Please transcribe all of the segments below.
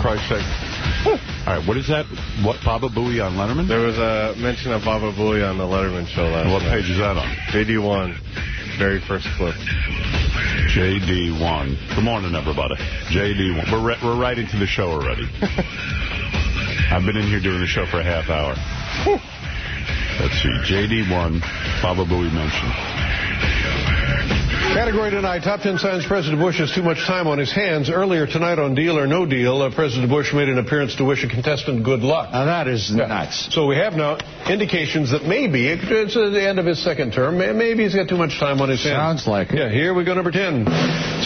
Christ's sake? All right, what is that? What, Baba Booey on Letterman? There was a mention of Baba Booey on the Letterman show last What night. page is that on? JD1, very first clip. JD1. Good morning, everybody. JD1. We're, re- we're right into the show already. I've been in here doing the show for a half hour. Let's see. JD1, Baba Booey mentioned. Category tonight, top 10 signs President Bush has too much time on his hands. Earlier tonight on Deal or No Deal, uh, President Bush made an appearance to wish a contestant good luck. Now that is nuts. So we have now indications that maybe, it's at the end of his second term, maybe he's got too much time on his hands. Sounds like it. Yeah, here we go, number 10.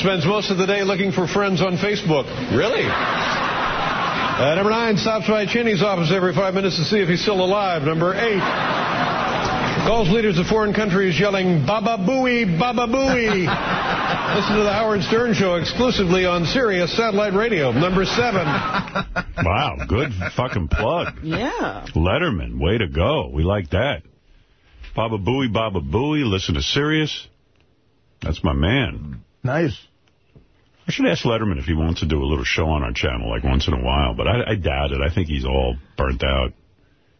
Spends most of the day looking for friends on Facebook. Really? Uh, number 9, stops by Cheney's office every five minutes to see if he's still alive. Number 8. Calls leaders of foreign countries yelling, Baba Booey, Baba Booey. Listen to the Howard Stern Show exclusively on Sirius Satellite Radio. Number seven. Wow, good fucking plug. Yeah. Letterman, way to go. We like that. Baba Booey, Baba Booey, listen to Sirius. That's my man. Nice. I should ask Letterman if he wants to do a little show on our channel, like once in a while, but I, I doubt it. I think he's all burnt out.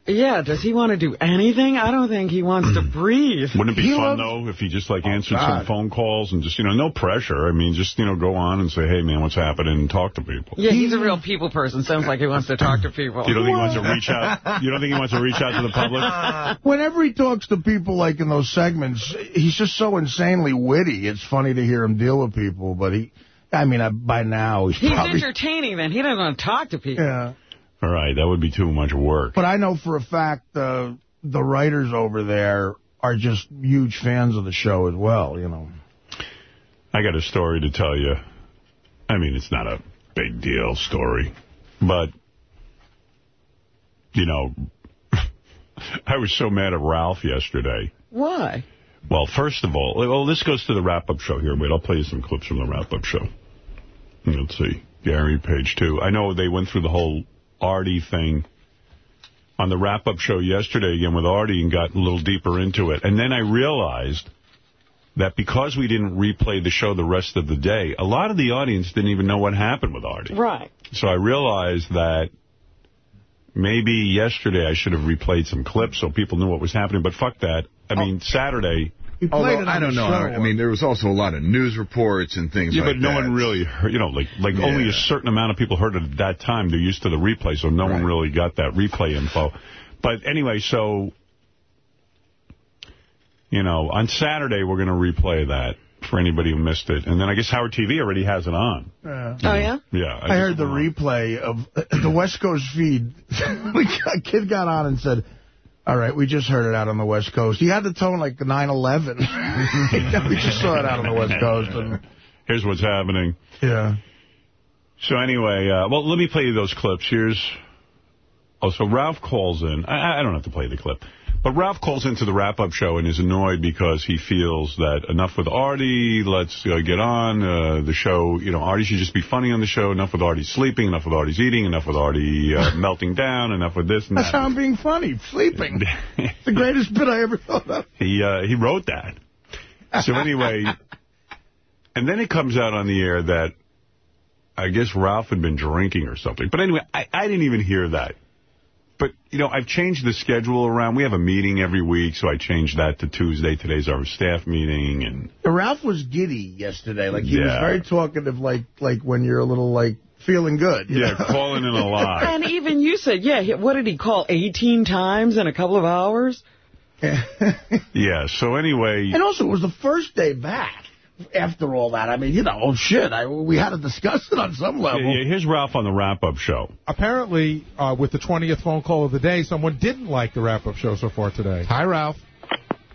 Yeah, does he want to do anything? I don't think he wants to breathe. Wouldn't it be He fun, loves- though, if he just, like, oh, answered some phone calls and just, you know, no pressure. I mean, just, you know, go on and say, hey, man, what's happening, and talk to people. Yeah, he's a real people person. Sounds like he wants to talk to people. You don't think he wants to reach out? You don't think he wants to reach out to the public? Whenever he talks to people like in those segments, he's just so insanely witty. It's funny to hear him deal with people, but he, I mean, I, by now he's, He's probably... entertaining then. He doesn't want to talk to people. Yeah. All right, that would be too much work. But I know for a fact uh, the writers over there are just huge fans of the show as well, you know. I got a story to tell you. I mean, it's not a big deal story, but, you know, I was so mad at Ralph yesterday. Why? Well, first of all, well, this goes to the wrap-up show here. Wait, I'll play you some clips from the wrap-up show. Let's see. Gary, page two. I know they went through the whole Artie thing on the wrap-up show yesterday again with Artie and got a little deeper into it. And then I realized that because we didn't replay the show the rest of the day, a lot of the audience didn't even know what happened with Artie. Right. So I realized that maybe yesterday I should have replayed some clips so people knew what was happening. But fuck that. I oh. mean, Saturday... He played Although, it on I don't the know. show. I mean, there was also a lot of news reports and things Yeah, like but no that. one really heard, you know, like like only a certain amount of people heard it at that time. They're used to the replay, so no one really got that replay info. But anyway, so, you know, on Saturday we're going to replay that for anybody who missed it. And then I guess Howard TV already has it on. Yeah. Oh, yeah? Yeah. I heard the replay of the West Coast feed. We a kid got on and said, all right, we just heard it out on the West Coast. He had the tone like 9-11. we just saw it out on the West Coast. And, Here's what's happening. yeah. So anyway, uh, well, let me play you those clips. Here's, oh, so Ralph calls in. I, I don't have to play the clip. But Ralph calls into the wrap-up show and is annoyed because he feels that enough with Artie, let's uh, get on. Uh, the show, you know, Artie should just be funny on the show. Enough with Artie sleeping, enough with Artie's eating, enough with Artie uh, melting down, enough with this and That's how that. I'm being funny, sleeping. the greatest bit I ever thought of. he, uh, he wrote that. So anyway, and then it comes out on the air that I guess Ralph had been drinking or something. But anyway, I, I didn't even hear that. But, you know, I've changed the schedule around. We have a meeting every week, so I changed that to Tuesday. Today's our staff meeting. and Ralph was giddy yesterday. Like, he was very talkative, like like when you're a little, like, feeling good. you Yeah, know? calling in a lot. And even you said, yeah, what did he call, 18 times in a couple of hours? Yeah, so anyway, And also, it was the first day back after all that. I mean, you know, oh, shit, I, we had to discuss it on some level. yeah, here's Ralph on the wrap-up show. Apparently, uh, with the 20th phone call of the day, someone didn't like the wrap-up show so far today. Hi, Ralph.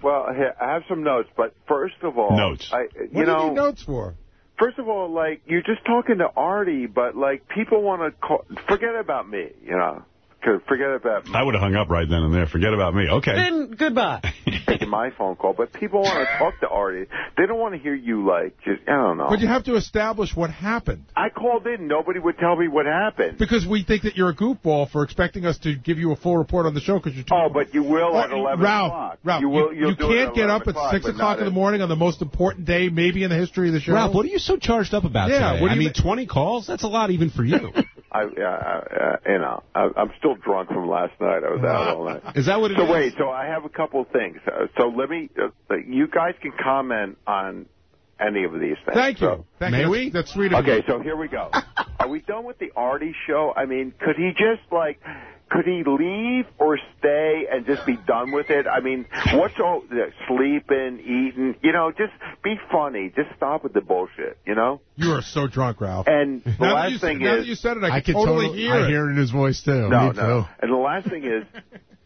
Well, here, I have some notes, but first of all... Notes. I, you What do you know, need notes for? first of all, like, you're just talking to Artie, but, like, people want to call... Forget about me, you know, Because forget about I would have hung up right then and there. Forget about me. Okay. Then goodbye. taking my phone call, but people want to talk to Artie. They don't want to hear you, like, just, I don't know. But you have to establish what happened. I called in. Nobody would tell me what happened. Because we think that you're a goofball for expecting us to give you a full report on the show because you're too... Oh, but you will oh, at Oh, 11 Ralph, o'clock. Ralph, you, you, will, you'll you can't get up at 6 o'clock in the morning on the most important day maybe in the history of the show. Ralph, what are you so charged up about Yeah, today? what do I you mean, 20 calls? That's a lot even for you. I, uh, uh, you know, I, I'm still drunk from last night. I was out all night. Is that what it so is? wait, so I have a couple of things. Uh, so let me, uh, you guys can comment on any of these things. Thank you. So- Thank May you. we? That's, that's sweet of Okay, you. so here we go. Are we done with the Artie show? I mean, could he just like, could he leave or stay and just be done with it? I mean, what's all the sleeping, eating? You know, just be funny. Just stop with the bullshit. You know. You are so drunk, Ralph. And the now last you, thing now is, that you said it, I, I can could totally totally- hear I it. hear it in his voice, too. no, Me no. too. And the last thing is,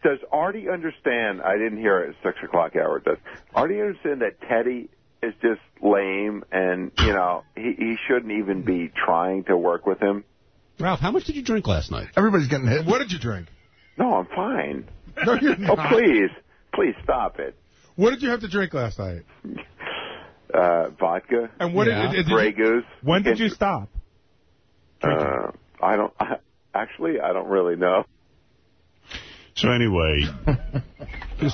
does Artie understand? I didn't hear it at six o'clock hour. Does Artie understand that Teddy is just lame and you know he he shouldn't even be trying to work with him? Ralph, how much did you drink last night? Everybody's getting hit. What did you drink? No, I'm fine. No, you're Oh, please, please stop it. What did you have to drink last night? Uh, vodka, And what Yeah. did, did, Grey you, Goose. when did you stop? Uh, I don't. Actually, I don't really know. So anyway,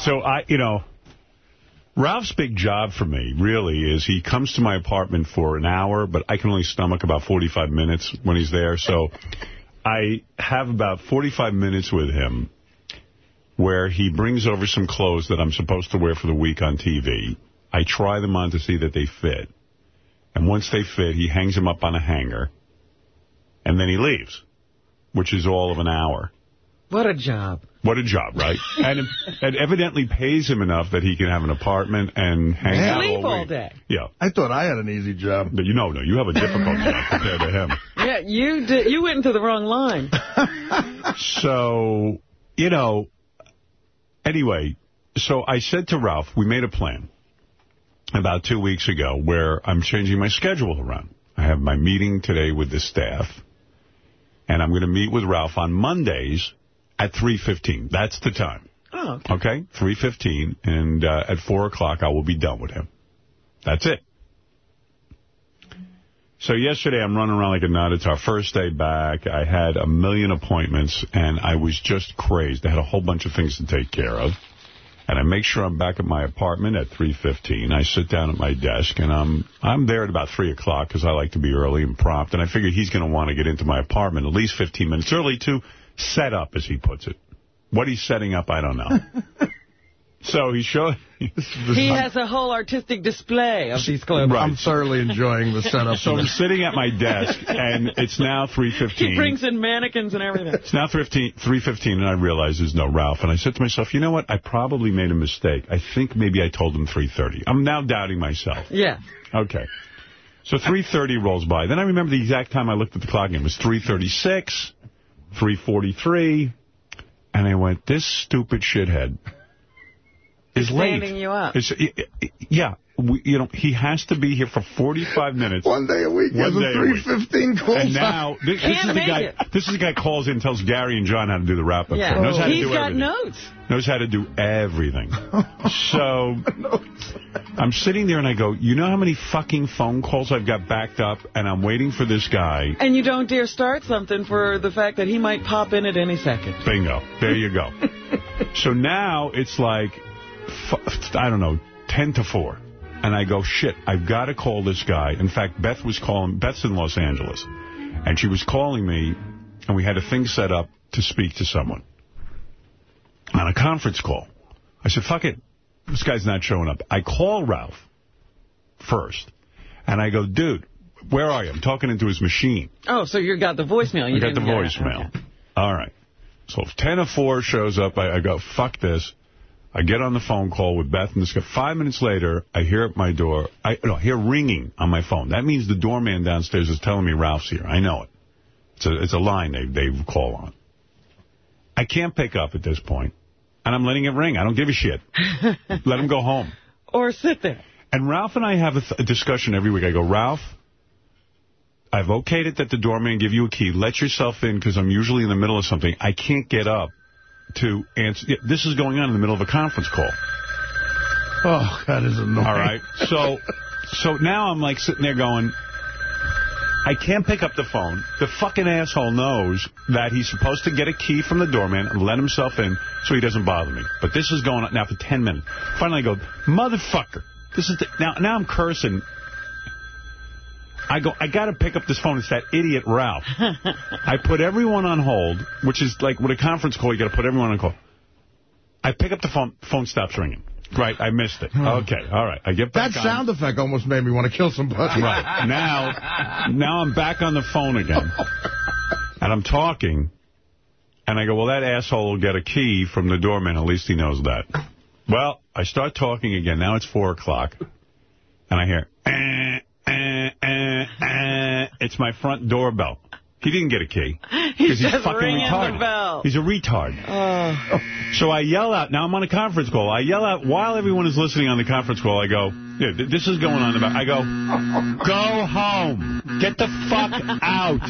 so I, you know, Ralph's big job for me really is he comes to my apartment for an hour, but I can only stomach about 45 minutes when he's there. So I have about 45 minutes with him where he brings over some clothes that I'm supposed to wear for the week on TV. I try them on to see that they fit. And once they fit, he hangs them up on a hanger. And then he leaves, which is all of an hour. What a job. What a job, right? and it evidently pays him enough that he can have an apartment and hang out Sleep all all day. Yeah. I thought I had an easy job. But you know, no, you have a difficult job compared to him. Yeah, you did. You went into the wrong line. So, you know, anyway, so I said to Ralph, we made a plan about two weeks ago where I'm changing my schedule around. I have my meeting today with the staff, and I'm going to meet with Ralph on Mondays at 3.15. That's the time. Oh, okay. Okay, 3.15, and uh, at 4 o'clock I will be done with him. That's it. So yesterday I'm running around like a nut. It's our first day back. I had a million appointments, and I was just crazed. I had a whole bunch of things to take care of. And I make sure I'm back at my apartment at 3.15. I sit down at my desk, and I'm I'm there at about 3 o'clock because I like to be early and prompt. And I figure he's going to want to get into my apartment at least 15 minutes early to set up, as he puts it. What he's setting up, I don't know. so he showed... He has a whole artistic display of these clothes. Right. I'm thoroughly enjoying the setup. So I'm sitting at my desk, and it's now 3.15. He brings in mannequins and everything. It's now 3.15, 3.15, and I realize there's no Ralph. And I said to myself, you know what? I probably made a mistake. I think maybe I told him 3.30. I'm now doubting myself. Yeah. Okay. So 3.30 rolls by. Then I remember the exact time I looked at the clock, and it was 3.36, 3.43, and I went, this stupid shithead is late. Standing you up. It's, yeah, we, you know, he has to be here for 45 minutes. One day a week. One day a week. 315 call And now, this, this is the guy. it. This is the guy calls in and tells Gary and John how to do the wrap up. Yeah. show. Knows how to do got everything. notes. Knows how to do everything. so I'm sitting there and I go, you know how many fucking phone calls I've got backed up, and I'm waiting for this guy. And you don't dare start something for the fact that he might pop in at any second. Bingo. There you go. so now it's like, f- I don't know, 10 to 4. And I go, shit, I've got to call this guy. In fact, Beth was calling, Beth's in Los Angeles. And she was calling me, and we had a thing set up to speak to someone on a conference call. I said, fuck it. This guy's not showing up. I call Ralph first. And I go, dude, where are you? I'm talking into his machine. Oh, so you got the voicemail. You I got the didn't get it. voicemail. Okay. All right. So if 10 of 4 shows up, I, I go, fuck this. I get on the phone call with Beth and this guy. Five minutes later, I hear at my door, I no, hear ringing on my phone. That means the doorman downstairs is telling me Ralph's here. I know it. It's a, it's a line they, they call on. I can't pick up at this point, and I'm letting it ring. I don't give a shit. Let him go home. Or sit there. And Ralph and I have a, th a discussion every week. I go, Ralph, I've okayed it that the doorman give you a key. Let yourself in because I'm usually in the middle of something. I can't get up to answer. Yeah, this is going on in the middle of a conference call. Oh, that is annoying. All right. So, so now I'm like sitting there going, I can't pick up the phone. The fucking asshole knows that he's supposed to get a key from the doorman and let himself in so he doesn't bother me. But this is going on now for 10 minutes. Finally I go, motherfucker. This is the, now, now I'm cursing. I go, I got to pick up this phone. It's that idiot Ralph. I put everyone on hold, which is like with a conference call, you got to put everyone on call. I pick up the phone, phone stops ringing. Right, I missed it. Hmm. Okay, all right. I get back That on. sound effect almost made me want to kill somebody. Right. Now, now I'm back on the phone again. And I'm talking. And I go, well, that asshole will get a key from the doorman. At least he knows that. Well, I start talking again. Now it's 4 o'clock. And I hear. It's my front doorbell. He didn't get a key. He's just fucking retarded. the bell. He's a retard. Oh. So I yell out. Now I'm on a conference call. I yell out while everyone is listening on the conference call. I go, yeah, th- this is going on about. I go, go home. Get the fuck out.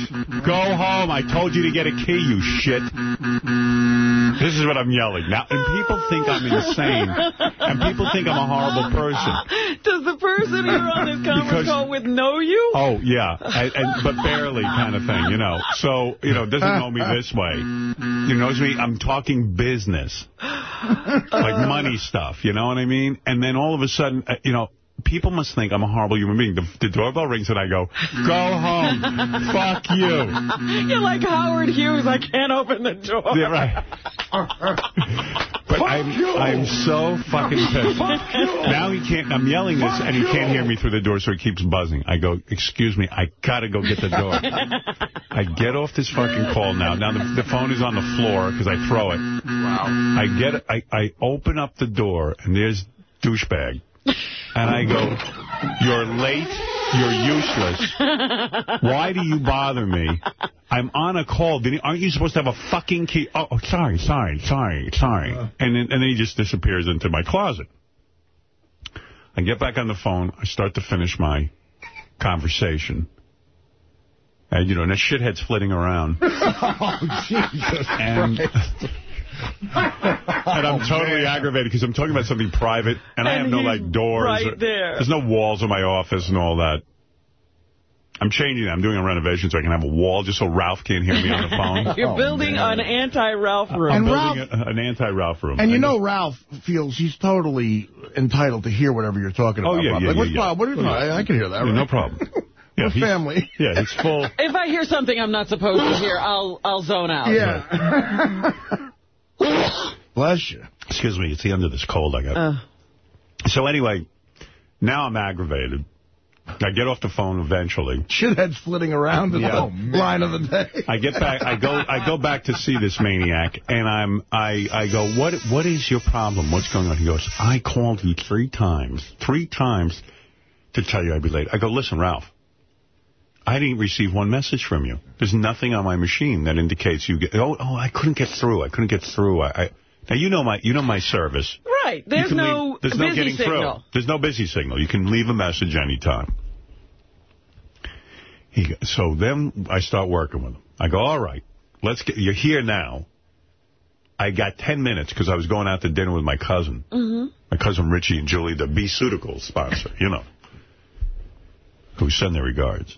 Go home. I told you to get a key, you shit. This is what I'm yelling. Now, and people think I'm insane. And people think I'm a horrible person. Does the person you're on this conference call with know you? Oh, yeah, I, and, but barely kind of thing, you know. So, you know, doesn't know me this way. You knows me, I'm talking business, like money stuff, you know what I mean? And then all of a sudden, uh, you know, people must think I'm a horrible human being. The, the doorbell rings and I go, go home, fuck you. You're like Howard Hughes. I can't open the door. Yeah, right. But I'm, I'm so fucking pissed. Now he can't, I'm yelling this, and he can't hear me through the door, so he keeps buzzing. I go, excuse me, I gotta go get the door. I get off this fucking call now. Now the, the phone is on the floor, because I throw it. Wow. I get, I, I open up the door, and there's douchebag. And I go, you're late, you're useless. Why do you bother me? I'm on a call. Aren't you supposed to have a fucking key? Oh, oh, sorry, sorry, sorry, sorry. Uh-huh. And then, and then he just disappears into my closet. I get back on the phone. I start to finish my conversation. And, you know, and that shithead's flitting around. oh, Jesus And, and I'm oh, totally aggravated because I'm talking about something private, and, I have no, like, doors. right or- there. There's no walls in my office and all that. I'm changing that. I'm doing a renovation so I can have a wall just so Ralph can't hear me on the phone. You're oh, building an anti-Ralph room. I'm And building a, an anti-Ralph room. And you know Ralph feels he's totally entitled to hear whatever you're talking Oh, about. yeah, Bob. yeah, like, yeah, what's yeah. Bob? What are you Oh, yeah. I, I can hear that, Yeah, right? no problem. Yeah, We're family. Yeah, he's full. If I hear something I'm not supposed to hear, I'll I'll zone out. Yeah. Bless you. Excuse me, it's the end of this cold I got. Uh, So anyway, now I'm aggravated. I get off the phone eventually. Shithead's flitting around in Yeah. the line of the day. I get back. I go. I go back to see this maniac, and I'm. I. I go. What? What is your problem? What's going on? He goes. I called you three times. Three times to tell you I'd be late. I go. Listen, Ralph. I didn't receive one message from you. There's nothing on my machine that indicates you get. Oh, oh, I couldn't get through. I couldn't get through. I. I now you know my. You know my service. right. There's no leave- there's busy no getting signal. through. There's no busy signal. You can leave a message anytime. He, so then I start working with him. I go, all right, let's get, you're here now. I got 10 minutes because I was going out to dinner with my cousin. Mm-hmm. My cousin Richie and Julie, the B-Ceuticals sponsor, you know, who send their regards.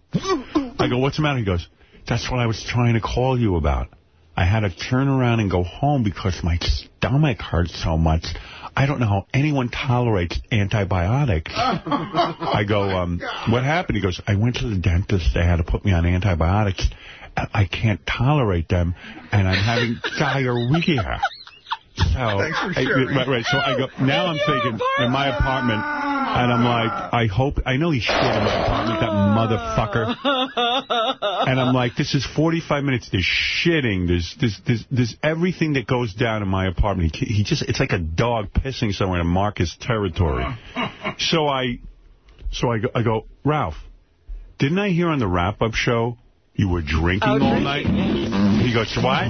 I go, what's the matter? He goes, that's what I was trying to call you about. I had to turn around and go home because my stomach hurts so much. I don't know how anyone tolerates antibiotics. I go, um, what happened? He goes, I went to the dentist. They had to put me on antibiotics. I can't tolerate them, and I'm having diarrhea. So, Thanks for I- right, right. So I go, now I'm thinking, in my apartment, And I'm like, I hope, I know he shit in my apartment, that motherfucker. And I'm like, this is 45 minutes. There's shitting. There's, there's, there's, there's everything that goes down in my apartment. He, he just, it's like a dog pissing somewhere to mark his territory. So I, so I go, I go, Ralph, didn't I hear on the wrap-up show you were drinking Oh, all drinking. night? He goes, what?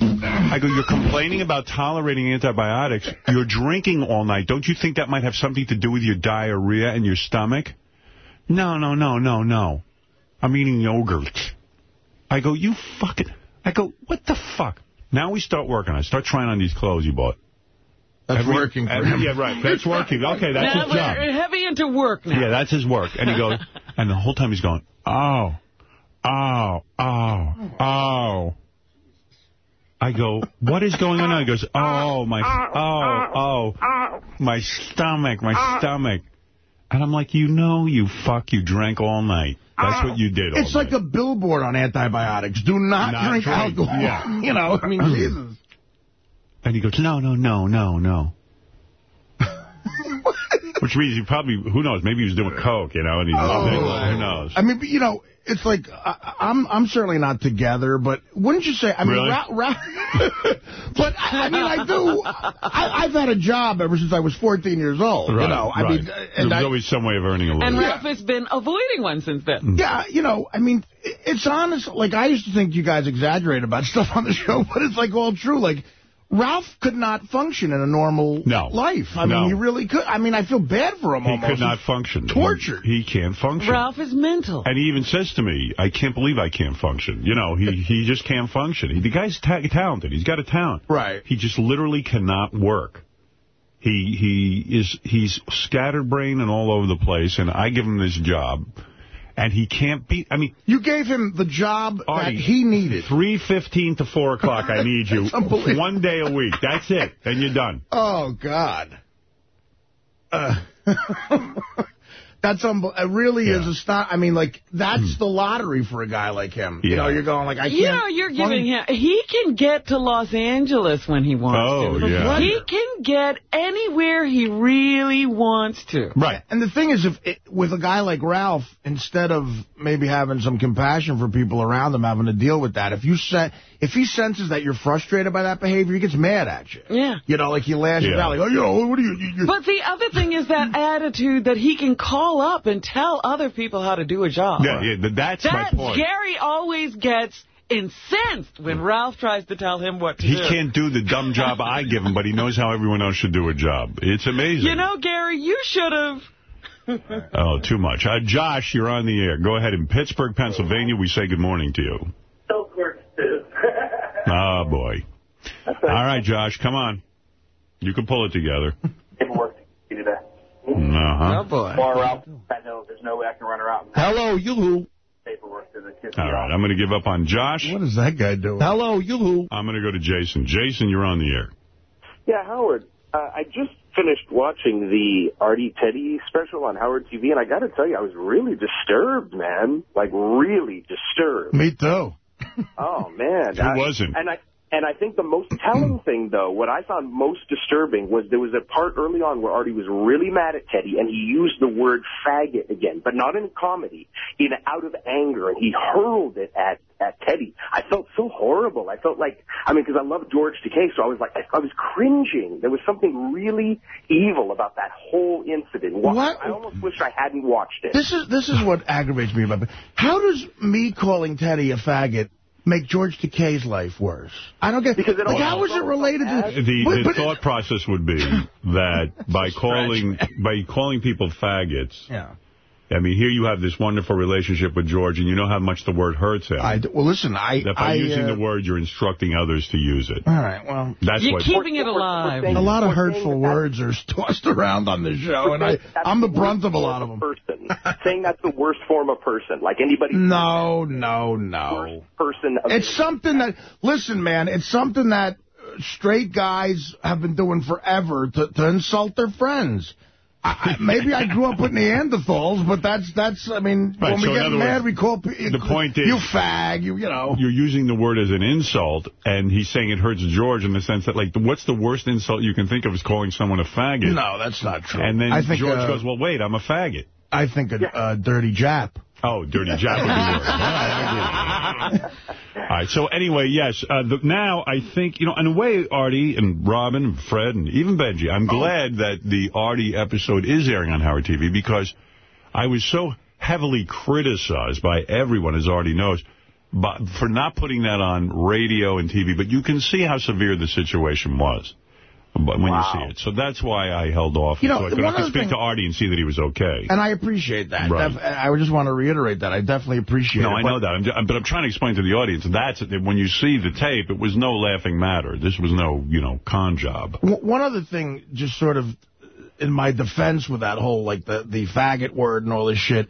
I go, you're complaining about tolerating antibiotics. You're drinking all night. Don't you think that might have something to do with your diarrhea and your stomach? No, no, no, no, no. I'm eating yogurt. I go, you fucking... I go, what the fuck? Now we start working. I start trying on these clothes you bought. That's Every- working for every- him. Yeah, right. That's working. Okay, that's now his job. we're heavy into work now. Yeah, that's his work. And he goes, and the whole time he's going, oh, oh, oh, oh. I go, what is going on? He goes, oh, my, oh, oh, my stomach, my stomach. And I'm like, you know, you fuck, you drank all night. That's what you did all It's like a billboard on antibiotics. Do not, Not drink, drink, alcohol. yeah. You know, I mean, Jesus. And he goes, no, no, no, no, no. Which means he probably, who knows, maybe he was doing coke, you know, and he's, who knows. I mean, but, you know, it's like, I, I'm I'm certainly not together, but wouldn't you say, I mean, Really? Ra- Ra- but I, I mean, I do, I, I've had a job ever since I was 14 years old, Right, you know, I right. mean, There's and I, always some way of earning a living. And Ralph has been avoiding one since then. Mm. Yeah, you know, I mean, it's honest. Like, I used to think you guys exaggerate about stuff on the show, but it's, like, all true. Like, Ralph could not function in a normal No. life. I No. mean, he really could. I mean, I feel bad for him He almost. could not function. tortured. He, he can't function. Ralph is mental. And he even says to me, I can't believe I can't function. You know, he, he just can't function. He, the guy's ta talented. He's got a talent. Right. He just literally cannot work. He he is he's scatterbrained and all over the place, and I give him this job, and he can't beat. I mean, You gave him the job Artie, that he needed. three fifteen to four o'clock. I need you one day a week. That's it, and you're done. Oh, God. Uh, that's unbel- It really is a stop. I mean, like, that's hmm. the lottery for a guy like him. Yeah. You know, you're going like, I can't. You know, you're giving him... He can get to Los Angeles when he wants Oh, to. yeah. He can get anywhere he really wants to. Right. And the thing is, if it, with a guy like Ralph, instead of maybe having some compassion for people around him having to deal with that, if you set, if he senses that you're frustrated by that behavior, he gets mad at you. Yeah. You know, like he lashes Yeah. out, like, oh, you know, what are you? you, you But the other thing is that attitude that he can call up and tell other people how to do a job. Yeah, yeah, th- that's my That point. Gary always gets incensed when Ralph tries to tell him what to He do. He can't do the dumb job I give him, but he knows how everyone else should do a job. It's amazing. You know, Gary, you should have... Oh, too much. Uh, Josh, you're on the air. Go ahead. In Pittsburgh, Pennsylvania, we say good morning to you. Oh, boy. All right, Josh, come on. You can pull it together. paperwork to today. Uh-huh. Oh, boy. Or Ralph, I know there's no way I can run around and Hello, you. paperwork to the kids. All right, I'm going to give up on Josh. What is that guy doing? Hello, you. I'm going to go to Jason. Jason, you're on the air. Yeah, Howard, uh, I just finished watching the Artie Teddy special on Howard TV, and I got to tell you, I was really disturbed, man. Like, really disturbed. Me too. Oh, man. Who I- wasn't? And I and I think the most telling thing, though, what I found most disturbing was there was a part early on where Artie was really mad at Teddy, and he used the word faggot again, but not in comedy, in out of anger, and he hurled it at at Teddy. I felt so horrible. I felt like, I mean, because I love George Takei, so I was like, I, I was cringing. There was something really evil about that whole incident. What? I almost wish I hadn't watched it. This is this is what aggravates me about it. How does me calling Teddy a faggot make George Takei's life worse? I don't get Because it like how is it related to The, But- the but- thought process would be that by calling by calling people faggots, Yeah. I mean, here you have this wonderful relationship with George, and you know how much the word hurts him. I, well, listen, I... that by I, using uh, the word, you're instructing others to use it. All right, well... That's You're what. keeping it alive. A lot of We're saying hurtful words are tossed around on the show, and I, I'm the brunt of a lot of them. Person. Saying that's the worst form of person. Like anybody No, no, no. person. It's something that, listen, man, it's something that uh, straight guys have been doing forever to, to insult their friends. I, maybe I grew up with Neanderthals, but that's, that's I mean, Right, when we so get mad, words, we call... people, the point is- You fag, you, you know. You're using the word as an insult, and he's saying it hurts George in the sense that, like, what's the worst insult you can think of is calling someone a faggot? No, that's not true. And then I think, George uh, goes, well, wait, I'm a faggot. I think a uh, dirty Jap. Oh, dirty Jap would be worse. I agree. All right, so anyway, yes, uh, the, now I think, you know, in a way, Artie and Robin and Fred and even Benji, I'm glad that the Artie episode is airing on Howard TV because I was so heavily criticized by everyone, as Artie knows, but for not putting that on radio and TV. But you can see how severe the situation was but when you see it. So that's why I held off. You know, so I could, I could speak thing- to Artie and see that he was okay. And I appreciate that. Right. Def- I would just want to reiterate that. I definitely appreciate No, it. I but- know that. I'm, ju- but I'm trying to explain to the audience that's that when you see the tape, it was no laughing matter. This was no, you know, con job. W- One other thing, just sort of in my defense with that whole, like, the, the faggot word and all this shit,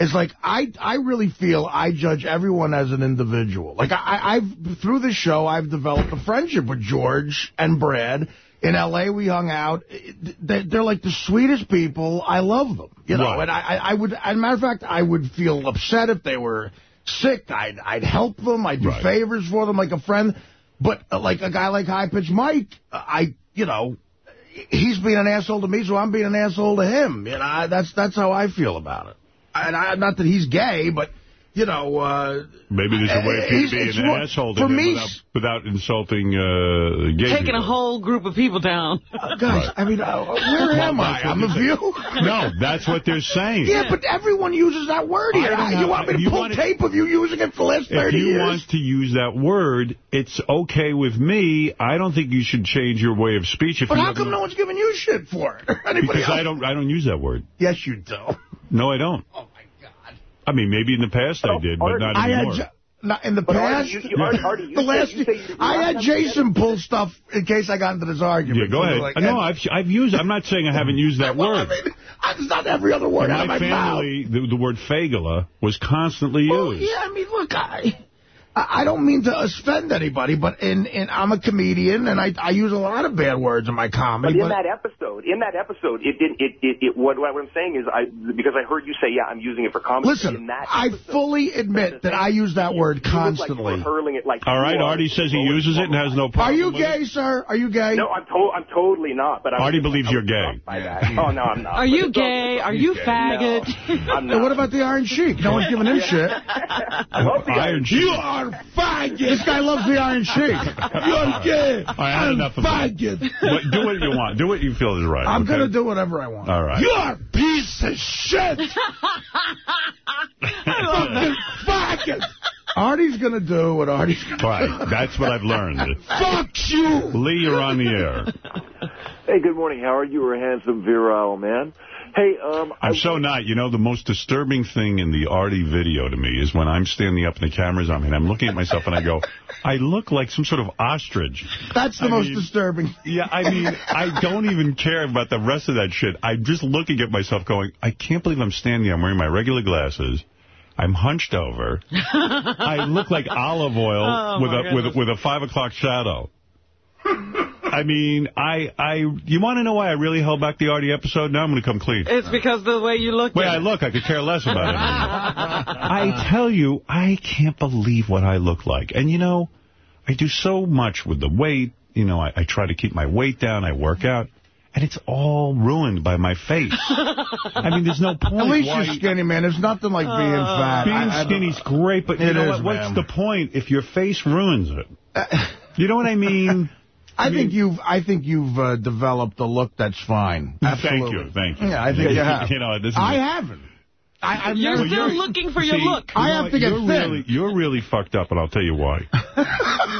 is like, I I really feel I judge everyone as an individual. Like, I, I've, through the show, I've developed a friendship with George and Brad. In L.A., we hung out. They're, like the sweetest people. I love them, you know. Right. And I, I I would, as a matter of fact, I would feel upset if they were sick. I'd, I'd help them. I'd do Right. favors for them like a friend. But uh, like a guy like High Pitch Mike, uh, I, you know, he's being an asshole to me, so I'm being an asshole to him. You know, that's that's how I feel about it. And I, not that he's gay, but you know, uh, Maybe there's a way for you to be it's an more- asshole to for me, without, without insulting uh, gay Taking people. a whole group of people down. guys, I mean, uh, where am I? I'm they're a view. No, that's what they're saying. Yeah, but everyone uses that word here. I you want me to pull wanna- tape of you using it for the last 30 years? If you years? want to use that word, it's okay with me. I don't think you should change your way of speech. If but you how have come no one's giving you shit for it? Anybody Because else? I don't, I don't use that word. Yes, you do. No, I don't. Oh, my God. I mean, maybe in the past I oh, did, but not I had anymore. not in the But past. you- you- Artie, Artie, the last, you say I had Jason pull stuff in case I got into this argument. Yeah, go ahead. Like, no, I've I've used. I'm not saying I haven't used that well, word. I mean, it's not every other word In out of my my mouth. family, the, the word fagula was constantly Well, used. yeah, I mean, look, I, I don't mean to offend anybody, but in, in I'm a comedian, and I I use a lot of bad words in my comedy. But comedy. in that episode, in that episode, it didn't. It, it, it what, what I'm saying is, I because I heard you say, yeah, I'm using it for comedy. Listen, in that I episode, fully admit that I use that word you look like constantly. hurling it like. All right, Artie says he uses it and has no problem. Are problem. you with gay, it. sir? Are you gay? No, I'm to I'm totally not. But I Artie was- believes I was you're gay. struck By that. Oh no, I'm not. Are But you it's all- gay? Are you faggot? No, I'm And what about the Iron Sheik? No one's giving him shit. I love the Iron You Sheik. Are faggot. This guy loves the Iron Sheik. You're gay. I had I'm enough of faggot. What, do what you want. Do what you feel is right. I'm okay? going to do whatever I want. All right. You're a piece of shit. Fucking faggot. Artie's going to do what Artie's going to Right. That's what I've learned. Fuck you. Lee, you're on the air. Hey, good morning, Howard. You were a handsome, virile man. Hey, um, I'm so not. You know, the most disturbing thing in the Artie video to me is when I'm standing up and the camera's on me and I'm looking at myself and I go, I look like some sort of ostrich. That's the I most mean- disturbing. Yeah, I mean, I don't even care about the rest of that shit. I'm just looking at myself going, I can't believe I'm standing here. I'm wearing my regular glasses. I'm hunched over. I look like olive oil Oh, with a with a, with a five o'clock shadow. I mean, I I you want to know why I really held back the Artie episode? Now I'm going to come clean. It's because the way you look. Way I look, I could care less about it. I tell you, I can't believe what I look like. And, you know, I do so much with the weight. You know, I, I try to keep my weight down. I work out. And it's all ruined by my face. I mean, there's no point. At least why- you're skinny, man. There's nothing like being fat. Being I- I skinny's know. great, but you It know is, what? What's the point if your face ruins it? You know what I mean? I think you've I think you've uh, developed a look that's fine. Absolutely. Thank you, thank you. Yeah, I think you have. You know, this is I a- haven't. I, I've You're never. still looking for your See, look. you I have to get you're thin. Really, you're really fucked up, and I'll tell you why.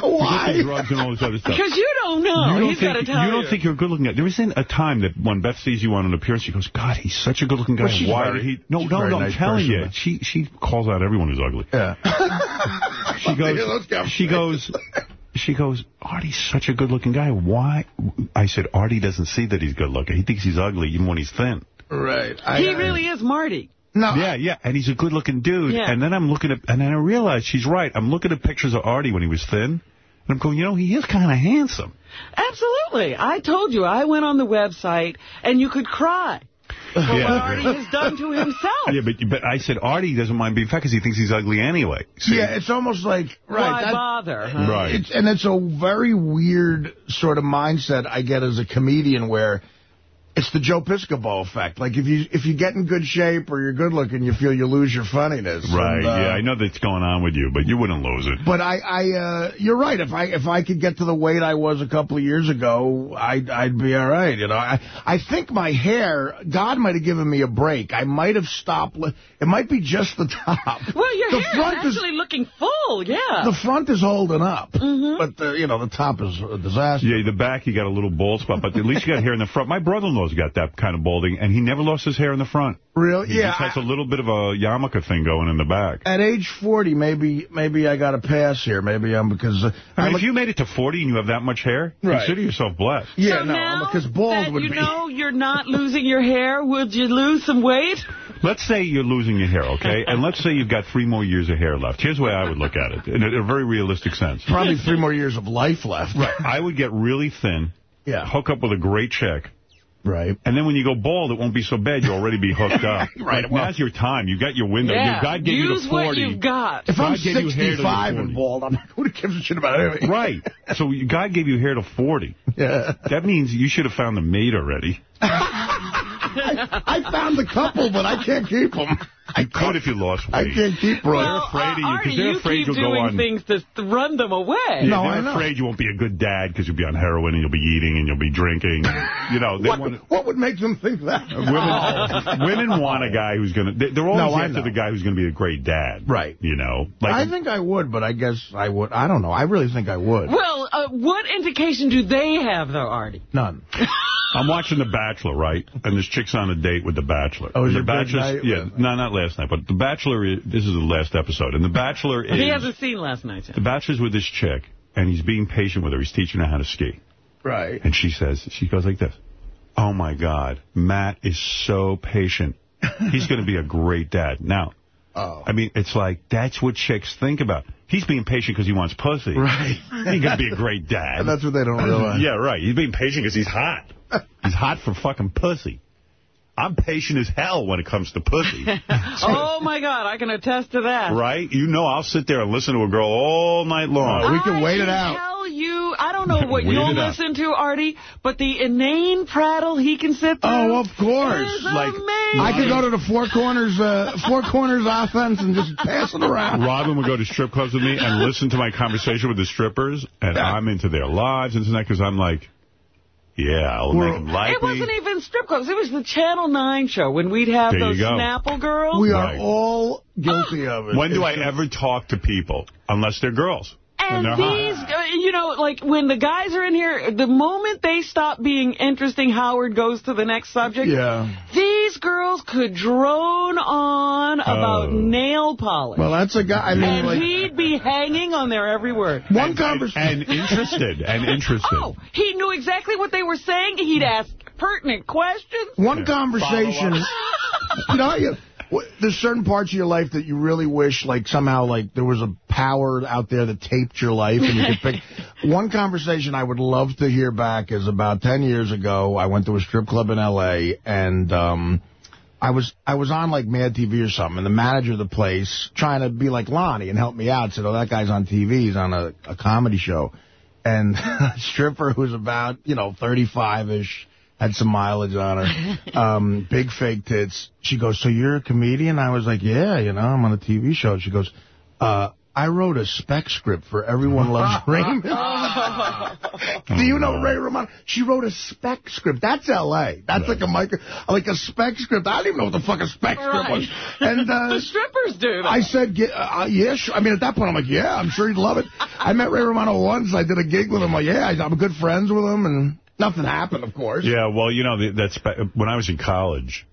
Why? Drugs and all this other stuff. Because you don't know. you don't He's got to think, tell you don't think you're a good looking. guy. There isn't a time that when Beth sees you on an appearance, she goes, "God, he's such a good looking guy. Well, Why very- did he?" No, she's no, a very no. I'm telling person, you, she she calls out everyone who's ugly. Yeah. She goes, she goes, she goes. Artie's such a good looking guy. Why? I said, Artie doesn't see that he's good looking. He thinks he's ugly even when he's thin. Right. I, He really is Marty. No. Yeah, yeah, and he's a good-looking dude. Yeah. And then I'm looking at, and then I realize she's right. I'm looking at pictures of Artie when he was thin, and I'm going, you know, he is kind of handsome. Absolutely. I told you. I went on the website, and you could cry. For what Artie has done to himself. Yeah, but but I said Artie doesn't mind being fat because he thinks he's ugly anyway. See? Yeah, it's almost like right. Why that- bother? huh? Right. It's, and it's a very weird sort of mindset I get as a comedian where it's the Joe Piscopo effect. Like if you if you get in good shape or you're good looking, you feel you lose your funniness. Right. And, uh, yeah, I know that's going on with you, but you wouldn't lose it. But I, I, uh, you're right. If I, if I could get to the weight I was a couple of years ago, I'd, I'd be all right. You know, I, I think my hair, God might have given me a break. I might have stopped. It might be just the top. Well, your the hair front is actually looking full, yeah. The front is holding up, mm -hmm. but the, you know, the top is a disaster. Yeah, the back, you got a little bald spot, but at least you got hair in the front. My brother-in-law's got that kind of balding, and he never lost his hair in the front. Really? He Yeah, just has a little bit of a yarmulke thing going in the back. At age 40, maybe, maybe I got a pass here. Maybe I'm because. Uh, I mean, I'm if you made it to 40 and you have that much hair, Right. consider yourself blessed. yeah, so no, because bald that would you be. know you're not losing your hair, would you lose some weight? Let's say you're losing your hair, okay? And let's say you've got three more years of hair left. Here's the way I would look at it, in a, in a very realistic sense. Probably three more years of life left. Right. I would get really thin, Yeah. hook up with a great chick, Right. and then when you go bald, it won't be so bad. You'll already be hooked up. Right, well- now's your time. You've got your window. yeah. Your God gave you Use the 40. what you've got. If I'm God gave you hair to 65 and bald, I'm who gives a shit about anything? Right. So God gave you hair to 40. Yeah. That means you should have found a mate already. I, I found a couple, but I can't keep them. I could if you lost I weight. can't keep Roy. well, afraid of you, uh, 'cause Artie, they're you afraid you'll go doing on- things to to run them away. Yeah, No, they're I know. afraid you won't be a good dad because you'll be on heroin and you'll be eating and you'll be drinking. You know, they what, want what would make them think that? women. Women want a guy who's going to. They're always No, after the guy who's going to be a great dad. Right. You know, like I think I would, but I guess I would. I don't know. I really think I would. Well, uh, what indication do they have, though, Artie? None. I'm watching The Bachelor, right? And this chick's on a date with The Bachelor. Oh, is And it The big Bachelor's- Yeah, no, not last night, but The Bachelor. Is, this is the last episode, and The Bachelor is He hasn't seen last night yet. The Bachelor's with this chick, and he's being patient with her. He's teaching her how to ski. Right. And she says, she goes like this, oh, my God, Matt is so patient. He's going to be a great dad. Now, Oh. I mean, it's like, that's what chicks think about. He's being patient because he wants pussy. Right. He's going to be a great dad. And that's what they don't realize. yeah, right. He's being patient because he's hot. He's hot for fucking pussy. I'm patient as hell when it comes to pussy. oh, my God, I can attest to that. right? You know I'll sit there and listen to a girl all night long. we can I wait it can out. tell you, I don't know what you'll it out. listen to, Artie, but the inane prattle he can sit through Oh, of course. is Like, amazing. I could go to the four corners, uh, four corners offense and just pass it around. Robin would go to strip clubs with me and listen to my conversation with the strippers, and I'm into their lives and that because I'm like, yeah, I'll make them like it wasn't even strip clubs. It was the Channel 9 show when we'd have There those go. Snapple girls. We are all guilty ah. of it. When do I It's- ever talk to people unless they're girls? And they're hot. these, uh, you know, like when the guys are in here, the moment they stop being interesting, Howard goes to the next subject. Yeah. These girls could drone on about Oh. nail polish. Well, that's a guy. I mean, and like, he'd be hanging on their every word. one And, conversation. and interested, and interested. Oh, he knew exactly what they were saying. He'd ask pertinent questions. One conversation. you know, you, w- there's certain parts of your life that you really wish, like, somehow, like, there was a power out there that taped your life and you could pick. One conversation I would love to hear back is about 10 years ago, I went to a strip club in L.A., and um, I was I was on, like, Mad TV or something, and the manager of the place, trying to be like Lonnie and help me out, said, oh, that guy's on TV. He's on a, a comedy show. And a stripper who's about, you know, 35-ish, had some mileage on her, um, big fake tits. She goes, so you're a comedian? I was like, yeah, you know, I'm on a TV show. She goes, uh, I wrote a spec script for Everyone Loves Raymond. Do you know Ray Romano? She wrote a spec script. That's L.A. That's like a micro, like a spec script. I don't even know what the fuck a spec script was. And uh, the strippers do that. I said, "Ge- uh, yeah, sure. I mean, at that point, I'm like, yeah, I'm sure he'd love it. I met Ray Romano once. I did a gig with him. Like, yeah, I'm good friends with him, and nothing happened, of course. Yeah, well, you know, that's when I was in college,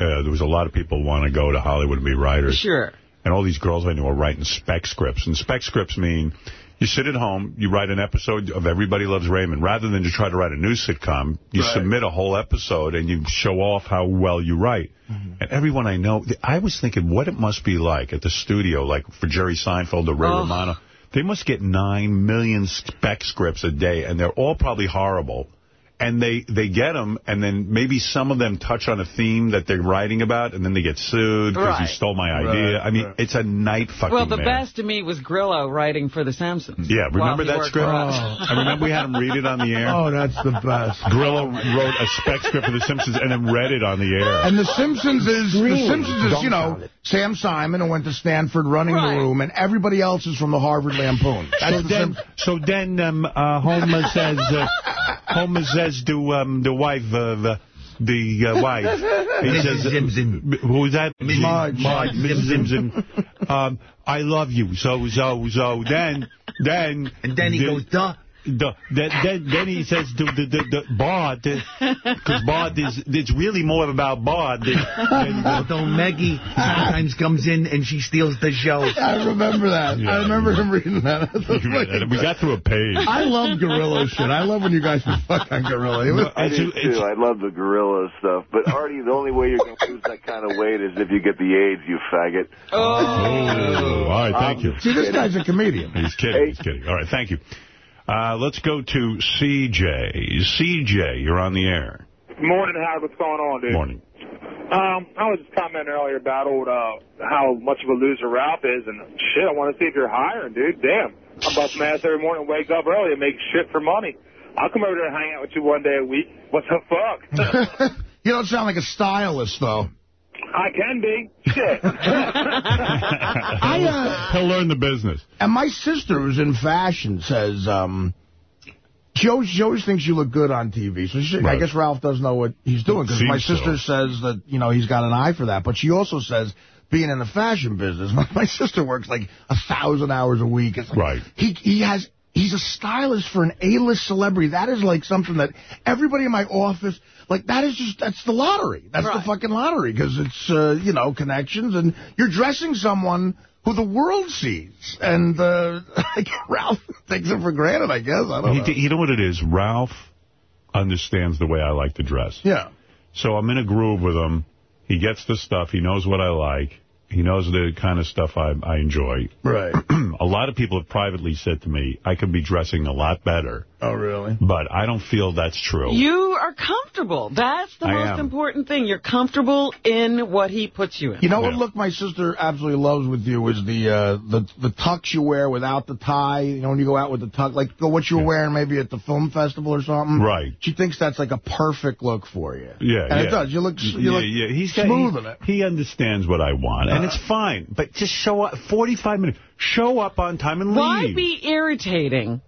uh, there was a lot of people want to go to Hollywood and be writers. Sure. And all these girls I knew were writing spec scripts. And spec scripts mean you sit at home, you write an episode of Everybody Loves Raymond. Rather than just try to write a new sitcom, you Right. submit a whole episode and you show off how well you write. And everyone I know, I was thinking what it must be like at the studio, like for Jerry Seinfeld or Ray Oh. Romano. They must get nine million spec scripts a day, and they're all probably horrible. And they, they get them, and then maybe some of them touch on a theme that they're writing about, and then they get sued because Right. you stole my idea. Right, I mean, right. it's a night fucking Well, the man. best to me was Grillo writing for The Simpsons. Yeah, remember that script? for us. I remember we had him read it on the air. Oh, that's the best. Grillo wrote a spec script for The Simpsons and then read it on the air. And The Simpsons is The Simpsons is you know Sam Simon who went to Stanford running Right. the room, and everybody else is from the Harvard Lampoon. That's So the then, Sim- so then um, uh, Homer says, uh, Homer says to um, the wife, uh, the, the uh, wife, he says, uh, who's that? Marge. Marge, Mrs. Zim Zim. Um, I love you. So, so, so then, then. And then he the- goes, duh. The, then, then, then he says to the, the, the Bart, because Bart is, it's really more about Bart than, than Although Maggie sometimes comes in and she steals the show. I remember that. Yeah. I remember him reading that. we got through a page. I love Gorilla shit. I love when you guys fuck on Gorilla. It was- I do too. I love the gorilla stuff. But Artie, the only way you're going to lose that kind of weight is if you get the AIDS, you faggot. Oh, all right, thank you. See, this guy's a comedian. He's kidding. He's kidding. All right, thank you. Uh, let's go to CJ. CJ, you're on the air. Morning, Howard. What's going on, dude? Morning. Um, I was just commenting earlier about old uh, how much of a loser Ralph is, and shit, I want to see if you're hiring, dude. Damn, I bust my ass every morning, wake up early, and make shit for money. I'll come over there and hang out with you one day a week. What the fuck? you don't sound like a stylist, though. I can be. Shit. I, uh, He'll learn the business. and my sister, who's in fashion, says um, she, always, she always thinks you look good on TV. So she, I guess Ralph doesn't know what he's doing because my Seems sister says that you know he's got an eye for that. But she also says being in the fashion business, my, my sister works like a thousand hours a week. It's like, Right. He he has. He's a stylist for an A-list celebrity. That is like something that everybody in my office, like that is just, that's the lottery. That's the fucking lottery because it's, uh, you know, connections and you're dressing someone who the world sees. And uh, like, Ralph takes it for granted, I guess. I don't know. He, you know what it is? Ralph understands the way I like to dress. Yeah. So I'm in a groove with him. He gets the stuff. He knows what I like. He knows the kind of stuff I, I enjoy. Right. a lot of people have privately said to me, I could be dressing a lot better, Oh, really? but I don't feel that's true. You are comfortable. That's the I most am. important thing. You're comfortable in what he puts you in. You know what look my sister absolutely loves with you is the uh, the the tux you wear without the tie. You know when you go out with the tux, like what you were wearing maybe at the film festival or something. Right. She thinks that's like a perfect look for you. Yeah, and yeah. it does. You look you yeah, look yeah. He's got, he, in it. He understands what I want, and it's fine. But just show up 45 minutes. Show up on time and leave. Why be irritating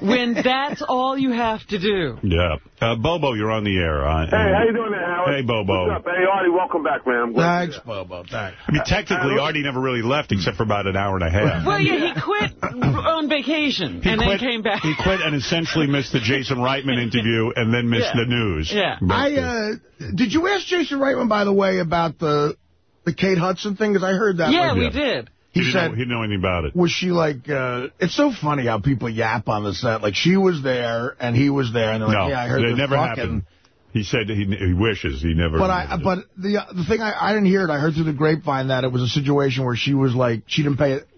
when that's all you have to do? Yeah. Uh, Bobo, you're on the air. Uh, Hey, how you doing there, Howard? Hey, Bobo. What's up? Hey, Artie, welcome back, man. I'm Thanks, Bobo. Thanks. I mean, technically, Artie never really left except for about an hour and a half. Well, yeah, he quit on vacation He and quit, then came back. He quit and essentially missed the Jason Reitman interview and then missed Yeah. the news. Yeah. But, I uh, did you ask Jason Reitman by the way about the the Kate Hudson thing? Because I heard that. yeah, like, we did. He, He didn't said know, he didn't know anything about it. was she like uh it's so funny how people yap on the set like she was there and he was there and they're like no, yeah I heard it never fucking. happened. He said he, he wishes he never. But I but the the thing I I didn't hear it I heard through the grapevine that it was a situation where she was like she didn't pay it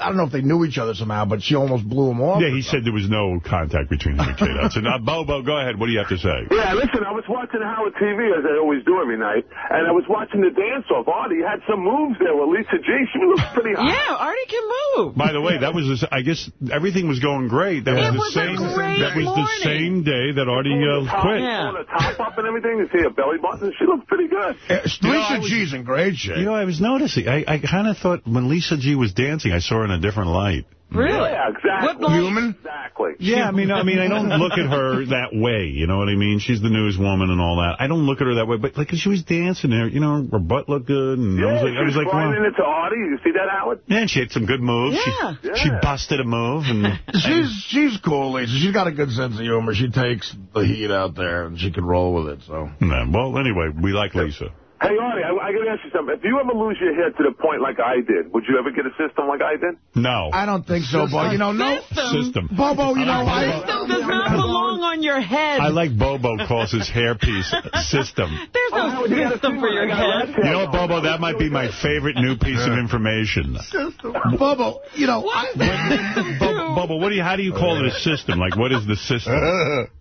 I don't know if they knew each other somehow but she almost blew him off. yeah, he said there was no contact between him and Kate Hudson. Uh, Bobo, go ahead. What do you have to say? Yeah, listen, I was watching Howard TV, as I always do every night, and I was watching the dance-off. Artie had some moves there with Lisa G. She looks pretty hot. Yeah, Artie can move. By the way, that was the- I guess everything was going great. That It was the was same. that was the same day that Artie Pulling uh, the top, quit. Yeah. pulling top up and everything. You see her belly button. She looks pretty good. Uh, You know, Lisa I was- G's in great shape. You know, I was noticing. I, I kind of thought when Lisa G was dancing, I saw her in a different light. Really? Yeah, exactly. What light? Human? Exactly. Yeah, I mean, I mean, I don't look at her that way. You know what I mean? She's the newswoman and all that. I don't look at her that way. But like, she was dancing there, you know, her butt looked good, and I was like, I was she's like, flying wow. into Artie. You see that, Howard? Yeah, and she had some good moves. Yeah. She, she busted a move, and She's she's cool, Lisa. She's got a good sense of humor. She takes the heat out there, and she can roll with it. So Nah, well, anyway, we like Lisa. Hey, Artie, I, I got to ask you something. If you ever lose your head to the point like I did, would you ever get a system like I did? No. I don't think so, Bo. You know, no System. System. Bobo. You know, I System does not belong on your head. I like Bobo calls his hairpiece system. There's no oh, Howard, system for your I head. left You know Bobo? That might be my favorite new piece of information. System. Bobo. You know, What I, that system Bo- Bobo, what do you? How do you call it a system? Like, what is the system?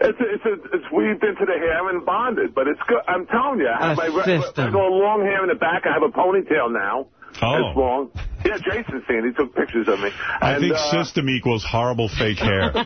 It's it's it's weaved into the hair and bonded, but it's good. I'm telling you, I have A my system. I go long hair in the back. I have a ponytail now. Oh. It's long. Yeah, Jason's seen. He took pictures of me. I And, think uh, system equals horrible fake hair.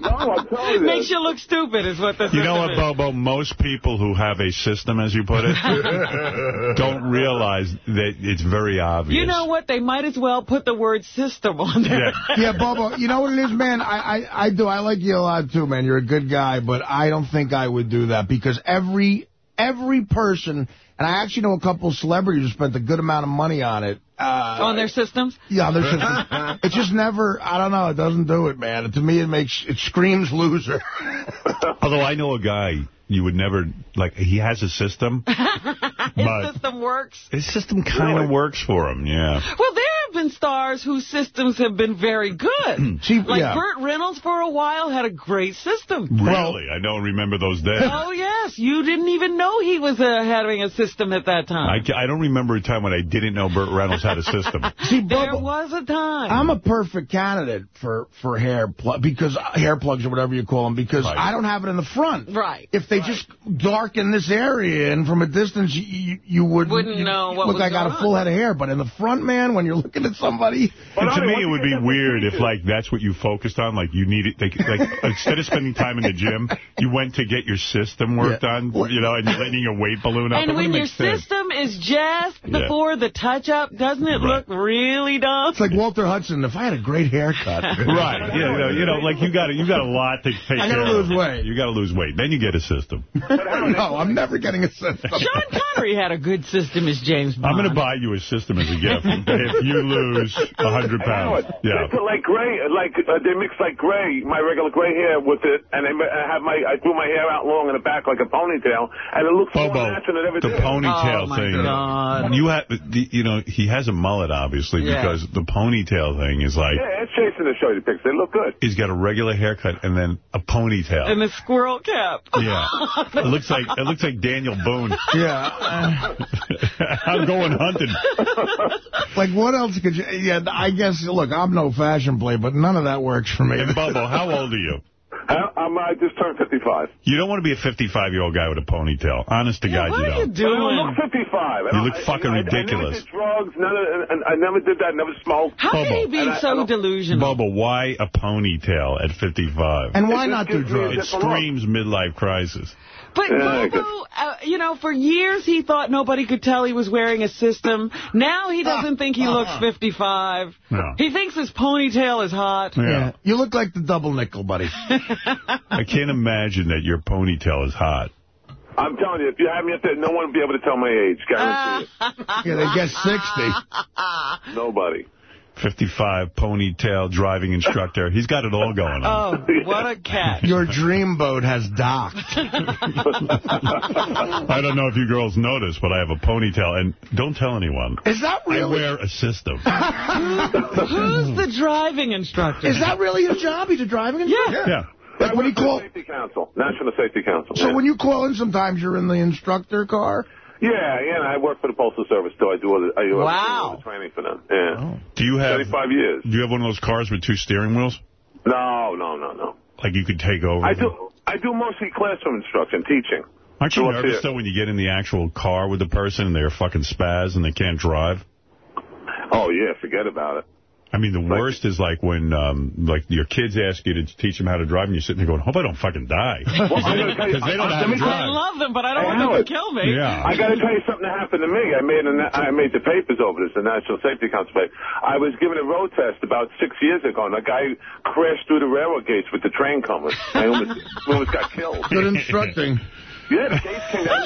No, I'm telling you. Makes you look stupid is what the You know system what, is. Bobo? Most people who have a system, as you put it, don't realize that it's very obvious. You know what? They might as well put the word system on there. Yeah, Bobo, you know what it is, man? I, I, I do. I like you a lot, too, man. You're a good guy, but I don't think I would do that because every every person, and I actually know a couple of celebrities who spent a good amount of money on it. Uh, on their systems? yeah, there's just, it just never, I don't know, it doesn't do it, man. To me, it makes, it screams loser. Although I know a guy you would never, like, he has a system, His system works. his system kind of works for him, yeah. Well, there have been stars whose systems have been very good. See, like yeah. Burt Reynolds for a while had a great system. Really? I don't remember those days. Oh, yes. You didn't even know he was uh, having a system at that time. I, I don't remember a time when I didn't know Burt Reynolds had a system. See, there was a time. I'm a perfect candidate for, for hair plug because hair plugs or whatever you call them because Right. I don't have it in the front. Right. If they just darken this area and from a distance, you, you, you would Wouldn't you, know what look was like I got a full on. head of hair. But in the front, man, when you're looking at somebody, And to Artie, me, it would be weird if, like, that's what you focused on. Like, you needed, like, like instead of spending time in the gym, you went to get your system worked Yeah. on, you know, and you're letting your weight balloon up. and It when your make sense. system is just Yeah. before the touch-up, doesn't it Right. look really dumb? it's like Walter Hudson. If I had a great haircut. Right, yeah, you know, you know, like you got you got a lot to take I gotta care of. lose weight. You got to lose weight, then you get a system. no, I'm never getting a system. Sean Connery had a good system as James Bond. I'm going to buy you a system as a gift if you lose hundred pounds. They Yeah. put like gray, like uh, they mix like gray, my regular gray hair with it, and they I have my I grew my hair out long in the back like a ponytail, and it looks more Bobo, natural than ever the did. ponytail Oh, my thing. God. You have, the, you know, he has a mullet obviously Yeah. because the ponytail thing is like Yeah, it's Jason to show you the pics. They look good. he's got a regular haircut and then a ponytail. And a squirrel cap. yeah, it looks like it looks like Daniel Boone. Yeah. I'm going hunting. like, what else could you... Yeah, I guess, look, I'm no fashion play, but none of that works for me. And Bobo, how old are you? I, I'm, I just turned 55. You don't want to be a 55-year-old guy with a ponytail. Honest to God, you don't. But I don't doing? look 55. You don't- look I- fucking I, ridiculous. I never did drugs. None of, and I never did that. Never smoked. How can Bobo. you be And I- I so delusional? Bubba, why a ponytail at 55? And why not do gives me a drugs? It different look. screams midlife crisis. But Yeah, Bobo, uh, you know, for years he thought nobody could tell he was wearing a system. Now he doesn't think he looks 55. No. He thinks his ponytail is hot. Yeah. You look like the double nickel, buddy. I can't imagine that your ponytail is hot. I'm telling you, if you have me up there, no one will be able to tell my age. Guarantee it. Yeah, they get 60. Nobody. 55 ponytail driving instructor. He's got it all going on. Oh, what a cat. Your dream boat has docked. I don't know if you girls notice, but I have a ponytail. And don't tell anyone. Is that I really... wear a system. Who's the driving instructor? Is that really your job? He's a driving instructor? Yeah. yeah. Like when you I call... Safety Council, National Safety Council. So yeah. when you call in, sometimes you're in the instructor car? Yeah, yeah, I work for the Postal Service, too. I do all the, I do Wow. all the training for them. Yeah. Oh. Do you have 35 years. Do you have one of those cars with two steering wheels? No, no, no, no. Like you could take over? I do I do mostly classroom instruction, teaching. Aren't you So nervous, though, when you get in the actual car with the person and they're fucking spaz and they can't drive? Oh, yeah, forget about it. I mean, the worst is like when, um, like, your kids ask you to teach them how to drive, and you're sitting there going, hope I don't fucking die. Because Well, I'm gonna tell you- they don't know how let to me I love them, but I don't Hey, want them to kill me. Yeah. I got to tell you something that happened to me. I made a, I made the papers over this, the National Safety Council. paper. I was given a road test about six years ago, and a guy crashed through the railroad gates with the train coming. I almost, almost got killed. Good instructing. Yeah, the gates came down.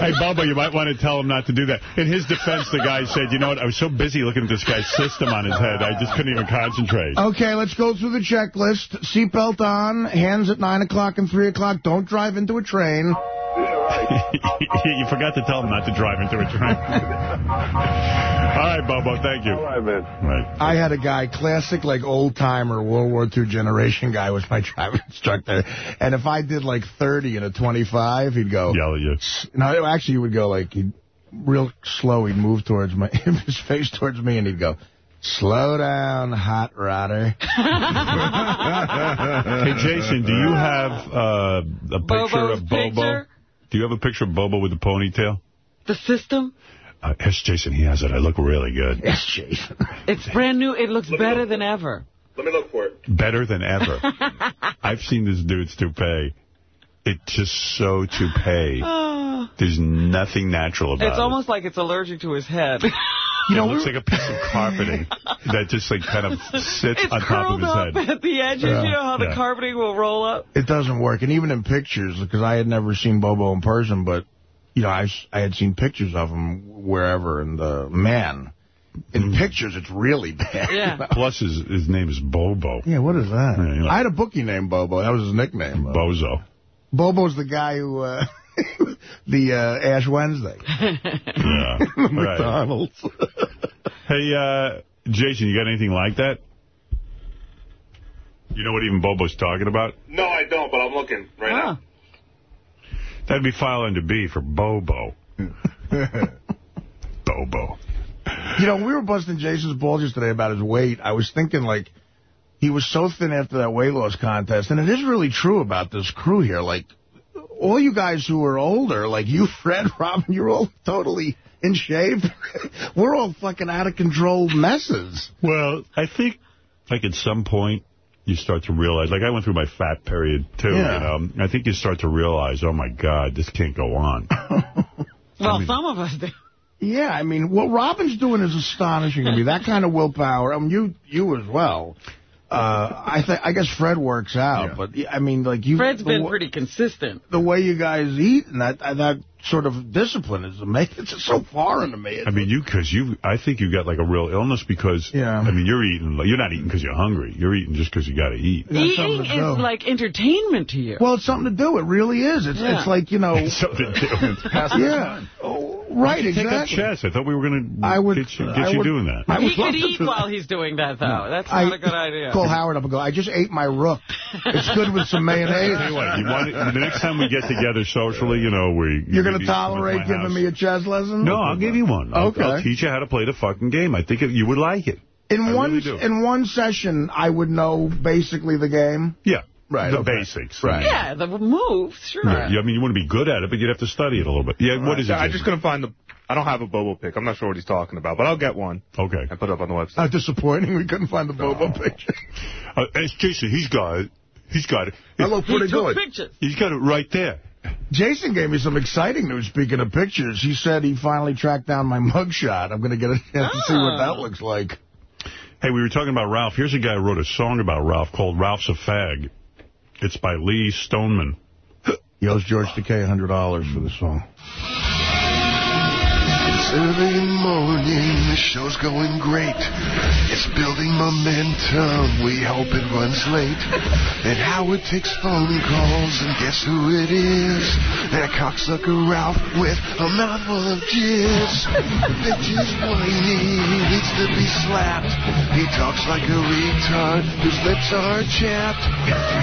Hey, Bubba, you might want to tell him not to do that. In his defense, the guy said, you know what, I was so busy looking at this guy's system on his head, I just couldn't even concentrate. Okay, let's go through the checklist. Seatbelt on, hands at 9 o'clock and 3 o'clock. Don't drive into a train. you forgot to tell him not to drive into a train. All right, Bobo, thank you. All right, man. Right. I had a guy, classic, like, old-timer, World War II generation guy was my driving instructor. And if I did, like, 30 and a 25, he'd go... Yell at you. No, actually, he would go, like, he'd real slow. He'd move towards my, his face towards me, and he'd go, Slow down, hot rodder. hey, Jason, do you have uh, a picture Bobo's of Bobo? picture? Do you have a picture of Bobo with the ponytail? The system? Uh, yes, Jason, he has it. I look really good. Yes, Jason. It's brand new. It looks better than ever. Let me look for it. Better than ever. I've seen this dude's toupee. It's just so toupee. There's nothing natural about it. It's it. almost like it's allergic to his head. You know, it looks like a piece of carpeting that just like kind of sits It's on top of curled his up head. at the edges. Yeah. You know how the carpeting will roll up? It doesn't work. And even in pictures, because I had never seen Bobo in person, but, you know, I, I had seen pictures of him wherever, and uh, man, in pictures, it's really bad. Yeah. Plus, his, his name is Bobo. Yeah, what is that? Yeah, you know. I had a bookie named Bobo. That was his nickname. though. Bozo. Bobo's the guy who, uh, the uh, Ash Wednesday. Yeah. McDonald's. Hey, uh, Jason, you got anything like that? You know what even Bobo's talking about? No, I don't, but I'm looking right Huh. now. That'd be file under B for Bobo. Bobo. You know, we were busting Jason's balls yesterday about his weight. I was thinking, like, he was so thin after that weight loss contest. And it is really true about this crew here. Like, all you guys who are older, like you, Fred, Robin, you're all totally in shape. we're all fucking out of control messes. Well, I think, like, at some point, you start to realize, like, I went through my fat period, too, Yeah. you know. I think you start to realize, oh, my God, this can't go on. Well, some of us do. Yeah, I mean, what Robin's doing is astonishing to me. That kind of willpower. I mean, you you as well. Uh, I think I guess Fred works out, but I mean, like you. Fred's been wa- pretty consistent. the way you guys eat and that that sort of discipline is amazing. It's so foreign to me. I mean, you, because you, I think you got, like, a real illness because, Yeah. I mean, you're eating, you're not eating because you're hungry. You're eating just because you got to eat. That's Eating to do. is like entertainment to you. well, it's something to do. It really is. It's Yeah. it's like you know. Something to do. yeah. Oh, right. Take up Exactly. chess. I thought we were going to I would- get you, get I you would- doing that. I would he could eat do while he's doing that, though. That's not a good idea. Call Howard up and go. I just ate my rook. It's good with some mayonnaise. Tell you want the next time we get together socially, you know, we You're going maybe to to tolerate giving house. me a chess lesson? No, I'll give you one. I'll, Okay. I'll teach you how to play the fucking game. I think it, you would like it. In I one really in one session, I would know basically the game. Yeah. Right, The okay. basics. Right. Yeah, the moves, sure. Yeah, I mean, you want to be good at it, but you'd have to study it a little bit. Yeah, what is it? I'm just going to find the... I don't have a Bobo pic. I'm not sure what he's talking about, but I'll get one Okay. and put it up on the website. Not disappointing. We couldn't find the Bobo picture. Uh, it's Jason, he's got it. He's got it. I look pretty took good. pictures. He's got it right there. Jason gave me some exciting news. Speaking of pictures, he said he finally tracked down my mugshot. I'm going to get a chance to see what that Oh. looks like. Hey, we were talking about Ralph. Here's a guy who wrote a song about Ralph called Ralph's a Fag. It's by Lee Stoneman. He owes George Takei $100 for the song. It's early morning, the show's going great. It's building momentum, we hope it runs late. And Howard takes phone calls, and guess who it is? That cocksucker Ralph with a mouthful of jizz. The bitch whiny, he needs to be slapped. He talks like a retard, whose lips are chapped.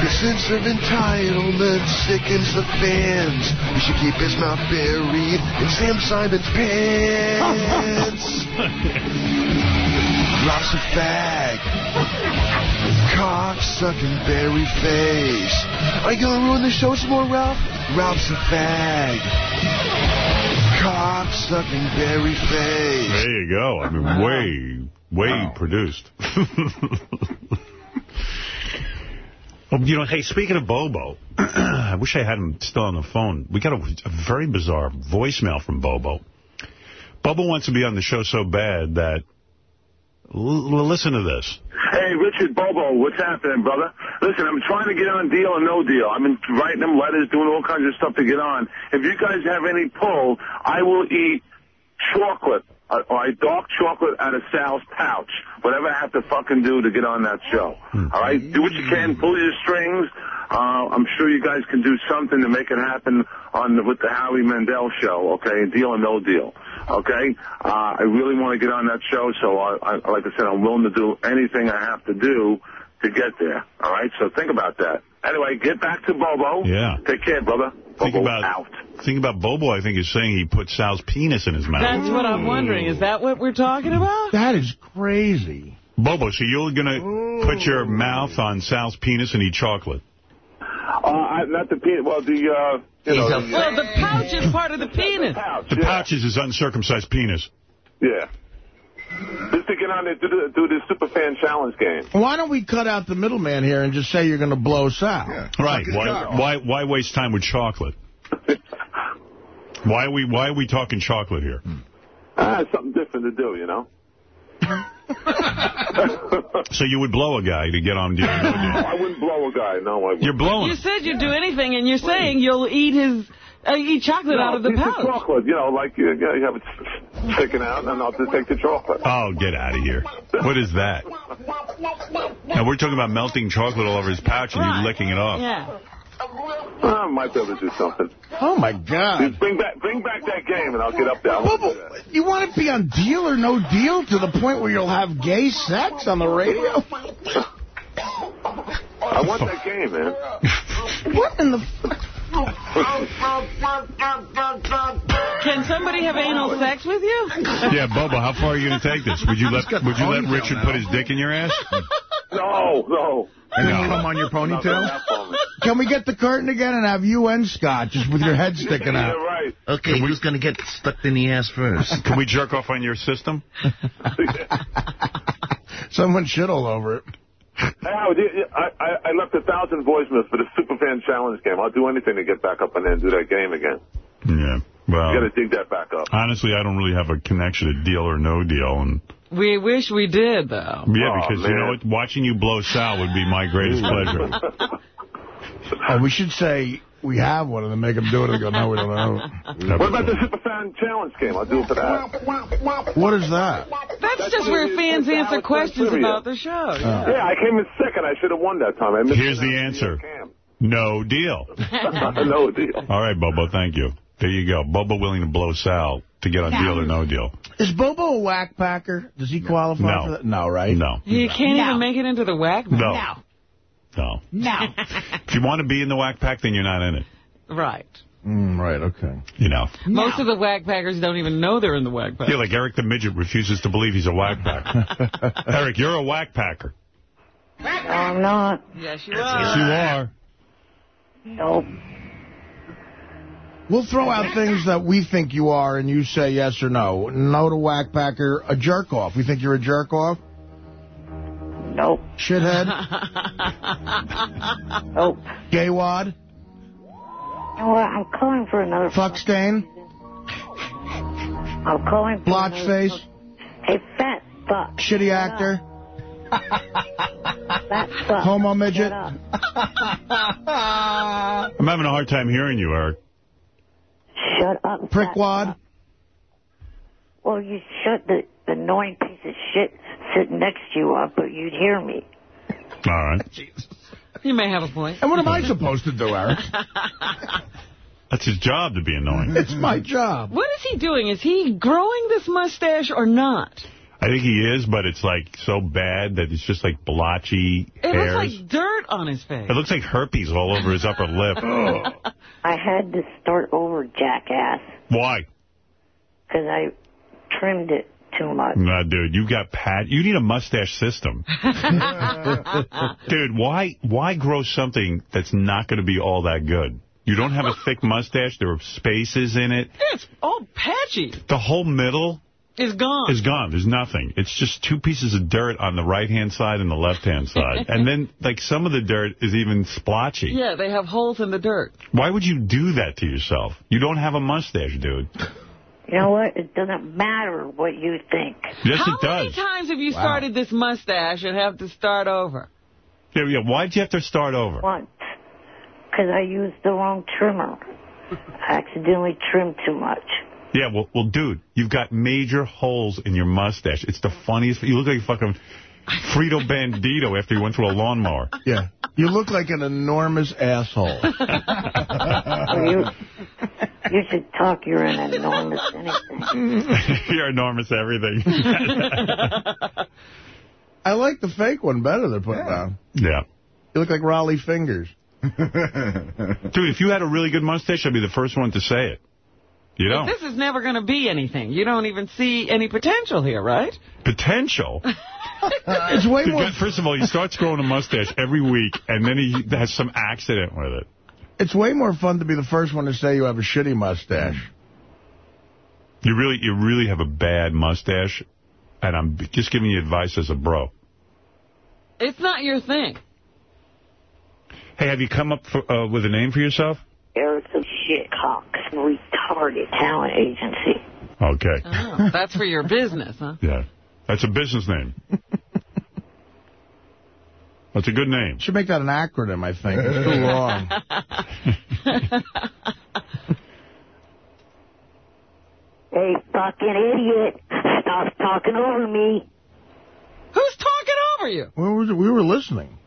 The sense of entitlement sickens the fans. He should keep his mouth buried in Sam Simon's pants. Ralph's a fag. Cock sucking berry face. Are you gonna ruin the show some more, Ralph? Ralph's a fag. Cock sucking berry face. There you go. I mean, uh-huh. way, way produced. Well, oh, you know, hey, speaking of Bobo, I wish I had him still on the phone. We got a, a very bizarre voicemail from Bobo. Bobo wants to be on the show so bad that... L listen to this. Hey, Richard Bobo, what's happening, brother? Listen, I'm trying to get on Deal or No Deal. I've been writing them letters, doing all kinds of stuff to get on. If you guys have any pull, I will eat chocolate, uh, or a dark chocolate out of Sal's pouch. Whatever I have to fucking do to get on that show. All right? Do what you can, pull your strings. Uh, I'm sure you guys can do something to make it happen on the, with the Howie Mandel show, okay? Deal or no deal, okay? Uh, I really want to get on that show, so I, I, like I said, I'm willing to do anything I have to do to get there, all right? So think about that. Anyway, get back to Bobo. Yeah. Take care, brother. Think Bobo about, out. think about Bobo, I think, is saying he put Sal's penis in his mouth. That's what I'm wondering. Is that what we're talking about? That is crazy. Bobo, so you're going to put your mouth on Sal's penis and eat chocolate? Uh, I, not the penis. Well, the, uh, you know, the, Well, the pouch is part of the penis. The pouch is his uncircumcised penis. yeah. Just to get on there, do the, do the super fan challenge game. Why don't we cut out the middleman here and just say you're going to blow Sal? Right. Why, why, why waste time with chocolate? why are we, why are we talking chocolate here? Ah, it's something different to do, you know? So you would blow a guy to get on deal or no deal? I wouldn't blow a guy. No, I wouldn't. You're blowing You said you'd do anything, and you're saying you'll eat his uh, eat chocolate out of the piece pouch. chocolate, you know, like you, you have it sticking out, and I'll just take the chocolate. Oh, get out of here. What is that? Now, we're talking about melting chocolate all over his pouch and you licking it off. Yeah. Ah, I might be able to do something. Oh, my God. Just bring back, bring back that game, and I'll get up there. I won't do that. You want to be on Deal or No Deal to the point where you'll have gay sex on the radio? I want that game, man. What in the... Can somebody have anal sex with you? Yeah, Bobo, how far are you going to take this? Would you let Would you let Richard put his dick in your ass? No, no. And then come on your ponytail? Can we get the curtain again and have you and Scott just with your head sticking Yeah, out? right. Okay, who's going to get stuck in the ass first? Can we jerk off on your system? Someone shit all over it. Hey, Howard, you- you- I, I, I left a thousand voicemails for the Superfan Challenge game. I'll do anything to get back up in there and do that game again. Yeah. Well, You got to dig that back up. honestly, I don't really have a connection to Deal or No Deal. and We wish we did, though. Yeah, Oh, because you know what? Watching you blow Sal would be my greatest pleasure. Oh, we should say we have one and then make them do it and go, no, we don't know. What about the Superfan Challenge game? I'll do it for that. What is that? That's just where fans answer questions about the show. Yeah. Yeah, I came in second. I should have won that time. I missed Here's the answer. No deal. no deal. All right, Bobo, thank you. There you go. Bobo willing to blow Sal to get on Deal or No Deal. Is Bobo a whack packer? Does he qualify No. for that? No, right? No. He can't even make it into the whack. No. No. No. No. If you want to be in the whack pack, then you're not in it. right. Mm, right, okay. You know. Most of the whack packers don't even know they're in the whack pack. Yeah, like Eric the Midget refuses to believe he's a whack packer. Eric, you're a whack packer. I'm not. Yes, you Yes, are. you are. Nope. We'll throw out things that we think you are, and you say yes or no. No to whack packer, a jerk off. We think you're a jerk off? Nope. Shithead? Nope. Gay wad? You? I'm calling for another. Fuck stain? I'm calling for Blotch another- face? Hey, fat fuck. Shitty actor? Fat fuck. Homo midget? I'm having a hard time hearing you, Eric. Shut up. Prick fat wad? fuck. Well, you shut the annoying piece of shit sitting next to you up, but you'd hear me. All right. You may have a point. And what am I supposed to do, Eric? That's his job to be annoying. It's my job. What is he doing? Is he growing this mustache or not? I think he is, but it's like so bad that it's just like blotchy It hairs. looks like dirt on his face. It looks like herpes all over his upper lip. I had to start over, jackass, Why? because I trimmed it too much. Nah, dude, you've got pat. You need a mustache system. dude, why why grow something that's not going to be all that good? You don't have a thick mustache. There are spaces in it. It's all patchy. The whole middle It's gone. is gone. There's nothing. It's just two pieces of dirt on the right-hand side and the left-hand side. and then, like, some of the dirt is even splotchy. Yeah, they have holes in the dirt. Why would you do that to yourself? You don't have a mustache, dude. You know what? It doesn't matter what you think. Yes, How it does. How many times have you started this mustache and have to start over? Yeah, yeah, why'd you have to start over? Once. Because I used the wrong trimmer. I accidentally trimmed too much. Yeah, well, well, dude, you've got major holes in your mustache. It's the funniest. You look like a fucking Frito Bandito after you went through a lawnmower. Yeah. You look like an enormous asshole. you, you should talk. You're an enormous anything. You're enormous everything. I like the fake one better they're putting on. yeah. You look like Rollie Fingers. Dude, if you had a really good mustache, I'd be the first one to say it. You But don't. this is never going to be anything. You don't even see any potential here, right? Potential. it's way more. First of all, he starts growing a mustache every week, and then he has some accident with it. It's way more fun to be the first one to say you have a shitty mustache. You really, you really have a bad mustache, and I'm just giving you advice as a bro. It's not your thing. Hey, have you come up for, uh, with a name for yourself? Eric's a shitcock, retarded talent agency. Okay. Oh, that's for your business, huh? Yeah. That's a business name. That's a good name. Should make that an acronym, I think. It's too long. Hey, fucking idiot. Stop talking over me. Who's talking over you? Where was it? We were listening.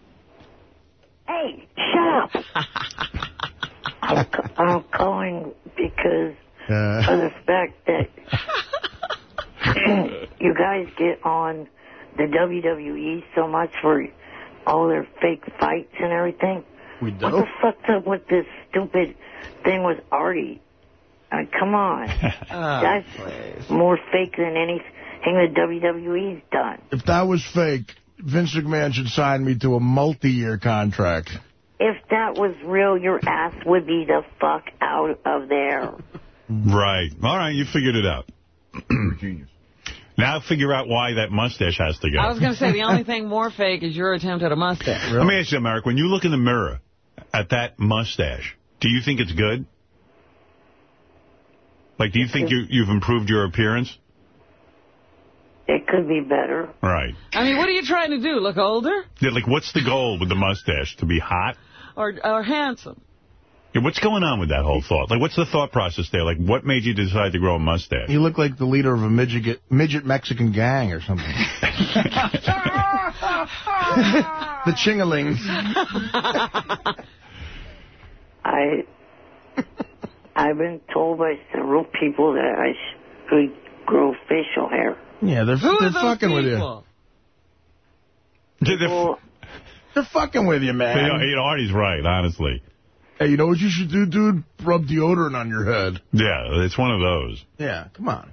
Hey, shut up. I'm, c- I'm calling because Uh, of the fact that you guys get on the WWE so much for all their fake fights and everything. we What the fuck's up with this stupid thing with Artie? I mean, come on. Ah, That's more fake than anything the WWE's done. If that was fake, Vince McMahon should sign me to a multi-year contract. If that was real, your ass would be the fuck out of there. Right. All right, you figured it out. Genius. Now figure out why that mustache has to go. I was going to say the only thing more fake is your attempt at a mustache. Let me ask you, Merrick, when you look in the mirror at that mustache, do you think it's good? Like, do you think you, you've improved your appearance? It could be better. Right. I mean, what are you trying to do? Look older Yeah, like, what's the goal with the mustache? To be hot? or or handsome? Yeah, what's going on with that whole thought? Like, what's the thought process there? Like, what made you decide to grow a mustache? You look like the leader of a midget, midget Mexican gang or something. the Chingalings. I, I've been told by several people that I should grow facial hair. Yeah, they're, Who they're are those fucking with you. people? They're- They're fucking with you, man. you know, you know, Artie's right, honestly. Hey, you know what you should do, dude? Rub deodorant on your head. Yeah, it's one of those. Yeah, come on.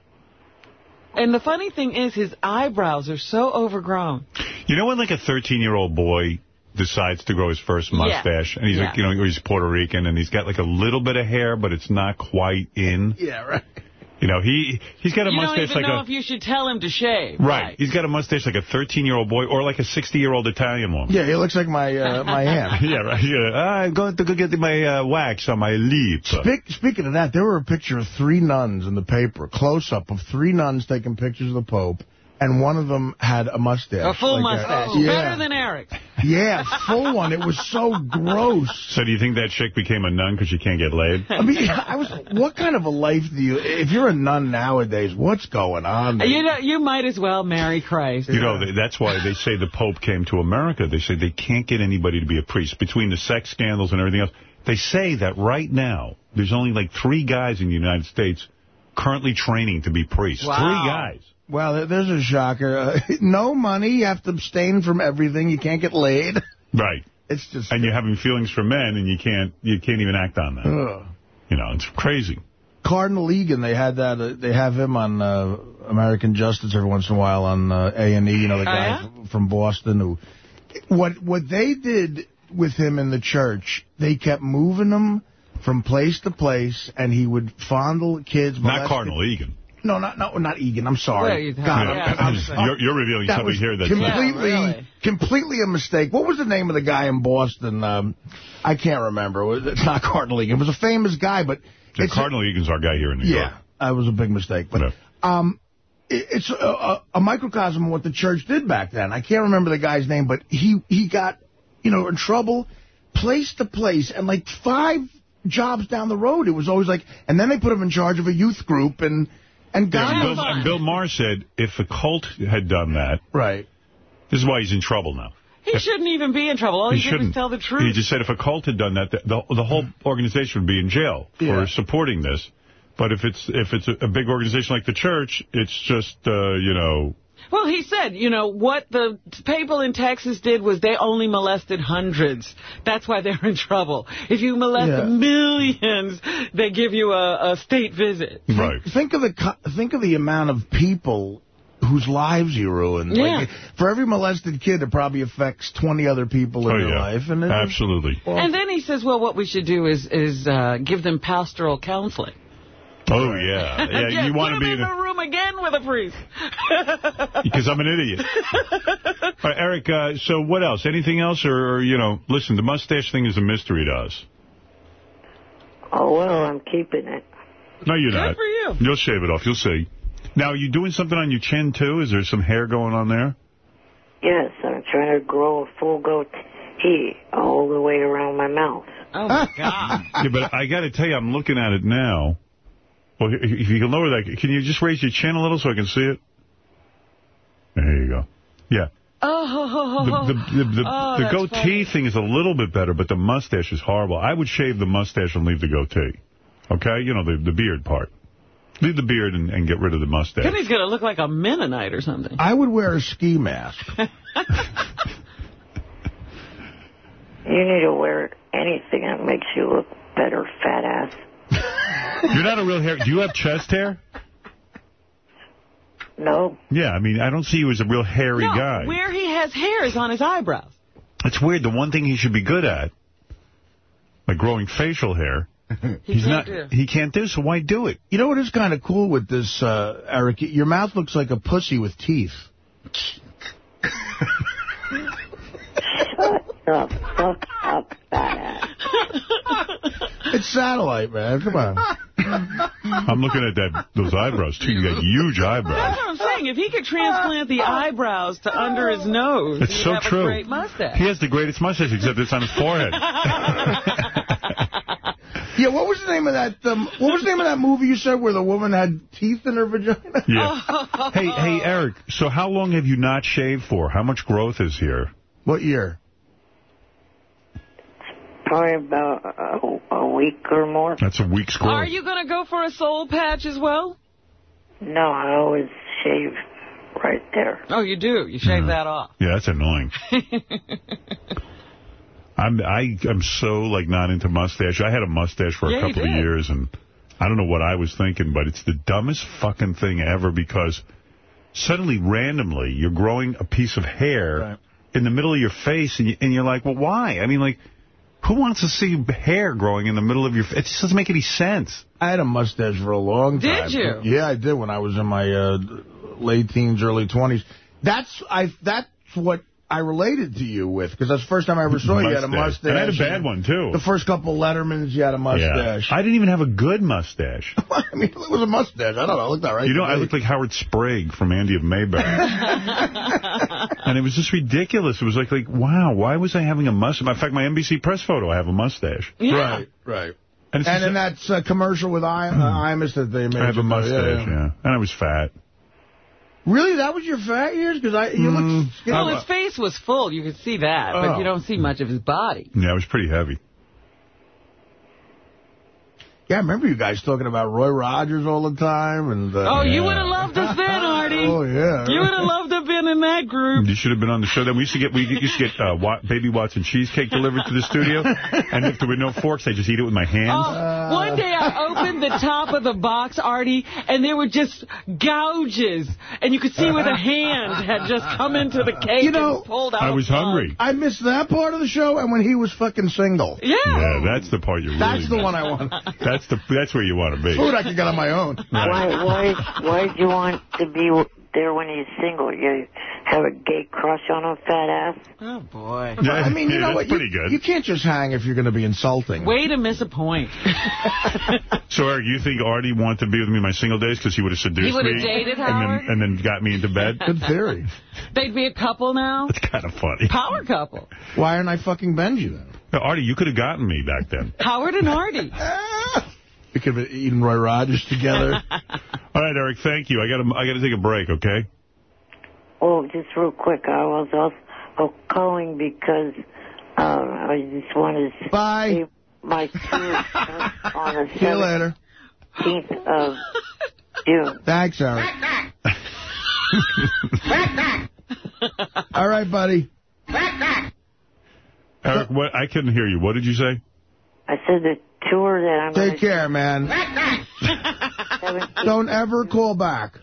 And the funny thing is, his eyebrows are so overgrown. You know when, like, a 13-year-old boy decides to grow his first Yeah. mustache, and he's, Yeah. like, you know, he's Puerto Rican, and he's got, like, a little bit of hair, but it's not quite in. Yeah, right. You know, he, he's got a you don't even know a... if you should tell him to shave. Right. He's got a mustache like a 13-year-old boy or like a 60-year-old Italian woman. Yeah, he looks like my uh, my aunt. yeah, right. Yeah. I'm going to go get my uh, wax on my lip. Speak, speaking of that, there were a picture of three nuns in the paper, close-up of three nuns taking pictures of the Pope, and one of them had a mustache. A full like mustache. yeah. Better than Eric. Yeah, full one. It was so gross. So do you think that chick became a nun because she can't get laid? I mean, I was. What kind of a life do you? If you're a nun nowadays, what's going on? You know, you might as well marry Christ. You know, that's why they say the Pope came to America. They say they can't get anybody to be a priest. Between the sex scandals and everything else, they say that right now, there's only like three guys in the United States currently training to be priests. Wow. Three guys. Well, there- there's a shocker. Uh, no money. You have to abstain from everything. You can't get laid. Right. It's just. And you're having feelings for men, and you can't you can't even act on that. Ugh. You know, it's crazy. Cardinal Egan, they had that. Uh, they have him on uh, American Justice every once in a while on uh, A and E. You know, the Oh, guy yeah? from Boston who. What what they did with him in the church, they kept moving him from place to place, and he would fondle kids. Not Cardinal kids. Egan. No, not not not Egan. I'm sorry. you- God, yeah, I'm- I'm- I'm- You're, you're revealing that something was here that's completely, Yeah, really. completely a mistake. What was the name of the guy in Boston? Um, I can't remember. It was- It's not Cardinal Egan. It was a famous guy, but Yeah, it's Cardinal Egan's our guy here in New York. yeah, that was a big mistake. But Yeah. um, it, it's a, a, a microcosm of what the church did back then. I can't remember the guy's name, but he he got you know in trouble, place to place, and like five jobs down the road, it was always like, and then they put him in charge of a youth group, and and Yeah, and, Bill, and Bill Maher said if a cult had done that, right. this is why he's in trouble now. He shouldn't even be in trouble. All he he, did was shouldn't. tell the truth. He just said if a cult had done that, the, the, the whole organization would be in jail for Yeah. supporting this. But if it's if it's a, a big organization like the church, it's just, uh, you know, Well, he said, you know, what the people in Texas did was they only molested hundreds. That's why they're in trouble. If you molest Yeah. millions, they give you a, a state visit. Right. Think of the think of the amount of people whose lives you ruined. Yeah. Like, for every molested kid, it probably affects 20 other people in Oh, their yeah. life. And it- Absolutely. And then he says, well, what we should do is is uh, give them pastoral counseling. Oh, yeah. Yeah, Yes, you want to be in in the room again with a priest. Because I'm an idiot. All right, Eric, uh, so what else? Anything else? Or, or, you know, listen, the mustache thing is a mystery to us. Oh, well, I'm keeping it. No, you're Good not. for you. You'll shave it off. You'll see. Now, are you doing something on your chin, too? Is there some hair going on there? Yes, I'm trying to grow a full goatee all the way around my mouth. Oh, my God. yeah, but I got to tell you, I'm looking at it now. Well, if if you can lower that, can you just raise your chin a little so I can see it? There you go. Yeah. Oh, The, the, the, the, oh, the that's goatee thing is a little bit better, but the mustache is horrible. I would shave the mustache and leave the goatee. Okay? You know, the, the beard part. Leave the beard and, and get rid of the mustache. Then he's going to look like a Mennonite or something. I would wear a ski mask. You need to wear anything that makes you look better, fat ass. You're not a real hair. Do you have chest hair? No. Yeah, I mean, I don't see you as a real hairy no, guy. where he has hair is on his eyebrows. It's weird. The one thing he should be good at, like growing facial hair, He he's can't not. do. He can't do. So why do it? You know what is kind of cool with this, uh, Eric? Your mouth looks like a pussy with teeth. The fuck up, fat ass. It's satellite, man. Come on. I'm looking at that those eyebrows too. You got huge eyebrows. That's what I'm saying. If he could transplant the eyebrows to under his nose, It's he'd so have true. a great mustache. He has the greatest mustache, except it's on his forehead. Yeah, what was the name of that? Um, what was the name of that movie you said where the woman had teeth in her vagina? Yeah. hey, hey, Eric. So how long have you not shaved for? How much growth is here? What year? Probably about a, a week or more. That's a week's growth. Are you going to go for a soul patch as well? No, I always shave right there. Oh, you do. You shave that off. Yeah, that's annoying. I'm I am so like not into mustache. I had a mustache for a Yeah, you couple of years, and I don't know what I was thinking, but it's the dumbest fucking thing ever because suddenly, randomly, you're growing a piece of hair in the middle of your face, and, you, and you're like, well, why? I mean, like, who wants to see hair growing in the middle of your face? It just doesn't make any sense. I had a mustache for a long time. Did you? Yeah, I did when I was in my uh, late teens, early 20s. That's I. That's what I related to you with, because that's the first time I ever saw you. You had a Mustache. mustache. And I had a bad one, too. The first couple Lettermans, you had a mustache. Yeah. I didn't even have a good mustache. I mean, it was a mustache. I don't know. It looked all right. You know, to I looked like Howard Sprague from Andy of Mayberry. and it was just ridiculous. It was like, like, wow, why was I having a mustache? In fact, my NBC press photo, I have a mustache. Yeah. Right, right. And, And in that uh, commercial with I, uh, Imus that they made. I have you a know, mustache, yeah, And I was fat. Really? That was your fat years? Because I you Mm. look... You Well, know, his face was full. You could see that, Oh. but you don't see much of his body. Yeah, I was pretty heavy. yeah, I remember you guys talking about Roy Rogers all the time. and. Uh, Oh, you would have loved us then, Artie. Oh, yeah. You would have loved to have been in that group. You should have been on the show. Then we used to get we used to get uh, Wa- baby Watson cheesecake delivered to the studio, and if there were no forks, I just eat it with my hands. Oh, one day I opened the top of the box, Artie, and there were just gouges, and you could see where the hand had just come into the cake You know, and pulled out. I a was hungry. I missed that part of the show, and when he was fucking single. Yeah. Yeah, that's the part you really. That's the miss. one I want. That's the that's where you want to be. Food I could get on my own. Why, why, why do you want to be there when he's single? You have a gay crush on a fat ass? Oh, boy. Yeah, I mean, you yeah, know that's what? pretty you, good. you can't just hang if you're going to be insulting. Way to miss a point. So, Eric, you think Artie wanted to be with me my single days because he would have seduced He would've me dated and Howard? then, and then got me into bed? Good theory. They'd be a couple now. It's kind of funny. Power couple. Why aren't I fucking Benji then? No, Artie, you could have gotten me back then. Howard and Artie. We could have been eating Roy Rogers together. All right, Eric, thank you. I got to I got to take a break, okay? Oh, just real quick, I was also calling because uh, I just wanted to Bye. say my tour on the See you later. 17th of June. Thanks, Eric. All right, buddy. Eric, what? I couldn't hear you. What did you say? I said the tour that I'm Take care, man. Don't ever call back.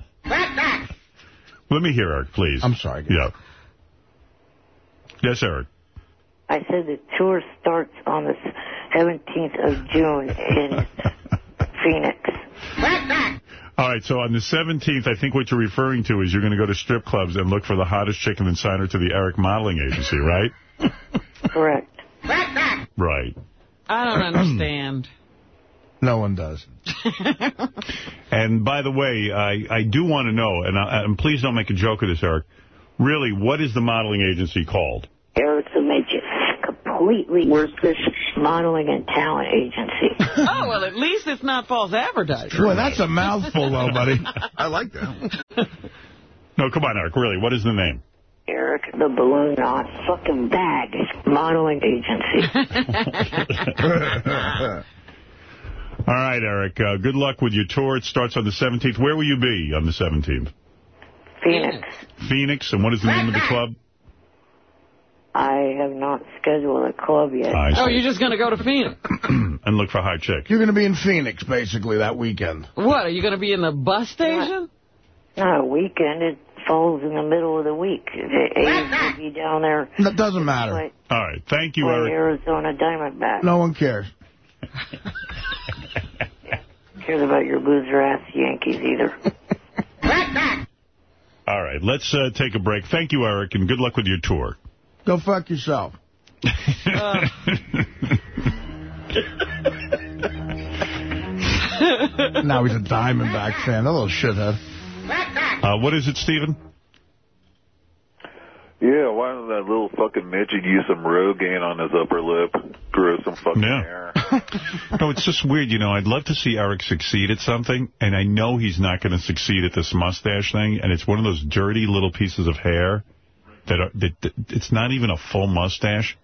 Let me hear Eric, please. I'm sorry. Yeah. Yes, Eric. I said the tour starts on the 17th of June in Phoenix. All right, so on the 17th, I think what you're referring to is you're going to go to strip clubs and look for the hottest chick and sign her to the Eric Modeling Agency, right? Correct. Right. I don't understand. No one does. And by the way, I, I do want to know, and, I, and please don't make a joke of this, Eric, really, what is the modeling agency called? Eric's a midget. Completely worthless modeling and talent agency. oh, well, at least it's not false advertising. Boy, that's a mouthful, though, buddy. I like that. No, come on, Eric, really, what is the name? Eric the Balloon Knot fucking bag modeling agency. All right, Eric, uh, good luck with your tour. It starts on the 17th. Where will you be on the 17th? Phoenix. Phoenix, and what is the name of the club? I have not scheduled a club yet. Oh, you're just going to go to Phoenix? and look for high chick. You're going to be in Phoenix, basically, that weekend. What, are you going to be in the bus station? Not a weekend. It falls in the middle of the week. The A's will be down there. That doesn't matter. Play, All right, thank you, play Eric. Arizona Diamondbacks. No one cares. cares about your loser ass Yankees either. All right, let's uh, take a break. Thank you, Eric, and good luck with your tour. Go fuck yourself. now he's a Diamondback fan. A little shithead. Uh, what is it, Stephen? Yeah, why don't that little fucking midget use some Rogaine on his upper lip? Grow some fucking Yeah. hair. No, it's just weird. You know, I'd love to see Eric succeed at something, and I know he's not going to succeed at this mustache thing, and it's one of those dirty little pieces of hair that, are, that, that it's not even a full mustache.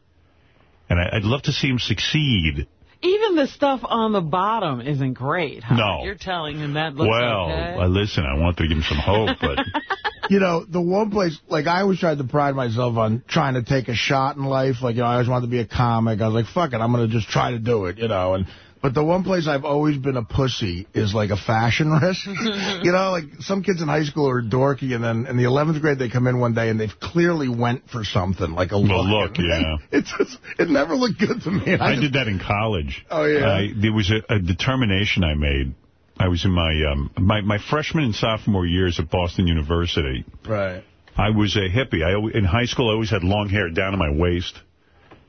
And I, I'd love to see him succeed. Even the stuff on the bottom isn't great. Howard. No. You're telling him that looks well, okay? uh, listen, I want to give him some hope, but You know, the one place, like, I always tried to pride myself on trying to take a shot in life. Like, you know, I always wanted to be a comic. I was like, fuck it, I'm going to just try to do it, you know. And But the one place I've always been a pussy is, like, a fashion risk. you know, like, some kids in high school are dorky, and then in the 11th grade, they come in one day, and they've clearly went for something, like a look. Well, look, yeah. It just, it never looked good to me. And I just- did that in college. Oh, yeah? I, there was a, a determination I made. I was in my, um, my my freshman and sophomore years at Boston University. Right. I was a hippie. I In high school, I always had long hair down to my waist.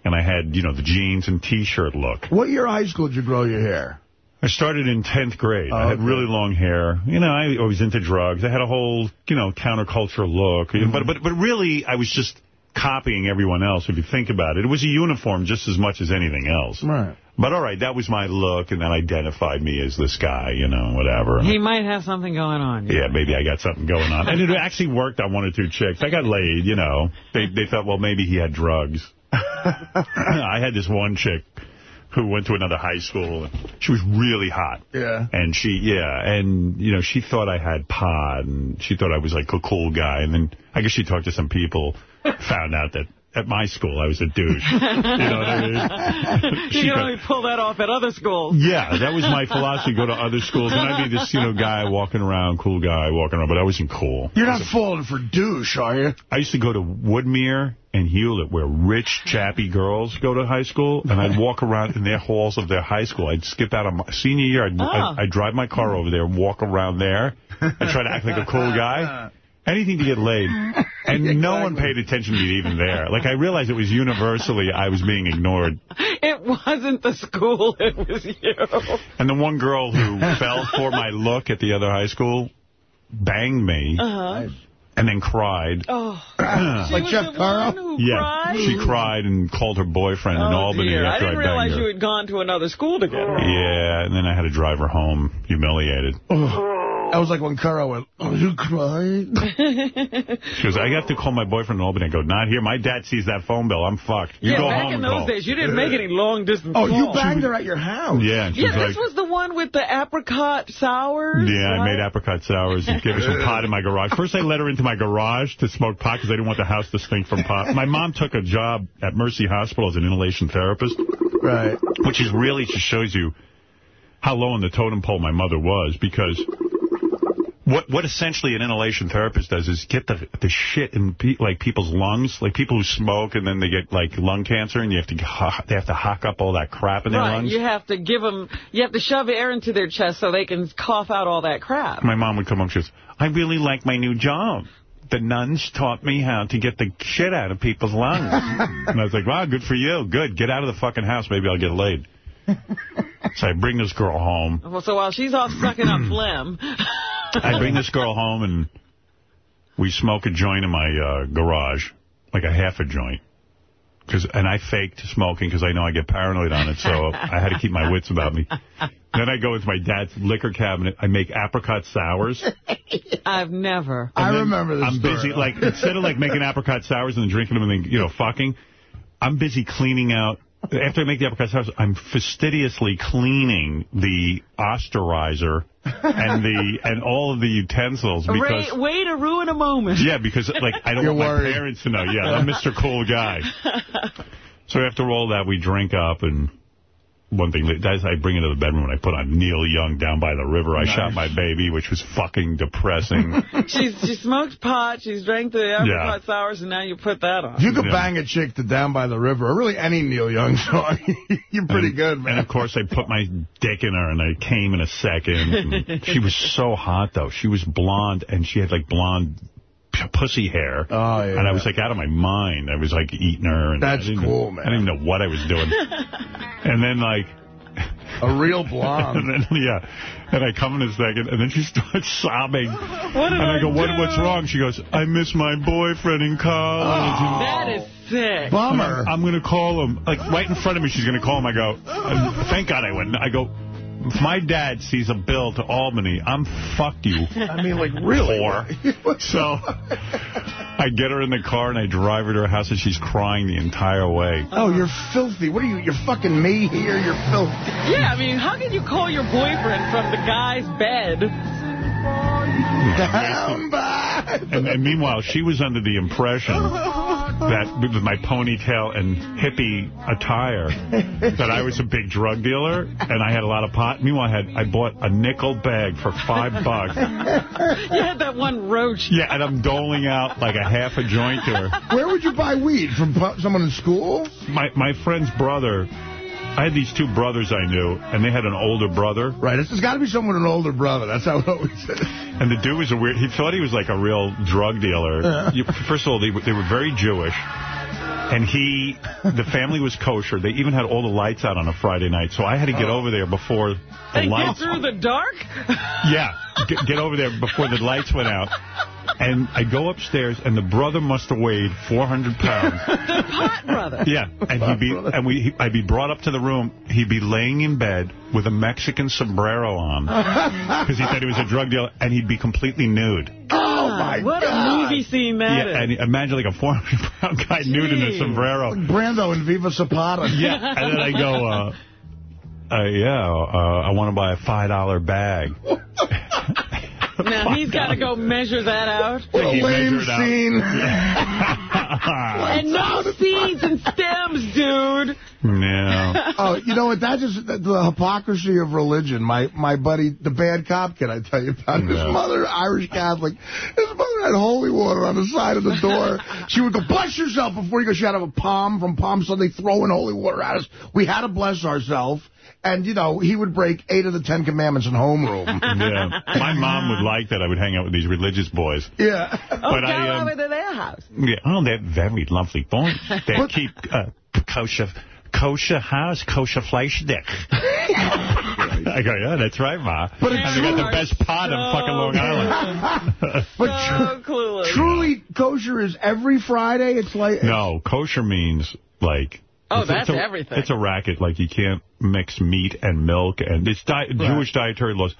And I had, you know, the jeans and T-shirt look. What year of high school did you grow your hair? I started in 10th grade. I had okay. really long hair. You know, I, I was into drugs. I had a whole, you know, counterculture look. Mm-hmm. But, but, but really, I was just copying everyone else, if you think about it. It was a uniform just as much as anything else. Right. But all right, that was my look, and that identified me as this guy, you know, whatever. He might have something going on. Yeah, maybe I got something going on. And it actually worked on one or two chicks. I got laid, you know. They they thought, well, maybe he had drugs. I had this one chick who went to another high school. And she was really hot. Yeah. And she, yeah, and, you know, she thought I had pod, and she thought I was, like, a cool guy. And then I guess she talked to some people, found out that at my school I was a douche. you know what I mean? you She can only pull that off at other schools. yeah, that was my philosophy. Go to other schools, and I'd be this, you know, guy walking around, cool guy walking around, but I wasn't cool. You're not falling for douche, are you? I used to go to Woodmere and Hewlett, where rich, chappy girls go to high school, and I'd walk around in their halls of their high school. I'd skip out of my senior year. I'd, Oh. I'd, I'd drive my car over there and walk around there and try to act like a cool guy. Anything to get laid. And no one paid attention to me even there. Like, I realized it was universally I was being ignored. It wasn't the school, it was you. And the one girl who fell for my look at the other high school banged me Uh-huh. and then cried. Oh. Like Jeff the Carl? yeah, cried? she cried and called her boyfriend in Oh, Albany dear. I after I, didn't banged realize her. you had gone to another school together. Yeah, and then I had to drive her home, humiliated. That was like when Kuro went, are you crying? She goes, I have to call my boyfriend in Albany. I go, not here. My dad sees that phone bill. I'm fucked. You yeah, go back home in those call. days, you didn't make any long-distance Oh, calls. you banged her at your house. Yeah, and Yeah, like, this was the one with the apricot sours. Yeah, I made apricot sours and gave her some pot in my garage. First, I let her into my garage to smoke pot because I didn't want the house to stink from pot. My mom took a job at Mercy Hospital as an inhalation therapist. Right. Which is really just shows you how low on the totem pole my mother was because what what essentially an inhalation therapist does is get the the shit in pe like people's lungs, like people who smoke and then they get like lung cancer and you have to they have to hock up all that crap in their Right, lungs. you have to give them, you have to shove air into their chest so they can cough out all that crap. My mom would come home and she goes, I really like my new job. The nuns taught me how to get the shit out of people's lungs. and I was like, wow, good for you. Good. Get out of the fucking house. Maybe I'll get laid. So I bring this girl home. Well, so while she's off sucking up phlegm, I bring this girl home and we smoke a joint in my uh, garage, like a half a joint. Cause, and I faked smoking because I know I get paranoid on it, so I had to keep my wits about me. Then I go into my dad's liquor cabinet. I make apricot sours. I've never. I remember this I'm story. busy, like, instead of, like, making apricot sours and then drinking them and then, you know, fucking, I'm busy cleaning out. After I make the apricot sours, I'm fastidiously cleaning the osterizer and the and all of the utensils because... Ray, way to ruin a moment. Yeah, because, like, I don't You're want worried. my parents to know. Yeah, I'm Mr. Cool Guy. So after all that, we drink up, and one thing, that I bring into the bedroom and I put on Neil Young Down by the River. I shot my baby, which was fucking depressing. She's she smoked pot, she's drank the apricot sours, and now you put that on. You could Yeah. bang a chick to Down by the River, or really any Neil Young song. You're pretty and, good, man. And, of course, I put my dick in her, and I came in a second. She was so hot, though. She was blonde, and she had, like, blonde p- pussy hair. Oh, yeah. And I was, like, out of my mind. I was, like, eating her. And That's I didn't cool, even, man. I didn't even know what I was doing. and then, like... A real blonde. and then, yeah. And I come in a second, and then she starts sobbing. What did and I, I go, what, what's wrong? She goes, I miss my boyfriend in college. And That is sick. Bummer. I'm going to call him. Like, right in front of me, she's going to call him. I go, thank God I went. I go, if my dad sees a bill to Albany, I'm fuck you. I mean, like, really? Whore. So I get her in the car and I drive her to her house and she's crying the entire way. Oh, you're filthy. What are you? You're fucking me here. You're filthy. Yeah, I mean, how can you call your boyfriend from the guy's bed? Down by. And, and meanwhile, she was under the impression that with my ponytail and hippie attire, that I was a big drug dealer and I had a lot of pot. Meanwhile, I had I bought a nickel bag for five bucks. You had that one roach. Yeah, and I'm doling out like a half a joint to her. Where would you buy weed? From someone in school? My my friend's brother, I had these two brothers I knew, and they had an older brother. Right. It's, it's got to be someone with an older brother. That's how it always is. And the dude was a weird, he thought he was like a real drug dealer. You, first of all, they, were- they were very Jewish. And he, the family was kosher. They even had all the lights out on a Friday night. So I had to get oh. over there before the And get lights. through the dark? Yeah, get, get over there before the lights went out. And I go upstairs, and the brother must have weighed 400 pounds. The pot brother. Yeah, and he'd be, and we, he, I'd be brought up to the room. He'd be laying in bed with a Mexican sombrero on because he thought he was a drug dealer, and he'd be completely nude. Oh, my What God. a movie scene that yeah, is. and imagine like a 400 pound guy nude in a Jeez. sombrero. Brando and Viva Zapata. Yeah, and then I go, uh, uh, yeah, uh, I want to buy a $5 bag. Now he's got to go measure that out. What a lame measured out. scene. And no seeds and stems, dude. no. Oh, you know what? That just the, the hypocrisy of religion. My my buddy, the bad cop kid, I tell you about. His mother, Irish Catholic. His mother had holy water on the side of the door. she would go, bless yourself before you go. She had a palm from Palm Sunday throwing holy water at us. We had to bless ourselves. And, you know, he would break eight of the Ten Commandments in homeroom. Yeah. My mom would like that I would hang out with these religious boys. yeah. Oh, But go I, um, over to their house. Yeah. Oh, they're very lovely boys. They keep uh, kosher kosher house, kosher Fleischdick. I go, yeah, that's right, Ma. But and they got the best pot in fucking Long Island. But So tru- clueless. truly, kosher is every Friday. It's like... no, kosher means, like... Oh, it's- that's it's a, everything. It's a racket. Like, you can't mix meat and milk. And it's di Jewish dietary laws.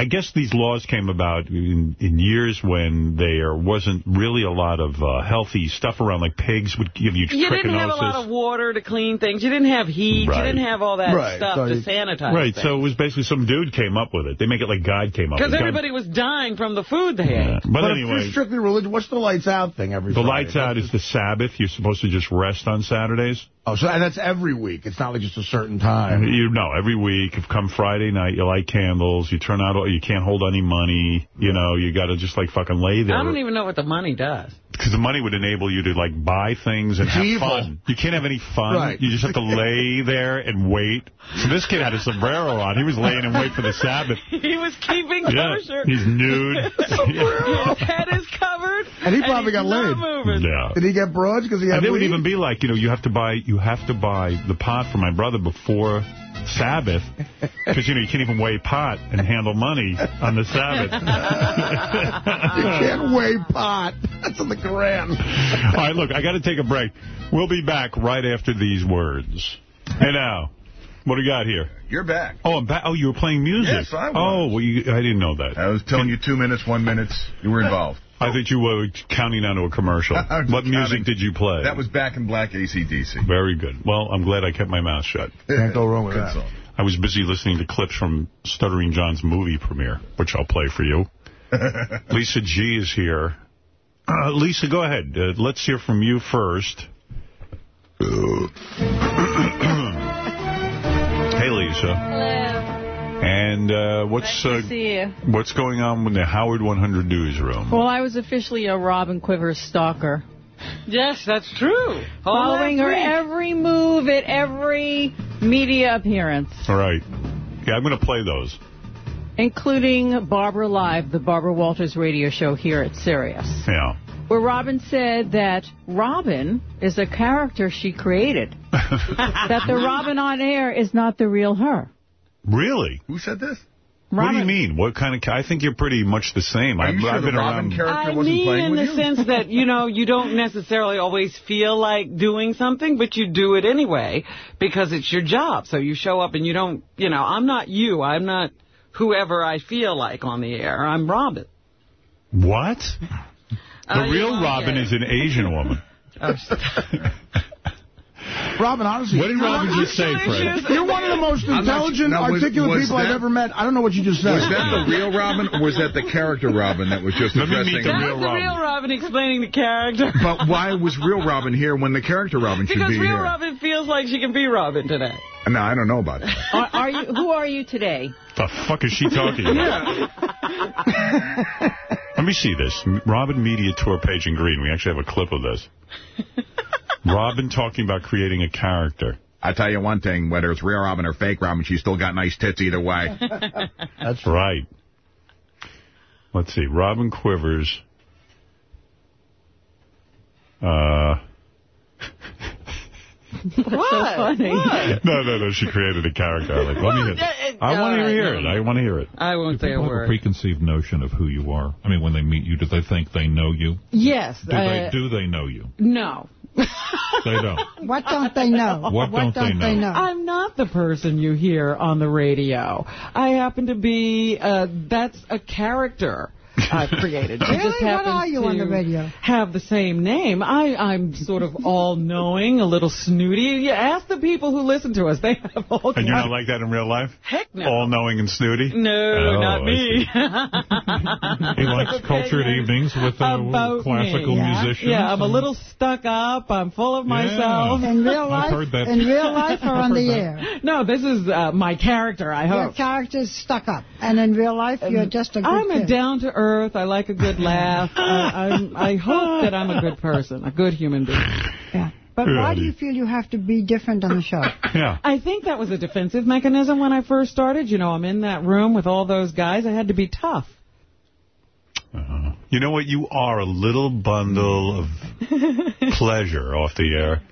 I guess these laws came about in, in years when there wasn't really a lot of uh, healthy stuff around, like pigs would give you You didn't have a lot of water to clean things. You didn't have heat. Right. You didn't have all that Right, stuff so to you- sanitize Right, things. so it was basically some dude came up with it. They make it like God came up with Because it. God- everybody was dying from the food they ate. But, But, if anyway, you're strictly religious, what's the lights out thing every the Friday? lights out is the Sabbath. You're supposed to just rest on Saturdays. Oh, so and that's every week. It's not like just a certain time. You know, every week, if come Friday night, you light candles, you turn out, you can't hold any money, you know, you got to just like fucking lay there. I don't even know what the money does. Because the money would enable you to, like, buy things and have Evil. fun. You can't have any fun. Right. You just have to lay there and wait. So this kid had a sombrero on. He was laying and wait for the Sabbath. He was keeping Yeah, kosher. he's nude. His head is covered. And he probably he's got not laid. moving. Yeah. Did he get broads because he had And it would even be like, you know, you have to buy you have to buy the pot for my brother before Sabbath because, you know, you can't even weigh pot and handle money on the Sabbath. you can't weigh pot. That's in the Quran. All right, look, I got to take a break. We'll be back right after these words. Hey, now, what do we got here? You're back. Oh, I'm back. Oh, you were playing music. Yes, I was. Oh, well, you, I didn't know that. I was telling you two minutes, one minutes. You were involved. I think you were counting down to a commercial. What music did you play? That was Back in Black ACDC. Very good. Well, I'm glad I kept my mouth shut. Can't go wrong with Good that. song. I was busy listening to clips from Stuttering John's movie premiere, which I'll play for you. Lisa G is here. Uh, Lisa, go ahead. Uh, let's hear from you first. hey, Lisa. And uh, what's uh, what's going on in the Howard 100 newsroom? Well, I was officially a Robin Quivers stalker. Yes, that's true. All Following that her every move at every media appearance, All right. Yeah, I'm going to play those. including Barbara Live, the Barbara Walters radio show here at Sirius, Yeah. where Robin said that Robin is a character she created. that the Robin on air is not the real her. Really? Who said this? What do you mean? What kind of? I think you're pretty much the same. Are I've, you sure I've the been Robin around. character I wasn't mean, playing in with the you? sense that, you know, you don't necessarily always feel like doing something, but you do it anyway because it's your job. So you show up and you don't, you know, I'm not you. I'm not whoever I feel like on the air. I'm Robin. What? The Uh, real won't Robin is an Asian woman. Robin, honestly. What did Robin you're- just say, Fred? You're one of the most intelligent, now, was- articulate was people I've ever met. I don't know what you just said. Was that the real Robin, or was that the character Robin that was just Let me addressing... meet the That's real the Robin. real Robin explaining the character. But why was real Robin here when the character Robin should because be real? Robin feels like she can be Robin today. No, I don't know about that. Are, are you? Who are you today? The fuck is she talking about? Let me see this. Robin Media Tour page in green. We actually have a clip of this. Robin talking about creating a character. I tell you one thing, whether it's real Robin or fake Robin, she's still got nice tits either way. That's right. Let's see. Robin Quivers. Uh, What's so funny? no, no, no. She created a character. I'm like, let me hear. I want to hear it. I want to hear it. I won't say a People have a word. preconceived notion of who you are. I mean, when they meet you, do they think they know you? Yes. Do they uh, do they know you? No. They don't. What don't they know? What don't they know? I'm not the person you hear on the radio. I happen to be, uh, that's a character I've created. Really? just What are you on the radio? Have the same name. I, I'm sort of all-knowing, a little snooty. You ask the people who listen to us. They have all. And you're not like that in real life. Heck no. All-knowing and snooty? No, Oh, not me. He likes cultured evenings with uh, classical me. Yeah. musicians. Yeah, I'm a little stuck up. I'm full of myself. In real I've life? heard that. In real life or on the that. air? No, this is uh, my character, I hope. Your character's stuck up. And in real life, you're just a good I'm a down to earth. I like a good laugh. uh, I'm, I hope that I'm a good person, a good human being. Yeah. But why do you feel you have to be different on the show? Yeah. I think that was a defensive mechanism when I first started. You know, I'm in that room with all those guys. I had to be tough. You know what? You are a little bundle of pleasure off the air.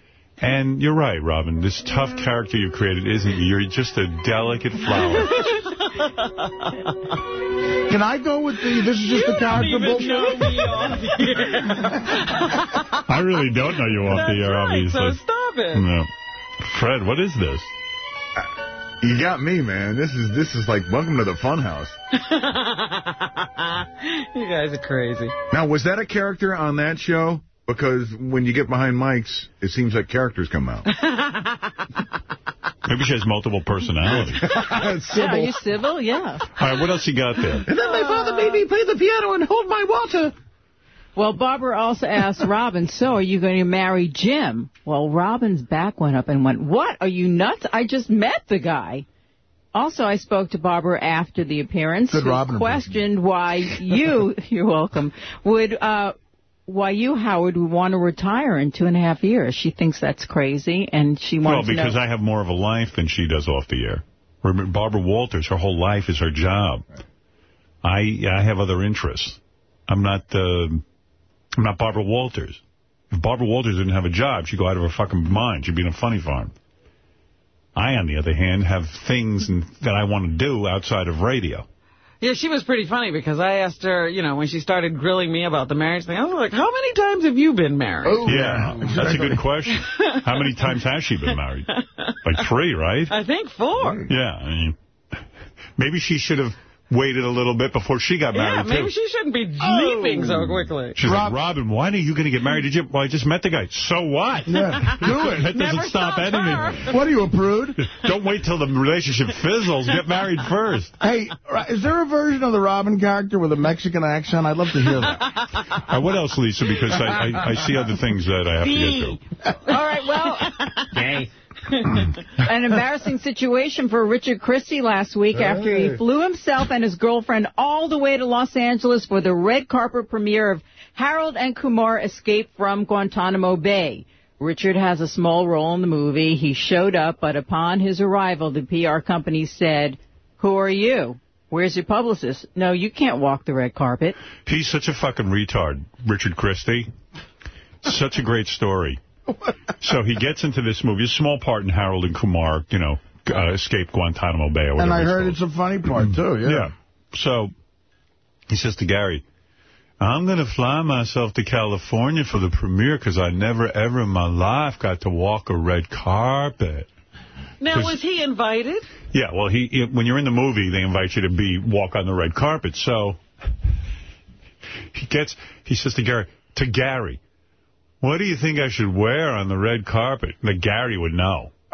And you're right, Robin. This tough character you've created isn't you. You're just a delicate flower. Can I go with the, this is just the character bullshit? I really don't know you off the air, Right, obviously. so stop it. No. Fred, what is this? Uh, you got me, man. This is this is like welcome to the funhouse. you guys are crazy. Now, was that a character on that show? Because when you get behind mics, it seems like characters come out. Maybe she has multiple personalities. Yeah, are you civil? Yeah. All right, what else you got there? And then my father made me play the piano and hold my water. Well, Barbara also asked Robin, so are you going to marry Jim? Well, Robin's back went up and went, what? Are you nuts? I just met the guy. Also, I spoke to Barbara after the appearance, Good Robin questioned why you, you're welcome, would, uh, why you, Howard, would want to retire in two and a half years. She thinks that's crazy, and she Well, wants to know. because I have more of a life than she does off the air. Remember, Barbara Walters, her whole life is her job. I I have other interests. I'm not uh, I'm not Barbara Walters. If Barbara Walters didn't have a job, she'd go out of her fucking mind. She'd be in a funny farm. I, on the other hand, have things and, that I want to do outside of radio. Yeah, she was pretty funny because I asked her, you know, when she started grilling me about the marriage thing, I was like, how many times have you been married? Oh, yeah, that's a good question. How many times has she been married? Like three, right? I think four. Yeah, I mean, maybe she should have waited a little bit before she got married, Yeah, married, maybe too. she shouldn't be leaping so oh. quickly. She's like, Robin, why are you going to get married to Jim? Well, I just met the guy. So what? Yeah, do it. That doesn't stop anything. What are you, a prude? Don't wait till the relationship fizzles. Get married first. Hey, is there a version of the Robin character with a Mexican accent? I'd love to hear that. All right, uh, what else, Lisa? Because I, I, I see other things that I have to get to. All right, well, Gay. an embarrassing situation for Richard Christie last week after he flew himself and his girlfriend all the way to Los Angeles for the red carpet premiere of Harold and Kumar Escape from Guantanamo Bay. Richard has a small role in the movie. He showed up, but upon his arrival, the PR company said, who are you? Where's your publicist? No, you can't walk the red carpet. He's such a fucking retard, Richard Christie. Such a great story. So he gets into this movie, a small part in Harold and Kumar, you know, uh, escape Guantanamo Bay or whatever And I heard called. it's a funny part, too. Yeah. Yeah. So he says to Gary, I'm going to fly myself to California for the premiere because I never, ever in my life got to walk a red carpet. Now, was he invited? Yeah, well, he, he when you're in the movie, they invite you to be walk on the red carpet. So he gets, he says to Gary, to Gary, what do you think I should wear on the red carpet? That Gary would know.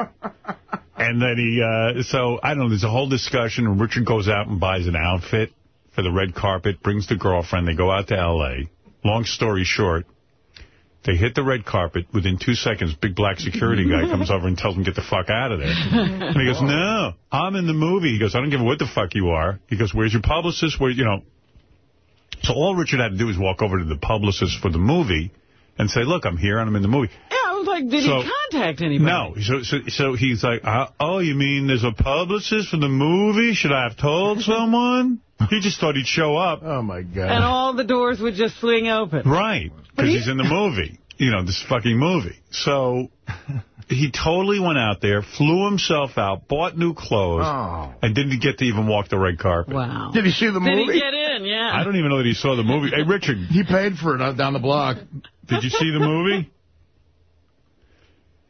and then he, uh, so, I don't know, there's a whole discussion, and Richard goes out and buys an outfit for the red carpet, brings the girlfriend, they go out to L.A. Long story short, they hit the red carpet. Within two seconds, big black security guy comes over and tells him, get the fuck out of there. And he goes, no, I'm in the movie. He goes, I don't give a what the fuck you are. He goes, where's your publicist? Where, you know. So all Richard had to do was walk over to the publicist for the movie and say, look, I'm here and I'm in the movie. Yeah, I was like, did So- he contact anybody? No. So, so, so he's like, uh, oh, you mean there's a publicist for the movie? Should I have told someone? He just thought he'd show up. Oh, my God. And all the doors would just swing open. Right, because he's in the movie. You know, this fucking movie. So he totally went out there, flew himself out, bought new clothes, Oh. and didn't get to even walk the red carpet. Wow. Did he see the movie? Did he get in? Yeah. I don't even know that he saw the movie. Hey, Richard, He paid for it down the block. Did you see the movie?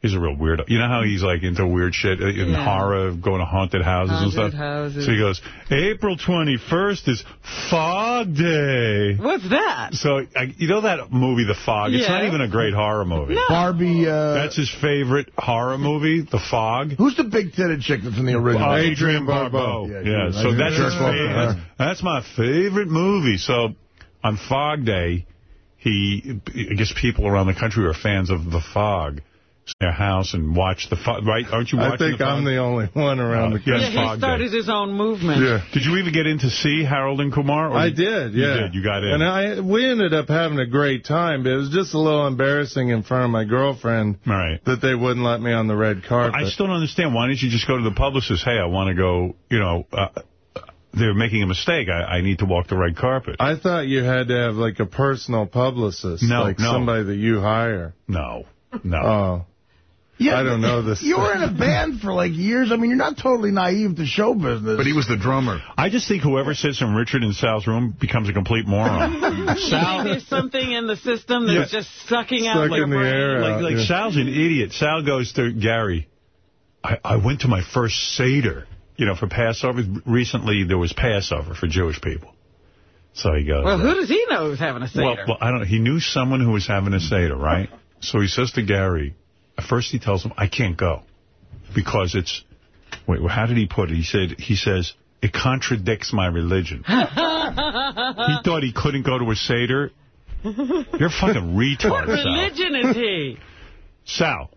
He's a real weirdo. You know how he's like into weird shit uh, in Yeah. horror, going to haunted houses and Haunted stuff? houses. So he goes, April 21st is Fog Day. What's that? So, I, you know that movie, The Fog? It's not even a great horror movie. Barbie, uh... That's his favorite horror movie, The Fog. Who's the big-titted chick that's in the original? Uh, Adrienne Barbeau. Yeah, Yeah, so that's jerk his favorite. That's, that's my favorite movie. So on Fog Day, he, I guess people around the country are fans of The Fog. Their house and watch the fog, right? Aren't you watching I think the? I'm the only one around the yes, country. Yeah, he Fog started Day. his own movement. Yeah. Did you even get in to see Harold and Kumar? or I you- did, You yeah. did. You got in. And I we ended up having a great time, but it was just a little embarrassing in front of my girlfriend right. that they wouldn't let me on the red carpet. I still don't understand. Why didn't you just go to the publicist? Hey, I want to go, you know, uh, they're making a mistake. I, I need to walk the red carpet. I thought you had to have like a personal publicist, No, like no. somebody that you hire. No, no. Oh. Yeah, I don't know this. You were in a band for like years. I mean, you're not totally naive to show business. But he was the drummer. I just think whoever sits in Richard and Sal's room becomes a complete moron. Sal, there's something in the system that's Yeah. just sucking out Sucking your the air like, out, like yeah. Sal's an idiot. Sal goes to Gary. I, I went to my first Seder, you know, for Passover. Recently, there was Passover for Jewish people. So he goes... Well, uh, who does he know who's having a Seder? Well, well, I don't. He knew someone who was having a Seder, right? So he says to Gary, at first he tells him, I can't go. Because it's, wait, well, how did he put it? He said, he says, it contradicts my religion. he thought he couldn't go to a Seder. You're a fucking retard, What Sal. religion is he? Sal,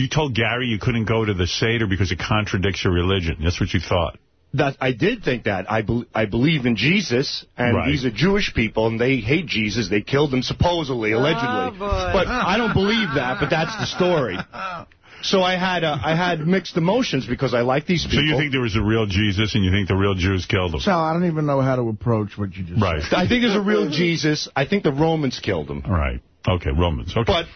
you told Gary you couldn't go to the Seder because it contradicts your religion. That's what you thought. That I did think that. I, bel I believe in Jesus, and Right. these are Jewish people, and they hate Jesus. They killed him, supposedly, allegedly. but I don't believe that, but that's the story. So I had uh, I had mixed emotions because I like these people. So you think there was a real Jesus and you think the real Jews killed him? Sal, I don't even know how to approach what you just Right. said. I think there's a real Jesus. I think the Romans killed him. All right. Okay, Romans. Okay. But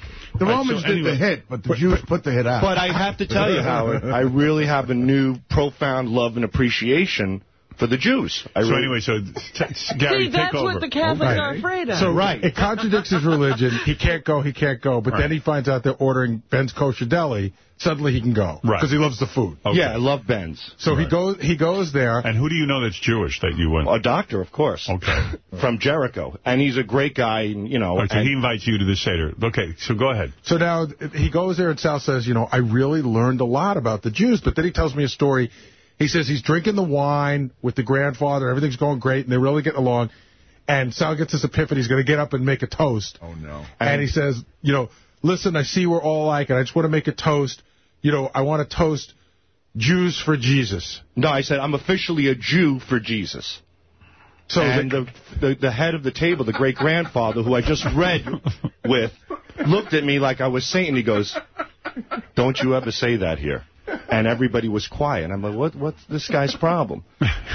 The Right, Romans so did anyway- the hit, but the Jews put the hit out. But I have to tell you, Howard, I really have a new profound love and appreciation for the Jews. I So really, anyway, so t- Gary, See, that's take over. what the Catholics are afraid of. So Right. it contradicts his religion. He can't go, he can't go. But Right. then he finds out they're ordering Ben's Kosher Deli. Suddenly he can go. Right. Because he loves the food. Okay. yeah, I love Ben's. So he goes he goes there. And who do you know that's Jewish that you went? A doctor, of course. Okay. From Jericho. And he's a great guy, and, you know. All right, so and- he invites you to the Seder. Okay, so go ahead. So now he goes there and Sal says, you know, I really learned a lot about the Jews. But then he tells me a story. He says he's drinking the wine with the grandfather. Everything's going great, and they're really getting along. And Sal gets this epiphany. He's going to get up and make a toast. Oh, no. And he says, you know, listen, I see we're all like, and I just want to make a toast. You know, I want to toast Jews for Jesus. No, I said, I'm officially a Jew for Jesus. So and the, the, the head of the table, the great-grandfather, who I just read with, looked at me like I was Satan. He goes, don't you ever say that here. And everybody was quiet. I'm like, what? What's this guy's problem?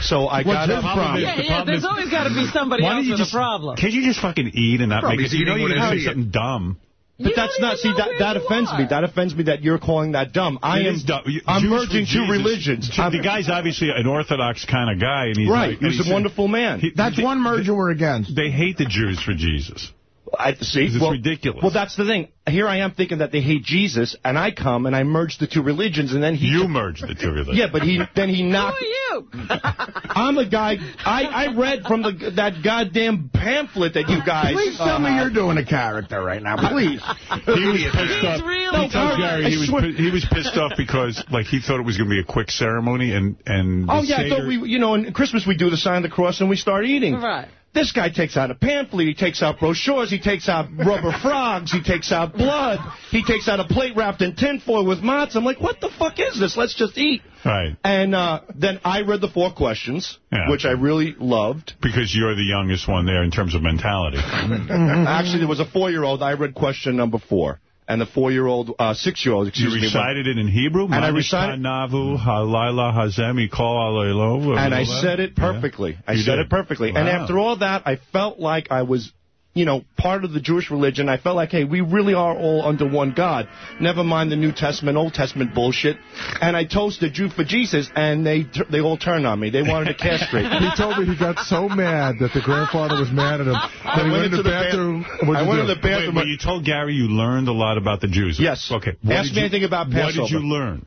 So I got his up. problem? Yeah, The yeah, problem there's is- always got to be somebody Why don't else you with just- a problem. Can't you just fucking eat and not Probably make it? You know eating you what have it is. something dumb. But You that's don't see, that, that you offends me. That offends me that you're calling that dumb. I It am, dumb. I'm Jews merging two Jesus. religions. See, The guy's obviously an Orthodox kind of guy. and he's Right, like- he was and a wonderful man. he- That's they- one merger we're against. They hate the Jews for Jesus. I see. It's well, ridiculous. Well, that's the thing. Here I am thinking that they hate Jesus, and I come and I merge the two religions, and then he. You merge the two religions. Yeah, but he then he Who knocked. are you? I'm a guy. I I read from the that goddamn pamphlet that you guys. Please tell me uh, you're doing a character right now, please. He was pissed He's off. really he told hurt. Gary he was he was pissed off because like he thought it was going to be a quick ceremony and and. Oh the yeah, I thought we, you know, in Christmas we do the sign of the cross and we start eating. Right. This guy takes out a pamphlet, he takes out brochures, he takes out rubber frogs, he takes out blood, he takes out a plate wrapped in tinfoil with matzah. I'm like, what the fuck is this? Let's just eat. Right. And uh, then I read the four questions, Yeah. which I really loved. Because you're the youngest one there in terms of mentality. Actually, there was a four-year-old. I read question number four. And the four-year-old, uh, six-year-old, You excuse me. recited it in Hebrew? And I recited- Navu, Halayla Hazemi, Kol Alaylo. and I said it perfectly. I You said did. it perfectly. And after all that, I felt like I was, you know, part of the Jewish religion. I felt like, hey, we really are all under one God. Never mind the New Testament, Old Testament bullshit. And I toasted a Jew for Jesus, and they they all turned on me. They wanted to castrate me. He told me he got so mad that the grandfather was mad at him that he went, into the bathroom. bath- What'd I you went do? to the bathroom. Wait, but you told Gary you learned a lot about the Jews. Yes. Okay. What Ask did me you- anything about Passover. What did you learn?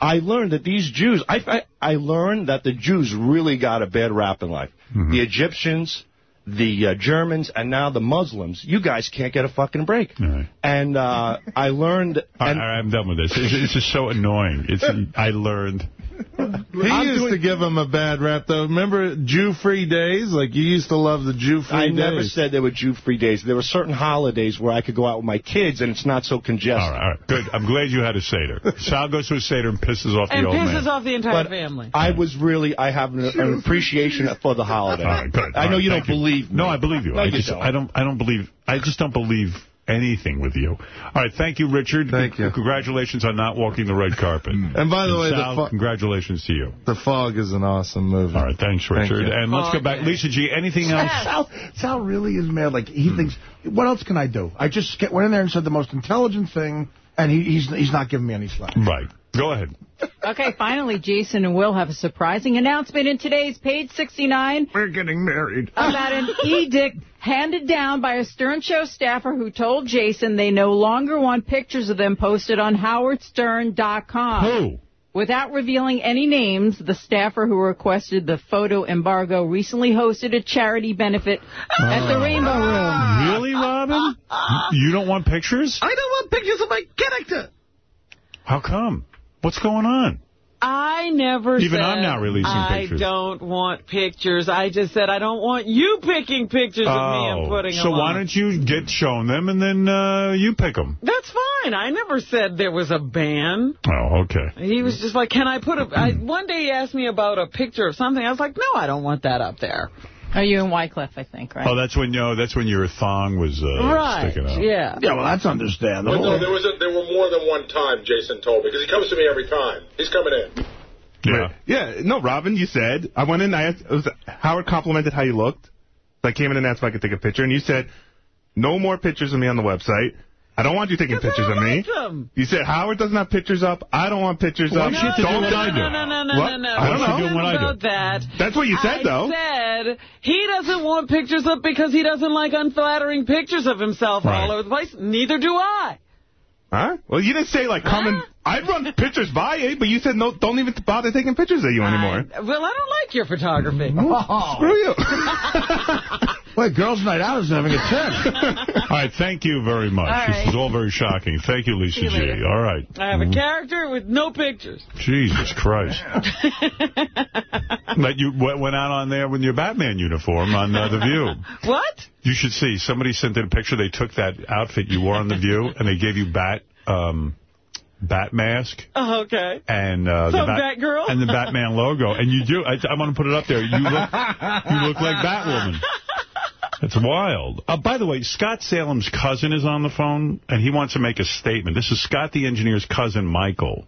I learned that these Jews, I, I, I learned that the Jews really got a bad rap in life. Mm-hmm. The Egyptians, the uh, Germans, and now the Muslims, you guys can't get a fucking break. And uh, I learned... I, I'm done with this. It's, it's just so annoying. It's I learned. He used to give him a bad rap, though. Remember Jew-free days? Like, you used to love the Jew-free I days. I never said there were Jew-free days. There were certain holidays where I could go out with my kids, and it's not so congested. All right, all right, good. I'm glad you had a Seder. Sal goes to a Seder and pisses off And the old man. And pisses off the entire But family. I was really, I have an, an appreciation for the holiday. All right, good. I know right, you don't believe me. No, I believe you. No, I you just, don't. I don't, I don't believe, I just don't believe anything with you. All right, thank you, Richard. Thank you. Congratulations on not walking the red carpet. And by the way, Sal, fo- congratulations to you. The Fog is an awesome movie. All right, thanks, Richard. you. and let's go back. Lisa G, anything else? Sal, Sal really is mad. Like, he hmm. thinks, what else can I do? I just get, went in there and said the most intelligent thing, and he, he's he's not giving me any slack. Right. Go ahead. Okay, finally, Jason and Will have a surprising announcement in today's page 69 We're getting married. about an edict handed down by a Stern Show staffer who told Jason they no longer want pictures of them posted on howardstern.com. Who? Without revealing any names, the staffer who requested the photo embargo recently hosted a charity benefit at the oh. Rainbow Room. Really, Robin? You don't want pictures? I don't want pictures of my character. How come? What's going on? I never Even said I'm not releasing I pictures. don't want pictures. I just said I don't want you picking pictures of me and putting them. Oh, so why don't you get shown them and then uh, you pick them? That's fine. I never said there was a ban. Oh, okay. He was just like, can I put a... I, one day he asked me about a picture of something. I was like, no, I don't want that up there. Are you in Wycliffe, I think, right? Oh, that's when you know, that's when your thong was uh, right, sticking out. yeah. Yeah, well, that's But understandable. no, there was a, there were more than one time, Jason told me, because he comes to me every time. He's coming in. Yeah. Yeah, no, Robin, you said, I went in, I asked, was, Howard complimented how you looked. So I came in and asked if I could take a picture, and you said, no more pictures of me on the website. I don't want you taking pictures of me. them. You said, Howard doesn't have pictures up. I don't want pictures Why up. don't you have to do Don't what I do? No, no, no, no, What? no, no. I don't It know. wasn't what I do. that. That's what you said, I though. said he doesn't want pictures up because he doesn't like unflattering pictures of himself Right. all over the place. Neither do I. Huh? Well, you didn't say, like, come and... I'd run pictures by you, but you said, no, don't even bother taking pictures of you anymore. I- well, I don't like your photography. Screw you. Wait, girls' night out is having a 10. All right, thank you very much. All This is all very shocking. Thank you, Lisa you G. later. All right. I have a character with no pictures. Jesus Christ. but you went out on there with your Batman uniform on uh, The View. What? You should see. Somebody sent in a picture. They took that outfit you wore on The View, and they gave you bat um, bat mask Oh, okay. and uh, the bat Batgirl? and the Batman logo. And you do. I, I'm going to put it up there. You look, you look like Batwoman. It's wild. Uh, by the way, Scott Salem's cousin is on the phone, and he wants to make a statement. This is Scott the engineer's cousin, Michael.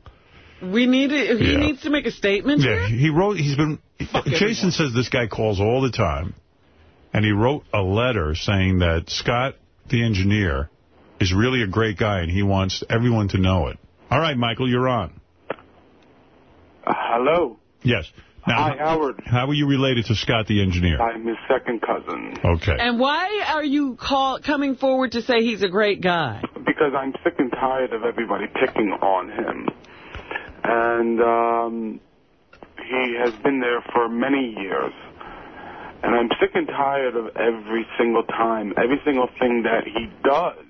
We need to, he Yeah. needs to make a statement Yeah, here? he wrote, he's been, Fuck Jason says this guy calls all the time, and he wrote a letter saying that Scott, the engineer, is really a great guy, and he wants everyone to know it. All right, Michael, you're on. hello. Yes. Now, Hi, Howard. How are you related to Scott, the engineer? I'm his second cousin. Okay. And why are you call, coming forward to say he's a great guy? Because I'm sick and tired of everybody picking on him. And um, he has been there for many years. And I'm sick and tired of every single time, every single thing that he does,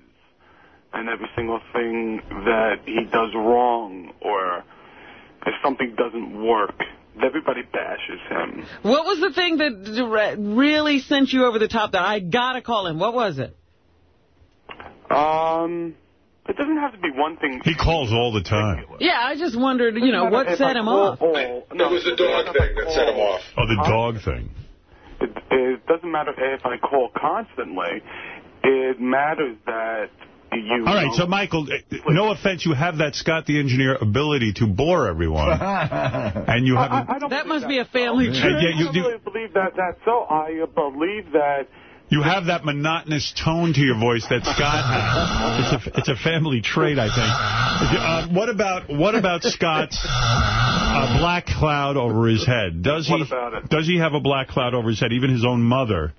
and every single thing that he does wrong, or if something doesn't work, everybody bashes him. What was the thing that really sent you over the top that I got to call him? What was it? Um, it doesn't have to be one thing. He calls all the time. Yeah, I just wondered, you know, what set him off? all- It was the dog thing that set him off. Oh, the dog thing. It, it doesn't matter if I call constantly. It matters that you. All right, so Michael, eh, no offense, you have that Scott the engineer ability to bore everyone, and you have. I, I don't That believe must be a family Yeah, trait. yeah, you I don't do- really believe that that's so. I believe that. You have that monotonous tone to your voice that Scott has. It's a, it's a family trait, I think. Uh, what about what about Scott's uh, black cloud over his head? Does he What about it? does he have a black cloud over his head? Even his own mother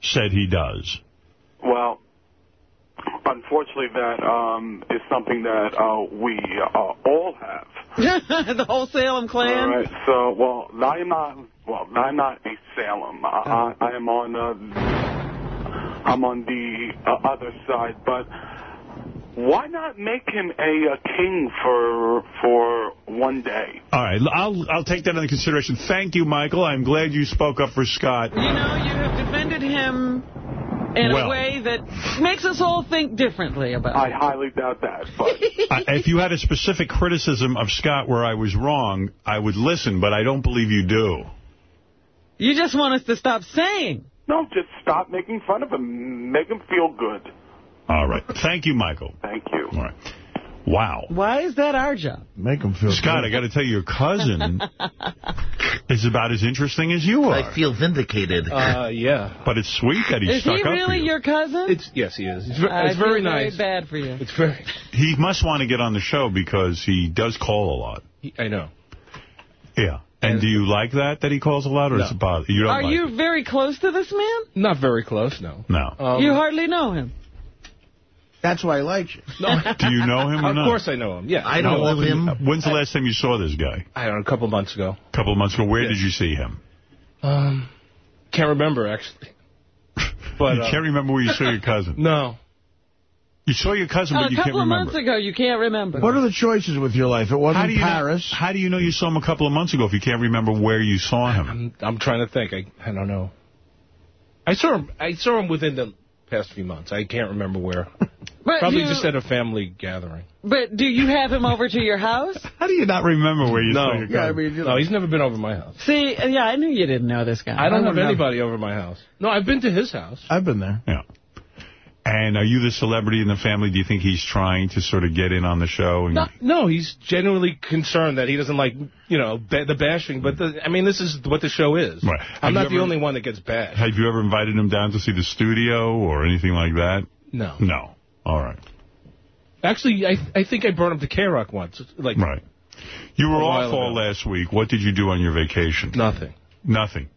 said he does. Well, unfortunately, that um, is something that uh, we uh, all have. the whole Salem clan? All right. So, well, I am not. Well, I'm not a Salem. I, I, I am on. Uh, I'm on the uh, other side, but why not make him a, a king for for one day? All right, I'll I'll take that into consideration. Thank you, Michael. I'm glad you spoke up for Scott. You know, you have defended him in Well. a way that makes us all think differently about I it. highly doubt that, but I, if you had a specific criticism of Scott where I was wrong, I would listen, but I don't believe you do. You just want us to stop saying. no, just stop making fun of him. Make him feel good. All right. Thank you, Michael. Thank you. All right. Wow. Why is that our job? Make him feel Scott, I got to tell you, your cousin is about as interesting as you are. I feel vindicated. Uh, yeah. But it's sweet that he Is stuck he up for really you. your cousin? It's yes, he is. It's, it's very feel nice. very bad for you. It's very. He must want to get on the show because he does call a lot. I know. Yeah. And do you like that, that he calls a lot, or No. does it bother you? Don't Are like you it? very close to this man? Not very close, no. No. Um, you hardly know him. That's why I likes you. Do you know him or Of course I know him, yeah. I know How of him. When's the last time you saw this guy? I don't know, a couple months ago. A couple of months ago. Where Yes. did you see him? Um, can't remember, actually. But, you uh, can't remember where you saw your cousin. No. You saw your cousin, Oh, but a you can't couple of remember. months ago, you can't remember. What are the choices with your life? It wasn't How do you Paris. Know, how do you know you saw him a couple of months ago if you can't remember where you saw him? I'm, I'm trying to think. I, I don't know. I saw him. I saw him within the past few months. I can't remember where. But Probably you- just at a family gathering. But do you have him over to your house? How do you not remember where you no. saw your cousin? no, he's never been over my house. See, yeah, I knew you didn't know this guy. I don't have know. anybody over my house. No, I've been to his house. I've been there. Yeah. And are you the celebrity in the family? Do you think he's trying to sort of get in on the show? And No, no, he's genuinely concerned that he doesn't like, you know, ba the bashing. But, the, I mean, this is what the show is. Right. I'm not the ever- only one that gets bashed. Have you ever invited him down to see the studio or anything like that? No. No. All right. Actually, I I think I brought him to K-Rock once. Like, Right. You were off all last week. What did you do on your vacation? Nothing. Nothing.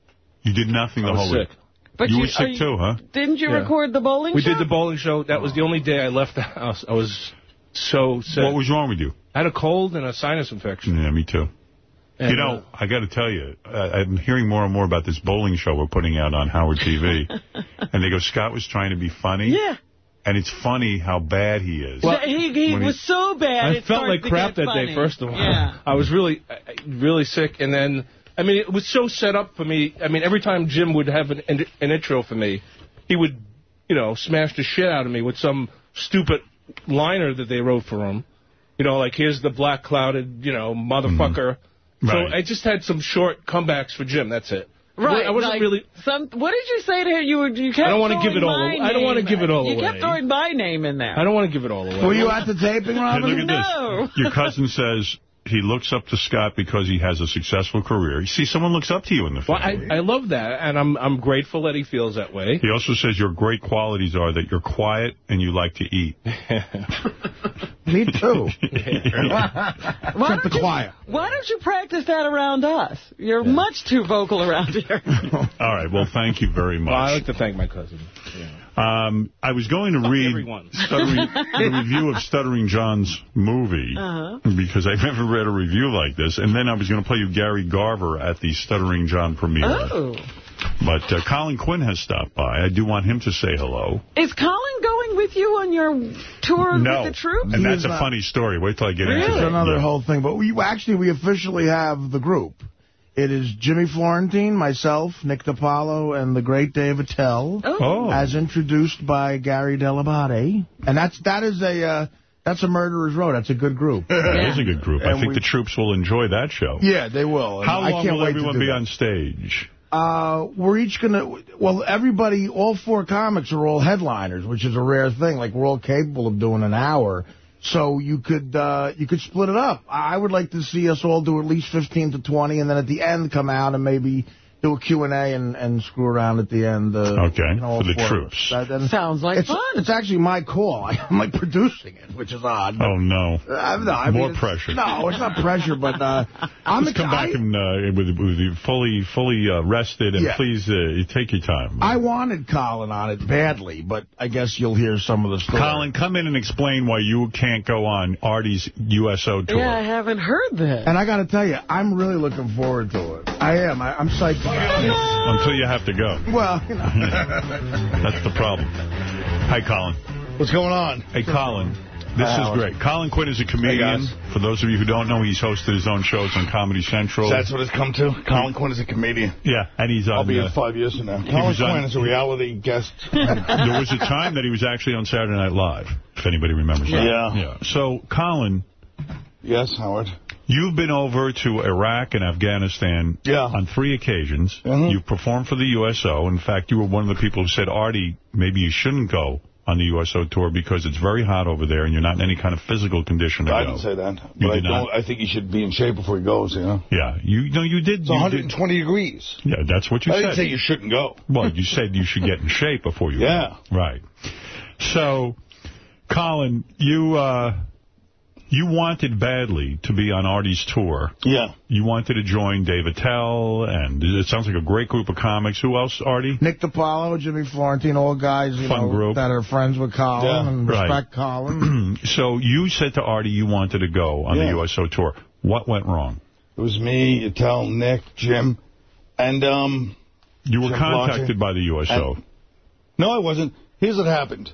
You did nothing I the whole sick. week. But you, you- were sick you- too, huh? Didn't you Yeah. record the bowling We show? We did the bowling show. That was the only day I left the house. I was so sick. What was wrong with you? I had a cold and a sinus infection. Yeah, me too. And, you know, uh, I got to tell you, I, I'm hearing more and more about this bowling show we're putting out on Howard TV. and they go, Scott was trying to be funny. Yeah. And it's funny how bad he is. he he when he- was so bad. I it felt like crap that funny. day, first of all. Yeah. I was really, I- I- really sick. And then, I mean, it was so set up for me. I mean, every time Jim would have an, an intro for me, he would, you know, smash the shit out of me with some stupid liner that they wrote for him. You know, like, here's the black clouded, you know, motherfucker. Mm-hmm. Right. So I just had some short comebacks for Jim. That's it. Right. I wasn't like really. Some. What did you say to him? You were. You kept. I don't wanna give it all away. I don't wanna give it all away. You away. kept throwing my name in there. I don't want to give it all away. Were you at the taping, Hey, look at No. this. Your cousin says he looks up to Scott because he has a successful career. You see, someone looks up to you in the Well, family. I, I love that, and I'm I'm grateful that he feels that way. He also says your great qualities are that you're quiet and you like to eat. Me too. Why Except don't the you- choir. Why don't you practice that around us? You're much too vocal around here. All right. Well, thank you very Well, I like to thank my cousin. Um, I was going to read stuttering, the review of Stuttering John's movie Uh-huh. because I've never read a review like this. And then I was going to play you Gary Garver at the Stuttering John premiere. Oh. But uh, Colin Quinn has stopped by. I do want him to say hello. Is Colin going with you on your tour no. with the troops? And that's a funny story. Wait till I get into It's another Yeah. whole thing. But we actually, we officially have the group. It is Jimmy Florentine, myself, Nick DiPaolo, and the great Dave Attell, Oh. as introduced by Gary Dell'Abate. And that's that is a uh, that's a murderer's row. That's a good group. That is a good group. I think we- the troops will enjoy that show. Yeah, they will. And How I long can't will everyone be that. on stage? Uh, we're each gonna. Well, everybody, all four comics are all headliners, which is a rare thing. Like we're all capable of doing an hour, so you could uh, you could split it up. I would like to see us all do at least 15 to 20, and then at the end come out and maybe do a Q and A and and screw around at the end. Uh, Okay, you know, for the four troops. That- that- Sounds like it's, fun. It's actually my call. I'm like producing it, which is odd. Oh, no. Uh, no, I mean, More it's- pressure. No, it's not pressure, but uh, I'm Just come back I- and uh, with, with you fully fully uh, rested, and Yeah. please uh, take your time. I wanted Colin on it badly, but I guess you'll hear some of the story. Colin, come in and explain why you can't go on Artie's USO tour. Yeah, I haven't heard that. And I got to tell you, I'm really looking forward to it. I am. I, I'm psyched about it. Until you have to go. Well, you know. That's the problem. Hi, Colin. What's going on? Hey, Colin. This Hi, is Howard. great. Colin Quinn is a comedian. guys. For those of you who don't know, he's hosted his own shows on Comedy Central. That's what it's come to. Colin Quinn is a comedian. Yeah, and he's on... I'll be uh, in five years from now. Colin was on- Quinn is a reality guest. there was a time that he was actually on Saturday Night Live, if anybody remembers that. Yeah. yeah. So, Colin, Yes, Howard. You've been over to Iraq and Afghanistan Yeah. on three occasions. Mhm. You've performed for the USO. In fact, you were one of the people who said, Artie, maybe you shouldn't go on the USO tour because it's very hot over there and you're not in any kind of physical condition to I go. didn't say that. You But I did not? don't. I think he should be in shape before he goes, you know. Yeah, you no, you did. It's you 120 degrees. Yeah, that's what you said. I said. didn't say you shouldn't go. Well, you said you should get in shape before you Yeah. go. Right. So, Colin, you uh, You wanted badly to be on Artie's tour. Yeah. You wanted to join Dave Attell, and it sounds like a great group of comics. Who else, Artie? Nick DiPaolo, Jimmy Florentine, all guys you Fun know, group. that are friends with Colin Yeah. and Right. respect Colin. so you said to Artie you wanted to go on Yeah. the USO tour. What went wrong? It was me, Attell, Nick, Jim, and um. You were Jim contacted Blanchard. by the USO. And- no, I wasn't. Here's what happened.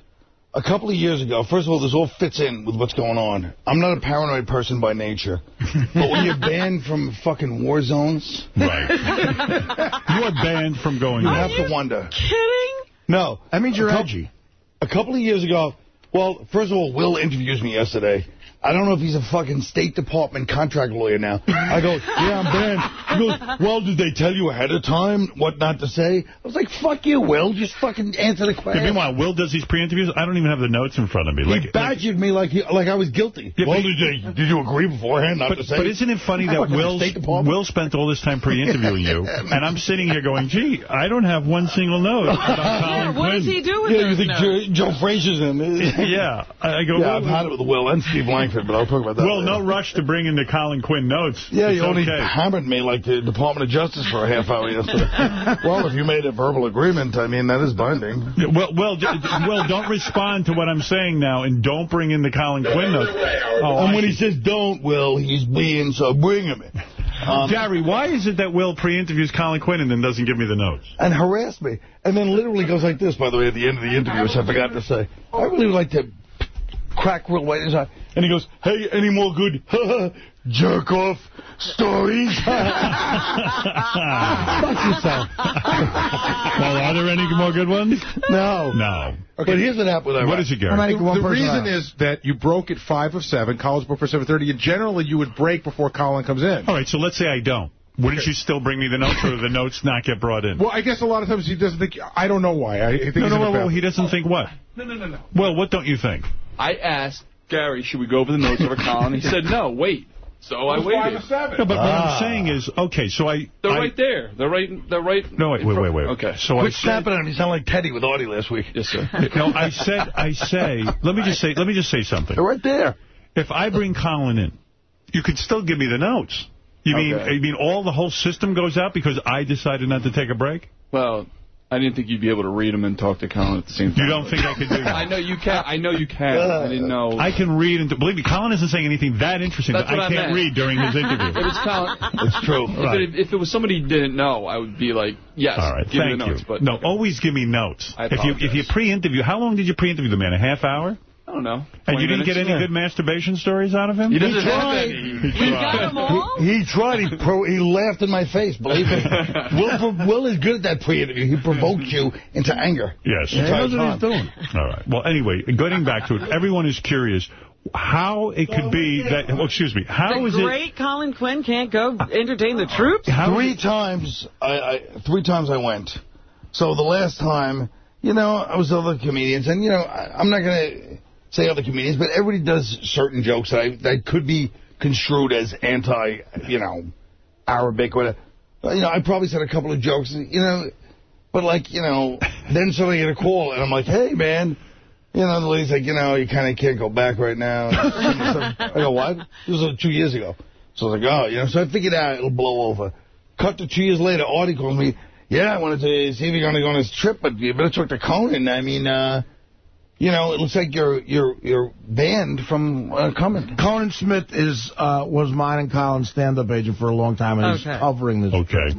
A couple of years ago, first of all, this all fits in with what's going on. I'm not a paranoid person by nature. but when you're banned from fucking war zones... Right. you are banned from going You have to wonder. Kidding? No. That means you're a coup- edgy. A couple of years ago, well, first of all, Will interviews me yesterday. I don't know if he's a fucking State Department contract lawyer now. I go, yeah, I'm banned. He goes, well, did they tell you ahead of time what not to say? I was like, fuck you, Will. Just fucking answer the Yeah, question. meanwhile, Will does these pre-interviews. I don't even have the notes in front of me. he Like, badgered me like he, like I was guilty. Yeah, well, but- did, they, did you agree beforehand not but, to say? but isn't it funny that Will Will spent all this time pre-interviewing you, and I'm sitting here going, gee, I don't have one single note about Yeah, Colin what Quinn. does he do with yeah, you think notes? Joe, Joe Frazier's in it? yeah, I I go. Yeah, well, I've had it with Will and Steve Langford, but I'll talk about that. Will, later. no rush to bring in the Colin Quinn notes. Yeah, it's you only okay. hammered me like the Department of Justice for a half hour yesterday. well, if you made a verbal agreement, I mean, that is binding. Yeah, Well, well, d- d- well, don't respond to what I'm saying now, and don't bring in the Colin Quinn notes. Oh, and I when he says don't, Will, he's being, so bring him in. Um, Gary, why is it that Will pre-interviews Colin Quinn and then doesn't give me the notes? and harass me. And then literally goes like this, by the way, at the end of the interview, which I forgot to say. I really would like to crack real White in his eye. And he goes, hey, any more good jerk-off stories? Fuck yourself. well, are there any more good ones? No. No. But here's what happened with that. What is it, Gary? I The, the reason out. is that you broke at 5 of 7. Colin's booked for 7.30. And generally, you would break before Colin comes in. All right, so let's say I don't. Wouldn't you still bring me the notes, or the notes not get brought in? Well, I guess a lot of times he doesn't think... I don't know why. I think no, he's no, in well, he doesn't think what? No, no, no, no. Well, what don't you think? I asked Gary, should we go over the notes over Colin? He said, no, wait. So I It was five waited. 7. No, but what Ah. I'm saying is, okay, so I... They're I- right there. They're right. They're right. No, wait, wait, wait, wait. Okay. So I Quit snapping at him. You sound like Teddy with Artie last week. Yes, sir. no, I said, I say, let me just say, let me just say something. They're right there. If I bring Colin in, you could still give me the notes. You mean, Okay. you mean all the whole system goes out because I decided not to take a break? Well, I didn't think you'd be able to read them and talk to Colin at the same time. You don't think I could do that? I know you can. I know you can. I uh, didn't know. I can read, and believe me, Colin isn't saying anything that interesting That's that what I I can't meant. read during his interview. If it's Colin, It's true. if, it, if it was somebody you didn't know, I would be like, yes, All right, give thank me the notes. you. But no, always give me notes. I if you if you pre-interview, how long did you pre-interview the man? A half hour? I don't know. And you didn't get minutes? any good masturbation stories out of him? He doesn't have tried. He We got them all? He, he tried. He pro, he laughed in my face. Believe me. Will, Will is good at that pre-interview. He provoked you into anger. Yes. He knows what he's doing. All right. Well, anyway, getting back to it, everyone is curious how it could be that, well, excuse me, how the is it, great Colin Quinn can't go entertain the troops? how three times I, I three times I went. So the last time, you know, I was with other comedians, and you know, I, I'm not gonna say other comedians, but everybody does certain jokes that I, that could be construed as anti, you know, Arabic or whatever. You know, I probably said a couple of jokes, you know, but like, you know, then suddenly I get a call, and I'm like, hey man. You know, the lady's like, you know, you kind of can't go back right now. I go, what? This was two years ago. So I was like, oh, you know, so I figured out it'll blow over. Cut to two years later, Artie calls me, yeah, I wanted to see if you're going to go on this trip, but you better talk to Conan. I mean, uh, you know, it looks like you're you're you're banned from uh, coming. Conan Smith is uh, was mine and Colin's stand-up agent for a long time, and Okay. he's covering this. Okay.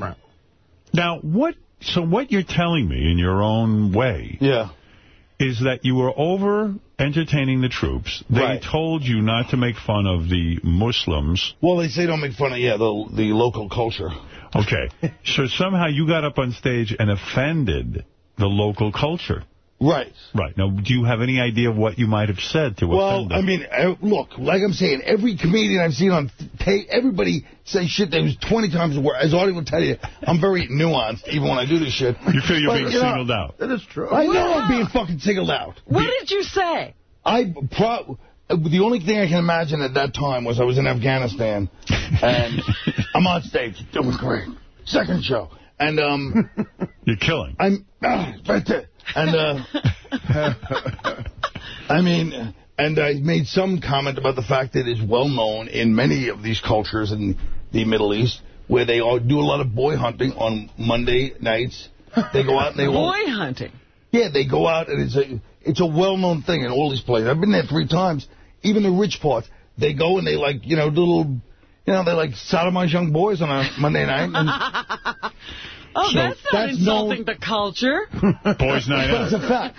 Now, what, so what you're telling me in your own way Yeah. is that you were over entertaining the troops. They Right. told you not to make fun of the Muslims. Well, they say don't make fun of, yeah, the, the local culture. Okay. so somehow you got up on stage and offended the local culture. Right. Right. Now, do you have any idea what you might have said to Well, offend them? I mean, uh, look, like I'm saying, every comedian I've seen on tape, everybody says shit that was 20 times worse. As Artie will tell you, I'm very nuanced, even when I do this shit. You feel you're But, being you know, singled out. That is true. I know I'm being fucking singled out. What did you say? I pro the only thing I can imagine at that time was I was in Afghanistan, and I'm on stage doing great. Second show, and um, You're killing. I'm right and uh, I mean, And I made some comment about the fact that it's well known in many of these cultures in the Middle East where they all do a lot of boy hunting on Monday nights. They go out and they Boy hunting. Yeah, they go out and it's a it's a well-known thing in all these places. I've been there three times. Even the rich parts, they go and they like, you know, little, you know, they like sodomize young boys on a Monday night. And Oh, So that's not that's insulting the culture. Boys night but it's out. a fact.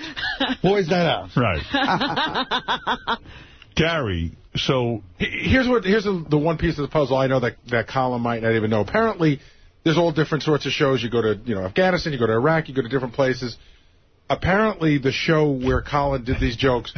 Boys night out. Right. Gary, so here's what here's the, the one piece of the puzzle I know that that Colin might not even know. Apparently, there's all different sorts of shows. You go to you know Afghanistan, you go to Iraq, you go to different places. Apparently, the show where Colin did these jokes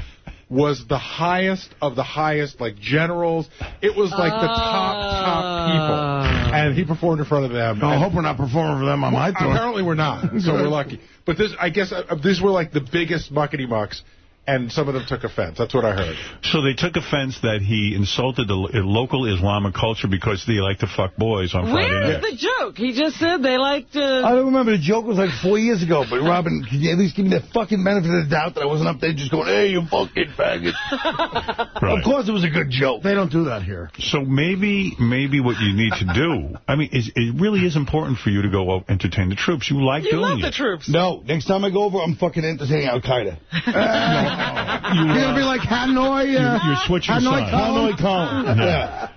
was the highest of the highest, like generals. It was like the top top people, and he performed in front of them. I hope we're not performing for them on my tour. Apparently we're not, so we're lucky. But this, I guess, uh, these were like the biggest muckety mucks, and some of them took offense. That's what I heard. So they took offense that he insulted the local Islamic culture because they like to fuck boys on Friday Where night. is the joke? He just said they like to... I don't remember. The joke was like four years ago. But, Robin, can you at least give me the fucking benefit of the doubt that I wasn't up there just going, hey, you fucking faggot. Of course it was a good joke. They don't do that here. So maybe maybe what you need to do, I mean, is, it really is important for you to go entertain the troops. You like doing it. troops. No, next time I go over, I'm fucking entertaining Al-Qaeda. You're going to be like Hanoi. Uh, You're switching Hanoi sides. Colin? Hanoi Colin. Yeah.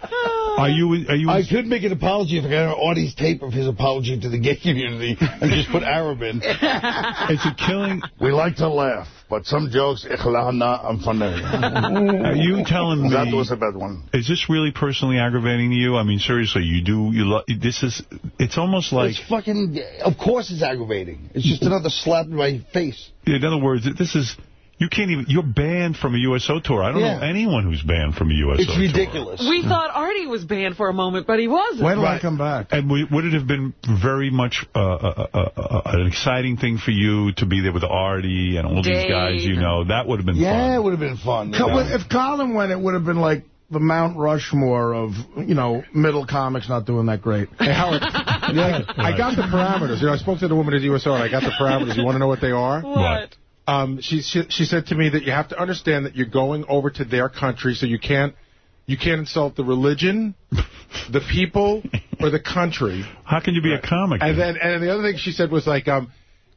Are you? Are you? I could make an apology if I got Audie's tape of his apology to the gay community and just put Arab in. It's a killing. We like to laugh, but some jokes, ikhlana, I'm funny. Are you telling me? That was a bad one. Is this really personally aggravating to you? I mean, seriously, you do. You lo- This is. It's almost like. it's fucking, of course it's aggravating. It's just another slap in my face. In other words, this is. You can't even. You're banned from a USO tour. I don't Yeah. know anyone who's banned from a USO It's tour. ridiculous. We thought Artie was banned for a moment, but he wasn't. Wait till I come back. And we- would it have been very much uh, uh, uh, uh, an exciting thing for you to be there with Artie and all these guys you know? That would have been Yeah, fun. it would have been fun. Yeah. If Colin went, it would have been like the Mount Rushmore of, you know, middle comics not doing that great. Hey, Howard, yeah, I got the parameters. You know, I spoke to the woman at USO, and I got the parameters. You want to know what they are? What? Um, she, she she said to me that you have to understand that you're going over to their country, so you can't you can't insult the religion, the people, or the country. How can you be a comic? And then and the other thing she said was like, um,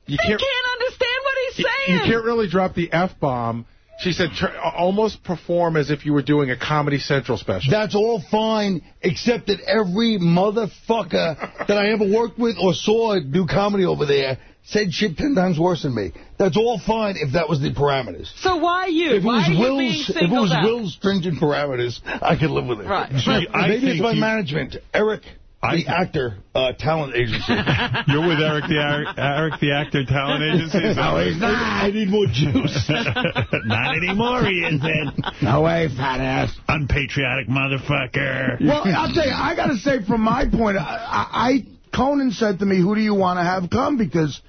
you can't can't understand what he's saying. you can't really drop the f bomb. She said almost perform as if you were doing a Comedy Central special. That's all fine, except that every motherfucker that I ever worked with or saw do comedy over there said shit ten times worse than me. That's all fine if that was the parameters. So why you? If it why was are you being Will's, if it was out? Will's stringent parameters, I could live with it. Right. So But I maybe it's my you- management, Eric, the actor, uh, talent agency. You're with Eric the Eric, Eric the actor talent agency. Is that No, he's not. I need more juice. Not anymore, he isn't. No way, fat ass. Unpatriotic motherfucker. Well, I'll tell you, I got to say, from my point, I, I, I Conan said to me, who do you want to have come? Because,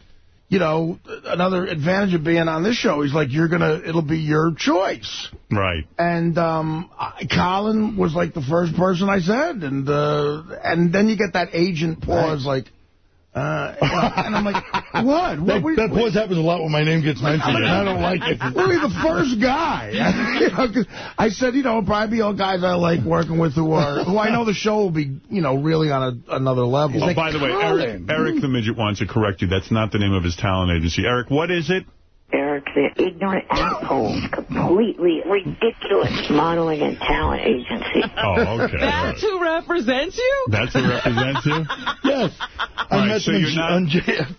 you know, another advantage of being on this show is like you're going to, it'll be your choice. Right. And um, I- Colin was like the first person I said. And uh, and then you get that agent pause like, uh, and I'm like, what? what, That, what- that pause happens a lot when my name gets mentioned, and I don't like it. Really, the first guy. you know, 'cause I said, you know, probably be all guys I like working with who are, who I know the show will be, you know, really on a, another level. Oh, by the way, Eric, Eric the Midget wants to correct you. That's not the name of his talent agency. Eric, what is it? Eric, the ignorant asshole, completely ridiculous modeling and talent agency. Oh, okay. That's who represents you? That's who represents you? Yes. I Right, met so you're not- on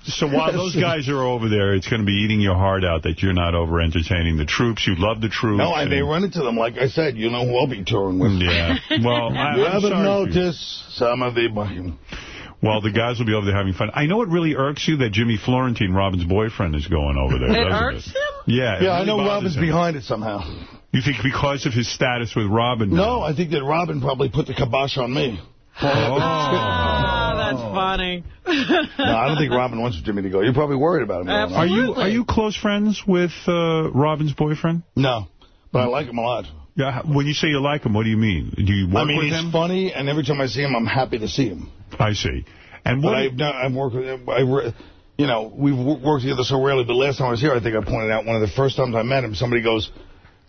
So while those guys are over there, it's going to be eating your heart out that you're not over entertaining the troops. You love the troops. No, I may run into them. Like I said, you know who I'll be touring with. Yeah. Well, I, you I'm haven't sorry for you. noticed some of the... Well, the guys will be over there having fun. I know it really irks you that Jimmy Florentine, Robin's boyfriend, is going over there. It irks it? him? Yeah. it Yeah, I know bothers Robin's him. behind it somehow. You think because of his status with Robin? No, I think that Robin probably put the kibosh on me. Ah, that's funny. No, I don't think Robin wants Jimmy to go. You're probably worried about him. going. Are you are you close friends with uh, Robin's boyfriend? No, but I like him a lot. Yeah. When you say you like him, what do you mean? Do you work I mean, with he's him? funny, and every time I see him, I'm happy to see him. I see. And what? I've, worked with him. I, you know, we've worked together so rarely, but last time I was here, I think I pointed out one of the first times I met him, somebody goes,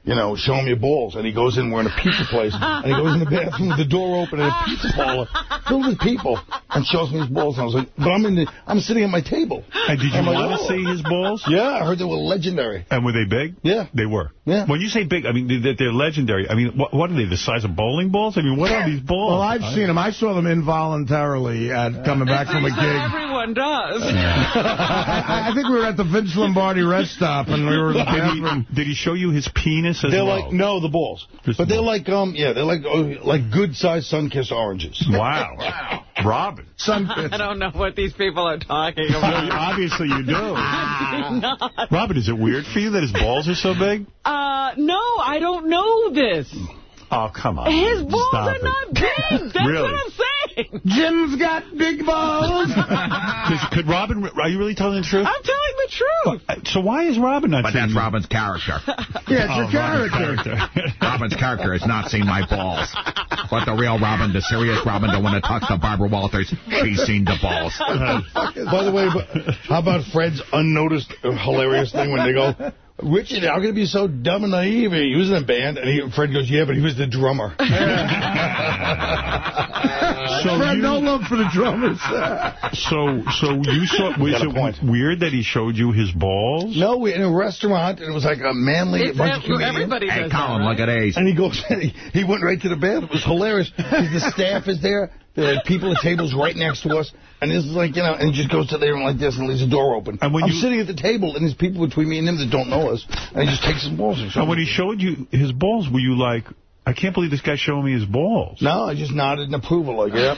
you know, show him your balls. And he goes in, we're in a pizza place, and he goes in the bathroom with the door open and a pizza parlor filled with people, and shows me his balls. And I was like, but I'm in the, I'm sitting at my table. And did you I'm like, want to see his balls? Yeah, I heard they were legendary. And were they big? Yeah. They were? Yeah. When you say big, I mean, they- they're legendary. I mean, what, what are they, the size of bowling balls? I mean, what are these balls? Well, I've seen them. I saw them involuntarily at coming back from a gig. everyone does. I, I think we were at the Vince Lombardi rest stop, and we were in the Did he, did he show you his penis as They're well? like, no, the balls. Just but they're like, um, yeah, they're like, oh, like good-sized sun-kissed oranges. Wow. wow. Robin. I don't know what these people are talking Well, about. obviously you do. Not. Robin, is it weird for you that his balls are so big? Uh, no, I don't know this. Oh, come on. His balls Stop are it. not big. That's Really? what I'm saying. Jim's got big balls. Could, could Robin, are you really telling the truth? I'm telling the truth. Uh, So why is Robin not But that's that? Robin's character. Yeah, it's Oh, your Robin's character. Robin's character has not seen my balls. But the real Robin, the serious Robin, the one that talks to Barbara Walters, she's seen the balls. By the way, how about Fred's unnoticed uh, hilarious thing when they go, Richard, how can you be so dumb and naive? He was in a band, and he, Fred goes, yeah, but he was the drummer. So Fred, you- no love for the drummers. So, so you saw, was got point. it weird that he showed you his balls? no, we in a restaurant, and it was like a manly It's bunch of ev- comedians. everybody Hey, Colin, that, look at? Ace. And he goes, he, he went right to the bed. It was hilarious. the staff is there. The people at tables right next to us. And this is like, you know, and he just goes to there and like this and leaves the door open. And when I'm you- sitting at the table, and there's people between me and him that don't know us. And he just takes his balls and shows And when he showed you his balls, were you like, I can't believe this guy's showing me his balls? No, I just nodded in approval, like, yeah.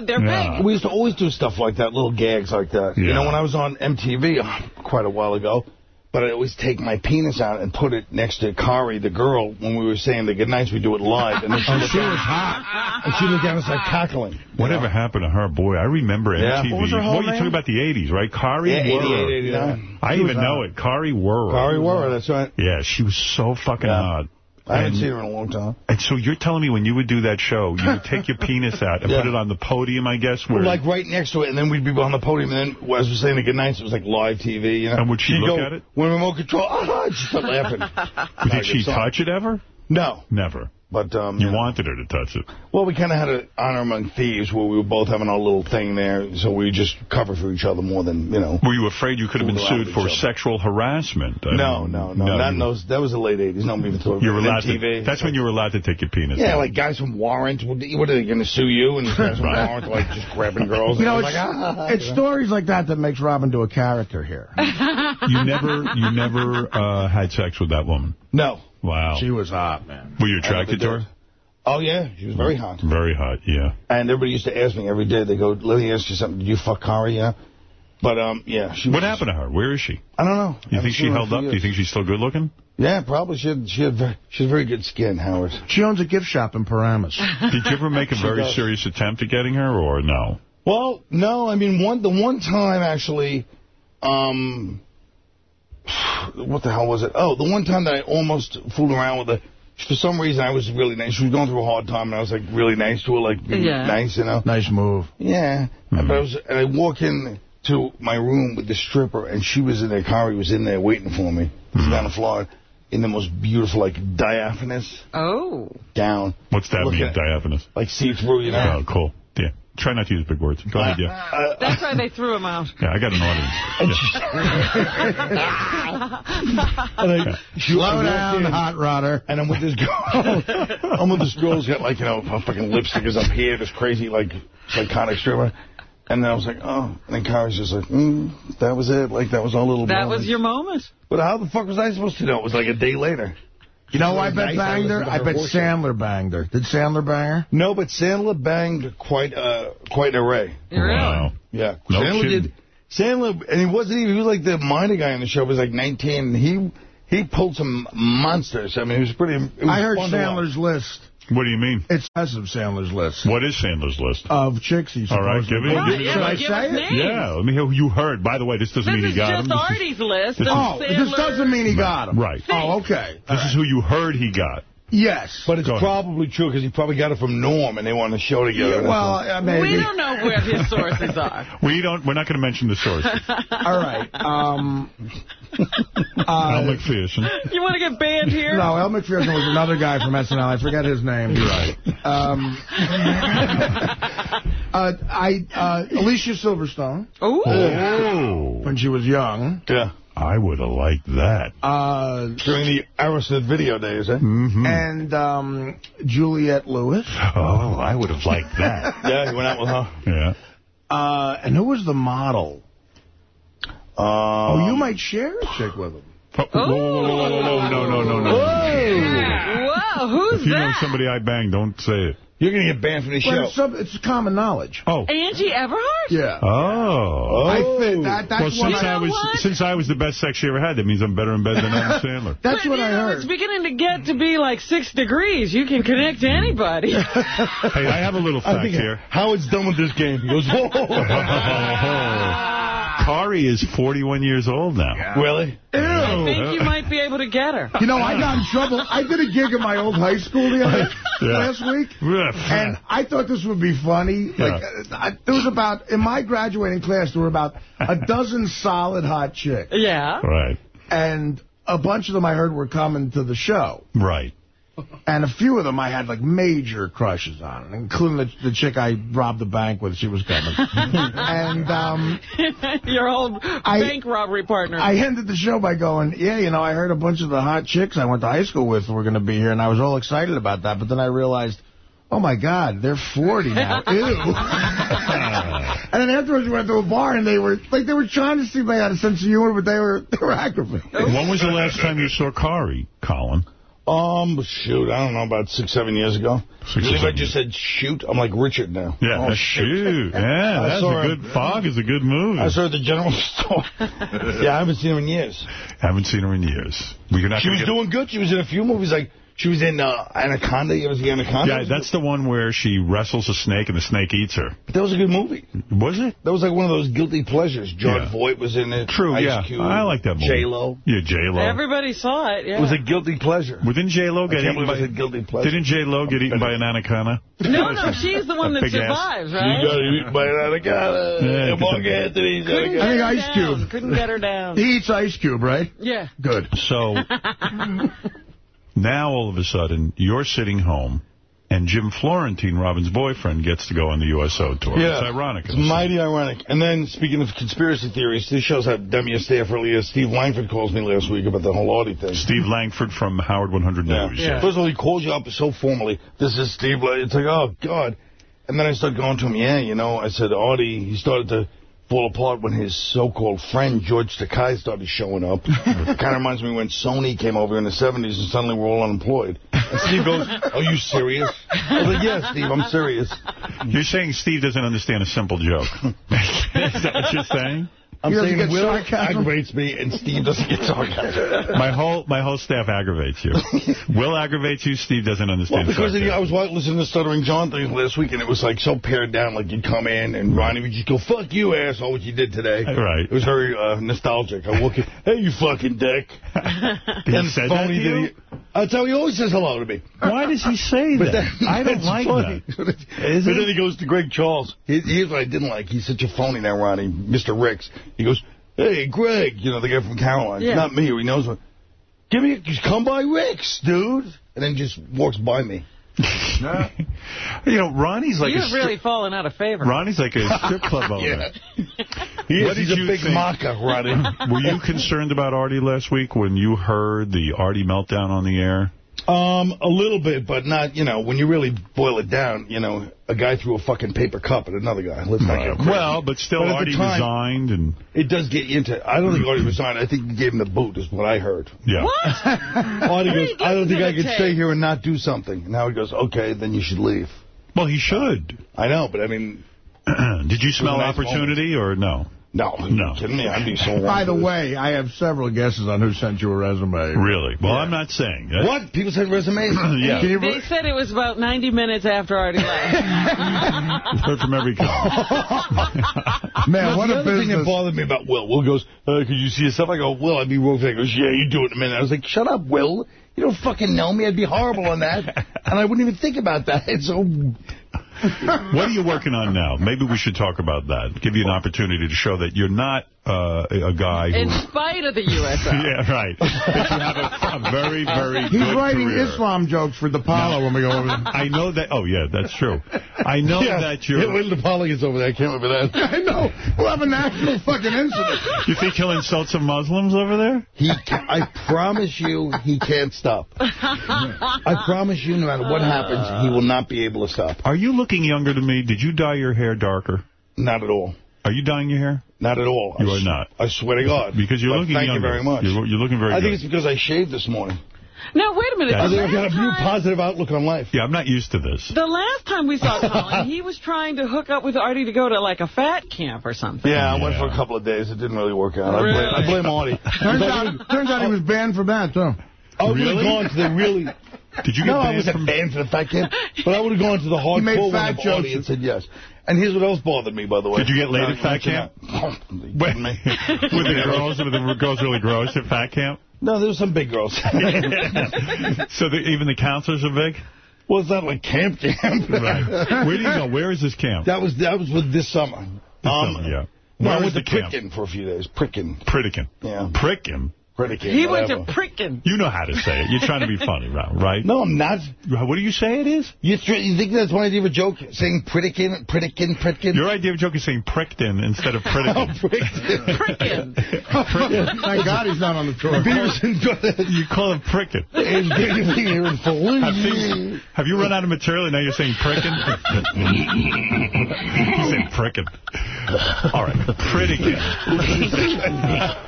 They're Yeah. big. We used to always do stuff like that, little gags like that. You know, when I was on MTV oh, uh, quite a while ago, but I always take my penis out and put it next to Kari, the girl, when we were saying the goodnights, we do it live. And then she, Oh, she was hot. And she looked at us like cackling. Whatever happened to her? Boy, I remember Yeah. MTV. What was her whole Well, you name? talking about the 80s, right? Kari Yeah, 88, 89. I She even know hot. it. Kari Wuhrer. Kari Wuhrer, that's right. Yeah, she was so fucking Yeah. hot. I haven't seen her in a long time. And so you're telling me when you would do that show, you would take your penis out and Yeah. put it on the podium, I guess, where Like right next to it, and then we'd be on the podium, and then as we're saying the goodnights, it was like live TV. You know? And would she She'd look go, at it? When remote control, ah, she'd start laughing. did she touch it ever? No, Never. But um, You yeah. wanted her to touch it. Well, we kind of had an honor among thieves where we were both having our little thing there, so we just cover for each other more than, you know. Were you afraid you could have been sued for sexual harassment? I No, mean, no, no, not in those. That was the late 80s. No, even thought You were allowed MTV. to. That's when you were allowed to take your penis. Yeah, out. like guys from Warrant. What what are they going to sue you? And guys from Right. Warrant, like just grabbing girls. You know, it's, like, ah, it's you know. stories like that that makes Robin do a character here. you never, you never uh, had sex with that woman. No. Wow. She was hot, man. Were you attracted to her? Oh, yeah. She was very hot. Very hot. Yeah. And everybody used to ask me every day. They go, let me ask you something. Did you fuck Kari? Yeah. But, um, yeah. She What happened to her? Where is she? I don't know. You Haven't think she held for up? Do you think she's still good looking? Yeah, probably. She had, she had, very, she had very good skin, Howard. She owns a gift shop in Paramus. Did you ever make a very does. serious attempt at getting her, or no? Well, no, I mean one the one time actually, um, what the hell was it? Oh, the one time that I almost fooled around with her. For some reason, I was really nice. She was going through a hard time, and I was like really nice to her, like being Yeah. nice, you know. Nice move. Yeah, Mm-hmm. but I was, and I walk in to my room with the stripper, and she was in there. Kari was in there waiting for me. She's down the floor in the most beautiful, like diaphanous Oh. Down. What's that mean, diaphanous? like see through, you know. Oh, cool. Yeah. Try not to use big words. Go ahead, yeah. Uh, That's why they threw him out. Yeah, I got an audience. Yeah. I, she, I Slow down, hot rodder. And I'm with this girl. I'm with this girl who's got like, you know, her fucking lipstick is up here, this crazy, like, psychotic stripper. And then I was like, oh. And then Kari's just like, mm, that was it. Like, that was our little That moment. was your moment. But how the fuck was I supposed to know? It was like a day later. You know, I Nice, bet banged her. listened to I bet voice. Sandler banged her. Did Sandler bang her? No, but Sandler banged quite, uh, quite an array. Really? Wow. Yeah. No Sandler kidding. did. Sandler, and he wasn't even, he was like the minor guy on the show, he was like 19, and he, he pulled some monsters. I mean, it was pretty, it was I heard fun to watch. Sandler's list. What do you mean? It's massive, Sandler's list. What is Sandler's list? Of chicks he's All right, give me- bang. give me- Yeah, I give say us it? names. Yeah, let me hear who you heard. By the way, this doesn't This mean he got just him. This is- Artie's list. this and Oh, this doesn't mean he got him. Right. Oh, okay. This is who you heard he got. Yes. But it's probably true because he probably got it from Norm and they won the show together. Yeah, well, uh, maybe. We don't know where his sources are. We don't. We're not going to mention the sources. All right. Um, Al McPherson. You want to get banned here? no, El McPherson was another guy from SNL. I forget his name. You're right. Um, uh, I uh, Alicia Silverstone. Ooh. Oh. When she was young. Yeah. I would have liked that. Uh, During the Aerosmith video days, eh? Mm-hmm. and um, Juliette Lewis. Oh, I would have liked that. Yeah, he went out with her. yeah. Uh, and who was the model? oh, you might share a chick with him. Oh, whoa, whoa, whoa, whoa, whoa, no, no, no, no. Whoa, who's If you know somebody I banged, don't say it. You're going to get banned from the show. it's, some, it's common knowledge. Oh. Angie Everhart? Yeah. Oh. oh. I think that, that's well, what since I, I was what? since I was the best sex she ever had, that means I'm better in bed than Adam Sandler. That's but, what I know, heard. It's beginning to get to be like six degrees. You can connect to anybody. hey, I have a little fact think here. Howard's done with this game. He goes, whoa. Ah. Kari is 41 years old now. Really? I think you might be able to get her. You know, I got in trouble. I did a gig at my old high school the other Yeah. last week, and I thought this would be funny. Like, I, there was about in my graduating class, there were about a dozen solid hot chicks, Yeah. Right. and a bunch of them I heard were coming to the show. Right. And a few of them I had, like, major crushes on, including the, the chick I robbed the bank with. She was coming. and um, Your old bank robbery partner. I ended the show by going, yeah, you know, I heard a bunch of the hot chicks I went to high school with were going to be here, and I was all excited about that. But then I realized, oh, my God, they're 40 now. Ew. and then afterwards we went to a bar, and they were, like, they were trying to see if they had a sense of humor, but they were, they were aggravating. When was the last time you saw Kari, Colin? Um, shoot, I don't know, about six, seven years ago. Six You or believe I just said shoot? I'm like Richard now. Yeah, Oh, shoot. Yeah, that's a her- good, Fog is a good movie. I saw her at the general store. yeah, I haven't seen her in years. I haven't seen her in years. Not She was doing good. She was in a few movies, like, she was in uh, Anaconda. You ever see Anaconda? Yeah, that's the one where she wrestles a snake and the snake eats her. But That was a good movie. Was it? That was like one of those guilty pleasures. John Yeah. Voight was in it. True, Ice yeah. Cube, I like that movie. J-Lo. Yeah, J-Lo. Everybody saw it, yeah. It was a guilty pleasure. Well, didn't J-Lo get eaten believe I by... said guilty pleasure. Didn't J-Lo get eaten by an anaconda? no, no, she's the one A that big ass. survives, You got eaten by an anaconda. Yeah, and Marc Anthony's Couldn't anaconda. get I her think Ice down. Cube. Couldn't get her down. He eats Ice Cube, right? Yeah. Good. So now all of a sudden you're sitting home and Jim Florentine, Robin's boyfriend, gets to go on the USO tour. Yeah. It's ironic. It's mighty ironic. And then, speaking of conspiracy theories, this shows how dumb your staff really is. Steve Langford calls me last week about the whole Audie thing. Steve Langford from Howard 100 News. Yeah. First of all, he calls you up so formally. This is Steve. Lang- It's like, oh, God. And then I started going to him, yeah, you know, I said, Audie, he started to fall apart when his so-called friend, George Takei, started showing up. it kind of reminds me when Sony came over in the 70s and suddenly we're all unemployed. And Steve goes, are you serious? I was like, yeah, Steve, I'm serious. You're saying Steve doesn't understand a simple joke. is that what you're saying? I'm saying Will sarcasm? aggravates me and Steve doesn't get sarcasm. My whole my whole staff aggravates you. Will aggravates you. Steve doesn't understand. Well, understand. because sarcasm. I was listening to Stuttering John things last week, and it was like so pared down. Like you'd come in, and Ronnie would just go, "Fuck you, asshole!" What you did today. Right. It was very uh, nostalgic. I walk in, "Hey, you fucking dick." He and said that to you? he- That's how he always says hello to me. Why does he say But that? that- I don't like funny. that. but then he goes to Greg Charles. He- Here's what I didn't like. He's such a phony now, Ronnie. Mr. Ricks. He goes, "Hey, Greg," you know the guy from Caroline. Yeah. Not me. He knows what. Give me, just come by Ricks, dude. And then just walks by me. You know, Ronnie's like You're a really falling out of favor. Ronnie's like a strip club owner. Yeah. He is. What did He's a you big think? mocker, Ronnie. Were you concerned about Artie last week when you heard the Artie meltdown on the air? Um, a little bit, but not, you know, when you really boil it down, you know, a guy threw a fucking paper cup at another guy. Let's not get. Well, but still, But at the Artie time- resigned, and It does get you into, I don't think Artie resigned. I think he gave him the boot, is what I heard. yeah. What? Artie goes, I don't think I it a can take. stay here and not do something. And Howard goes, okay, then you should leave. Well, he should. I know, but I mean, Did you smell a nice opportunity or no? No. No. You kidding me? I'd be so. By the way, I have several guesses on who sent you a resume. Really? Well, I'm not saying. that. What? People send resumes? Yeah. They said it was about 90 minutes after Artie left. Heard from every comic. Man, That's what the a other thing that bothered me about Will. Will goes, uh, could you see yourself? I go, Will, I'd be real He goes, yeah, you do it in a minute. I was like, shut up, Will. You don't fucking know me. I'd be horrible on that. and I wouldn't even think about that. It's so... What are you working on now? Maybe we should talk about that. Give you an opportunity to show that you're not uh, a guy who... In spite of the USO. yeah, right. That you have a, a very, very He's good writing career. Islam jokes for DiPaolo when we go over there. I know that. Oh, yeah, that's true. I know Yeah. that you're... Yeah, when DiPaolo gets over there, I can't remember that. I know. We'll have a national fucking incident. You think he'll insult some Muslims over there? He, ca- I promise you, he can't stop. I promise you, no matter what happens, he will not be able to stop. Are you looking younger to me? Did you dye your hair darker? Not at all. Are you dyeing your hair? Not at all. You I are not. I swear to God. Because you're But looking thank younger. you very much. You're, you're looking very I good. think it's because I shaved this morning. Now, wait a minute. I The think I've got a new positive outlook on life. Yeah, I'm not used to this. The last time we saw Colin, he was trying to hook up with Artie to go to, like, a fat camp or something. Yeah, I went for a couple of days. It didn't really work out. I blame, I blame Artie. Turns out, turns out he was banned for that, too. I would have oh, Really? gone to the really... Did you get no, I banned wasn't from... banned for the fat camp, but I would have gone to the He made hardcore fat one of jokes. And said yes. And here's what else bothered me, by the way. Did you get laid at fat camp? that. You Wait, kidding me? were the girls were the girls really gross at fat camp? No, there were some big girls. so the, even the counselors are big. well, it's not like camp camp. Right. Where do you go? Where is this camp? That was that was with this summer. Um, summer, yeah. No, Where I went the to camp? Prickin for a few days. Prickin. Pritikin. Yeah. Prickin. Pritikin. He went to whatever. Prickin. You know how to say it. You're trying to be funny, right? No, I'm not. What do you say it is? You, tr- you think that's one idea of a joke? Saying Pritikin, Pritikin, Pritkin? Your idea of a joke is saying Prickton instead of Oh, Pritikin. Prickin. Prickin. Thank God he's not on the tour. Beavis you call him Prickton. And Beavis here in Have, things, have you run out of material and now you're saying Prickin? you say Prickin. All right, Pritikin.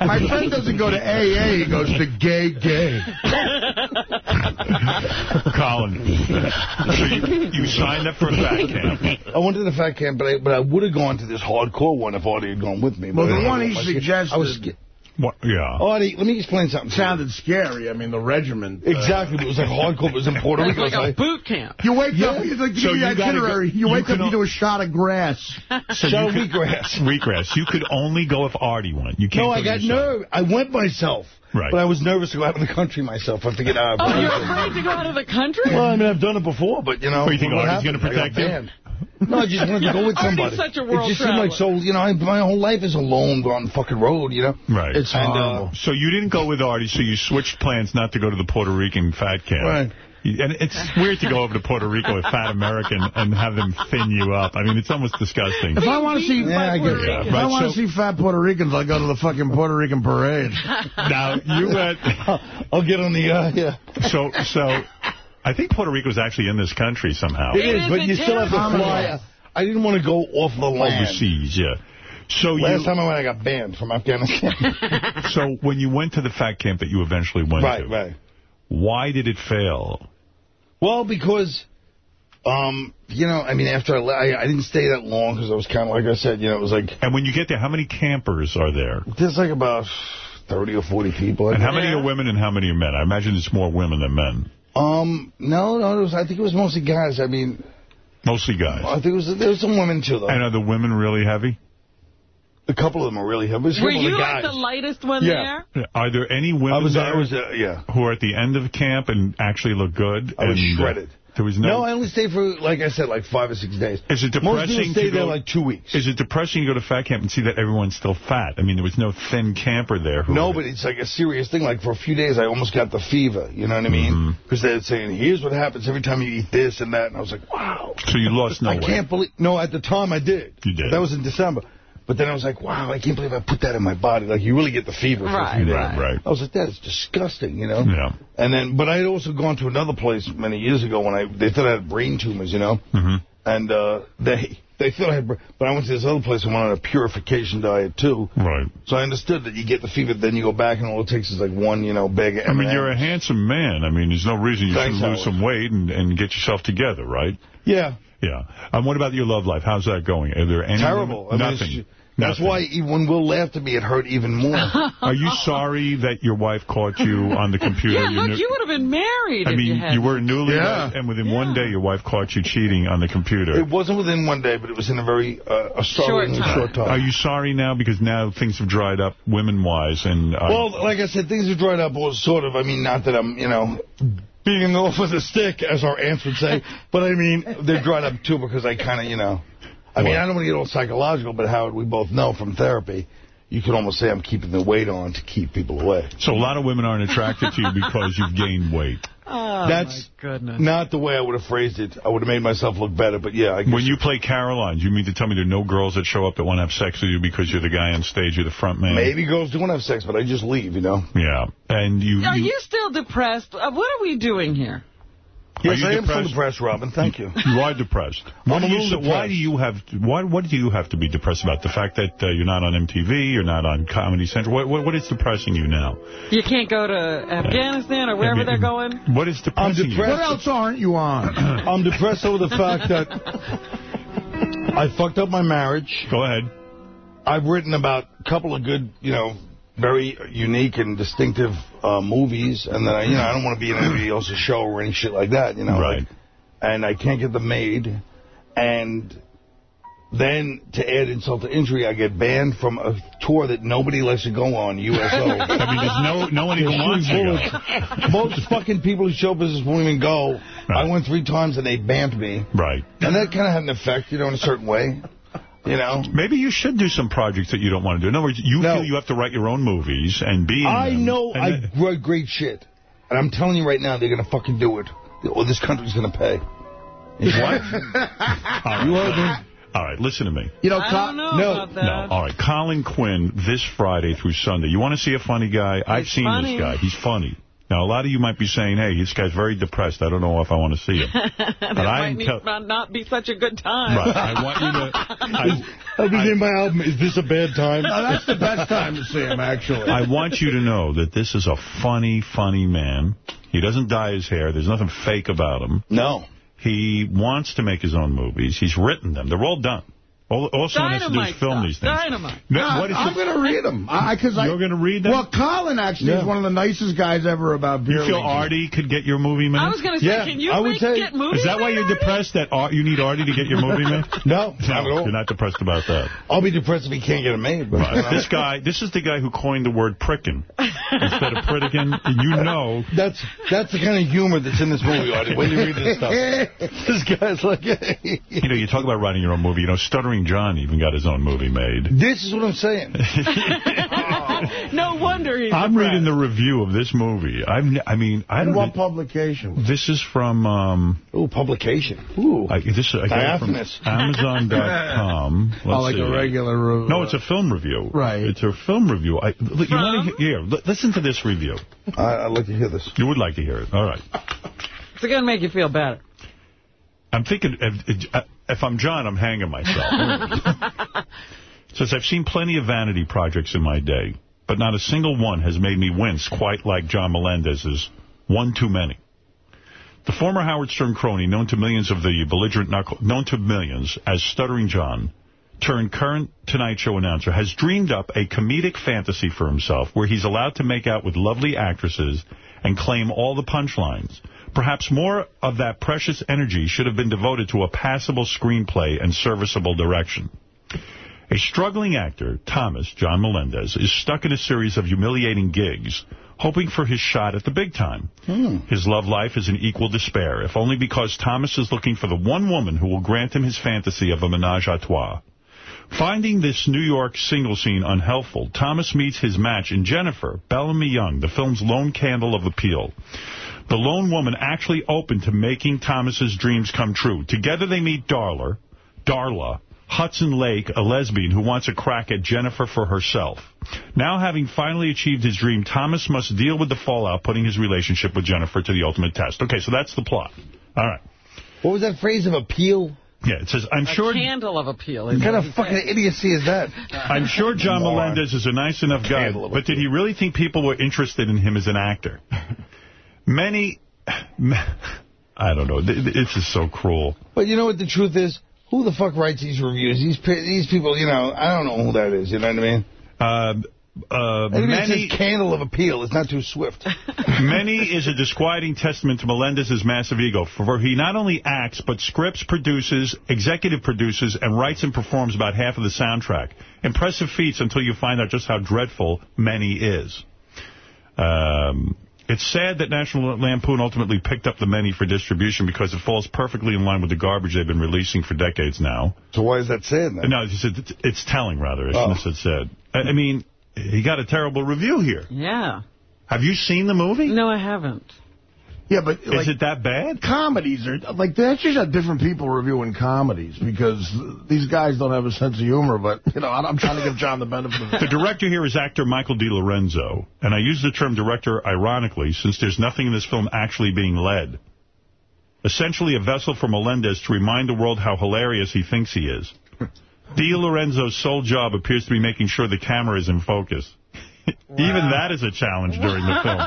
My friend doesn't go to AA, he goes to gay gay. Colin, so you, you signed up for a fat camp. I went to the fat camp, but I, but I would have gone to this hardcore one if Artie had gone with me. Well, but the one he suggested I was scared. What, yeah. Artie, let me explain something. to you. sounded scary. I mean, the regiment. uh, Exactly, but it was like hardcore. It was in Puerto Rico. like so a I- boot camp. You wake Yeah. up, he's like, So you gotta go- itinerary. you you wake can up, you do a shot of grass. So Shot you of could- wheatgrass. Wheatgrass. You could only go if Artie went. You can't No, go I got yourself. nerve. I went myself. Right. But I was nervous to go out of the country myself. I figured out. Oh, you're afraid to go out of the country? Well, I mean, I've done it before, but, you know. What, you think what Artie's gonna protect I got you? Banned. No, I just wanted to go with Artie's somebody. such a world it just seemed like so, you know, I, my whole life is alone on the fucking road, you know. Right. It's And, uh, horrible. So you didn't go with Artie, so you switched plans not to go to the Puerto Rican fat camp. Right. And it's weird to go over to Puerto Rico with fat American and have them thin you up. I mean, it's almost disgusting. If I want to see, Yeah, I get it. Yeah, if I want to so- see fat Puerto Ricans, I'll go to the fucking Puerto Rican parade. Now, you went... I'll get on the, uh, yeah. So, so I think Puerto Rico is actually in this country somehow. It is, is but you still have to fly. I didn't want to go off the land. Overseas, yeah. So Last you, time I went, I got banned from Afghanistan. so when you went to the fat camp that you eventually went right, to, right. why did it fail? Well, because, um, you know, I mean, after I, le- I, I didn't stay that long because I was kind of, like I said, you know, it was like, And when you get there, how many campers are there? there's like about 30 or 40 people. I And how think. many are women and how many are men? I imagine it's more women than men. Um, no, no, it was, I think it was mostly guys. I mean, Mostly guys. I think it was, there was some women too, though. And are the women really heavy? A couple of them are really heavy. It was a Were you the like the lightest one Yeah. there? Are there any women I was, there I was, uh, yeah. who are at the end of camp and actually look good? I was and, uh, shredded. There was no... No, I only stayed for, like I said, like five or six days. is it Most people depressing stay there go, like two weeks. Is it depressing to go to fat camp and see that everyone's still fat? I mean, there was no thin camper there. Who No, but it's like a serious thing. Like for a few days, I almost got the fever. You know what I mean? Mm-hmm. Because they're saying, "Here's what happens every time you eat this and that," and I was like, "Wow." So you lost no I weight. can't believe. No, at the time I did. You did. That was in December. But then I was like, "Wow, I can't believe I put that in my body." Like you really get the fever for a Right, few days. Right, right. I was like, "That is disgusting," you know. Yeah. And then, but I had also gone to another place many years ago when I they thought I had brain tumors, you know, Mm hmm and uh, they they thought I had, but I went to this other place and went on a purification diet too. Right. So I understood that you get the fever, then you go back, and all it takes is like one, you know, bag of I mean, you're a handsome man. I mean, there's no reason you Thanks, should lose Howard. some weight and, and get yourself together, right? Yeah. Yeah. And what about your love life? How's that going? Are there any Terrible. I women- mean, Nothing. That's Nothing. why even when Will laughed at me, it hurt even more. Are you sorry that your wife caught you on the computer? Yeah, You look, you would have been married I if you mean, you were newly Yeah. and within one day your wife caught you cheating on the computer. It wasn't within one day, but it was in a very uh, a startlingly short time. Are you sorry now because now things have dried up women-wise and... Uh, Well, like I said, things have dried up. Well, sort of. I mean, not that I'm, you know, being off with a stick, as our aunts would say, but I mean, they're dried up too because I kind of, you know, I mean, I don't want to get all psychological, but Howard, we both know from therapy, you could almost say I'm keeping the weight on to keep people away. So a lot of women aren't attracted to you because you've gained weight. Oh, That's my goodness. not the way I would have phrased it. I would have made myself look better, but yeah. I guess When you play Caroline's, you mean to tell me there are no girls that show up that want to have sex with you because you're the guy on stage, you're the front man? maybe girls do want to have sex, but I just leave, you know. Yeah. And you... Are you still depressed? Uh, what are we doing here? Yes, you I am still depressed? depressed, Robin. Thank you. You are depressed. Why I'm do a you, little so- why do you have why what do you have to be depressed about? The fact that uh, you're not on MTV, you're not on Comedy Central. What what, what is depressing you now? You can't go to Afghanistan or wherever they're going? What is depressing you? depressed. What else aren't you on? I'm depressed over the fact that I fucked up my marriage. Go ahead. I've written about a couple of good, you know, very unique and distinctive uh, movies, and then I, you know, I don't want to be in anybody else's show or any shit like that, you know. Right. like- and I can't get them made, and then to add insult to injury, I get banned from a tour that nobody lets you go on, USO. I mean, there's no no one even wants to go. Most fucking people who show business won't even go. I went three times and they banned me. Right. And that kind of had an effect, you know, in a certain way. You know? Maybe you should do some projects that you don't want to do. In other words, you feel you have to write your own movies and be in I them. know I then- write great shit. And I'm telling you right now, they're going to fucking do it. Or this country's going to pay. What? All right. You heard me. All right, listen to me. You know, I don't know no, about that. No, all right. Colin Quinn this Friday through Sunday. You want to see a funny guy? I've seen funny. this guy. He's funny. Now, a lot of you might be saying, hey, this guy's very depressed. I don't know if I want to see him. that I might need, not- not be such a good time. Right. I want you to... I, That'll be the name my album. Is this a bad time? No, that's the best time to see him, actually. I want you to know that this is a funny, funny man. He doesn't dye his hair. There's nothing fake about him. No. He wants to make his own movies. He's written them. They're all done. All, all someone has to do is Dynamite film stuff. these things. Dynamite. Now, what is I'm going to read them. I, cause I, You're going to read them? Well, Colin actually Yeah. is one of the nicest guys ever about beer you feel leagues. Artie could get your movie made? I was going to say, Yeah, can you I would make, say- get movies Is that why you're already? depressed that Ar- you need Artie to get your movie made? No, No, not at all. you're not depressed about that. I'll be depressed if he can't get it made. But Right. This guy, this is the guy who coined the word prickin instead of pritikin. You know. That's that's the kind of humor that's in this movie, Artie, when you read this stuff. this guy's like, You know, you talk about writing your own movie. You know, Stuttering John even got his own movie made. this is what I'm saying. No wonder he's I'm reading the review of this movie. I've, n- I mean, I And don't. what publication? This is from. Um, Ooh, publication. Ooh. I, this I got it from Amazon.com. Oh, like see. a regular... Uh, No, it's a film review. Right. It's a film review. I, look, you want to hear? Here, listen to this review. I, I'd like to hear this. You would like to hear it. All right. It's going to make you feel better. I'm thinking, if, if I'm John, I'm hanging myself. Says, I've seen plenty of vanity projects in my day, but not a single one has made me wince quite like John Melendez's One Too Many. The former Howard Stern crony, known to millions of the belligerent knuckle, known to millions as Stuttering John, turned current Tonight Show announcer, has dreamed up a comedic fantasy for himself where he's allowed to make out with lovely actresses and claim all the punchlines. Perhaps more of that precious energy should have been devoted to a passable screenplay and serviceable direction. A struggling actor, Thomas John Melendez, is stuck in a series of humiliating gigs, hoping for his shot at the big time. Hmm. His love life is in equal despair, if only because Thomas is looking for the one woman who will grant him his fantasy of a menage a trois. Finding this New York single scene unhelpful, Thomas meets his match in Jennifer, Bellamy Young, the film's lone candle of appeal. The lone woman actually open to making Thomas's dreams come true. Together they meet Darla, Darla, Hudson Leick, a lesbian who wants a crack at Jennifer for herself. Now having finally achieved his dream, Thomas must deal with the fallout, putting his relationship with Jennifer to the ultimate test. Okay, so that's the plot. All right. What was that phrase of appeal? Yeah, it says, I'm a sure... candle of appeal. What is kind of fucking said. idiocy is that? I'm sure John Moron. Melendez is a nice enough guy, Candle of but did he really think people were interested in him as an actor? Many... I don't know. This is so cruel. But you know what the truth is? who the fuck writes these reviews? These these people, you know, I don't know who that is. You know what I mean? Uh, uh, many, candle of appeal. It's not too swift. Many is a disquieting testament to Melendez's massive ego, for he not only acts, but scripts, produces, executive produces, and writes and performs about half of the soundtrack. Impressive feats until you find out just how dreadful Many is. Um, it's sad that National Lampoon ultimately picked up the Many for distribution because it falls perfectly in line with the garbage they've been releasing for decades now. So why is that sad then? No, it's, it's, it's telling, rather. I shouldn't Oh. have said sad. I I mean, he got a terrible review here. Yeah. Have you seen the movie? No, I haven't. Yeah, but Is like, it that bad? comedies are like that's just how different people reviewing comedies because these guys don't have a sense of humor. But you know, I'm trying to give John the benefit of The director here is actor Michael DeLorenzo, and I use the term director ironically since there's nothing in this film actually being led. Essentially a vessel for Melendez to remind the world how hilarious he thinks he is. DeLorenzo's sole job appears to be making sure the camera is in focus. Even that is a challenge during the film.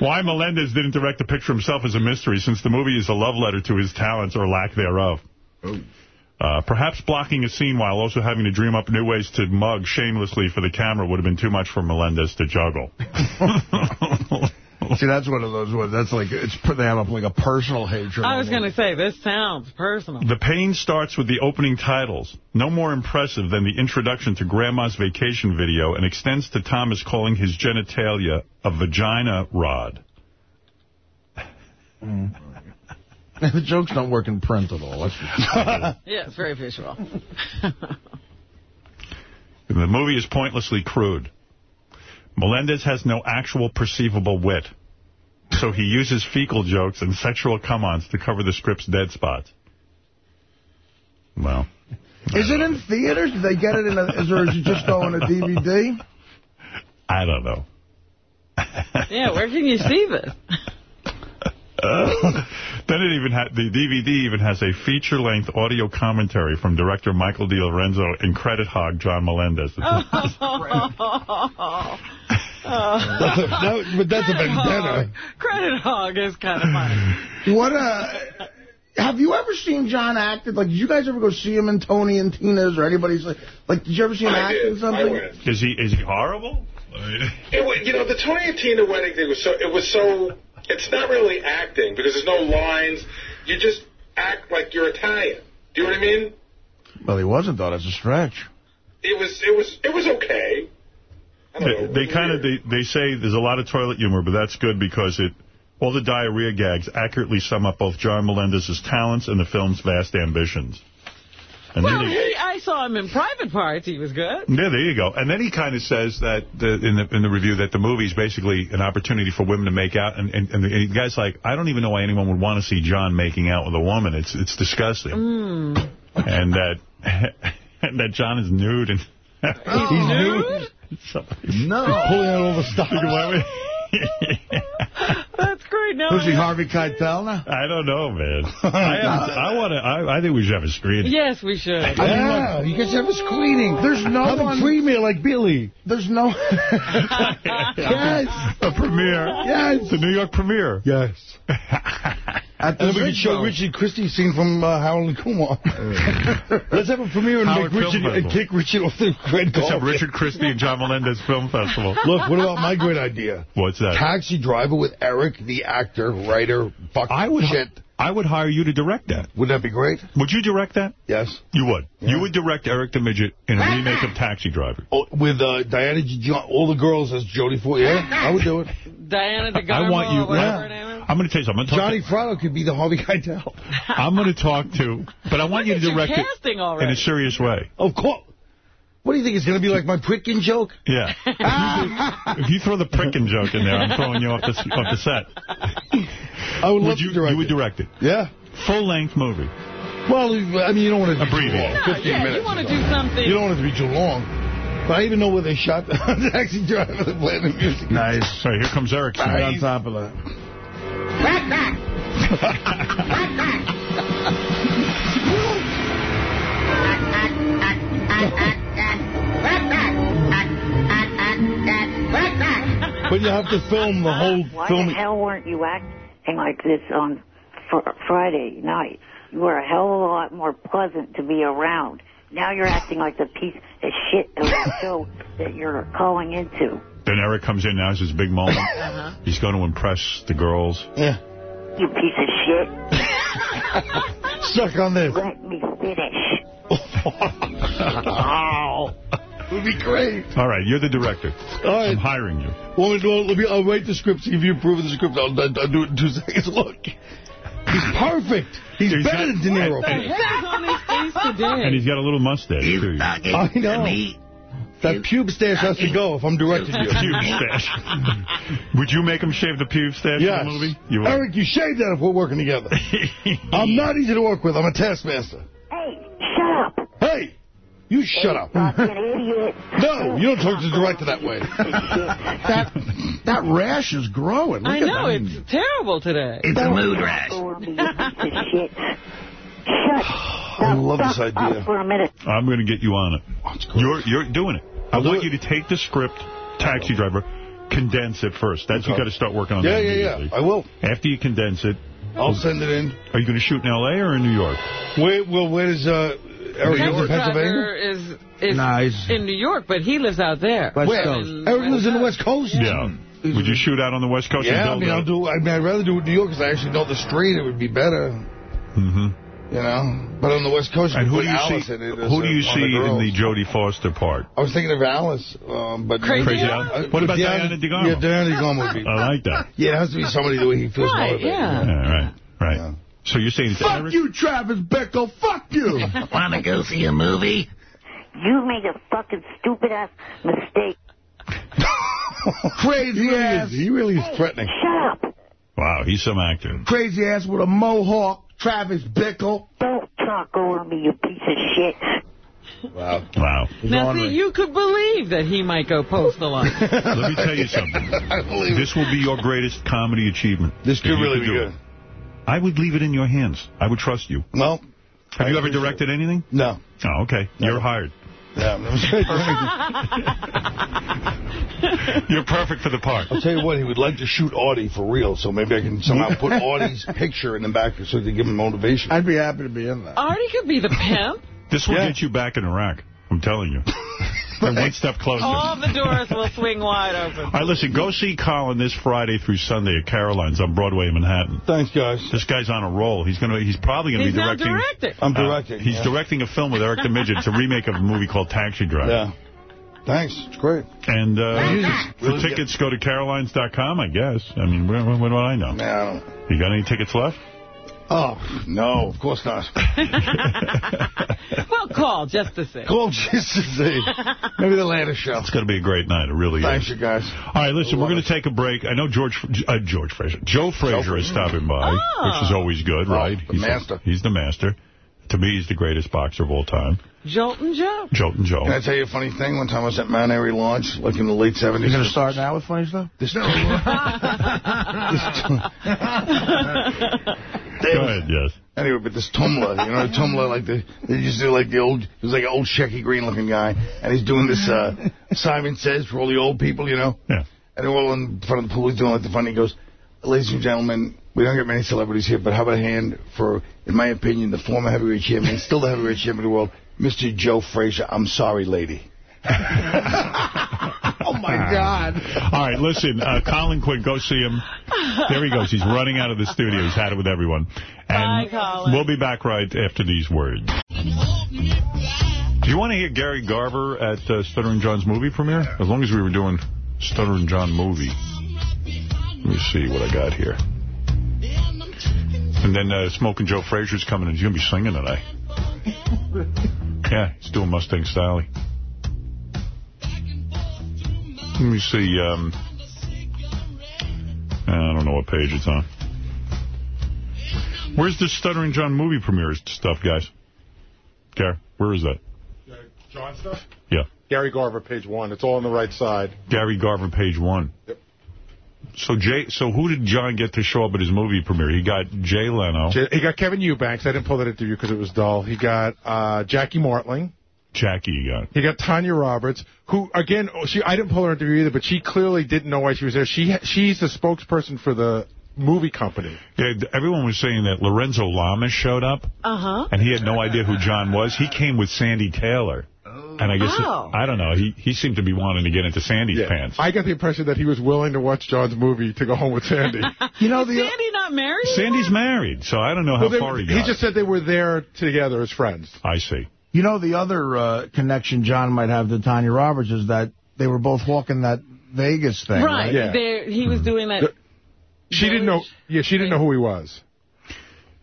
Why Melendez didn't direct the picture himself is a mystery, since the movie is a love letter to his talents or lack thereof. Uh, perhaps blocking a scene while also having to dream up new ways to mug shamelessly for the camera would have been too much for Melendez to juggle. See, that's one of those ones. That's like it's they have up like a personal hatred. I was going to say, this sounds personal. The pain starts with the opening titles. No more impressive than the introduction to Grandma's Vacation video and extends to Thomas calling his genitalia a vagina rod. the jokes don't work in print at all. Yeah, it's very visual. The movie is pointlessly crude. Melendez has no actual perceivable wit, so he uses fecal jokes and sexual come-ons to cover the script's dead spots. Well, Is it in theaters? Did they get it in a, is, or is it just going a DVD? I don't know. yeah, where can you see this? then it even had the DVD even has a feature-length audio commentary from director Michael DeLorenzo and credit hog John Melendez. It's- That's that- but that's a Credit vendetta. hog. Credit hog is kind of funny. What uh have you ever seen John acted? Like, did you guys ever go see him in Tony and Tina's or anybody's? Like, like did you ever see him I act did. in something? Is he is he horrible? It, wa- you know, the Tony and Tina wedding thing was so, it was so, it's not really acting because there's no lines. You just act like you're Italian. Do you know what I mean? Well, he wasn't though. That's a stretch. It was, it was, it was okay. Know. They, they kind of they, they say there's a lot of toilet humor, but that's good because it all the diarrhea gags accurately sum up both John Melendez's talents and the film's vast ambitions. And Well, then he, he, I saw him in private parts. He was good. yeah, there you go. And then he kind of says that the, in the in the review that the movie's basically an opportunity for women to make out, and and, and the guy's like, I don't even know why anyone would want to see John making out with a woman. It's it's disgusting. Mm. And that and that John is nude and He's nude? No. Pulling out all the stuff. That's great. No, Who's he, Harvey Keitel now? I don't know, man. I, haven't- I want to. I, I think we should have a screening. Yes, we should. Yeah, you guys have a screening. There's no Have one- a premiere like Billy. There's no... yes. A premiere. Yes. The New York premiere. Yes. At And then we can show Richard Christy scene from uh, Harold and Kumar. Let's have a premiere and Howard make Richard and kick Richard off the red Let's have carpet. Richard Christy and John Melendez Film Festival. Look, what about my great idea? What's that? Taxi driver with Eric, the actor, writer, fuck I would. shit. I would hire you to direct that. Wouldn't that be great? Would you direct that? Yes. You would. You would direct Eric the Midget in a remake of Taxi Driver. Oh, with uh, Diana, G- all the girls as Jodie Foster. Yeah, I would do it. Diana DeGarmo I want you. or whatever Yeah. Her name is. I'm going to tell you something. I'm gonna Johnny talk Frado could be the Harvey Keitel. to, I'm going to talk to, but I want you to direct it casting in a serious way. Of course. What do you think? It's going to be like my Pritkin joke? Yeah. if you throw the pricking joke in there, I'm throwing you off the off the set. I would love Would you? to direct You would it. direct it. Yeah. Full length movie. Well, I mean, you don't want to Abbreviate. No, 15 yeah, minutes. you want to do something. You don't want it to be too long. But I even know where they shot the taxi driver that played the music. Nice. So here comes Eric. Right on top of that. But you have to film the whole Why film. the hell weren't you acting like this on fr- Friday night. You were a hell of a lot more pleasant to be around. Now you're acting like the piece of shit of the show that you're calling into. Then Eric comes in now. It's his big moment. Uh-huh. He's going to impress the girls. Yeah. You piece of shit. Suck on this. Let me finish. Ow. Would be great. All right, you're the director. All right. I'm hiring you. Well, let me, let me, I'll write the script. See if you approve of the script. I'll, I'll do it in two seconds. Look. He's perfect. He's He's better got- than De Niro. The hair's on his face today. And he's got a little mustache, too. I know. That pube stash has to go if I'm directing you. Pube stash. Would you make him shave the pube stash Yes. in the movie? You would. Eric, you shave that if we're working together. I'm not easy to work with. I'm a taskmaster. Hey, shut up. Hey, you shut up. Fucking idiot. No, you don't talk to the director that way. That, that rash is growing. Look I at know, that. it's terrible today. It's a mood rash. Over me, you piece of shit. Shut I love this up idea. for a minute. I'm going to get you on it. You're you're doing it. I want you to take the script, Taxi Driver, condense it first. That's you Okay. got to start working on Yeah, that yeah, yeah. I will. After you condense it, I'll send it in. are you going to shoot in L.A. or in New York? Where, well, where does uh, Eric lives Taxi in Pennsylvania? is, is Nice. in New York, but he lives out there. West Where? Coast. Eric lives in the West Coast. Yeah. Would you shoot out on the West Coast? Yeah, I and mean, I'll do. I mean, I'd rather do it in New York because I actually know the street. It would be better, Mm-hmm. You know. But on the West Coast, And who do you Alice see? in Who do you one of see in the Jodie Foster part? I was thinking of Alice, um, but Crazy Crazy Alice? Alice? What about Diana DeGarmo? Yeah, Diana DeGarmo would be. I like that. Yeah, it has to be somebody the way he feels Right, motivated. yeah. Yeah, right, right. Yeah. So you're saying Fuck Eric? you, Travis Bickle. Fuck you. Want to go see a movie? You made a fucking stupid ass mistake. Crazy He really, ass. is, he really is threatening. Shut up. Wow, he's some actor. Crazy ass with a mohawk. Travis Bickle. Don't talk over me, you piece of shit. Wow. Wow. Now, see, you could believe that he might go post a lot. Let me tell you something. I believe This will be your greatest comedy achievement. This could really could be do good. it. I would leave it in your hands. I would trust you. No. Have you ever directed anything? No. Oh, okay. You're hired. Yeah, I've never said You're perfect for the part. I'll tell you what, he would like to shoot Artie for real, so maybe I can somehow put Artie's picture in the back so to give him motivation. I'd be happy to be in that. Audie could be the pimp. This will Yeah. get you back in Iraq. I'm telling you. We're one step closer. All the doors will swing wide open. All right, listen, go see Colin this Friday through Sunday at Caroline's on Broadway in Manhattan. Thanks, guys. This guy's on a roll. He's gonna. He's probably going to He's be now directing. directing. I'm uh, directing. he's yeah. directing a film with Eric the Midget. It's a remake of a movie called Taxi Driver. Yeah. Thanks. It's great. And uh, Jesus. for Really good. tickets, go to carolines.com, I guess. I mean, what, what do I know? Man, I don't... You got any tickets left? Oh, no, of course not. Well, call just to see. Call just to see. Maybe the later show. It's going to be a great night. It really Thanks, is. you guys. All right, listen, we're going to take a break. I know George uh, George Frazier. Joe Frazier is stopping by, which is always good, Oh, right? the he's master. he's the master. To me, he's the greatest boxer of all time. Jolton Joe. Jolton Joe. Can I tell you a funny thing? One time I was at Mount Airy Lodge, like in the late 70s. You going to start now with funny stuff? This no. Go ahead, yes. Anyway, but this tummler, you know, the tummler, like the, they used to do like the old, he was like an old Shecky Greene looking guy, and he's doing this, uh, Simon Says for all the old people, you know? Yeah. And they're all in front of the pool, he's doing like the funny, he goes, ladies and gentlemen, we don't get many celebrities here, but how about a hand for, in my opinion, the former heavyweight champion, still the heavyweight champion of the world, Mr. Joe Frazier. I'm sorry, lady. Oh, my God. All right, listen, uh, Colin Quinn, go see him. There he goes. He's running out of the studio. He's had it with everyone. And Bye, Colin. we'll be back right after these words. Do you want to hear Gary Garver at uh, Stuttering John's movie premiere? As long as we were doing Stuttering John movie. Let me see what I got here. And then uh, Smoking Joe Frazier's coming in. He's going to be singing tonight. Yeah, he's doing Mustang Sally. Let me see. Um, I don't know what page it's on. Where's the Stuttering John movie premiere stuff, guys? Gary, where is that? John stuff? Yeah. Gary Garver, page one. It's all on the right side. Gary Garver, page one. Yep. So Jay, so who did John get to show up at his movie premiere? He got Jay Leno, J- He got Kevin Eubanks. I didn't pull that interview because it was dull. He got uh, Jackie Martling. Jackie. You got. He got Tanya Roberts, who again, she I didn't pull her interview either, but she clearly didn't know why she was there. She she's the spokesperson for the movie company. Yeah, everyone was saying that Lorenzo Lamas showed up, Uh-huh. and he had no idea who John was. He came with Sandy Taylor. And I guess, Oh. I don't know, he, he seemed to be wanting to get into Sandy's pants. I got the impression that he was willing to watch John's movie to go home with Sandy. You know, the Sandy not married? Sandy's married, so I don't know how Well, they- far he got. he just said they were there together as friends. I see. You know, the other uh, connection John might have to Tanya Roberts is that they were both walking that Vegas thing. Right. Right. There, he was doing that. She didn't know. Yeah, she didn't know who he was.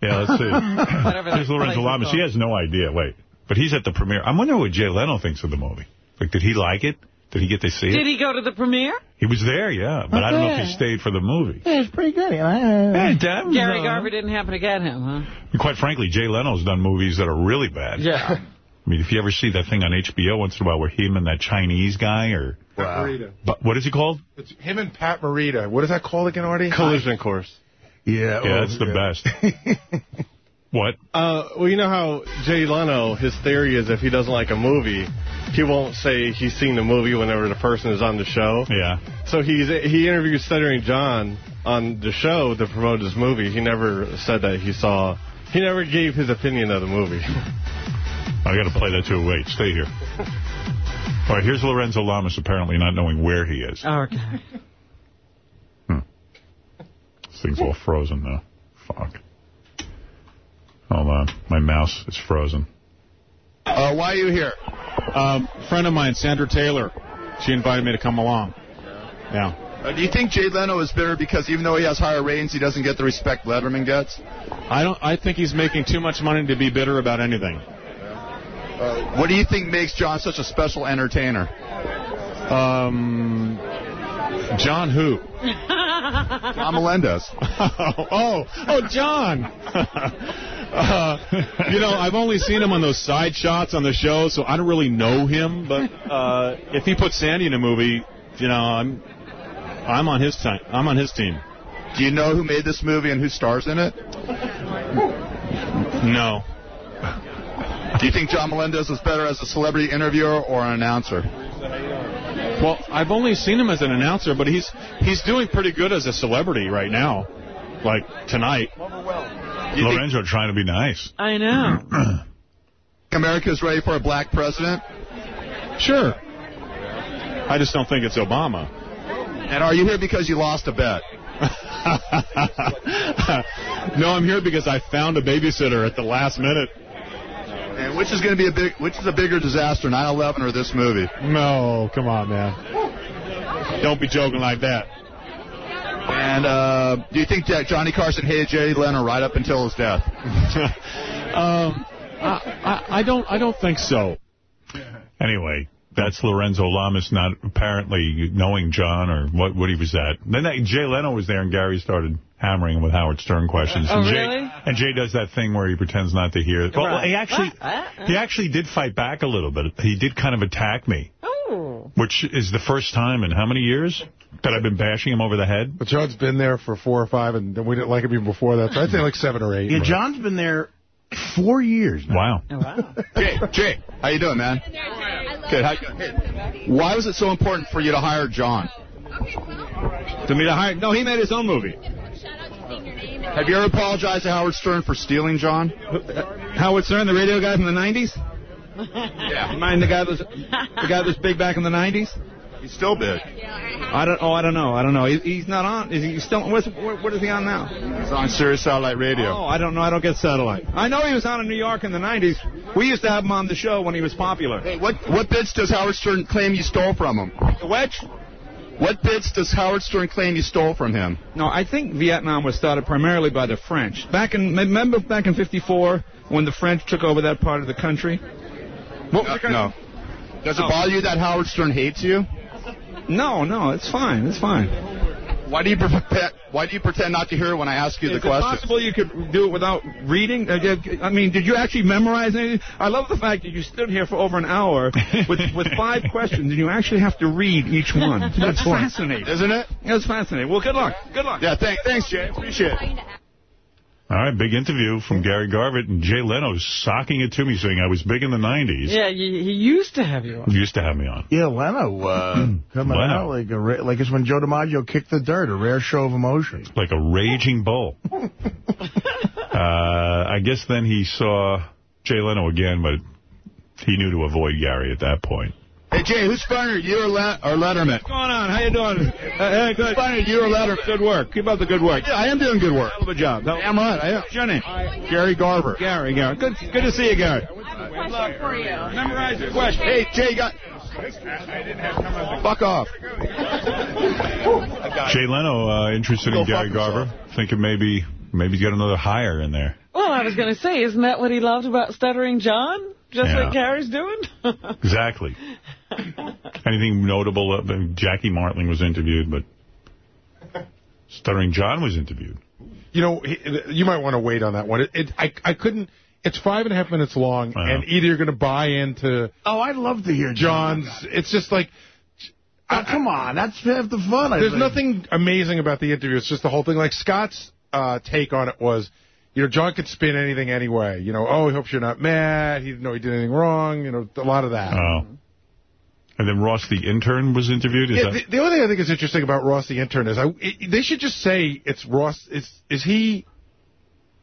Yeah, let's see. Whatever Here's Lorenzo place is Lamas. He called. has no idea. Wait. But he's at the premiere. I wonder what Jay Leno thinks of the movie. Like, did he like it? Did he get to see Did it? Did he go to the premiere? He was there, yeah. But I don't know if he stayed for the movie. Yeah, it's pretty good. You know? Hey, Dad, Gary uh, Garver didn't happen to get him, huh? And Quite frankly, Jay Leno's done movies that are really bad. Yeah. I mean, if you ever see that thing on HBO once in a while where him and that Chinese guy or... Pat Morita. But what is he called? It's him and Pat Morita. What is that called again, Artie? Collision course. Yeah. Yeah, oh, that's the yeah. best. what? Uh, well, you know how Jay Leno, his theory is if he doesn't like a movie, he won't say he's seen the movie whenever the person is on the show. Yeah. So he's he interviewed Stuttering John on the show to promote his movie. He never said that he saw. He never gave his opinion of the movie. I got to play that too. Wait, stay here. All right, here's Lorenzo Lamas apparently not knowing where he is. Okay. This thing's all frozen now. Fuck. Hold on. My mouse is frozen. Uh, why are you here? Um, friend of mine, Sandra Taylor. She invited me to come along. Yeah. Uh, do you think Jay Leno is bitter because even though he has higher ratings, he doesn't get the respect Letterman gets? I don't. I think he's making too much money to be bitter about anything. Uh, what do you think makes John such a special entertainer? Um, John who? John Melendez. oh, oh, John. uh, you know, I've only seen him on those side shots on the show, so I don't really know him. But uh, if he puts Sandy in a movie, you know, I'm I'm on his time. I'm on his team. Do you know who made this movie and who stars in it? No. Do you think John Melendez is better as a celebrity interviewer or an announcer? Well, I've only seen him as an announcer, but he's he's doing pretty good as a celebrity right now. Like tonight. Lorenzo trying to be nice. I know. America's ready for a black president? Sure. I just don't think it's Obama. And are you here because you lost a bet? no, I'm here because I found a babysitter at the last minute. And which is going to be a big, which is a bigger disaster, 9/11 or this movie? No, come on, man. Don't be joking like that. And uh, do you think that Johnny Carson hated Jay Leno right up until his death? um, I, I, I don't. I don't think so. Anyway, that's Lorenzo Lamas not apparently knowing John or what, what he was at. Then that, Jay Leno was there and Gary started hammering him with Howard Stern questions. Oh, and Jay, really? And Jay does that thing where he pretends not to hear. Well, Right. he actually uh, uh. he actually did fight back a little bit. He did kind of attack me, Oh. which is the first time in how many years that I've been bashing him over the head? But John's been there for four or five, and we didn't like him even before that. So I'd say like seven or eight. Yeah, John's been there four years now. Wow. Oh, wow. Jay, Jay, how you doing, man? Good. How you doing? Hey, why was it so important for you to hire John? To me to hire? No, he made his own movie. Have you ever apologized to Howard Stern for stealing John? Howard Stern, the radio guy from the '90s. Yeah. You mind the guy that was the guy that was big back in the '90s? He's still big. I don't. Oh, I don't know. I don't know. He, he's not on. Is he still? What's, what, what is he on now? He's on Sirius Satellite Radio. Oh, I don't know. I don't get satellite. I know he was on in New York in the '90s. We used to have him on the show when he was popular. Hey, what what bits does Howard Stern claim you stole from him? Which? What bits does Howard Stern claim you stole from him? No, I think Vietnam was started primarily by the French. Back in remember back in '54 when the French took over that part of the country. What was the No. Does it No. bother you that Howard Stern hates you? No, no, it's fine. It's fine. Why do you pre- why do you pretend not to hear when I ask you the question? Is it possible you could do it without reading? Uh, I mean, did you actually memorize anything? I love the fact that you stood here for over an hour with with five questions, and you actually have to read each one. That's fascinating, isn't it? That's fascinating. Well, good luck. Good luck. Yeah, thank, thanks, Jay. Appreciate it. All right, big interview from Gary Garver and Jay Leno socking it to me, saying I was big in the 90s. Yeah, he, he used to have you on. He used to have me on. Yeah, Leno uh, coming Leno. out like a ra- like it's when Joe DiMaggio kicked the dirt, a rare show of emotion. Like a raging bull. uh, I guess then he saw Jay Leno again, but he knew to avoid Gary at that point. Hey, Jay, who's funnier, you or, Le- or Letterman? What's going on? How you doing? hey, good. Who's funnier, you or Letterman? Good work. Keep up the good work. Yeah, I am doing good work. Hell of a job. That, I'm right. I am. What's your name? Gary Garver. Gary, Gary. Good, good to see you, Gary. Good luck for you. Memorize your question. Hey, Jay, you got... Fuck off. Jay Leno uh, interested Go in Gary fuck Garver, thinking maybe maybe he's got another hire in there. Well, I was going to say, isn't that what he loved about Stuttering John? Just Yeah. what Gary's doing? Exactly. Anything notable? Uh, Jackie Martling was interviewed, but Stuttering John was interviewed. You know, he- you might want to wait on that one. It, it, I, I couldn't. It's five and a half minutes long, and either you're going to buy into Oh, I'd love to hear John's. It's just like. Oh, come on, that's half the fun. I There's think. nothing amazing about the interview. It's just the whole thing. Like Scott's uh, take on it was, you know, John could spin anything anyway. You know, oh, he hopes you're not mad. He didn't know he did anything wrong. You know, a lot of that. Oh. And then Ross the intern was interviewed. Is Yeah, that the, the only thing I think is interesting about Ross the intern is I it, they should just say it's Ross. Is is he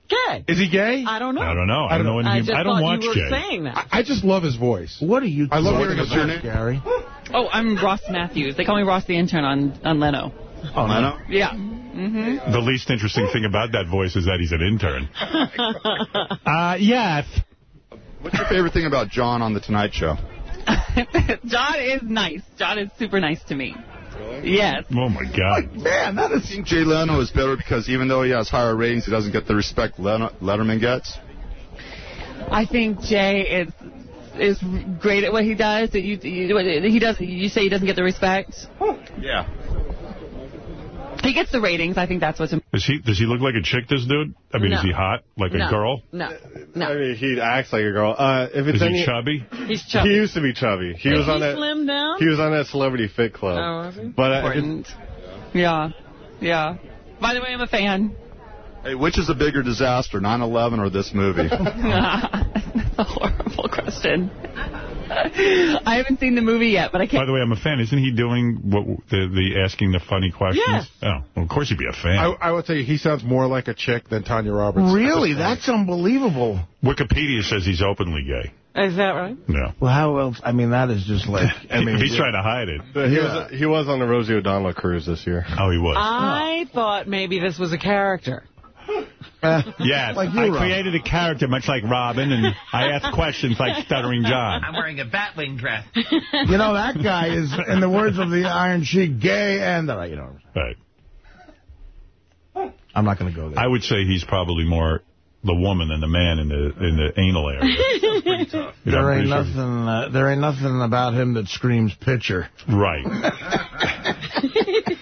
gay? Is he gay? I don't know. I don't know. I don't know I just I don't watch you were Jay. saying that. I, I just love his voice. What are you? I love talking hearing his about, name. Gary. Oh, I'm Ross Mathews. They call me Ross the intern on, on Leno. Oh, Leno? Yeah. Mm-hmm. The least interesting thing about that voice is that he's an intern. Uh, yes. What's your favorite thing about John on The Tonight Show? John is nice. John is super nice to me. Yes. Oh, my God. Man, that is... I think Jay Leno is better because even though he has higher ratings, he doesn't get the respect Leno- Letterman gets. I think Jay is is great at what he does. That you, you he does. You say he doesn't get the respect. Yeah. He gets the ratings. I think that's what's important. Is he? Does he look like a chick, this dude? I mean, No. is he hot? Like No. a girl? No. No. I mean, he acts like a girl. Uh, if it's Is he chubby? He's chubby. He used to be chubby. He Did was on he that. slim down? He was on that Celebrity Fit Club. Oh, was he? But uh, if Important. Yeah. Yeah. By the way, I'm a fan. Hey, which is a bigger disaster, 9/11 or this movie? That's a horrible question. I haven't seen the movie yet, but I can't. By the way, I'm a fan. Isn't he doing what the the asking the funny questions? Yes. Oh, well, of course he'd be a fan. I, I would say he sounds more like a chick than Tanya Roberts. Really? That's unbelievable. Wikipedia says he's openly gay. Is that right? No. Well, how else? I mean, that is just like. I mean, he's trying to hide it. But he was he was on the Rosie O'Donnell cruise this year. Oh, he was. I thought maybe this was a character. Yes, Like you, I Rob. created a character much like Robin, and I asked questions like Stuttering John. I'm wearing a Batwing dress. You know, that guy is, in the words of the Iron Sheik, gay and, uh, you know. Right. I'm not going to go there. I would say he's probably more the woman than the man in the in the anal area. You know, There ain't pretty sure- nothing. Uh, there ain't nothing about him that screams pitcher. Right.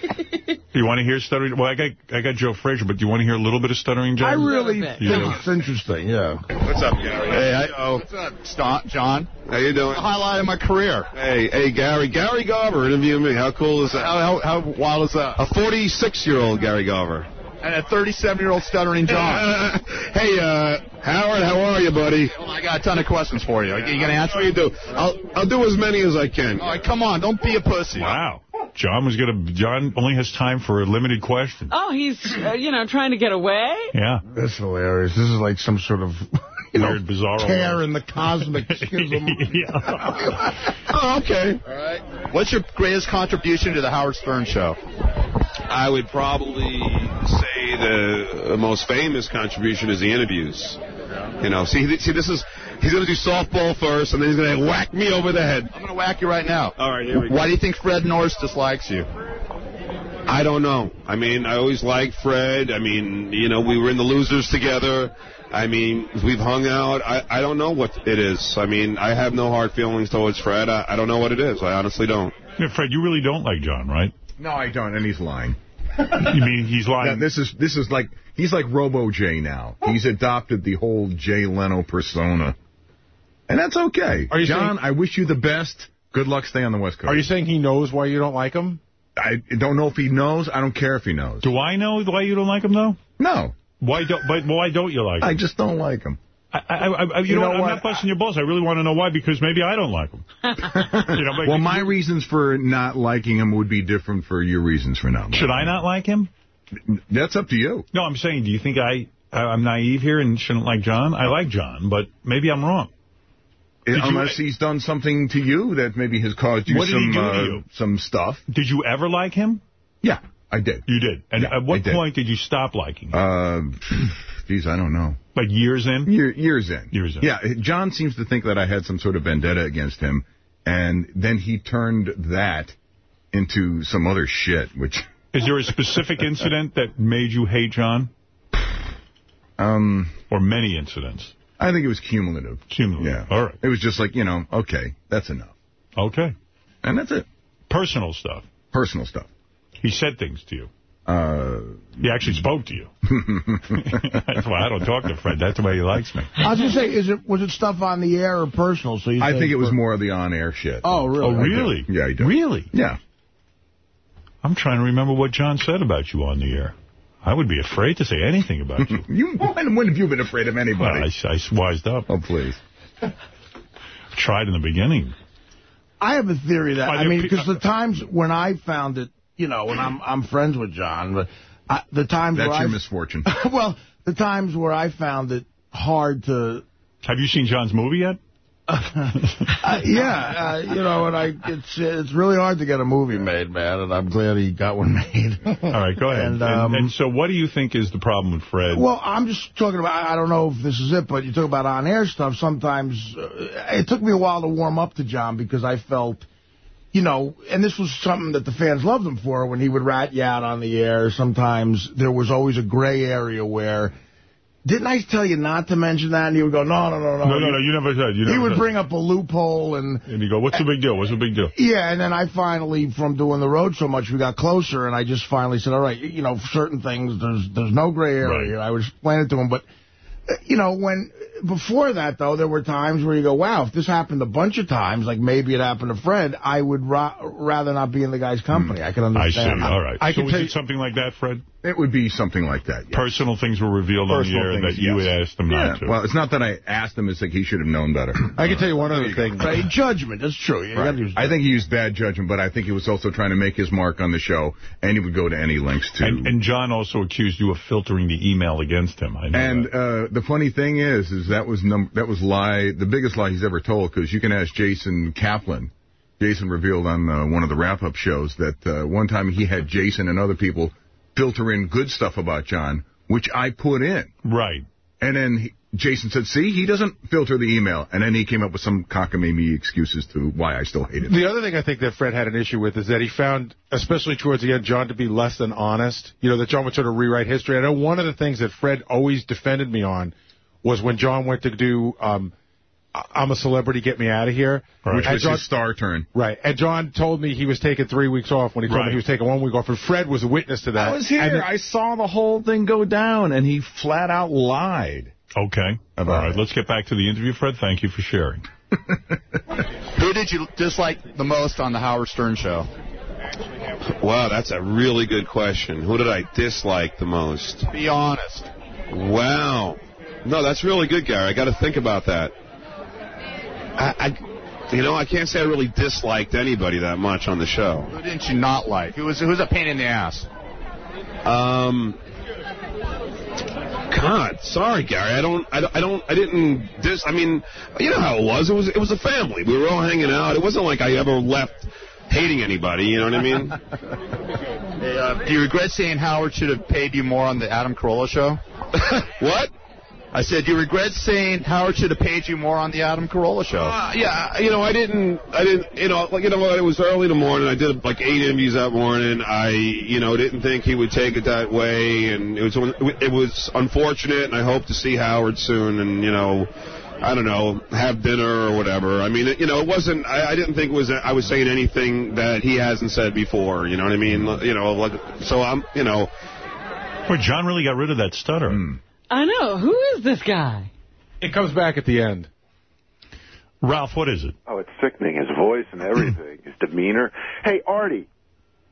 you want to hear Stuttering? Well, I got I got Joe Frazier, but do you want to hear a little bit of Stuttering John? I really bit. think Yeah. it's interesting. Yeah. What's up, Gary? Hey, I, what's up, St- John? How you doing? Highlight of my career. Hey, hey, Gary. Gary Garver interviewing me. How cool is that? How, how, how wild is that? A 46-year-old Gary Garver. And a 37-year-old stuttering John. hey, uh, Howard, how are you, buddy? Well, I got a ton of questions for you. You gonna answer? You do. I'll, I'll do as many as I can. All right, come on. Don't be a pussy. Wow. John was gonna. John only has time for a limited question. Oh, he's, uh, you know, trying to get away? Yeah. That's hilarious. This is like some sort of you Weird, know, bizarre. tear in the cosmic schism. Oh, okay. All right. What's your greatest contribution to the Howard Stern show? I would probably say the most famous contribution is the interviews. You know, see, see, this is he's going to do softball first, and then he's going to whack me over the head. I'm going to whack you right now. All right, here we go. Why do you think Fred Norris dislikes you? I don't know. I mean, I always liked Fred. I mean, you know, we were in the losers together. I mean, we've hung out. I, I don't know what it is. I mean, I have no hard feelings towards Fred. I, I don't know what it is. I honestly don't. Yeah, Fred, you really don't like John, right? No, I don't, and he's lying. You mean he's lying? Yeah, this is this is like he's like Robo J now. He's adopted the whole Jay Leno persona, and that's okay. Are you John? saying- I wish you the best. Good luck. Stay on the West Coast. Are you saying he knows why you don't like him? I don't know if he knows. I don't care if he knows. Do I know why you don't like him, though? No. Why don't? But why don't you like him? I just don't like him. I, I, I, you, You know, know what? I'm not busting your balls. I really want to know why because maybe I don't like him. you know, Well, my reasons for not liking him would be different for your reasons for not liking him. should I not like him? him. That's up to you. No, I'm saying, do you think I I'm naive here and shouldn't like John? I like John, but maybe I'm wrong. Did you- Unless he's done something to you that maybe has caused you some he do to uh, you? some stuff. Did you ever like him? Yeah, I did. You did. And Yeah, at what did. point did you stop liking him? Uh, geez, I don't know. Like years in? Year, years in. Years in. Yeah, John seems to think that I had some sort of vendetta against him, and then he turned that into some other shit, which... Is there a specific incident that made you hate John? Um, or many incidents? I think it was cumulative. Cumulative. Yeah. All right. It was just like, you know, okay, that's enough. Okay. And that's it. Personal stuff. Personal stuff. He said things to you. Uh, he actually spoke to you. That's why I don't talk to Fred. That's the way he likes me. I was going to say, is it was it stuff on the air or personal? So you I think it was more of the on-air shit. Oh, really? Oh, really? Yeah, he did. Really? Yeah. I'm trying to remember what John said about you on the air. I would be afraid to say anything about you. you when, when have you been afraid of Well, anybody? I, I wised up. Oh, please. Tried in the beginning. I have a theory that I mean because the uh, times when I found it, you know, when I'm I'm friends with John, but I, the times That's where your I, misfortune. well, the times where I found it hard to Have you seen John's movie yet? Uh, yeah, uh, you know, and I it's it's really hard to get a movie made, man, and I'm glad he got one made. All right, go ahead. And, And, um, and so what do you think is the problem with Fred? Well, I'm just talking about, I don't know if this is it, but you talk about on-air stuff. Sometimes uh, it took me a while to warm up to John because I felt, you know, and this was something that the fans loved him for when he would rat you out on the air. Sometimes there was always a gray area where, didn't I tell you not to mention that? And he would go, no, no, no, no. no, no, no, you never said. You He would said. bring up a loophole and... And you go, what's the big deal? What's the big deal? Yeah, and then I finally, from doing the road so much, we got closer, and I just finally said, all right, you know, certain things, there's there's no gray area. I would explain it to him, but, uh, you know, when before that, though, there were times where you go, wow, if this happened a bunch of times, like maybe it happened to Fred, I would ra rather not be in the guy's company. I can understand. I see. understand. All right. I so can was it something like that, Fred? It would be something like that. yeah. Personal things were revealed Personal on the air things, that you yes. asked him Yeah, not to. well, it's not that I asked him. It's like he should have known better. I can tell you one other thing. Right, judgment, that's true. You Right. use I think he used bad judgment, but I think he was also trying to make his mark on the show, and he would go to any lengths to. and, and John also accused you of filtering the email against him. I know And uh, the funny thing is, is that was num that was lie, the biggest lie he's ever told. Because you can ask Jason Kaplan. Jason revealed on uh, one of the wrap-up shows that uh, one time he had Jason and other people filter in good stuff about John, which I put in. Right. And then he, Jason said, "See, he doesn't filter the email." And then he came up with some cockamamie excuses to why I still hate it. The other thing I think that Fred had an issue with is that he found, especially towards the end, John to be less than honest. You know, that John would sort of rewrite history. I know one of the things that Fred always defended me on was when John went to do um, I- I'm a Celebrity, Get Me Out of Here. Which And was John- his star turn. Right. And John told me he was taking three weeks off when he told Right. me he was taking one week off. And Fred was a witness to that. I was here. And then- I saw the whole thing go down, and he flat out lied. Okay. All right, let's get back to the interview, Fred. Thank you for sharing. Who did you dislike the most on the Howard Stern show? Wow, that's a really good question. Who did I dislike the most? Be honest. Wow. No, that's really good, Gary. I got to think about that. I, I, you know, I can't say I really disliked anybody that much on the show. Who didn't you not like? Who was who's a pain in the ass? Um. God, sorry, Gary. I don't, I don't, I don't, I didn't. Dis, I mean, you know how it was. It was, it was a family. We were all hanging out. It wasn't like I ever left hating anybody. You know what I mean? Hey, uh, do you regret saying Howard should have paid you more on the Adam Carolla show? what? I said, do you regret saying Howard should have paid you more on the Adam Carolla show? Uh, yeah, you know, I didn't, I didn't, you know, like, you know what, it was early in the morning. I did like eight interviews that morning. I, you know, didn't think he would take it that way, and it was, it was unfortunate. And I hope to see Howard soon, and you know, I don't know, have dinner or whatever. I mean, it, you know, it wasn't. I, I didn't think it was. I was saying anything that he hasn't said before. You know what I mean? You know, like, so I'm, you know. Boy, John really got rid of that stutter. Hmm. I know. Who is this guy? It comes back at the end. Ralph, what is it? Oh, it's sickening. His voice and everything, his demeanor. Hey, Artie,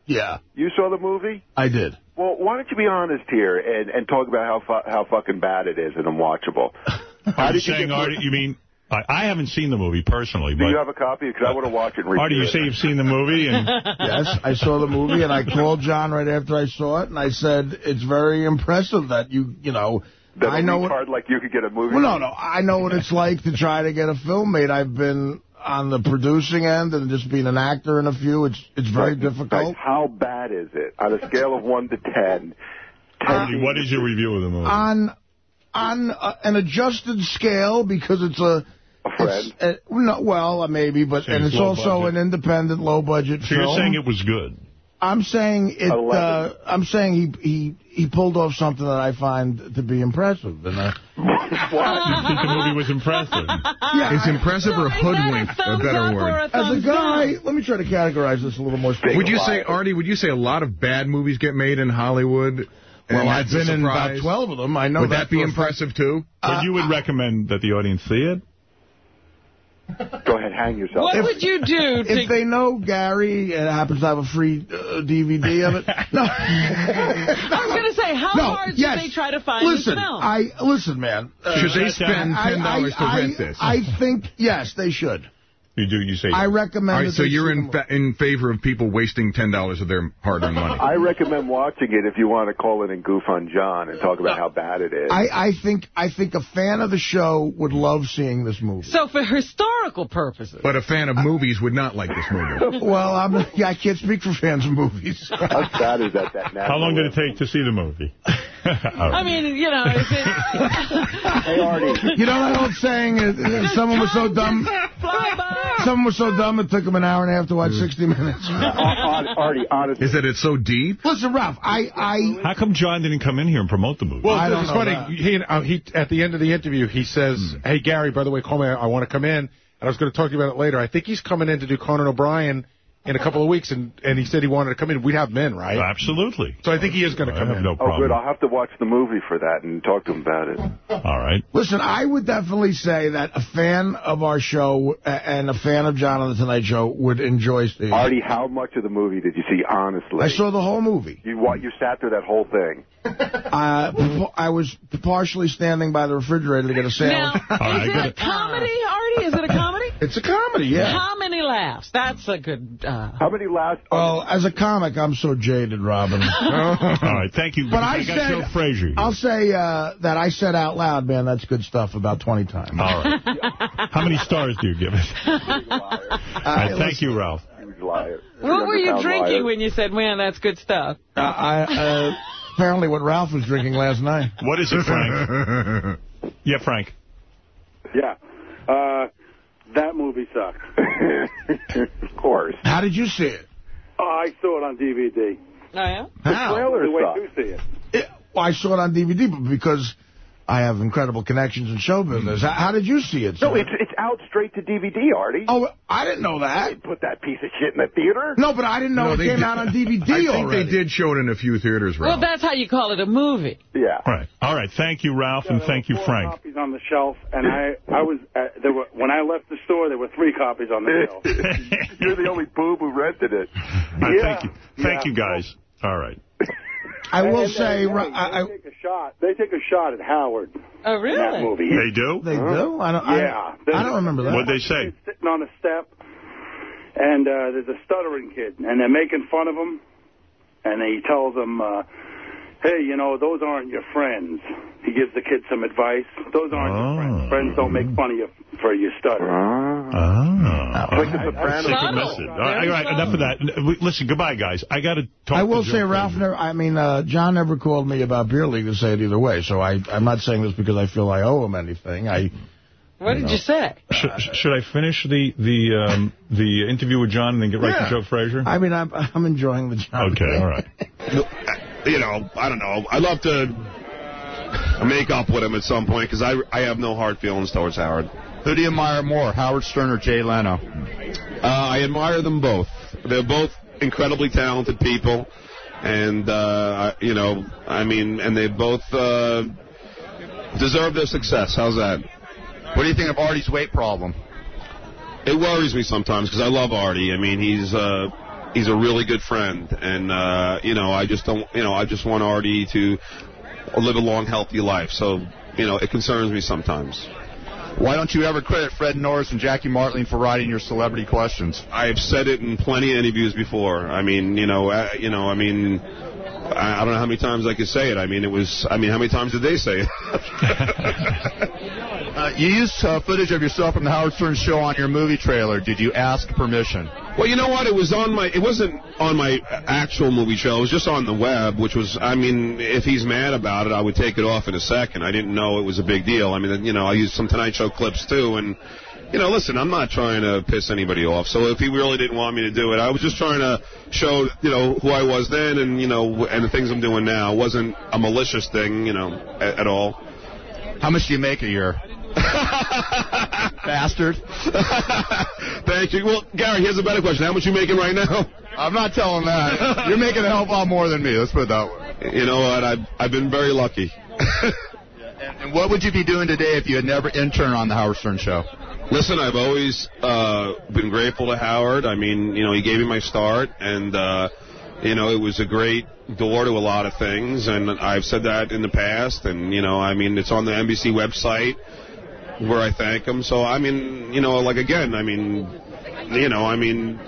Yeah, you saw the movie? I did. Well, why don't you be honest here and, and talk about how fu- how fucking bad it is and unwatchable? Are you did you saying, get- Artie, you mean, I, I haven't seen the movie personally, Do but... you have a copy? Because I want to watch it and Artie, you it. say you've seen the movie, and Yes, I saw the movie, and I called John right after I saw it, and I said, it's very impressive that you, you know, That I a know what, like you could get a movie. well, no, no, I know what it's like to try to get a film made. I've been on the producing end and just being an actor in a few. It's it's very Like, difficult. how bad is it on a scale of one to ten? Artie, what is your review of the movie? On on uh, an adjusted scale because it's a. A friend. It's, uh, no, well, uh, maybe, but Saying and it's it's also budget. an independent, low budget so film. you're saying it was good. I'm saying it. Uh, I'm saying he he he pulled off something that I find to be impressive. And uh, You think the movie was impressive? yeah, Is impressive or hoodwink a better word? as a guy, let me try to categorize this a little more. Big Would you say, Artie, would you say a lot of bad movies get made in Hollywood? Well, I've that's a been in about 12 of them. I know Would that be for a fact. impressive, too? But you would recommend that the audience see it? Go ahead, hang yourself. What If- would you do to... If they know Gary and happens to have a free uh, DVD of it, no. I was going to say, how no, hard yes. should they try to find listen, this film? I listen, man. Uh, Should they spend $10 I- to I- rent this? I think yes, they should. You do, you say... I recommend. All right, so you're in fa in favor of people wasting $10 of their hard-earned money? I recommend watching it if you want to call in and goof on John and talk about how bad it is. I, I think I think a fan of the show would love seeing this movie. So for historical purposes. But a fan of movies would not like this movie. well, I'm, yeah, I can't speak for fans of movies. how sad is that? That How long did it take to see the movie? All I mean, you know, if it... Hey, Artie. You know that old saying, uh, uh, someone was so dumb, someone was so dumb it took him an hour and a half to watch 60 minutes. Artie, honestly. Is that it's so deep? Listen, Ralph, I, I, How come John didn't come in here and promote the movie? Well, I don't it's know funny. that. He, uh, he at the end of the interview, he says, "Hey Gary, by the way, call me. I want to come in." And I was going to talk to you about it later. I think he's coming in to do Conan O'Brien in a couple of weeks, and and he said he wanted to come in. We'd have him in, right? Absolutely. So I think he is going to come in. no problem. Oh, good. I'll have to watch the movie for that and talk to him about it. All right. listen, I would definitely say that a fan of our show and a fan of John on the Tonight Show would enjoy seeing. Artie, how much of the movie did you see, honestly? I saw the whole movie. You what? You sat through that whole thing. Uh, I was partially standing by the refrigerator to get a Now, sandwich. All right, I is it it. a comedy, Artie? Is it a comedy? It's a comedy, yeah. How many laughs? That's a good... Uh... How many laughs? Well, as a comic, I'm so jaded, Robin. All right, thank you. But I got said- Joe Frazier. I'll say uh, that I said out loud, man, that's good stuff about 20 times. All right. How many stars do you give it? All right, thank you, Ralph. Huge liar. What were you drinking liar. when you said, man, that's good stuff? Uh, I, uh, apparently what Ralph was drinking last night. What is it, Frank? yeah, Frank. Yeah. That movie sucks. of course. How did you see it? Oh, I saw it on DVD. Oh, yeah? How? trailer The way sucked. you see it. It, well, I saw it on DVD, but because I have incredible connections in show business. How, how did you see it? No, it's it's out straight to DVD, Artie. Oh, I didn't know that. They put that piece of shit in the theater. No, but I didn't know No, it came did- out on DVD I think already. they did show it in a few theaters, Well, that's how you call it a movie. Yeah. All right. All right. Thank you, Ralph, and thank you, Frank. copies on the shelf, and I, I was, uh, there were, when I left the store, there were three copies on the shelf. You're the only boob who rented it. All right, Yeah. Thank you. Thank Yeah. you, guys. All right. I will And, say, yeah, Ra- I, I, they take a shot. They take a shot at Howard Oh, in that really? movie. They do? they do. I don't. Yeah. I, I don't remember that. What'd they say? He's sitting on a step, and uh, there's a stuttering kid, and they're making fun of him, and he tells them, uh, hey, you know, those aren't your friends. He gives the kid some advice. Those aren't your friends. Friends don't make fun of you for your stutter. Oh. Like the Sopranos. Take a message. All right, all right, enough of that. Listen, goodbye, guys. I got to talk I will to say, Ralph, never, I mean, uh, John never called me about Beer League to say it either way, so I, I'm not saying this because I feel I owe him anything. I, What did know. you say? Should, should I finish the the um, the interview with John and then get right Yeah. to Joe Frazier? I mean, I'm, I'm enjoying the job. Okay, all right. you know, I don't know. I'd love to make up with him at some point because I, I have no hard feelings towards Howard. Who do you admire more, Howard Stern or Jay Leno? Uh, I admire them both. They're both incredibly talented people, and uh, you know, I mean, and they both uh, deserve their success. How's that? What do you think of Artie's weight problem? It worries me sometimes because I love Artie. I mean, he's uh, he's a really good friend, and uh, you know, I just don't, you know, I just want Artie to live a long, healthy life. So, you know, it concerns me sometimes. Why don't you ever credit Fred Norris and Jackie Martling for writing your celebrity questions? I've said it in plenty of interviews before. I mean, you know, uh, you know, I mean, I, I don't know how many times I could say it. I mean, it was. I mean, how many times did they say it? Uh, you used uh, footage of yourself from the Howard Stern show on your movie trailer. Did you ask permission? Well, you know what? It was on my. It wasn't on my actual movie show. It was just on the web, which was. I mean, if he's mad about it, I would take it off in a second. I didn't know it was a big deal. I mean, you know, I used some Tonight Show clips too, and. You know, listen, I'm not trying to piss anybody off. So if he really didn't want me to do it, I was just trying to show, you know, who I was then and, you know, and the things I'm doing now. It wasn't a malicious thing, you know, at, at all. How much do you make a year? Bastard. Thank you. Well, Gary, here's a better question. How much you making right now? I'm not telling that. You're making a hell of a lot more than me. Let's put it that way. You know what? I've, I've been very lucky. And what would you be doing today if you had never interned on the Howard Stern show? Listen, I've always uh, been grateful to Howard. I mean, you know, he gave me my start, and uh, you know, it was a great door to a lot of things. And I've said that in the past, and you know, I mean, it's on the NBC website where I thank him. So I mean, you know, like again, I mean, you know, I mean.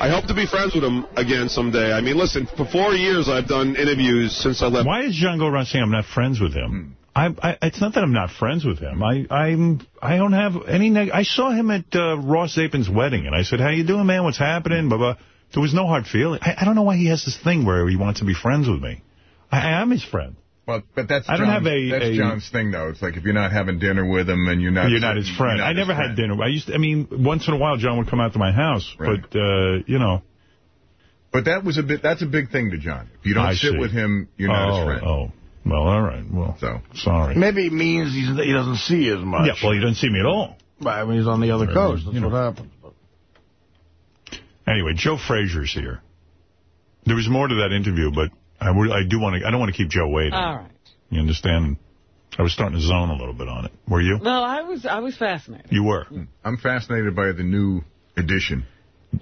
I hope to be friends with him again someday. I mean, listen, for four years I've done interviews since I left. Why is Django I'm not friends with him? I, I, it's not that I'm not friends with him. I, I'm, I don't have any. Neg I saw him at uh, Ross Zapin's wedding, and I said, "How you doing, man? What's happening?" Blah blah. There was no hard feeling. I, I don't know why he has this thing where he wants to be friends with me. I, I am his friend. Well, but that's I don't John's- have a- that's a- John's thing though. It's like if you're not having dinner with him and you're not You're not his friend. not I never his had friend. dinner. I used to, I mean, once in a while, John would come out to my house, but uh, you know. But that was a bit. That's a big thing to John. If you don't I sit see. with him, you're not oh, his friend. Oh, well, all right. Well, so sorry. Maybe it means he's, he doesn't see you as much. Yeah, well, he doesn't see me at all. Right, I mean, he's on the other Right, coast. you That's know. what happens. Anyway, Joe Frazier's here. There was more to that interview, but I, I do want to. I don't want to keep Joe waiting. All right. You understand? I was starting to zone a little bit on it. Were you? Well, I was I was fascinated. You were. I'm fascinated by the new edition.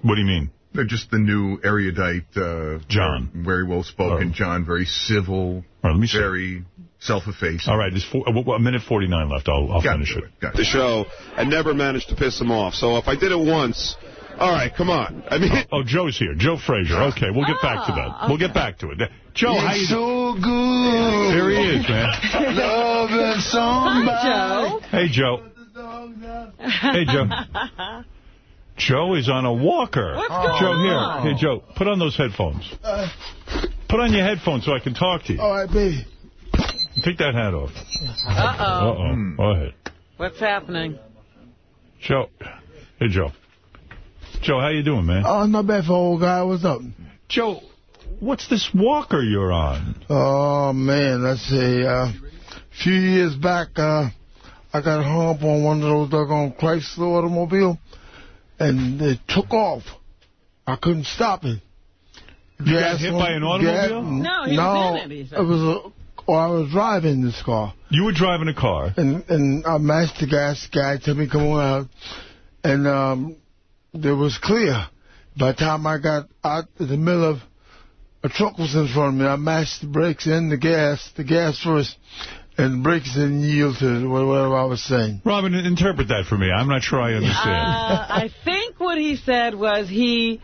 What do you mean? They're just the new erudite uh, John. Very, very well spoken. John, very civil. All right, let me see. very self-effacing. All right, there's four, uh, a minute 49 left. I'll, I'll finish it. the show and never managed to piss him off. So if I did it once, all right, come on. I mean, Oh, Joe's here. Joe Frazier. Okay, we'll get back to that. We'll get back to it. Joe, It's how you so good. Here he is, man. Loving somebody. Hey, Joe. Hey, Joe. Joe is on a walker. What's Joe, going here. Hey, Joe, put on those headphones. Uh, Put on your headphones so I can talk to you. all right, baby. Take that hat off. Uh-oh. Uh-oh. Go ahead. What's happening? Joe. Hey, Joe. Joe, how you doing, man? Oh, not bad for old guy. What's up? Joe, what's this walker you're on? Oh, man, let's see. A few years back, uh, I got hung up on one of those doggone Chrysler automobile, and it took off. I couldn't stop it. You got hit by an automobile? No, he no, was in it, he said. it was a, or I was driving this car. You were driving a car. And and I matched the gas guy, told me come on out, and um, it was clear. By the time I got out in the middle of a truck was in front of me, I matched the brakes and the gas, the gas first, and the brakes didn't yield to whatever I was saying. Robin, interpret that for me. I'm not sure I Uh, understand. I think what he said was he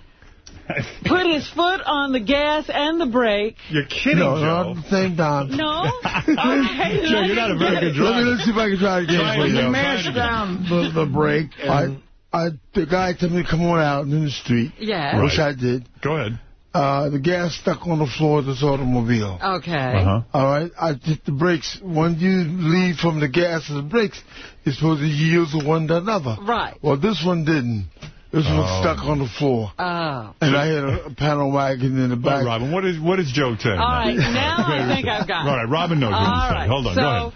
put his foot on the gas and the brake. You're kidding, no, Joe. not at the same time. No? Okay. Joe, you're not a very good Let me driver. let's see if I can try it again Try for you. Mash down the, the brake. I, And I, the guy told me to come on out in the street, Yeah. which I did. Go ahead. Uh, the gas stuck on the floor of this automobile. Okay. Uh-huh. All right, I did the brakes. When you leave from the gas to the brakes, it's supposed to yield to one to another. Right. Well, this one didn't. This one Oh. stuck on the floor, Oh. and I had a, a panel wagon in the Well, back. Robin, what is what is Joe saying? All right, now I think I've got it. All right, Robin knows what All he's saying. right, Hold on, so go ahead.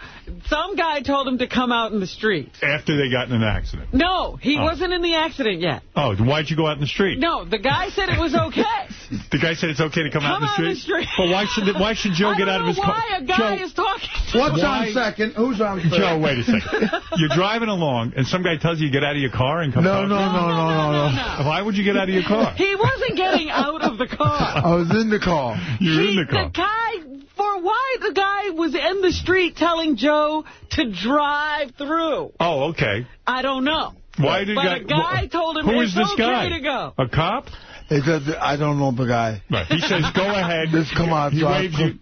Some guy told him to come out in the street. After they got in an accident. No, he Oh. wasn't in the accident yet. Oh, why'd you go out in the street? No, the guy said it was okay. The guy said it's okay to come, out in the Come street? out in the street. But why should why should Joe get out of his car? why a guy Joe, is talking to What's Why- on second? Who's on first? Joe, wait a second. You're driving along, and some guy tells you to get out of your car and come No, talk no, to you? no, no, no, no. Why would you get out of your car? He wasn't getting out of the car. I was in the car. You're He- in the car. The guy, for why the guy was in the street telling Joe to drive through. Oh, okay. I don't know. Why did but guy, a guy told him Who it's is this okay guy? to go. A cop? It I don't know the guy. Right. He says, go ahead. Just come out. He drive, waves you.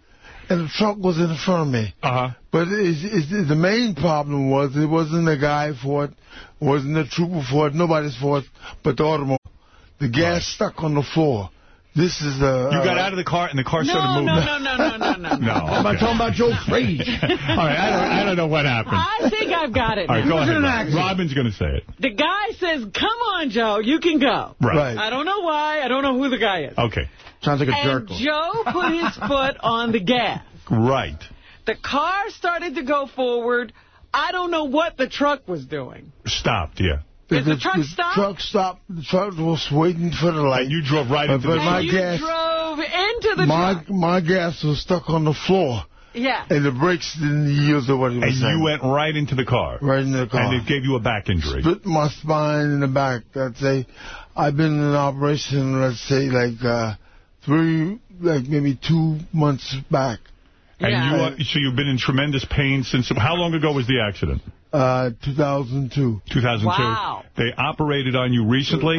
And the truck was in front of me. Uh-huh. But it's, it's, the main problem was it wasn't the guy fault, wasn't the trooper fault, nobody's fault, but the automobile. The gas stuck on the floor. This is the... You got uh, out of the car, and the car started No, moving. no, no, no, no, no, no. No, I'm okay. talking about Joe Frazier. All right, I don't, I don't know what happened. I think I've got it. All right, go ahead. an Rob. Robin's going to say it. The guy says, come on, Joe, you can go. Right. Right. I don't know why. I don't know who the guy is. Okay. Sounds like a And jerk. Joe put his foot on the gas. Right. The car started to go forward. I don't know what the truck was doing. Stopped, yeah. Did the truck stop? truck stopped. The truck was waiting for the light. And you drove right But- into but the my and you gas- drove into the my truck. my gas was stuck on the floor, Yeah. and the brakes didn't yield to what it was And saying. you went right into the car. right in the car. And it gave you a back injury. Split my spine in the back. Let's say I've been in operation. Let's say like uh, three, like maybe two months back. And Yeah. you are, so you've been in tremendous pain since. How long ago was the accident? Uh, 2002. 2002. Wow. They operated on you recently,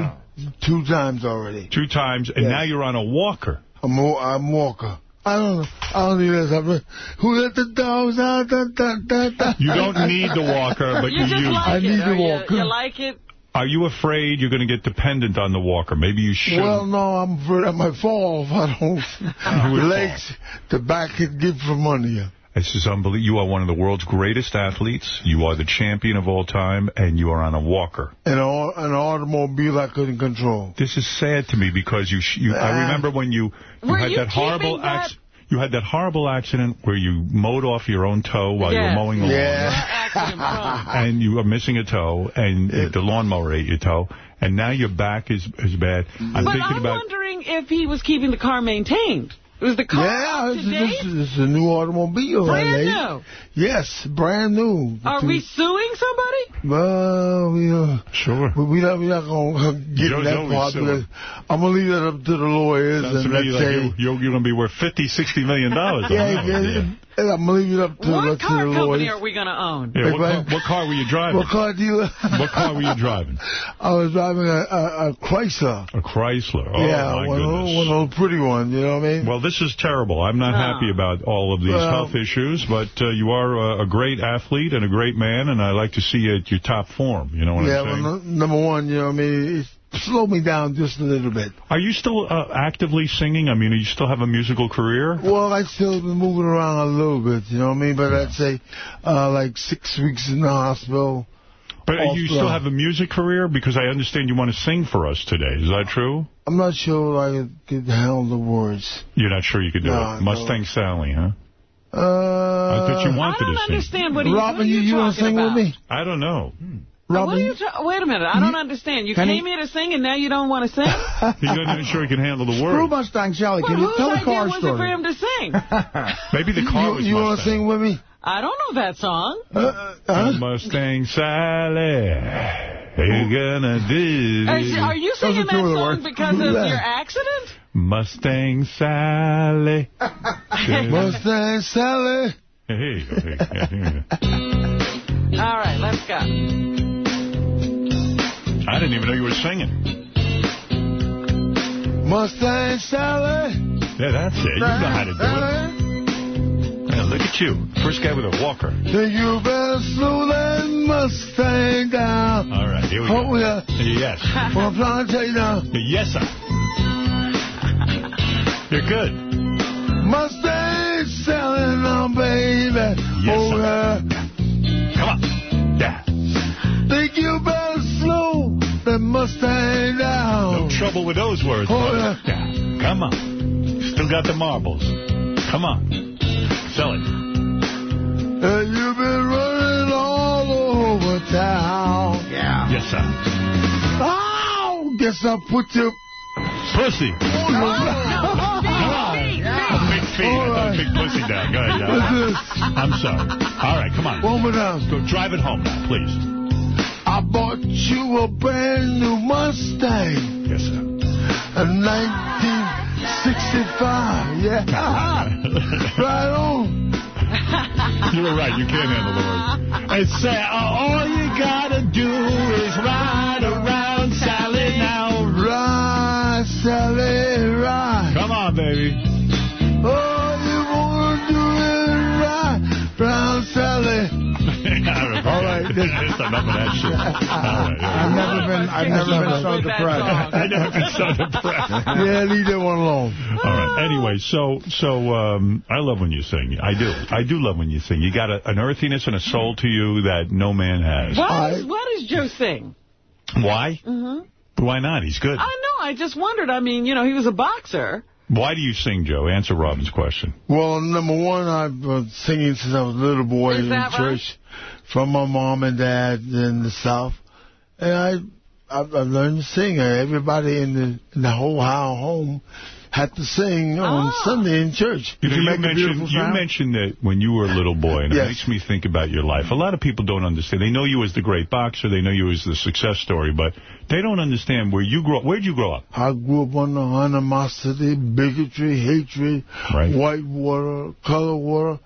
Two times already. two times, and Yes. now you're on a walker. I'm a, I'm Walker. I don't know. I don't need that. Who let the dogs out? Da, da, da, da. You don't need the walker, but you you just use like I need the walker. Are you- You, like it? Are you afraid you're going to get dependent on the walker? Maybe you should. Well, no, I'm afraid I might fall if I don't. would the legs, the back could give from under you. This is unbelievable. You are one of the world's greatest athletes. You are the champion of all time, and you are on a walker. And an, an automobile I couldn't control. This is sad to me because you. sh- you I Ah. remember when you you had you that horrible keeping that- acc- You had that horrible accident where you mowed off your own toe while you were mowing the lawn. Yeah. Accident prone. and you are missing a toe, and the lawnmower ate your toe, and now your back is is bad. I'm But thinking I'm about. wondering if he was keeping the car maintained. Was the car Yeah, up this, to this, this is a new automobile. Brand lady. new. Yes, brand new. Are we suing somebody? Well, we, uh, Sure. we, we not, we're not going to get Joe's that always far. I'm going to leave that up to the lawyers Sounds to and me let's like say... you, you're, you're going to be worth $50, 60 million dollars. yeah, yeah, and I'm going to leave it up to, What let's car the company lawyers. are we going to own? Yeah, what, car, what car were you driving? What car dealer? What car were you driving? I was driving a, a, a Chrysler. A Chrysler. Oh, yeah, my one, of goodness. those- one of those pretty ones, you know what I mean? Well, this is terrible. I'm not No. happy about all of these Well- health issues, but uh, you are uh, a great athlete and a great man, and I like to see you at your top form. You know what yeah, I'm saying? well, no, number one, you know what I mean? It slowed me down just a little bit. Are you still uh, actively singing? I mean, do you still have a musical career? Well, I still been moving around a little bit, you know what I mean? But I'd say uh, like six weeks in the hospital. But you the- still have a music career? Because I understand you want to sing for us today. Is that true? I'm not sure I could handle the words. You're not sure you could do No, it? no. Mustang Sally, huh? Uh, I thought you wanted I don't to sing. understand what, he, Robin, what are you, you, want to sing about. with me? I don't know. What are Robin, you Wait a minute. I don't understand. You Can came he- here to sing, and now you don't want to sing? He's not even sure he can handle the Screw words. Mustang Sally, well, can you tell the idea car was it for him to sing? Maybe the car you was you want to sing with me? I don't know that song. Uh, huh? Mustang Sally, you gonna do Are, you- singing that two of the song words. because of your accident? Mustang Sally. Mustang Sally. Hey, hey, hey. All right, let's go. I didn't even know you were singing. Mustang Sally. Yeah, that's it. You know how to do it. Yeah, look at you. First guy with a walker. You better slow that Mustang down. All right, here we Oh, go. yeah. Yes. What I'm trying to tell you now. Yes, sir. You're good. Mustang selling now, baby. Yes, oh, sir. yeah. Come on. Yeah. Think you better slow that Mustang down. No trouble with those words, Oh, brother. Yeah. Come on. Still got the marbles. Come on. Sell it. And you've been running all over town. Yeah. Yes, sir. Oh, guess I put your pussy. Oh, no. Oh, big feet. I thought big pussy down. Go ahead, John. I'm sorry. All right, come on. One more time. Go drive it home now, please. I bought you a brand new Mustang. Yes, sir. A 1965. Yeah. right on. You were right. You can't handle the words. And say, oh, all you gotta do is ride around Just enough of that shit. All right. I've never been, I've never been so depressed. I've never been so depressed. yeah, leave that one alone. All right. Anyway, so so um, I love when you sing. I do. I do love when you sing. You got a, an earthiness and a soul to you that no man has. Why does, why does Joe sing? Why? Mm-hmm. Why not? He's good. I know. I just wondered. I mean, you know, he was a boxer. Why do you sing, Joe? Answer Robin's question. Well, number one, I've been singing since I was a little boy Is in that church from my mom and dad in the South. And I, I've, I've learned to sing. Everybody in the, in the whole house home had to sing on ah. Sunday in church. You, know, you, make a mentioned, beautiful you mentioned that when you were a little boy, and it makes me think about your life. A lot of people don't understand. They know you as the great boxer. They know you as the success story, but they don't understand where you grew up. Where'd you grow up? I grew up under animosity, bigotry, hatred, white water, color water.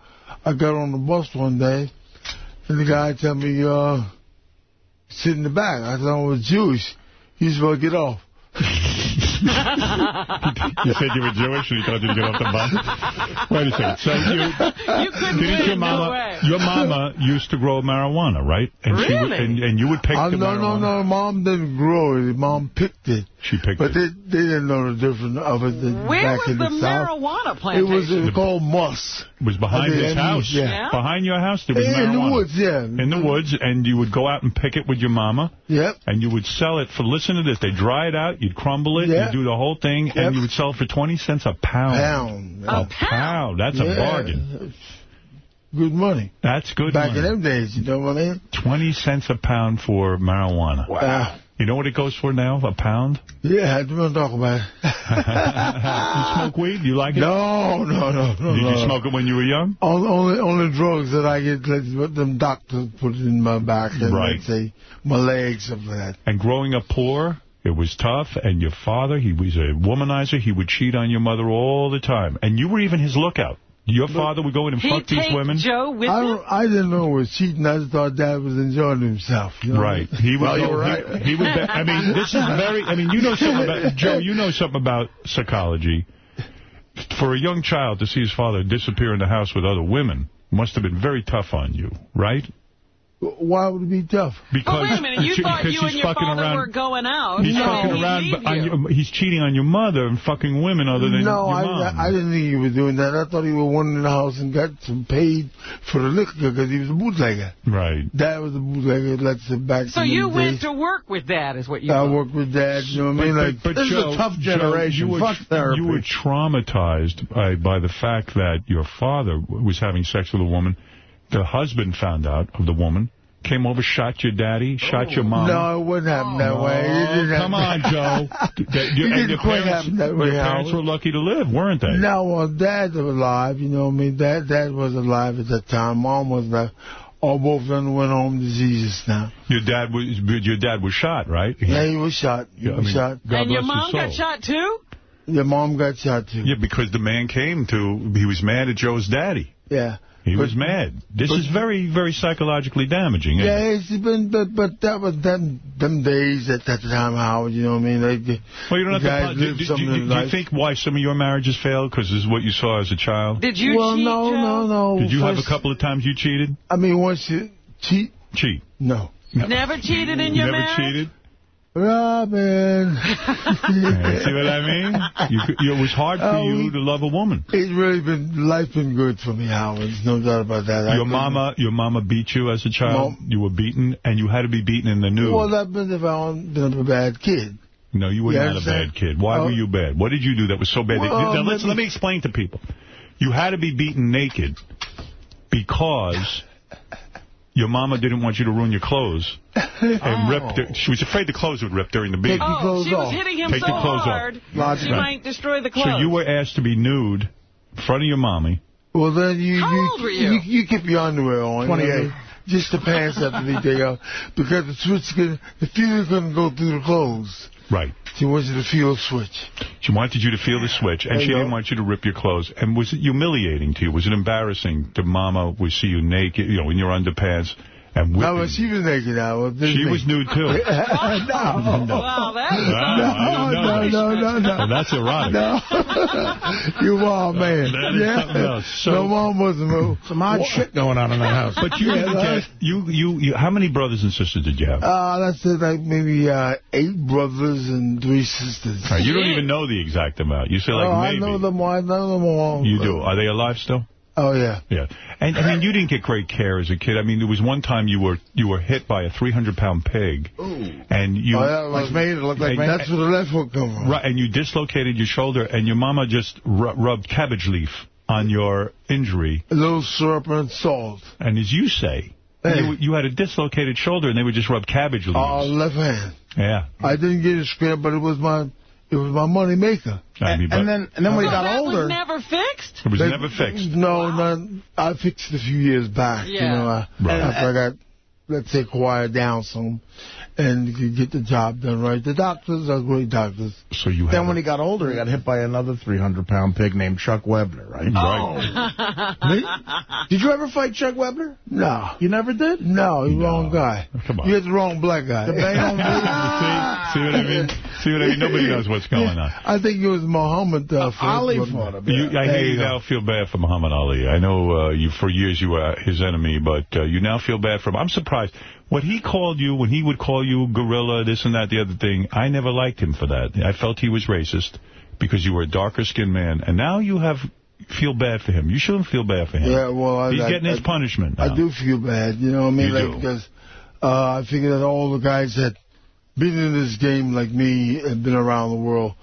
I got on the bus one day, and the guy told me, uh, sit in the back. I thought I was Jewish. He said, well, get off. you said you were Jewish and he told you to get off the bus? Wait a second. So you, You couldn't didn't win, your no mama, way. your mama used to grow marijuana, right? And She would, Really? and, and you would pick Uh, the no, no, marijuana. no. Mom didn't grow it. Mom picked it. She picked but it. they, they didn't know the difference of it than Where back was in the the, South. marijuana It was, plantation? it was called moss. It was behind his house. knees, yeah. Behind your house, there was In marijuana. the woods, yeah. In the woods, and you would go out and pick it with your mama. Yep. And you would sell it for, listen to this, they dry it out, you'd crumble it, Yeah. you'd do the whole thing, Yep. and you would sell it for 20 cents a pound. Pound. A pound. That's a bargain. Good money. That's good Back money. in them days, you know what I mean? 20 cents a pound for marijuana. Wow. You know what it goes for now, a pound? Yeah, I don't talk about it. you smoke weed? You like it? No, no, no, no. Did no. you smoke it when you were young? Only, only, only drugs that I get, like, what them doctors put in my back and Right. say, my legs, like that. And growing up poor, it was tough. And your father, he was a womanizer. He would cheat on your mother all the time. And you were even his lookout. Your father would go in and fuck these women. Joe with I, don't, I didn't know it was cheating. I just thought Dad was enjoying himself. You know? Right. He would well, go, you were he- right. He, would. Be, I mean, this is very. I mean, you know something about Joe. You know something about psychology. For a young child to see his father disappear in the house with other women must have been very tough on you, right? Why would it be tough? Because Oh, wait a minute. You because thought you he's and your fucking father around. were going out. He's no, fucking around. leave but on you. your, he's cheating on your mother and fucking women other than no, your I, mom. I didn't think he was doing that. I thought he was one in the house and got some paid for the liquor because he was a bootlegger. Right. Dad was a bootlegger. Let's sit back. So you went days. to work with Dad, is what you I thought. worked with Dad. You know what I mean? Like but this Joe, is a tough Joe, generation. you were, Fuck therapy. You were traumatized by, by the fact that your father was having sex with a woman. The husband found out of the woman, came over, shot your daddy, shot your mom. No, it wouldn't happen that way. Oh, didn't come on. Joe. That- you- It and didn't your quite parents, happen that way, your parents Howard. were lucky to live, weren't they? No, well, Dad was alive. You know what I mean? Dad, Dad was alive at the time. Mom was alive. All both of them went home to Jesus now. Your dad was your dad was shot, right? Yeah, he was shot. He Yeah, I was mean, shot. God and your mom his soul. got shot too? Your mom got shot too. Yeah, because the man came to, he was mad at Joe's daddy. Yeah. He But- was mad. This but- is very, very psychologically damaging. isn't it? Yeah, it's been, but, but that was them, them days at that time, Howard, you know what I mean? Like, the, Well, you don't have to. guys Do, do, do, do you think why some of your marriages failed? Because this is what you saw as a child. Did you well, cheat, no, Joe? no, no. Did you have a couple of times you cheated? I mean, once you cheat, Cheat. no. Never cheated in your Never marriage? cheated. Robin. See what I mean? You, could- it was hard for Oh, you um, to love a woman. It's really been, life been good for me, Howard. There's no doubt about that. I Your couldn't- mama, your mama beat you as a child. You were beaten, and you had to be beaten in the nude. Well, that been if I hadn't been a bad kid. no, you were You not a bad kid. Why Oh. were you bad? What did you do that was so bad? that- Well, now, let's, maybe- let me explain to people. You had to be beaten naked because your mama didn't want you to ruin your clothes and rip. Oh. The, she was afraid the clothes would rip during the beating. Oh, she was hitting him Take so the clothes hard, off. she might destroy the clothes. So you were asked to be nude in front of your mommy. Well, then you How you, old were you? you you keep your underwear on. 28. Just the pants have to be taken out because the switch can, the feeler couldn't go through the clothes. Right. She wanted to feel the switch. She wanted you to feel the switch, and I she know. didn't want you to rip your clothes. And was it humiliating to you? Was it embarrassing to Mama would see you naked, you know, in your underpants and No, whipping? but she was naked now. She was nude, too. no. Wow, that is Wow, I didn't no, no, no, no. Well, that's erotic. No. you wild man. That is yeah. something else. So- no mom wasn't. Some odd shit going on in that house. But you, Yeah, didn't that- get, you, you, you, how many brothers and sisters did you have? Uh, that's it, like maybe uh, eight brothers and three sisters. All right, you don't even know the exact amount. You say like oh, maybe. I know them all. I know them all. You do. Are they alive still? Oh, yeah. Yeah. And I mean, you didn't get great care as a kid. I mean, there was one time you were you were hit by a 300 pound pig, and you oh, that was, me? It looked like and- me? That's where the left hook come from. right, and you dislocated your shoulder, and your mama just ru rubbed cabbage leaf on your injury, A little syrup and salt. and as you say, Hey. you, you had a dislocated shoulder, and they would just rub cabbage leaves. Uh, left hand. yeah. I didn't get a square, but it was my it was my money maker. I mean, And then, and then when he got that older, was never fixed? it was They- never fixed. No, no, I fixed it a few years back. You Yeah. know, uh, Right. after I got, let's say, quiet down some, and could get the job done right. The doctors are great doctors. So you had then when he got older, he got hit by another 300-pound pig named Chuck Wepner, right? right. Did you ever fight Chuck Wepner? No, You never did? no, you're the wrong guy. Come on. You had the wrong black guy. The Bayonne see, see what I mean? See what I mean? Nobody knows what's going on. I think it was Muhammad. Uh, first, Ali wasn't fought it? him. You, I hear you you now feel bad for Muhammad Ali. I know uh, you for years you were his enemy, but uh, you now feel bad for him. I'm surprised. What he called you, when he would call you gorilla, this and that, the other thing, I never liked him for that. I felt he was racist because you were a darker-skinned man, and now you have feel bad for him. You shouldn't feel bad for him. Yeah, well, I, He's I, getting his punishment now. I do feel bad, you know what I mean? You like, do. Because uh, I figure that all the guys that been in this game like me and been around the world,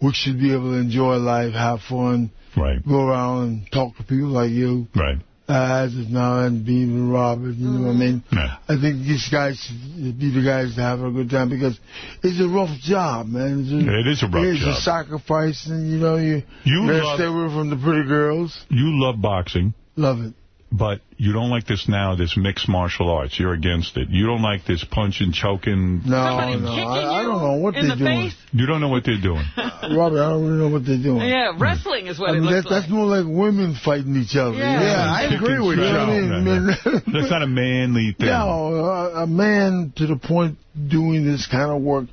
we should be able to enjoy life, have fun, Right, go around and talk to people like you, right. As is now and Beaver and Robert, you know what I mean? Mm-hmm. Yeah. I think these guys should be the guys to have a good time because it's a rough job, man. It's a, It is a rough it's job. a sacrifice, and you know you You love- stay away from the pretty girls. You love boxing. Love it. But you don't like this now, this mixed martial arts. You're against it. You don't like this punching, choking. No, Somebody no, I, I don't know what they're the doing. face? You don't know what they're doing. Robert, I don't really know what they're doing. Yeah, wrestling is what I it mean, looks that, like. that's more like women fighting each other. Yeah. you? Yeah, I agree with you. You know what I mean? No, no. That's not a manly thing. No, a, a man to the point doing this kind of work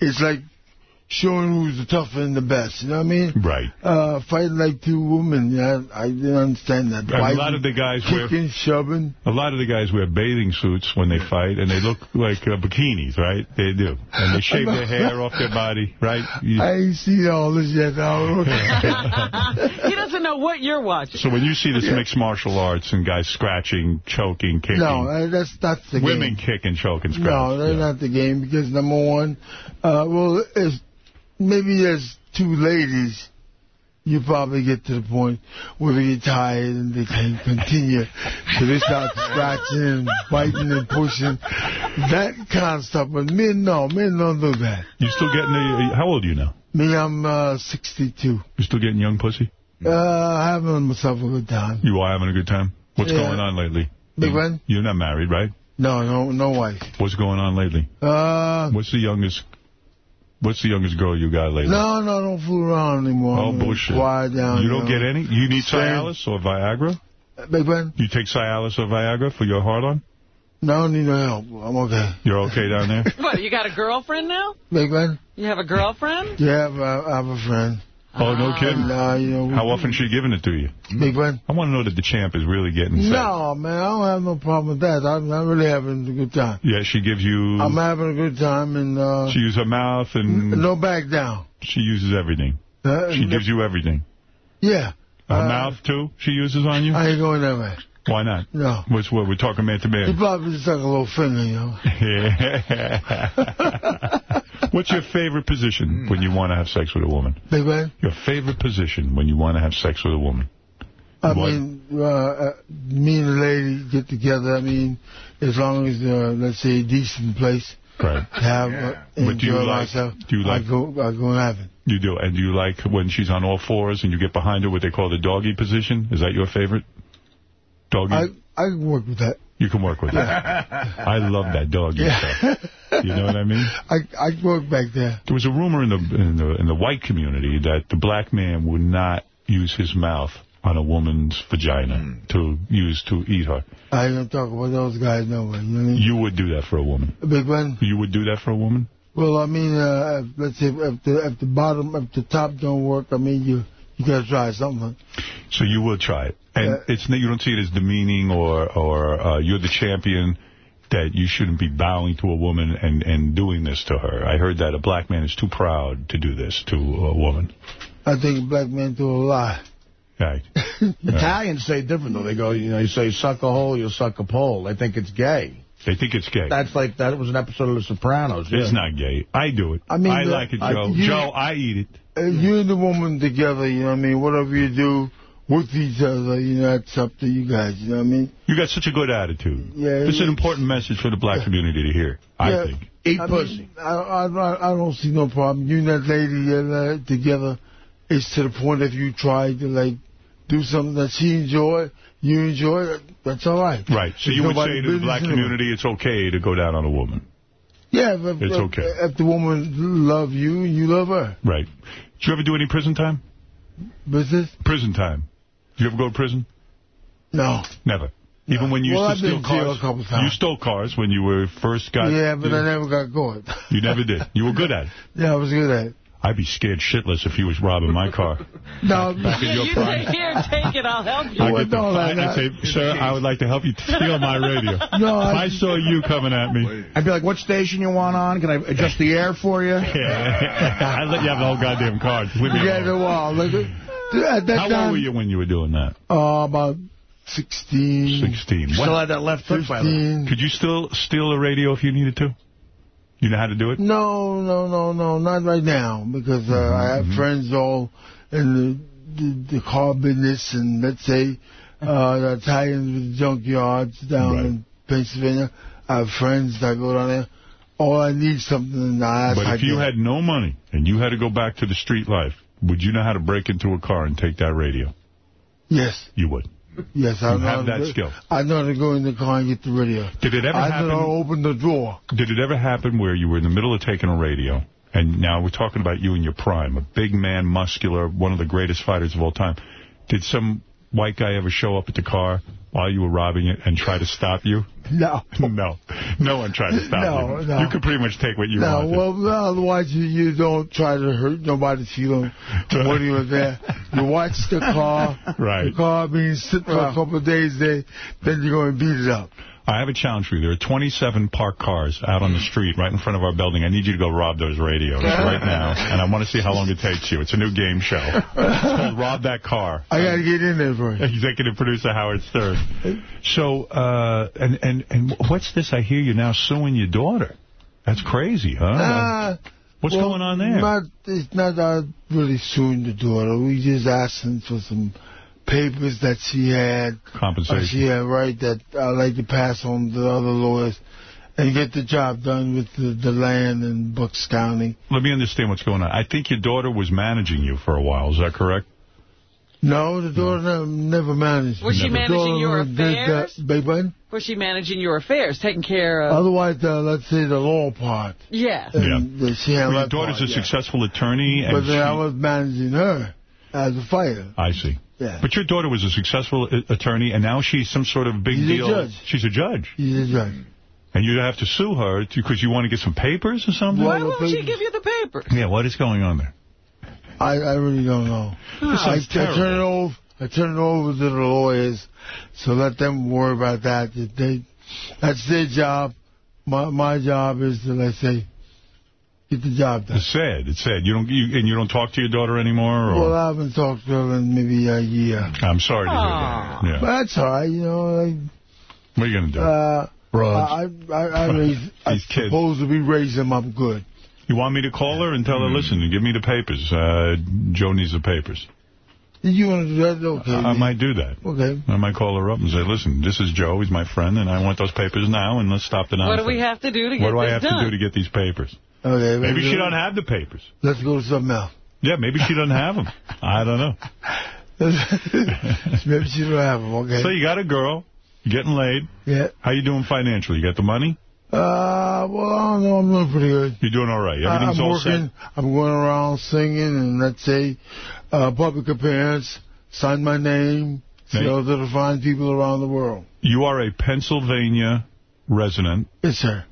it's like showing who's the tougher and the best. You know what I mean? Right. Uh, fighting like two women. Yeah, I didn't understand that. And a lot of the guys wear kicking, shoving. a lot of the guys wear bathing suits when they fight, and they look like uh, bikinis, right? They do, and they shave their hair off their body, right? You- I ain't seen all this yet. Now. he doesn't know what you're watching. so when you see this mixed martial arts and guys scratching, choking, kicking, no, uh, that's that's the women game. kick and choke and scratch. No, that's not the game because number one, uh, well, if maybe there's two ladies, you probably get to the point where they get tired and they can't continue, so they start scratching and biting and pushing, that kind of stuff. But men, no, men don't do that. You still getting the? How old are you now? Me, I'm uh, 62. You still getting young pussy? Uh, having myself a good time. You are having a good time. What's Yeah. going on lately? Big one? You're not married, right? No, no, no wife. What's going on lately? Uh, What's the youngest? What's the youngest girl you got lately? no, no, don't fool around anymore. Oh I'm bullshit! Quiet down. you don't know. get any. You need Same. Cialis or Viagra? Uh, Big one? You take Cialis or Viagra for your heart on? No, I don't need no help. I'm okay. You're okay down there? What, you got a girlfriend now? Big man? You have a girlfriend? Yeah, I have, a- I have a friend. Oh, no kidding. Nah, you know, How often she giving it to you? Big man? I want to know that the champ is really getting sex. No, man, I don't have no problem with that. I'm, I'm really having a good time. Yeah, she gives you. I'm having a good time, and uh, she uses her mouth and no back down. she uses everything. Uh, She gives you everything. Yeah. Her Uh, mouth too. She uses on you. I ain't going that way. Why not? No. What's what we're talking man to He man. probably just like a little finger, you know. Yeah. What's your favorite position when you want to have sex with a woman? Big man? Your favorite position when you want to have sex with a woman? I What? mean, uh, uh, me and the lady get together. I mean, as long as, uh, let's say, a decent place Right. to have, uh, But do you like- myself, do you like- I go, I go and have it. You do. And do you like when she's on all fours and you get behind her what they call the doggy position? Is that your favorite? Doggy? I, I can work with that. you can work with that. I love that doggy stuff. You know what I mean? I, I work back there. There was a rumor in the, in the in the white community that the black man would not use his mouth on a woman's vagina to use to eat her. I don't talk about those guys no way. You know mean? You would do that for a woman. A big one. You would do that for a woman? Well, I mean, uh, if- let's say if the if the bottom, if the top don't work, I mean, you you gotta try something. So you will try it. And it's you don't see it as demeaning or or uh, you're the champion that you shouldn't be bowing to a woman and, and doing this to her. I heard that a black man is too proud to do this to a woman. I think black men do a lot. Right. Italians say different, though. They go, you know, you say suck a hole, you'll suck a pole. They think it's gay. They think it's gay. That's like, that was an episode of The Sopranos. It's not gay. I do it. I mean, I the- like it, I- Joe. you- Joe, I eat it. Uh, you and the woman together, you know what I mean? Whatever you do with each other, you know, that's up to you guys, you know what I mean? You got such a good attitude. Yeah, This is an important message for the black community to hear, I Yeah. think. Eat I pussy. Mean, I, I, I don't see no problem. You and that lady uh, together, it's to the point if you try to, like, do something that she enjoy, you enjoy, that, that's all right. Right. So It's you would nobody's say to the black community it's okay to go down on a woman. Yeah, if, if, It's if- okay. If the woman love you, you love her. Right. Did you ever do any prison time? Business? Prison time. Did you ever go to prison? No. Never. Even when you Well, used to I've steal been to jail cars? a couple times. You stole cars when you were first got... yeah, but you, I never got caught. you never did. You were good at it. Yeah, I was good at it. I'd be scared shitless if he was robbing my car. No, Back your you say, here, take it, I'll help you. I get the, no, no, I, no. I'd say, sir, I would like to help you steal my radio. No, if I- I saw you coming at me, I'd be like, what station you want on? Can I adjust the air for you? yeah, I'd let you have the whole goddamn car. Just leave me Yeah, alone. the wall. Look at, at that How time, old were you when you were doing that? Uh, about 16. 16. Still What- had that left foot, by the way. 15. Could you still steal a radio if you needed to? You know how to do it? No, no, no, no, not right now because uh, I Mm-hmm. have friends all in the, the the car business and let's say uh, the Italians with the junkyards down Right. in Pennsylvania. I have friends that go down there. Oh, I need something and I ask. But I if you get. had no money and you had to go back to the street life, would you know how to break into a car and take that radio? yes, You would. yes, I You know have that to, skill. I know how to go in the car and get the radio. Did it ever I happen? know how to open the door. Did it ever happen where you were in the middle of taking a radio, and now we're talking about you in your prime, a big man, muscular, one of the greatest fighters of all time. Did some white guy ever show up at the car while you were robbing it and try to stop you? No. No. No one tried to stop No, you. no. You could pretty much take what you want. no, wanted. well, no, otherwise you, you don't try to hurt nobody's feeling when you were there. You watch the car, Right. the car being sit for a couple of days there, then you're going to beat it up. I have a challenge for you. There are 27 parked cars out on the street right in front of our building. I need you to go rob those radios right now, and I want to see how long it takes you. It's a new game show. It's called Rob That Car. I got to get in there for it. Executive producer Howard Stern. So, uh, and, and, and what's this? I hear you're now suing your daughter. That's crazy, huh? Uh, what's well, going on there? Not, it's not uh, really suing the daughter. We just asking for some papers that she had. Compensation. Uh, she had right that I'd like to pass on to other lawyers and get the job done with the, the land in Bucks County. Let me understand what's going on. I think your daughter was managing you for a while. Is that correct? No, the daughter never, never managed. Was she The managing daughter your did that- affairs? Beg? Was she managing your affairs, taking care of... Otherwise, uh, let's say the law part. Yes. And the- she had Well, your daughter's part, a yeah. successful attorney. And But then I was managing her as a fighter. I see. Yeah. But your daughter was a successful uh, attorney, and now she's some sort of big She's a deal. judge. She's a judge. She's a judge. And you have to sue her because you want to get some papers or something? Why won't she give you the papers? Yeah, what is going on there? I, I really don't know. This I, I turn it over. I turn it over to the lawyers, so let them worry about that. That They, that's their job. My my job is to let's say get the job done. It's sad. It's sad. You don't, you, and you don't talk to your daughter anymore. Or? Well, I haven't talked to her in maybe a year. I'm sorry to hear that. Yeah. But that's all right, you know. Like, What are you going to do? uh, Raj. I, I, I raise, I These kids. supposed to be raising them up good. You want me to call her and tell her, listen, give me the papers. Uh, Joe needs the papers. You want to do that? Okay. I might do that. Okay. I might call her up and say, listen, this is Joe. He's my friend, and I want those papers now, and let's stop the nonsense. What do we have to do to get What do I have done? to do to get these papers? Okay. Maybe let's she do- don't have the papers. Let's go to something else. Yeah, maybe she doesn't have them. I don't know. Maybe she don't have them. Okay. So you got a girl, getting laid. Yeah. How you doing financially? You got the money? Uh, well, I don't know. I'm doing pretty good. You're doing all right. Everything's I'm all working. I'm going around singing and let's say uh, public appearance, sign my name, Name? sell to the fine people around the world. You are a Pennsylvania resident. Yes, sir.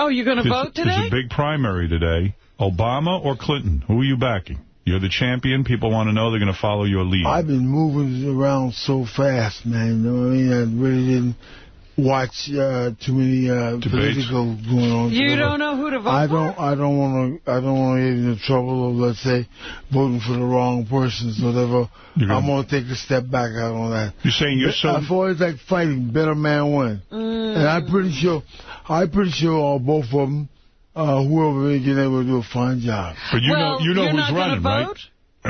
Oh, you're going to vote today? There's a big primary today. Obama or Clinton? Who are you backing? You're the champion. People want to know. They're going to follow your lead. I've been moving around so fast, man. You know what I mean? I really didn't watch uh, too many uh, political going on. You don't know who to vote I for? don't. I don't want to. I don't want to get into trouble of, let's say, voting for the wrong persons, whatever. You're I'm gonna- gonna take a step back out on that. You're saying you're But so... I've always like fighting, better man win, Mm. and I'm pretty sure. I'm pretty sure uh, both of them, uh, whoever they get able to do a fine job. But you know, you know you're who's not gonna running, right? vote?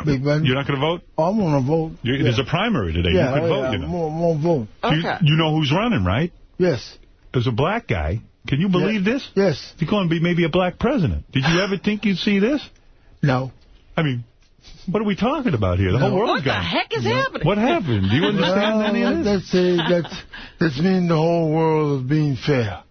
Big man. You're not going to vote? I'm gonna vote. Yeah. There's a primary today. Yeah, you could oh, vote, yeah, you know. More, more vote. You, you know who's running, right? Yes. There's a black guy. Can you believe this? Yes. He's going to be maybe a black president. Did you ever think you'd see this? No. I mean, what are we talking about here? The whole world's What the gone. heck is happening? What happened? Do you understand well, any of this? That's, uh, that's, that's mean the whole world is being fair.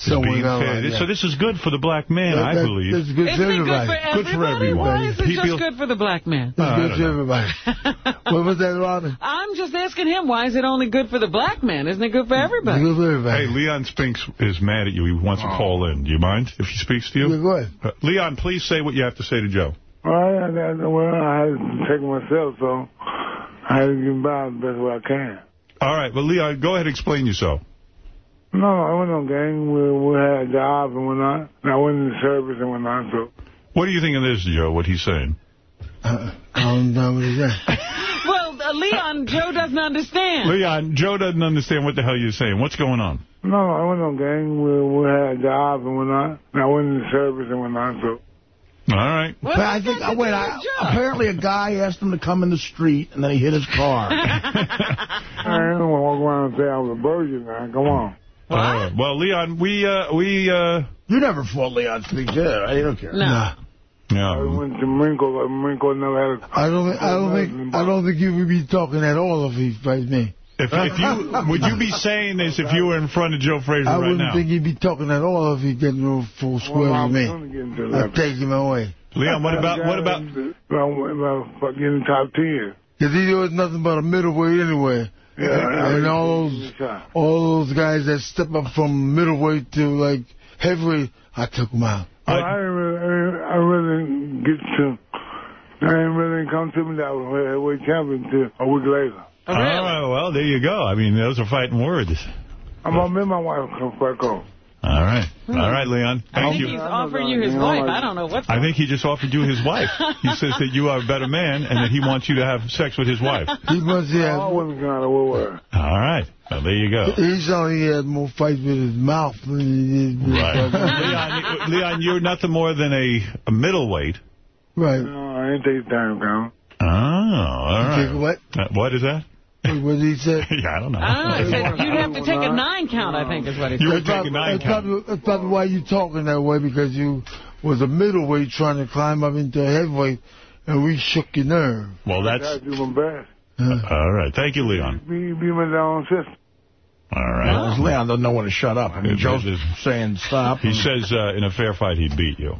It's being fair. Like So this is good for the black man, That- I that- believe. that's good Isn't for it good everybody. for Good for everyone. Why is it People- just good for the black man? It's I good for everybody. what was that, Robin? I'm just asking him, why is it only good for the black man? Isn't it good for everybody? Good for everybody. Hey, Leon Spinks is mad at you. He wants to call in. Do you mind if he speaks to you? Yeah, go ahead. Uh, Leon, please say what you have to say to Joe. Well, I, I, well, I had to take myself, so I had to get by the best way I can. All right, well, Leon, go ahead and explain yourself. No, I went on gang. We, we had jobs and whatnot. And I went in the service and whatnot, so. What do you think of this, Joe, what he's saying? Uh, I don't know what he's saying. Well, uh, Leon, Joe doesn't understand. Leon, Joe doesn't understand what the hell you're saying. What's going on? No, I went on gang. We, we had jobs and whatnot. And I went in the service and whatnot, so. All right. But I think, uh, wait, I, apparently a guy asked him to come in the street, and then he hit his car. I don't want to walk around and say I was a virgin now. Come on. All right. Well, Leon, we, uh, we, uh... You never fought Leon Spinks, did I don't care. No. I No. went to Minkle. Minkle never had a... I don't, I don't think, I don't think you would be talking at all if he fights me. If, if you, would you be saying this if you were in front of Joe Frazier I right wouldn't think he'd be talking at all if he get no full square Well, with me. I'm gonna get into I'd take him away. Leon, what about, what about, Well, well, fuck, get in the top 10. Because he was nothing but a middleweight anyway. Yeah, and all those, all those guys that step up from middleweight to like heavyweight, I took them out. Well, I, didn't really, I really get to. I didn't really come to me that I was heavyweight champion until a week later. Oh, all right, oh, well, there you go. I mean, those are fighting words. I'm gonna meet my wife come back home. All right. All right, Leon. Thank I Thank think you. he's offering you his wife. I don't know what's I think he just offered you his wife. He says that you are a better man and that he wants you to have sex with his wife. He must have. All women kind of will All right. Well, there you go. He's only had more fights with his mouth than he did with Right. fucking- Leon, you- Leon, you're nothing more than a, a middleweight. Right. No, I ain't take time, count. Oh, all right. Take what? Uh, what is that? What did he say? yeah, I don't know. I don't know. He said you'd have to take a nine count, I think is what he said. You would That's take a nine that's, count. probably, that's probably why you talking that way, because you was a middleweight trying to climb up into a heavyweight, and we shook your nerve. Well, I that's... do my best. All right. Thank you, Leon. Be, be my own sister. All right. Leon doesn't know when to shut up. I mean, It- Joe's it- saying stop. He says uh, in a fair fight he'd beat you.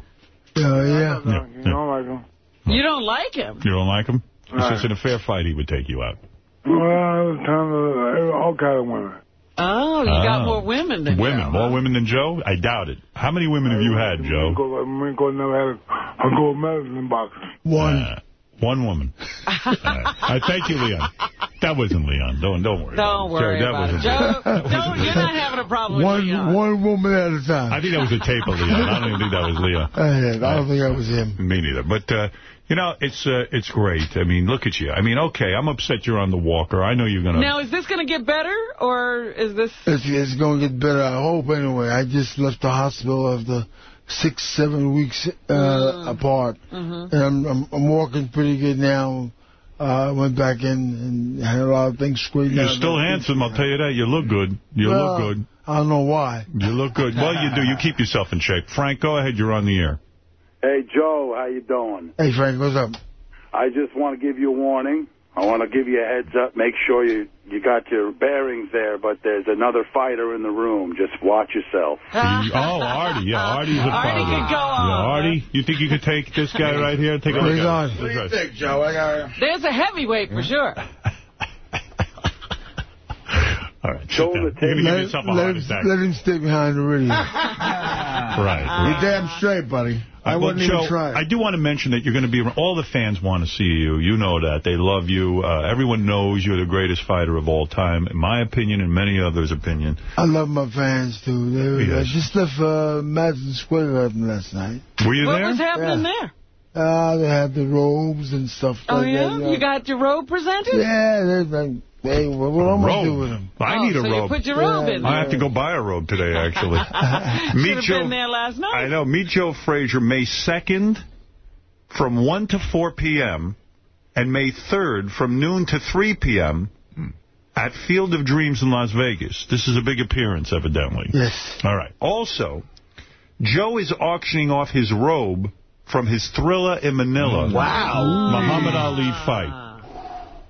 Yeah, yeah. Yeah. You know, like him. You don't like him. You don't like him? He Right. says in a fair fight he would take you out. Well, I was trying to, all kind of women. Oh, you got Oh. more women than Women. Joe. More women than Joe? I doubt it. How many women have you had, Joe? Minkle, Minkle never had a, a gold medal in boxing. One. Uh, one woman. All right. All right, thank you, Leon. That wasn't Leon. Don't don't worry. Don't about worry That about it. wasn't Joe, Leon. Joe, you're not having a problem with One, Leon. one woman at a time. I think that was a tape of Leon. I don't even think that was Leon. Uh, I don't think that was him. Me neither. But, uh, you know, it's uh, it's great. I mean, look at you. I mean, okay, I'm upset you're on the walker. I know you're going to... Now, is this going to get better, or is this... It's, it's going to get better, I hope, anyway. I just left the hospital after six, seven weeks uh, apart. Mhm. And I'm, I'm, I'm walking pretty good now. I went back in and had a lot of things squeezed You're out. still handsome, I'll tell you that. You look good. You Well, look good. I don't know why. You look good. Well, you do. You keep yourself in shape. Frank, go ahead. You're on the air. Hey, Joe, how you doing? Hey, Frank, what's up? I just want to give you a warning. I want to give you a heads up. Make sure you you got your bearings there, but there's another fighter in the room. Just watch yourself. oh, Artie. Yeah, Artie's a Artie problem. could go Yeah. Artie, you think you could take this guy right here? Take a look Bring at on. him. What do you Look think, Joe? I got There's a heavyweight for sure. All right, Show sit down. You're going to give yourself a let, heart him, attack. let him stay behind the radio. Right. You're damn straight, buddy. I well, wouldn't Joe, even try. I do want to mention that you're going to be around. All the fans want to see you. You know that. They love you. Uh, everyone knows you're the greatest fighter of all time, in my opinion and many others' opinion. I love my fans, too. They were, Yes. I just left uh, Madison Square Garden last night. Were you what there? What was happening Yeah. there? Uh, they had the robes and stuff Oh, like yeah? that. you know. You got your robe presented? Yeah, they, they, they, what, what am I Robe. do with them? I Oh, need a so you robe. put your robe in there. I have to go buy a robe today, actually. Should Meet have Joe. been there last night. I know. Meet Joe Frazier May 2nd from 1 to 4 p.m. and May 3rd from noon to 3 p.m. at Field of Dreams in Las Vegas. This is a big appearance, evidently. Yes. All right. Also, Joe is auctioning off his robe from his Thrilla in Manila. Wow. Muhammad Ali fight. Ah.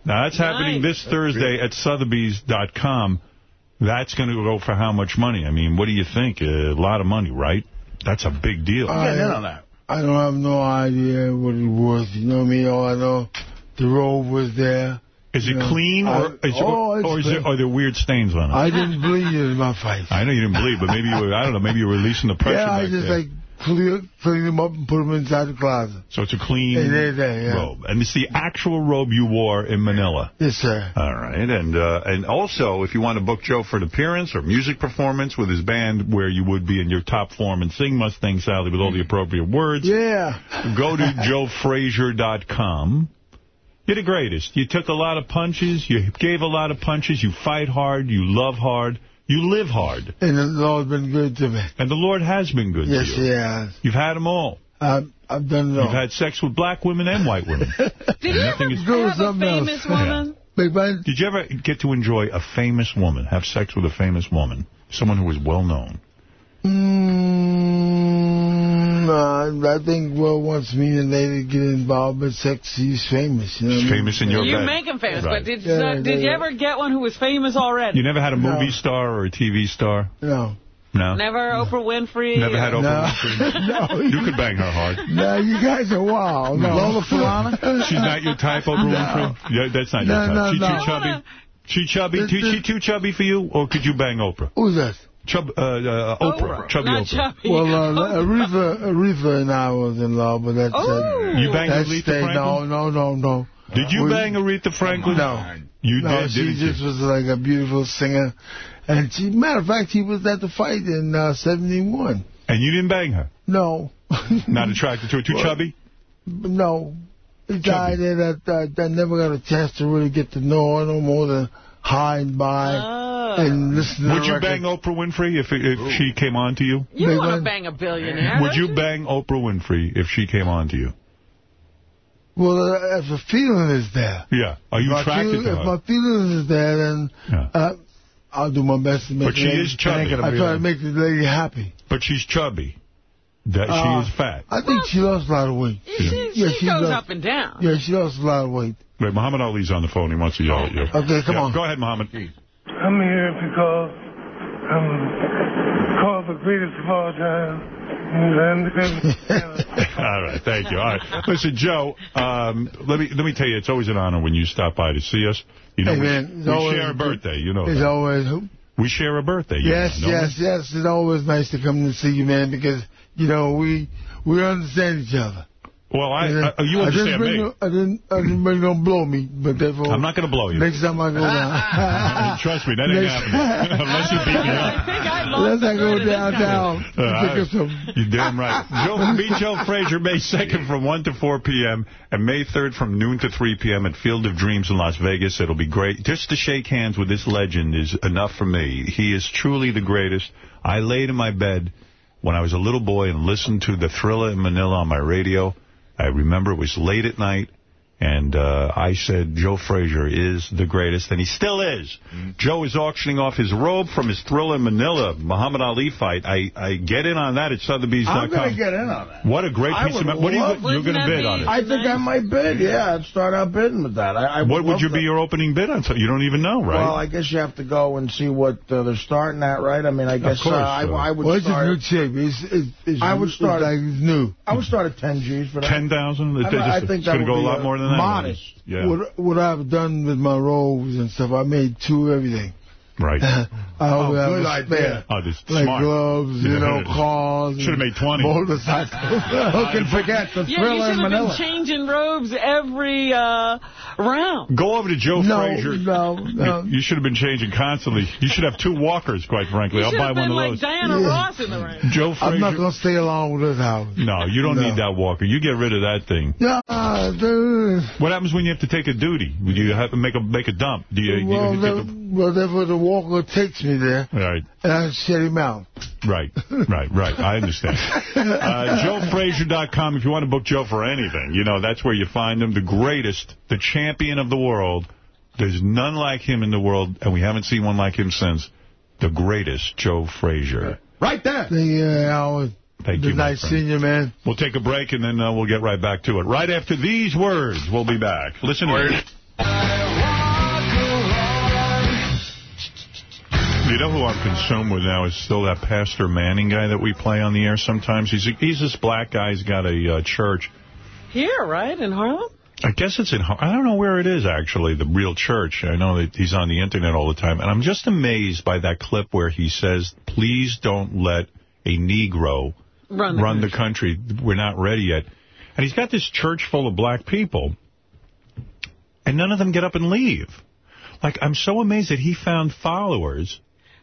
Now, that's happening this Thursday at Sotheby's.com. That's going to go for how much money? I mean, what do you think? A lot of money, right? That's a big deal. I, I don't have no idea what it was. You know me. I mean? All I know, the robe was there. Is it know, clean, or I- is, oh, or, it's or is there, are there weird stains on it? I didn't bleed in my face. I know you didn't bleed, but maybe you were, I don't know, maybe you were releasing the pressure yeah, I just there. like clean, clean them up and put them inside the closet. So it's a clean Hey, there, there, yeah. robe. And it's the actual robe you wore in Manila. Yes, sir. All right. And uh, and also, if you want to book Joe for an appearance or music performance with his band where you would be in your top form and sing Mustang Sally with all the appropriate words, Yeah. go to joefrazier.com. You're the greatest. You took a lot of punches. You gave a lot of punches. You fight hard. You love hard. You live hard. And the Lord's been good to me. And the Lord has been good Yes, to you. he has. You've had them all. I've, I've done it all. You've had sex with black women and white women. Did you Nothing is- ever have a famous woman? Big man. Did you ever get to enjoy a famous woman, have sex with a famous woman, someone who was well known? Mm, uh, I think Will wants me and lady to get involved, but sex, he's famous. You know He's what I mean? famous in your You bed. make him famous, Right. but did, Yeah, uh, did yeah, you yeah. ever get one who was famous already? You never had a No. movie star or a TV star? No. No? Never Oprah Winfrey? Never had Oprah No. Winfrey? no. You could bang her hard. No, you guys are wild. No. Lola Falana? She's not your type, Oprah No. Winfrey? Yeah, that's not No, your type. no, she no. too chubby? She chubby? Too, she too chubby for you? Or could you bang Oprah? Who's that? Chub, uh, uh, Oprah. Chubby Not Oprah. chubby. Well, uh, Aretha, Aretha and I was in love, but that's... Oh. Uh, You banged that's Aretha stayed- No, Franklin? no, no, no. Did you We- bang Aretha Franklin? No. You no, did, she didn't just you? was like a beautiful singer. And she, matter of fact, she was at the fight in uh, 71. And you didn't bang her? No. Not attracted to her? Too Well, chubby? No. The guy there that, uh, that never got a chance to really get to know her no more than hide by and listen to Would you record. bang Oprah Winfrey if if she came on to you? You want to bang a billionaire. Would don't you bang Oprah Winfrey if she came on to you? Well, uh, if the feeling is there. Yeah. Are you if attracted feel- to If my feeling is there, then Yeah. uh, I'll do my best to make But she is chubby. I try to make the lady happy. But she's chubby. That Uh, she is fat. I think she lost a lot of weight. She, she Yeah, she goes lost- up and down. Yeah, she lost a lot of weight. Wait, Muhammad Ali's on the phone. He wants to yell at you. Okay, come Yeah, on. Go ahead, Muhammad. I'm here because I'm called the greatest of all time. The greatest. All right, thank you. All right, listen, Joe. Um, let me let me tell you, it's always an honor when you stop by to see us. You know, Hey, we, man, it's we share a birthday. You know, It's that. always... we share a birthday. Yes, know, yes, yes. It's always nice to come to see you, man, because, you know, we we understand each other. Well, I, Yeah. I you I didn't understand bring me. No, I didn't. I didn't bring no blow me, but therefore. I'm not going to blow you. Next time I go down. Trust me, that ain't Next- happening unless you beat me up. Unless I go downtown. Uh, to pick up some. You're damn right. Joe, meet Joe Frazier May 2nd from 1 to 4 p.m. and May 3rd from noon to 3 p.m. at Field of Dreams in Las Vegas. It'll be great. Just to shake hands with this legend is enough for me. He is truly the greatest. I laid in my bed when I was a little boy and listened to the Thrilla in Manila on my radio. I remember it was late at night, And uh, I said Joe Frazier is the greatest, and he still is. Joe is auctioning off his robe from his Thrilla Manila Muhammad Ali fight. I, I get in on that at Sotheby's.com. I'm going to get in on that. What a great I piece of... would What are you, love- you're going to bid on it? I think I might bid, yeah. I'd start out bidding with that. I, I what would you that. be your opening bid on? So You don't even know, right? Well, I guess you have to go and see what uh, they're starting at, right? I mean, I guess course, uh, I, uh, I would Well, it's a start... new chip. It's, it's, it's- I would it's start... like new. I would start at 10 G's for that. 10,000? I, I think it's that going to would go a lot uh, more than that. Modest. Yeah. What, what I've done with my robes and stuff, I made two everything. Right. I Oh, always have good a idea. Oh, this like smart. gloves, you know, cars. Should have made 20. Motorcycles. Who can forget the Yeah, thriller you in should have Manila? been changing robes every uh, round. Go over to Joe No, Frazier. no, no. You, you should have been changing constantly. You should have two walkers, quite frankly. I'll should buy have one been of like those. Diana Yeah. Ross in the ring. Joe Frazier. I'm not going to stay along with this house. No, you don't No. need that walker. You get rid of that thing. Yeah, dude. What happens when you have to take a duty? Do you have to make a make a dump? Do you, Well, you the, take a, whatever the walker takes me there, right, and I shut him out. right, right, right. I understand. Uh, JoeFrazier.com if you want to book Joe for anything. You know, that's where you find him. The greatest, the champion of the world. There's none like him in the world, and we haven't seen one like him since. The greatest, Joe Frazier. Right there. Yeah, Howard. Thank Good you, my night, friend. senior man. We'll take a break, and then uh, we'll get right back to it. Right after these words, we'll be back. Listen to it. You know who I'm consumed with now is still that Pastor Manning guy that we play on the air sometimes. He's a, he's this black guy. He's got a uh, church. Here, right, in Harlem? I guess it's in, I don't know where it is, actually, the real church. I know that he's on the Internet all the time. And I'm just amazed by that clip where he says, please don't let a Negro Run the run the country. We're not ready yet. And he's got this church full of black people, and none of them get up and leave. Like, I'm so amazed that he found followers.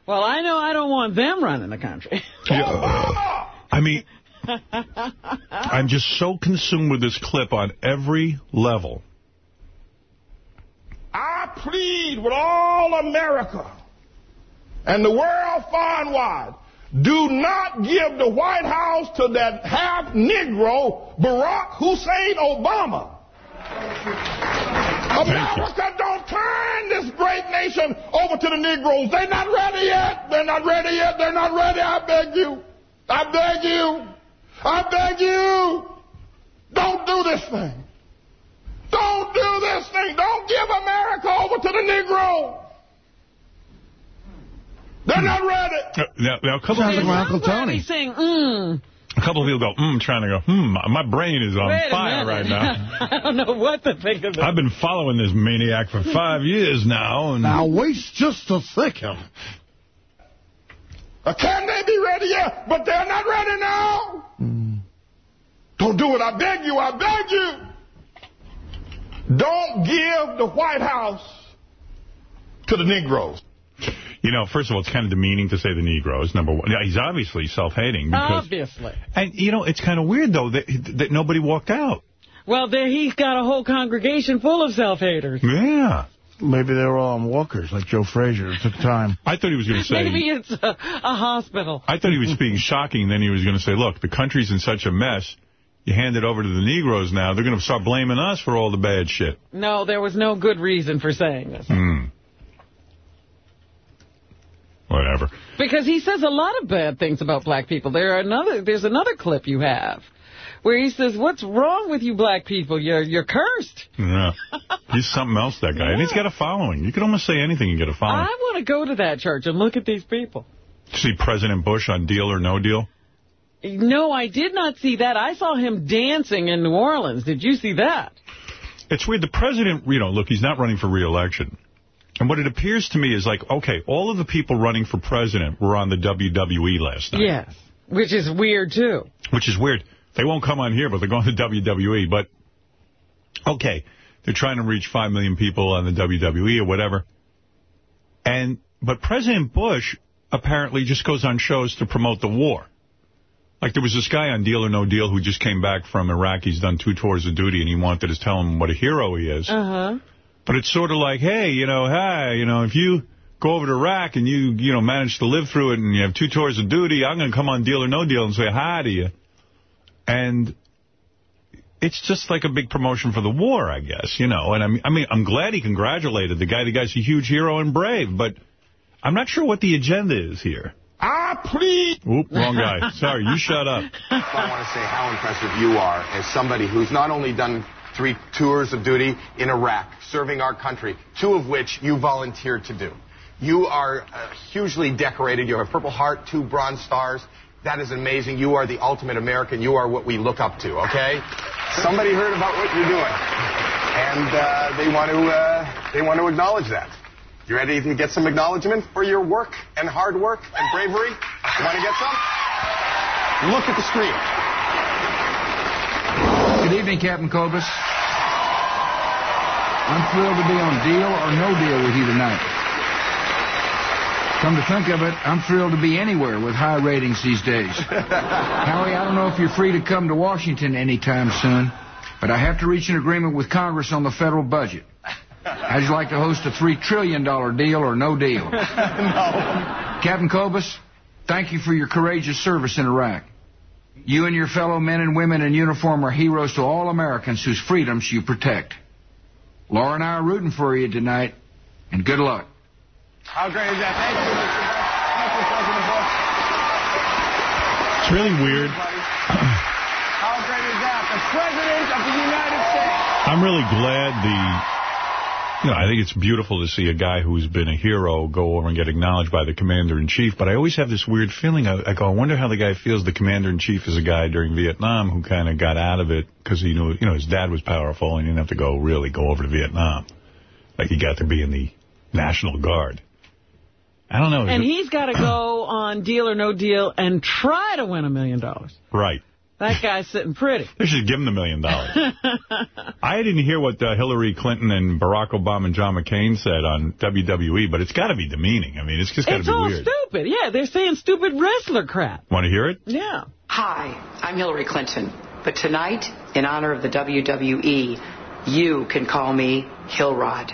Well, I know I don't want them running the country. Yeah, uh, I mean, I'm just so consumed with this clip on every level. I plead with all America and the world far and wide. Do not give the White House to that half Negro Barack Hussein Obama. America, don't turn this great nation over to the Negroes. They're not ready yet. They're not ready yet. They're not ready. I beg you. I beg you. I beg you. Don't do this thing. Don't do this thing. Don't give America over to the Negro. They're not ready. Uh, Now, now a couple Sounds like my Uncle Tony. He's saying, mm. A couple of people go, hmm, trying to go, hmm, my brain is on Wait fire minute. right now. I don't know what to think of this. I've been following this maniac for five years now. And Now, waste just to thick him. Uh, Can they be ready yet? But they're not ready now. Don't do it. I beg you. I beg you. Don't give the White House to the Negroes. You know, first of all, it's kind of demeaning to say the Negroes, number one. Yeah, he's obviously self-hating. because, Obviously. And, you know, it's kind of weird, though, that, that nobody walked out. Well, there he's got a whole congregation full of self-haters. Yeah. Maybe they were all on walkers, like Joe Frazier. It took time. I thought he was going to say... Maybe it's a, a hospital. I thought he was being shocking. Then he was going to say, look, the country's in such a mess. You hand it over to the Negroes now. They're going to start blaming us for all the bad shit. No, there was no good reason for saying this. Hmm. Whatever. Because he says a lot of bad things about black people. There are another. There's another clip you have where he says, what's wrong with you black people? You're you're cursed. Yeah. He's something else, that guy. And he's got a following. You can almost say anything and get a following. I want to go to that church and look at these people. See President Bush on Deal or No Deal? No, I did not see that. I saw him dancing in New Orleans. Did you see that? It's weird. The president, you know, look, he's not running for re-election. And what it appears to me is like, okay, all of the people running for president were on the WWE last night. Yes. Which is weird, too. Which is weird. They won't come on here, but they're going to WWE. But, okay, they're trying to reach 5 million people on the WWE or whatever. And But President Bush apparently just goes on shows to promote the war. Like there was this guy on Deal or No Deal who just came back from Iraq. He's done two tours of duty, and he wanted to tell him what a hero he is. Uh-huh. But it's sort of like, hey, you know, hi, you know, if you go over to Iraq and you, you know, manage to live through it and you have two tours of duty, I'm going to come on Deal or No Deal and say hi to you. And it's just like a big promotion for the war, I guess, you know. And I mean, I mean, I'm glad he congratulated the guy. The guy's a huge hero and brave, but I'm not sure what the agenda is here. Ah, I plead. Oop, wrong guy. Sorry, you shut up. I want to say how impressive you are as somebody who's not only done three tours of duty in Iraq, serving our country, two of which you volunteered to do. You are uh, hugely decorated. You have a Purple Heart, two Bronze Stars. That is amazing. You are the ultimate American. You are what we look up to, okay? Somebody heard about what you're doing, and uh, they want to uh, they want to acknowledge that. You ready to get some acknowledgement for your work and hard work and bravery? You want to get some? Look at the screen. Good evening, Captain Cobus. I'm thrilled to be on deal or no deal with you tonight. Come to think of it, I'm thrilled to be anywhere with high ratings these days. Howie, I don't know if you're free to come to Washington anytime soon, but I have to reach an agreement with Congress on the federal budget. How'd you like to host a $3 trillion deal or no deal? no. Captain Cobus, thank you for your courageous service in Iraq. You and your fellow men and women in uniform are heroes to all Americans whose freedoms you protect. Laura and I are rooting for you tonight, and good luck. How great is that? Thank you, Mr. Thank you, President Bush. It's really weird. How great is that? The President of the United States. I'm really glad the... You know, I think it's beautiful to see a guy who's been a hero go over and get acknowledged by the commander-in-chief, but I always have this weird feeling. I, I go, I wonder how the guy feels. The commander-in-chief is a guy during Vietnam who kind of got out of it because he knew, you know, his dad was powerful and he didn't have to go really go over to Vietnam. Like he got to be in the National Guard. I don't know. And he's got to go on Deal or No Deal and try to win a million dollars. Right. That guy's sitting pretty. They should give him the million dollars. I didn't hear what uh, Hillary Clinton and Barack Obama and John McCain said on WWE, but it's got to be demeaning. I mean, it's just got to It's all stupid. Yeah, they're saying stupid wrestler crap. Want to hear it? Yeah. Hi, I'm Hillary Clinton. But tonight, in honor of the WWE, you can call me Hillrod.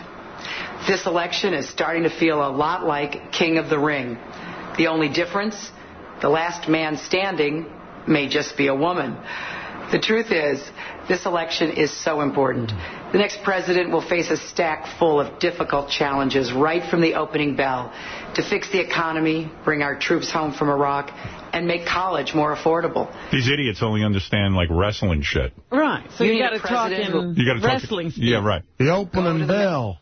This election is starting to feel a lot like King of the Ring. The only difference, the last man standing may just be a woman. The truth is, this election is so important. The next president will face a stack full of difficult challenges right from the opening bell to fix the economy, bring our troops home from Iraq, and make college more affordable. These idiots only understand, like, wrestling shit. Right. So You you, got to talk president in who- You got to wrestling speak. Yeah, right. The opening bell.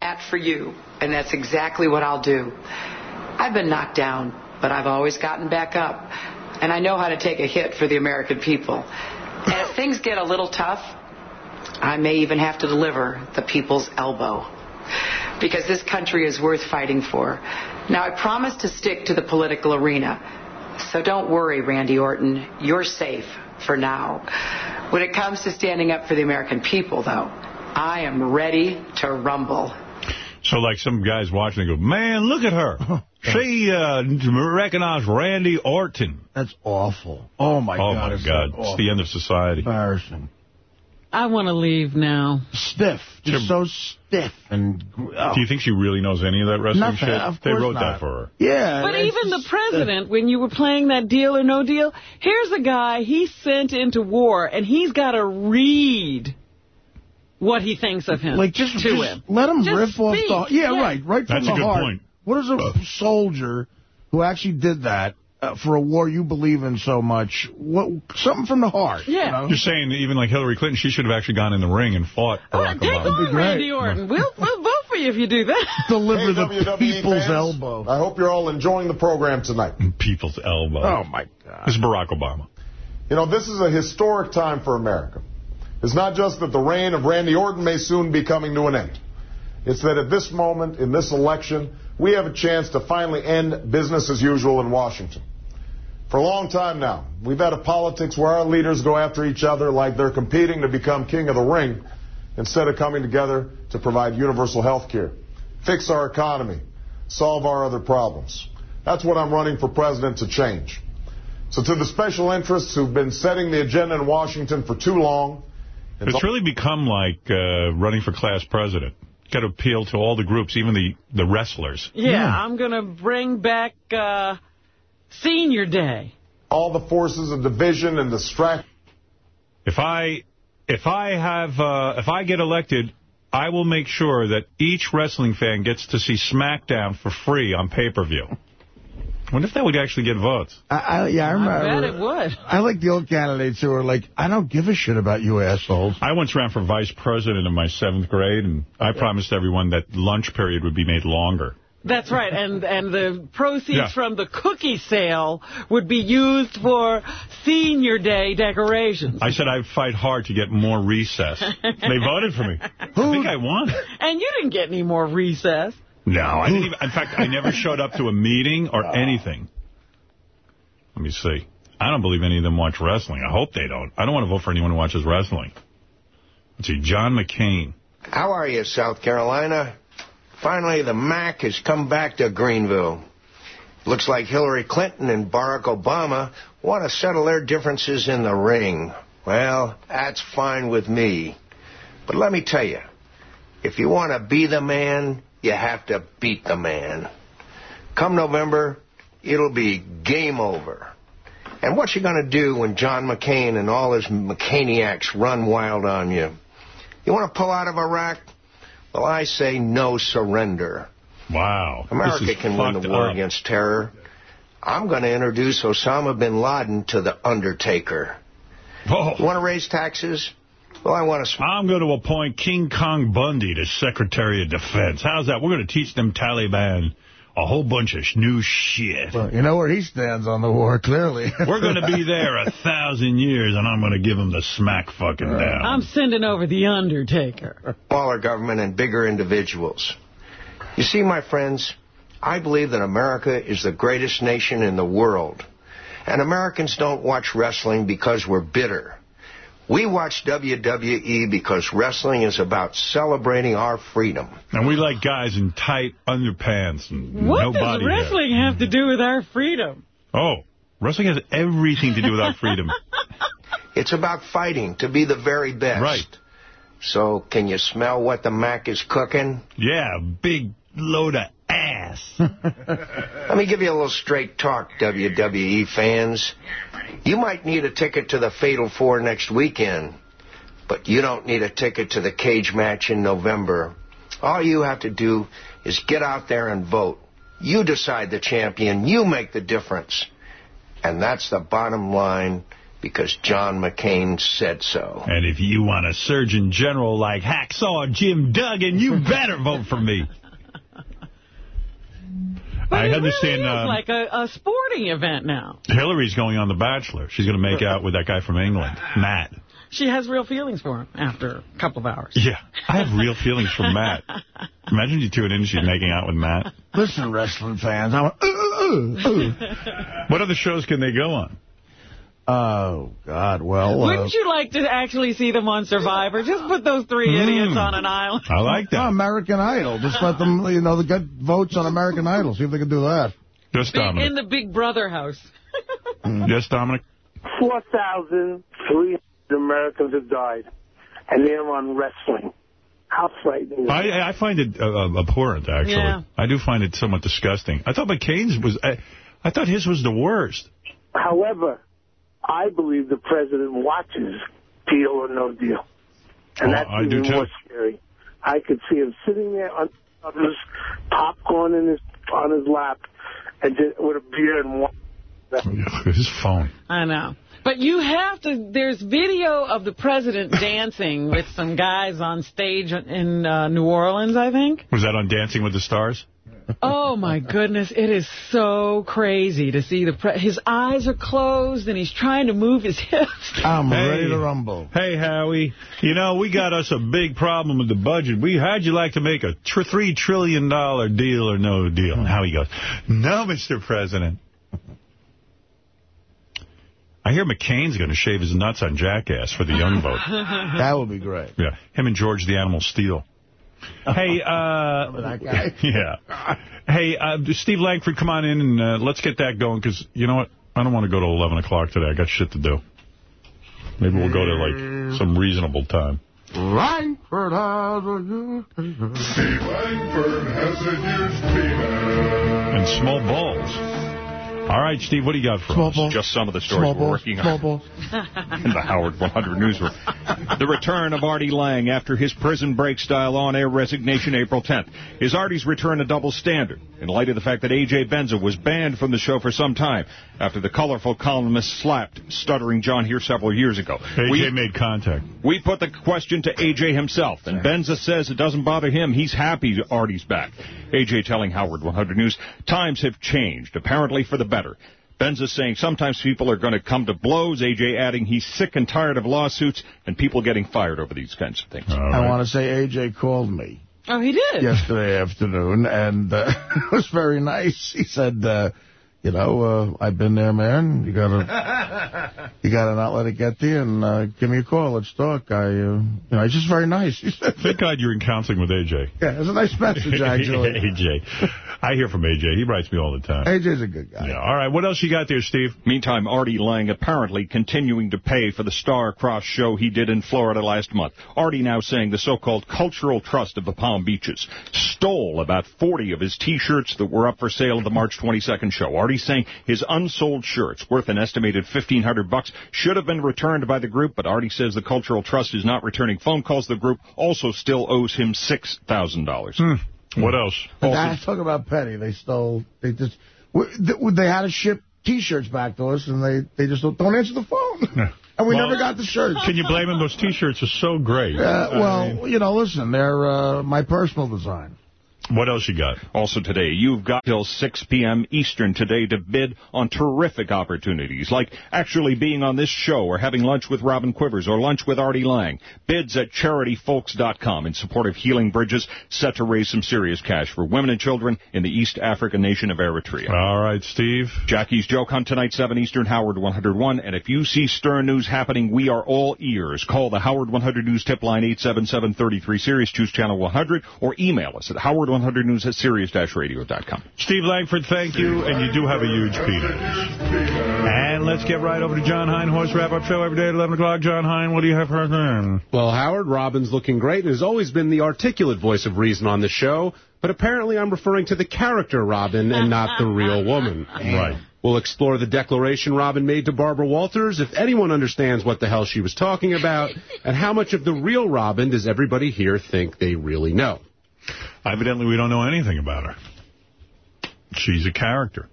at for you, and that's exactly what I'll do. I've been knocked down, but I've always gotten back up, and I know how to take a hit for the American people. And if things get a little tough, I may even have to deliver the people's elbow. Because this country is worth fighting for. Now, I promise to stick to the political arena. So don't worry, Randy Orton. You're safe for now. When it comes to standing up for the American people, though, I am ready to rumble. So, like, some guys watching, they go, man, look at her. She uh, recognized Randy Orton. That's awful. Oh, my oh, God. my it's God. It's awful. the end of society. Embarrassing. I want to leave now. Stiff. Just so stiff. and. Do you think she really knows any of that wrestling Nothing. shit? Of they wrote not. that for her. Yeah. But even the just- president, when you were playing that deal or no deal, here's a guy he sent into war, and he's got to read what he thinks of him Like, just, to just him. let him Just riff off the... Yeah, right. Right from That's the a good heart. point. What is a soldier who actually did that uh, for a war you believe in so much? What Something from the heart. Yeah. You know? You're saying even like Hillary Clinton, she should have actually gone in the ring and fought Barack Take Obama. on Randy Orton. We'll, we'll vote for you if you do that. Deliver the WWE people's fans, elbow. I hope you're all enjoying the program tonight. People's elbow. Oh, my God. This is Barack Obama. You know, this is a historic time for America. It's not just that the reign of Randy Orton may soon be coming to an end. It's that at this moment, in this election, we have a chance to finally end business as usual in Washington. For a long time now, we've had a politics where our leaders go after each other like they're competing to become king of the ring instead of coming together to provide universal health care, fix our economy, solve our other problems. That's what I'm running for president to change. So to the special interests who've been setting the agenda in Washington for too long, It's really become like uh, running for class president. Got to appeal to all the groups, even the, the wrestlers. Yeah, I'm going to bring back uh, Senior Day. all the forces of division and distraction. If I if I have, uh, if I get elected, I will make sure that each wrestling fan gets to see SmackDown for free on pay-per-view. Wonder if that would actually get votes. I, I, yeah, I remember. bet it would. I like the old candidates who are like, I don't give a shit about you assholes. I once ran for vice president in my seventh grade, and I promised everyone that lunch period would be made longer. That's right, and and the proceeds Yeah. from the cookie sale would be used for senior day decorations. I said I'd fight hard to get more recess. they voted for me. I think I won. And you didn't get any more recess. No, I didn't even. In fact, I never showed up to a meeting or oh. anything. Let me see. I don't believe any of them watch wrestling. I hope they don't. I don't want to vote for anyone who watches wrestling. Let's see. John McCain. How are you, South Carolina? Finally, the MAC has come back to Greenville. Looks like Hillary Clinton and Barack Obama want to settle their differences in the ring. Well, that's fine with me. But let me tell you, if you want to be the man, you have to beat the man. Come November, it'll be game over. And what you going to do when John McCain and all his McCainiacs run wild on you? You want to pull out of Iraq? Well, I say no surrender. Wow. America can win the war up. against terror. I'm going to introduce Osama bin Laden to the Undertaker. Oh. You want to raise taxes? Well, I want to. I'm going to appoint King Kong Bundy to Secretary of Defense. How's that? We're going to teach them Taliban a whole bunch of new shit. Well, you know where he stands on the war, clearly. We're going to be there a thousand years, and I'm going to give him the smack fucking down. I'm sending over the Undertaker. smaller government and bigger individuals. You see, my friends, I believe that America is the greatest nation in the world. And Americans don't watch wrestling because we're bitter. We watch WWE because wrestling is about celebrating our freedom. And we like guys in tight underpants and What no does body hair. wrestling have to do with our freedom? Oh, wrestling has everything to do with our freedom. It's about fighting to be the very best. Right. So, can you smell what the Mac is cooking? Yeah, big load of ass. Let me give you a little straight talk, WWE fans. You might need a ticket to the Fatal Four next weekend, but you don't need a ticket to the cage match in November. All you have to do is get out there and vote. You decide the champion. You make the difference. And that's the bottom line because John McCain said so. And if you want a Surgeon General like Hacksaw Jim Duggan, you better vote for me. I it understand really is um, like a, a sporting event now. Hillary's going on The Bachelor. She's going to make out with that guy from England, Matt. She has real feelings for him after a couple of hours. Yeah, I have real feelings for Matt. Imagine you tune in and she's making out with Matt. Listen, wrestling fans. I'm, uh, uh, uh. What other shows can they go on? Oh, God, well... Uh, Wouldn't you like to actually see them on Survivor? Just put those three Hmm. idiots on an island. I like No, American Idol. Just let them, you know, get votes on American Idol. See if they can do that. Just Big, in the Big Brother house. Yes, Dominic? 4,300 Americans have died, and they're on wrestling. How frightening? I, I find it uh, uh, abhorrent, actually. Yeah. I do find it somewhat disgusting. I thought McCain's was... I, I thought his was the worst. However, I believe the president watches Deal or No Deal. And Oh, that's I even more scary. I could see him sitting there on his popcorn in his on his lap and just, with a beer and wine. His phone. I know. But you have to, there's video of the president dancing with some guys on stage in uh, New Orleans, I think. Was that on Dancing with the Stars? Oh, my goodness. It is so crazy to see the, pre his eyes are closed and he's trying to move his hips. I'm Hey. ready to rumble. Hey, Howie, you know, we got us a big problem with the budget. We How'd you like to make a tr $3 trillion deal or no deal? And Howie goes, no, Mr. President. I hear McCain's going to shave his nuts on Jackass for the young vote. That would be great. Yeah, him and George the Animal Steel. Hey, uh... that guy? Yeah. Hey, uh, Steve Langford, come on in and uh, let's get that going, because you know what? I don't want to go to 11 o'clock today. I got shit to do. Maybe we'll go to, like, some reasonable time. Langford has a used And small balls. All right, Steve, what do you got for Small us? ball. Just some of the stories Small we're working Small on ball. in the Howard 100 newsroom. The return of Artie Lange after his prison break style on-air resignation April 10th. Is Artie's return a double standard in light of the fact that A.J. Benza was banned from the show for some time after the colorful columnist slapped stuttering John here several years ago? AJ We- made contact. we put the question to A.J. himself, and Benza says it doesn't bother him. He's happy Artie's back. A.J. telling Howard 100 News, times have changed, apparently for the better. Benza saying sometimes people are going to come to blows. A.J. adding he's sick and tired of lawsuits and people getting fired over these kinds of things. I want to say AJ called me Oh, he did? yesterday afternoon, and uh, it was very nice. He said, uh, you know, uh, I've been there, man. You gotta, you gotta not let it get to you, and uh, give me a call. Let's talk. I, uh, you know, he's just very nice. Thank God you're in counseling with AJ. yeah, it's a nice message, actually. AJ. I hear from AJ. He writes me all the time. AJ's a good guy. Yeah. All right, what else you got there, Steve? Meantime, Artie Lange apparently continuing to pay for the star-crossed show he did in Florida last month. Artie now saying the so-called Cultural Trust of the Palm Beaches stole about 40 of his T-shirts that were up for sale at the March 22nd show. Artie saying his unsold shirts, worth an estimated 1500 bucks, should have been returned by the group, but Artie says the Cultural Trust is not returning phone calls. The group also still owes him $6,000. Hmm. What else? But that, talk about petty. They stole. They just. They had to ship T-shirts back to us, and they they just don't, don't answer the phone. And we Well, never got the shirts. Can you blame them? Those T-shirts are so great. Uh, I well, mean, you know, listen, they're uh, my personal design. What else you got? Also today, you've got till 6 p.m. Eastern today to bid on terrific opportunities, like actually being on this show or having lunch with Robin Quivers or lunch with Artie Lange. Bids at charityfolks.com in support of Healing Bridges, set to raise some serious cash for women and children in the East African nation of Eritrea. All right, Steve. Jackie's Joke Hunt tonight, 7 Eastern, Howard 101. And if you see Stern News happening, we are all ears. Call the Howard 100 News tip line 877-33 Sirius, choose channel 100, or email us at howard100news at sirius-radio.com. Steve Langford, thank you, and you do have a huge penis. And let's get right over to John Hein, Horse Wrap-Up Show every day at 11 o'clock. John Hein, what do you have for us then? Well, Howard, Robin's looking great and has always been the articulate voice of reason on the show, but apparently I'm referring to the character Robin and not the real woman. Right. We'll explore the declaration Robin made to Barbara Walters, if anyone understands what the hell she was talking about, and how much of the real Robin does everybody here think they really know. Evidently, we don't know anything about her. She's a character.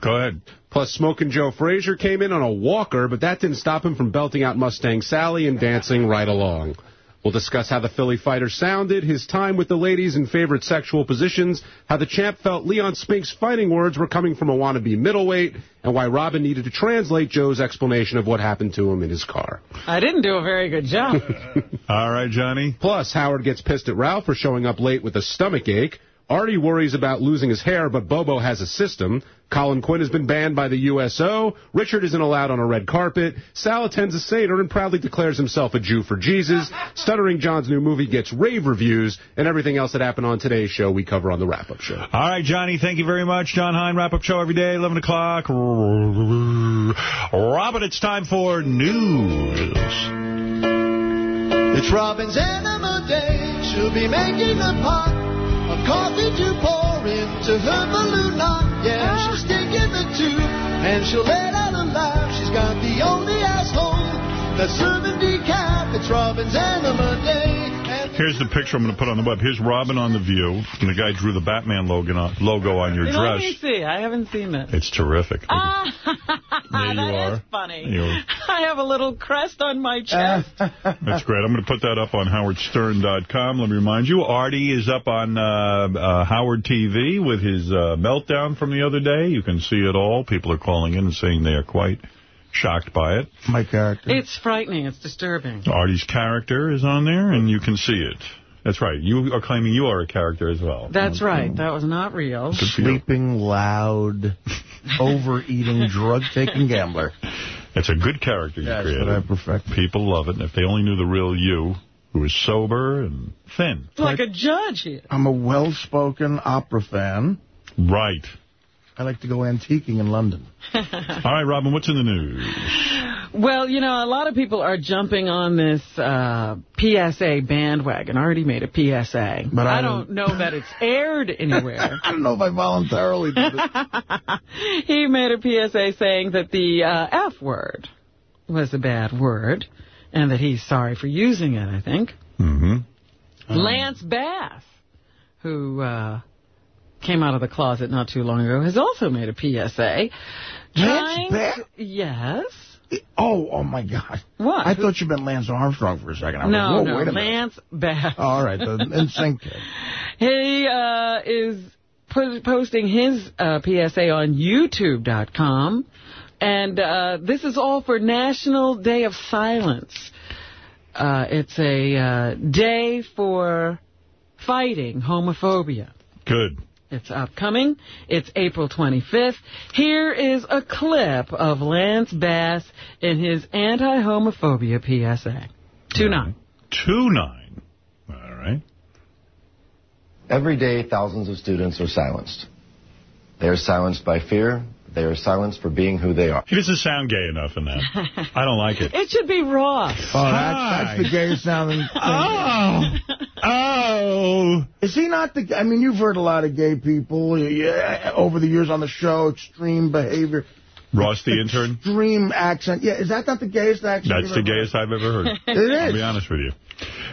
Go ahead. Plus, Smokin' Joe Frazier came in on a walker, but that didn't stop him from belting out Mustang Sally and dancing right along. We'll discuss how the Philly fighter sounded, his time with the ladies in favorite sexual positions, how the champ felt Leon Spinks' fighting words were coming from a wannabe middleweight, and why Robin needed to translate Joe's explanation of what happened to him in his car. I didn't do a very good job. All right, Johnny. Plus, Howard gets pissed at Ralph for showing up late with a stomach ache. Artie worries about losing his hair, but Bobo has a system. Colin Quinn has been banned by the USO. Richard isn't allowed on a red carpet. Sal attends a Seder and proudly declares himself a Jew for Jesus. Stuttering John's new movie gets rave reviews. And everything else that happened on today's show, we cover on the wrap-up show. All right, Johnny, thank you very much. John Hein, wrap-up show every day, 11 o'clock. Robin, it's time for news. It's Robin's Enema Day. She'll be making a pot of coffee to pour into her balloon knot. Yeah, ah. she'll stick the tube and she'll let out a laugh. She's got the only asshole that's serving decaf. It's Robin's Enema Day. Here's the picture I'm going to put on the web. Here's Robin on The View, and the guy drew the Batman logo on, logo on your Let dress. me see. I haven't seen it. It's terrific. Ah, there you that are. is funny. You- I have a little crest on my chest. That's great. I'm going to put that up on howardstern.com. Let me remind you, Artie is up on uh, uh, Howard TV with his uh, meltdown from the other day. You can see it all. People are calling in and saying they are quite shocked by it. My character. It's frightening. It's disturbing. Artie's character is on there, and you can see it. That's right. You are claiming you are a character as well. That's right. That was not real. Sleeping, loud, overeating, drug-taking gambler. It's a good character you That's created. what I perfect. People love it, and if they only knew the real you, who is sober and thin. Like a judge here. I'm a well-spoken opera fan. Right. I like to go antiquing in London. All right, Robin, what's in the news? Well, you know, a lot of people are jumping on this uh, PSA bandwagon. I already made a PSA. But I I don't know that it's aired anywhere. I don't know if I voluntarily did it. he made a PSA saying that the uh, F word was a bad word and that he's sorry for using it, I think. Mm-hmm. Lance Bass, who uh, came out of the closet not too long ago, has also made a PSA. trying Bass? to- Yes. Oh, oh my God. What? I thought you meant Lance Armstrong for a second. I was No, like, no, wait a minute. Lance Bass. Oh, all right, the NSYNC kid. He uh, is po- posting his uh, PSA on YouTube.com. And uh, this is all for National Day of Silence. Uh, it's a uh, day for fighting homophobia. Good. It's upcoming. It's April 25th. Here is a clip of Lance Bass in his anti-homophobia PSA. 2-9. 2-9. All right. Every day, thousands of students are silenced. They are silenced by fear. They are silenced for being who they are. He doesn't sound gay enough in that. I don't like it. It should be Ross. Oh, that's, that's the gayest sounding thing. Oh. Oh. Is he not the... I mean, you've heard a lot of gay people yeah, over the years on the show, extreme behavior. Ross the intern? Extreme accent. Yeah, is that not the gayest accent? That's the ever gayest I've ever heard. It I'll be honest with you.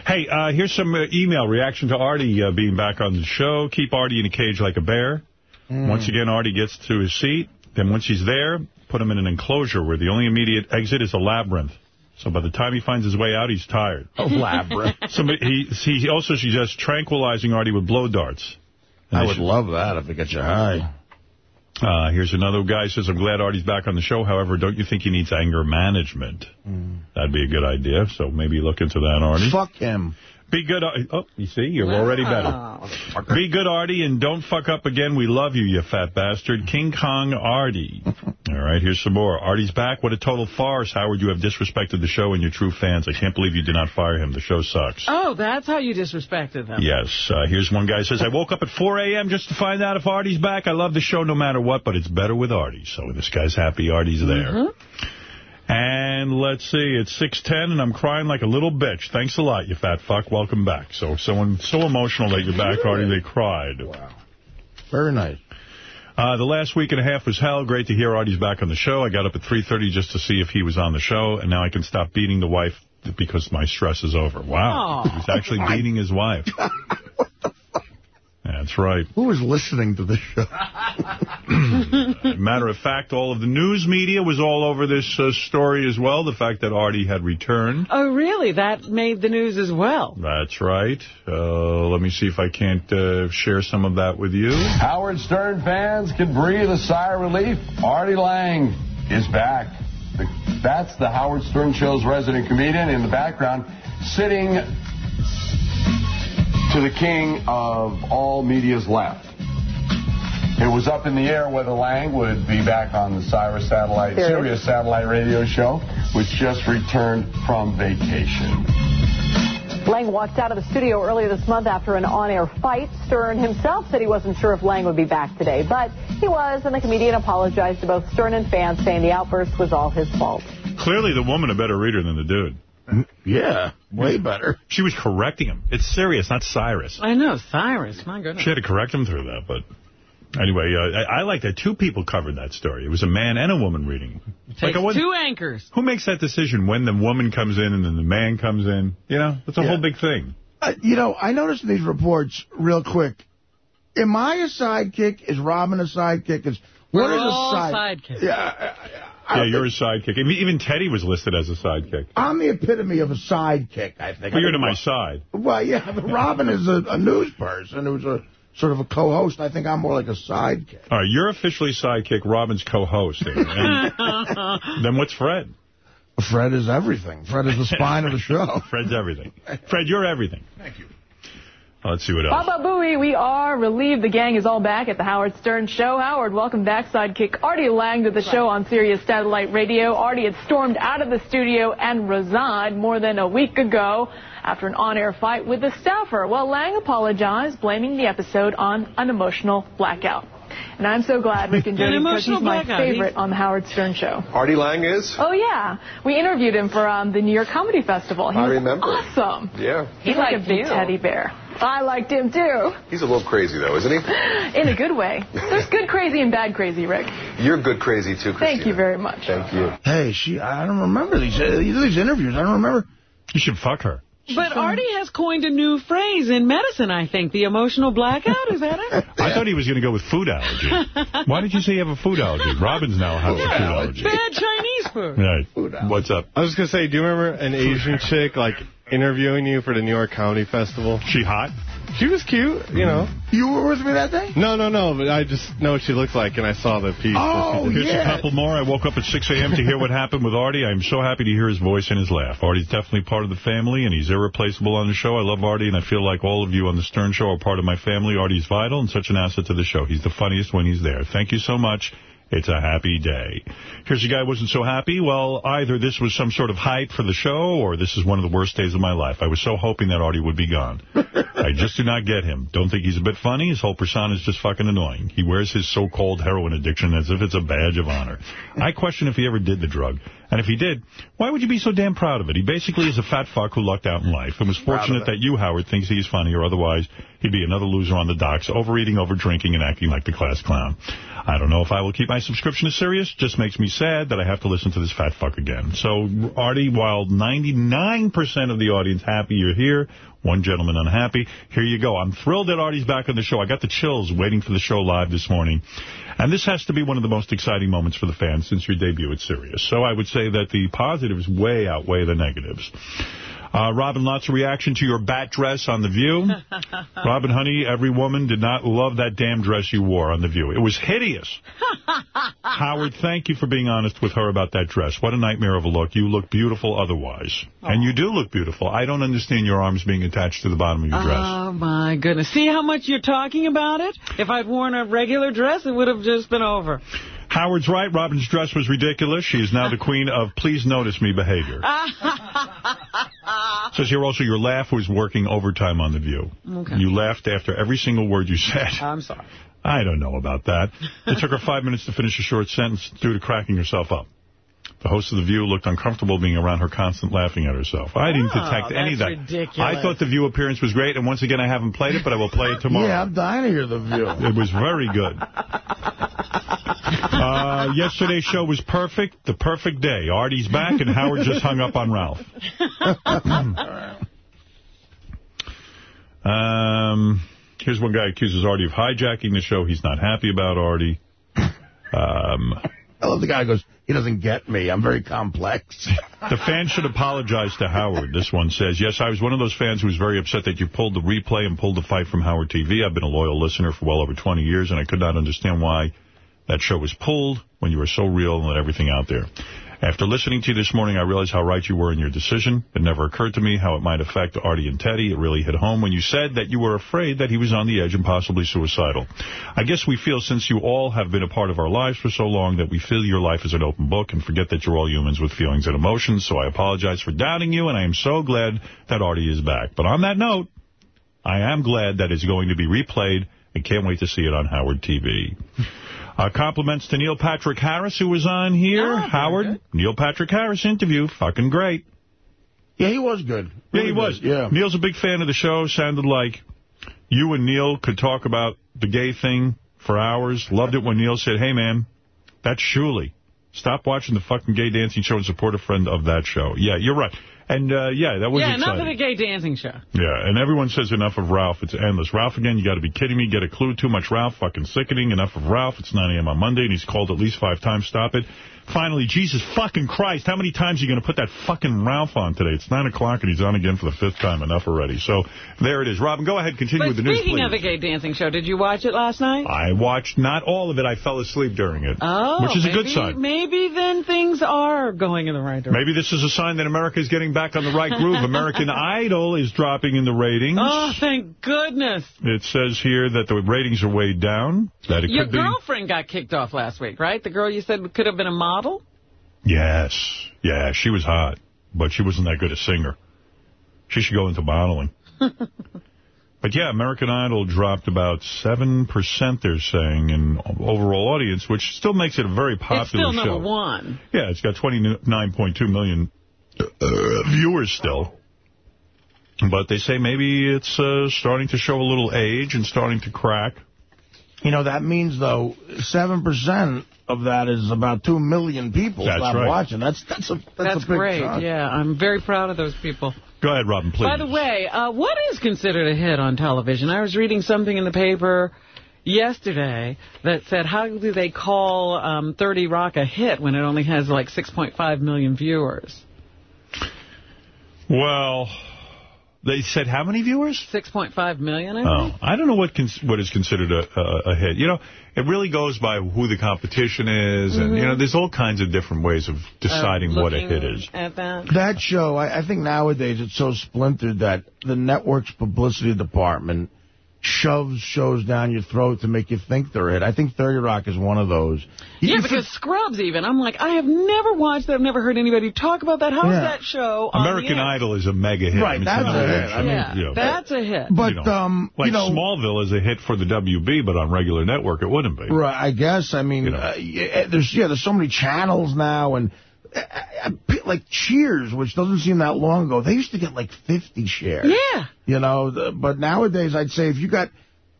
Hey, uh, here's some uh, email reaction to Artie uh, being back on the show. Keep Artie in a cage like a bear. Mm. Once again, Artie gets to his seat. Then once he's there, put him in an enclosure where the only immediate exit is a labyrinth. So by the time he finds his way out, he's tired. A labyrinth. Somebody, he, he also suggests tranquilizing Artie with blow darts. And I would should- love that if it gets you high. Uh, here's another guy says, I'm glad Artie's back on the show. However, don't you think he needs anger management? That'd be a good idea. So maybe look into that, Artie. Fuck him. Be good. Ar- Oh, you see, you're already better. Be good, Artie, and don't fuck up again. We love you, you fat bastard. King Kong Artie. All right, here's some more. Artie's back. What a total farce. Howard, you have disrespected the show and your true fans. I can't believe you did not fire him. The show sucks. Oh, that's how you disrespected them. Yes. Uh, here's one guy says, I woke up at 4 a.m. just to find out if Artie's back. I love the show no matter what, but it's better with Artie. So this guy's happy Artie's there. Mhm. And let's see, it's 6.10 and I'm crying like a little bitch. Thanks a lot, you fat fuck. Welcome back. So someone so emotional that you're back, Artie, they cried. Wow. Very nice. Uh, the last week and a half was hell. Great to hear Artie's back on the show. I got up at 3.30 just to see if he was on the show, and now I can stop beating the wife because my stress is over. Wow. Aw. He's actually beating his wife. That's right. Who is listening to this show? Matter of fact, all of the news media was all over this uh, story as well, the fact that Artie had returned. Oh, really? That made the news as well. That's right. Uh, let me see if I can't uh, share some of that with you. Howard Stern fans can breathe a sigh of relief. Artie Lange is back. The- That's the Howard Stern Show's resident comedian in the background, sitting to the king of all media's left. It was up in the air whether Lange would be back on the Cyrus satellite, Sirius. Sirius satellite radio show, which just returned from vacation. Lange walked out of the studio earlier this month after an on-air fight. Stern himself said he wasn't sure if Lange would be back today, but he was, and the comedian apologized to both Stern and fans, saying the outburst was all his fault. Clearly the woman a better reader than the dude. Yeah, way better. She was correcting him. It's Sirius, not Cyrus. I know, Cyrus. My goodness. She had to correct him through that, but... Anyway, uh, I, I like that two people covered that story. It was a man and a woman reading. Takes Like, I wouldn't- two anchors. Who makes that decision when the woman comes in and then the man comes in? You know, that's a whole big thing. Uh, you know, I noticed in these reports, real quick, am I a sidekick? Is Robin a sidekick? Is what We're is all a side? sidekicks. Yeah, Yeah, you're a sidekick. Even Teddy was listed as a sidekick. I'm the epitome of a sidekick, I think. But you're to think my side. Well, yeah, but Robin is a, a news person who's a sort of a co-host. I think I'm more like a sidekick. All right, you're officially sidekick, Robin's co-host. And, and then what's Fred? Fred is everything. Fred is the spine of the show. Fred's everything. Fred, you're everything. Thank you. Let's see what else. Baba Booey, we are relieved the gang is all back at the Howard Stern Show. Howard, welcome back. Sidekick Artie Lange to the show on Sirius Satellite Radio. Artie had stormed out of the studio and resigned more than a week ago after an on-air fight with a staffer. Well, Lange apologized, blaming the episode on an emotional blackout. And I'm so glad Rick and An Jody because he's my blackout. favorite on the Howard Stern Show. Artie Lange is? Oh, yeah. We interviewed him for um, the New York Comedy Festival. He I remember. awesome. Yeah. He's like a big teddy bear. I liked him, too. He's a little crazy, though, isn't he? In a good way. There's good crazy and bad crazy, Rick. You're good crazy, too, Christina. Thank you very much. Thank you. Hey, she. I don't remember these uh, these interviews. I don't remember. You should fuck her. But Artie has coined a new phrase in medicine, I think. The emotional blackout, is that it? I thought he was going to go with food allergy. Why did you say you have a food allergy? Robin's now has a food allergy. Bad Chinese food. Right. What's up? I was going to say, do you remember an Asian chick, like, interviewing you for the New York Comedy Festival? She hot? She was cute, you know. You were with me that day? No, no, no, but I just know what she looks like, and I saw the piece. Oh, that she did. Here's a couple more. I woke up at 6 a.m. to hear what happened with Artie. I'm so happy to hear his voice and his laugh. Artie's definitely part of the family, and he's irreplaceable on the show. I love Artie, and I feel like all of you on the Stern Show are part of my family. Artie's vital and such an asset to the show. He's the funniest when he's there. Thank you so much. It's a happy day. Here's a guy who wasn't so happy. Well, either this was some sort of hype for the show, or this is one of the worst days of my life. I was so hoping that Artie would be gone. I just do not get him. Don't think he's a bit funny. His whole persona is just fucking annoying. He wears his so-called heroin addiction as if it's a badge of honor. I question if he ever did the drug. And if he did, why would you be so damn proud of it? He basically is a fat fuck who lucked out in life and was fortunate that you, Howard, thinks he's funny, or otherwise he'd be another loser on the docks, overeating, overdrinking, and acting like the class clown. I don't know if I will keep my subscription to Sirius. Just makes me sad that I have to listen to this fat fuck again. So, Artie, while 99% of the audience happy you're here, one gentleman unhappy, here you go. I'm thrilled that Artie's back on the show. I got the chills waiting for the show live this morning. And this has to be one of the most exciting moments for the fans since your debut at Sirius. So I would say that the positives way outweigh the negatives. Uh, Robin, lots of reaction to your bat dress on The View. Robin, honey, every woman did not love that damn dress you wore on The View. It was hideous. Howard, thank you for being honest with her about that dress. What a nightmare of a look. You look beautiful otherwise. And you do look beautiful. I don't understand your arms being attached to the bottom of your dress. Oh, my goodness. See how much you're talking about it? If I'd worn a regular dress, it would have just been over. Howard's right. Robin's dress was ridiculous. She is now the queen of please notice me behavior. Says here also your laugh was working overtime on The View. Okay. You laughed after every single word you said. I'm sorry. I don't know about that. It took her five minutes to finish a short sentence due to cracking herself up. The host of The View looked uncomfortable being around her constant laughing at herself. I didn't Oh, detect any of that. ridiculous. I thought The View appearance was great, and once again, I haven't played it, but I will play it tomorrow. Yeah, I'm dying to hear the view. It was very good. Uh, yesterday's show was perfect. The perfect day. Artie's back, and Howard just hung up on Ralph. um, here's one guy accuses Artie of hijacking the show. He's not happy about Artie. Um, I love the guy goes, he doesn't get me. I'm very complex. The fans should apologize to Howard. This one says, yes, I was one of those fans who was very upset that you pulled the replay and pulled the fight from Howard TV. I've been a loyal listener for well over 20 years, and I could not understand why that show was pulled when you were so real and let everything out there. After listening to you this morning, I realized how right you were in your decision. It never occurred to me how it might affect Artie and Teddy. It really hit home when you said that you were afraid that he was on the edge and possibly suicidal. I guess we feel since you all have been a part of our lives for so long that we feel your life is an open book and forget that you're all humans with feelings and emotions. So I apologize for doubting you, and I am so glad that Artie is back. But on that note, I am glad that it's going to be replayed and can't wait to see it on Howard TV. Uh, compliments to Neil Patrick Harris, who was on here. Howard, Neil Patrick Harris interview. Fucking great. Yeah, he was good. Yeah, he Really was. good. Yeah. Neil's a big fan of the show. Sounded like you and Neil could talk about the gay thing for hours. Loved it when Neil said, hey, man, that's Shuli. Stop watching the fucking gay dancing show and support a friend of that show. Yeah, you're right. And, uh, yeah, that was yeah, exciting. enough of the gay dancing show. Yeah, and everyone says enough of Ralph. It's endless. Ralph again, you got to be kidding me. Get a clue. Too much Ralph. Fucking sickening. Enough of Ralph. It's 9 a.m. on Monday, and he's called at least five times. Stop it. Finally, Jesus fucking Christ, how many times are you going to put that fucking Ralph on today? It's 9 o'clock, and he's on again for the fifth time. Enough already. So there it is. Robin, go ahead. Continue But with the news, speaking of the gay dancing show, did you watch it last night? I watched not all of it. I fell asleep during it, Oh, which is a good sign. Maybe then things are going in the right direction. Maybe this is a sign that America is getting back on the right groove. American Idol is dropping in the ratings. Oh, thank goodness. It says here that the ratings are way down. That it Your could be. girlfriend got kicked off last week, right? The girl you said could have been a model? Yes. Yeah, she was hot, but she wasn't that good a singer. She should go into modeling. But yeah, American Idol dropped about 7%, they're saying, in overall audience, which still makes it a very popular It's still show. number one. Yeah, it's got 29.2 million uh, viewers still. But they say maybe it's uh, starting to show a little age and starting to crack. You know, that means, though, 7% of that is about 2 million people That's stop right. watching. That's that's a that's, That's, a big great. chunk. Yeah, I'm very proud of those people. Go ahead, Robin, please. By the way, uh, what is considered a hit on television? I was reading something in the paper yesterday that said, how do they call um, 30 Rock a hit when it only has like 6.5 million viewers? Well, they said how many viewers? 6.5 million, I Oh, think. I don't know what cons what is considered a, a, a hit. You know, it really goes by who the competition is, and, you know, Mhm. there's all kinds of different ways of deciding Uh, what a hit is. At that. That show, I, I think nowadays it's so splintered that the network's publicity department shoves shows down your throat to make you think they're it. I think 30 Rock is one of those. You- Yeah, you because Scrubs even. I'm like, I have never watched that. I've never heard anybody talk about that. How's Yeah. that show on American the? Idol is a mega hit. Right, I mean, that's a one hit. I mean, Yeah, you know, that's a hit. But, you know, um, like you know, Smallville is a hit for the WB, but on regular network it wouldn't be. Right, I guess. I mean, You know. uh, yeah, there's yeah, there's so many channels now, and uh, uh, like Cheers, which doesn't seem that long ago, they used to get like 50 shares. Yeah. You know, but nowadays I'd say if you got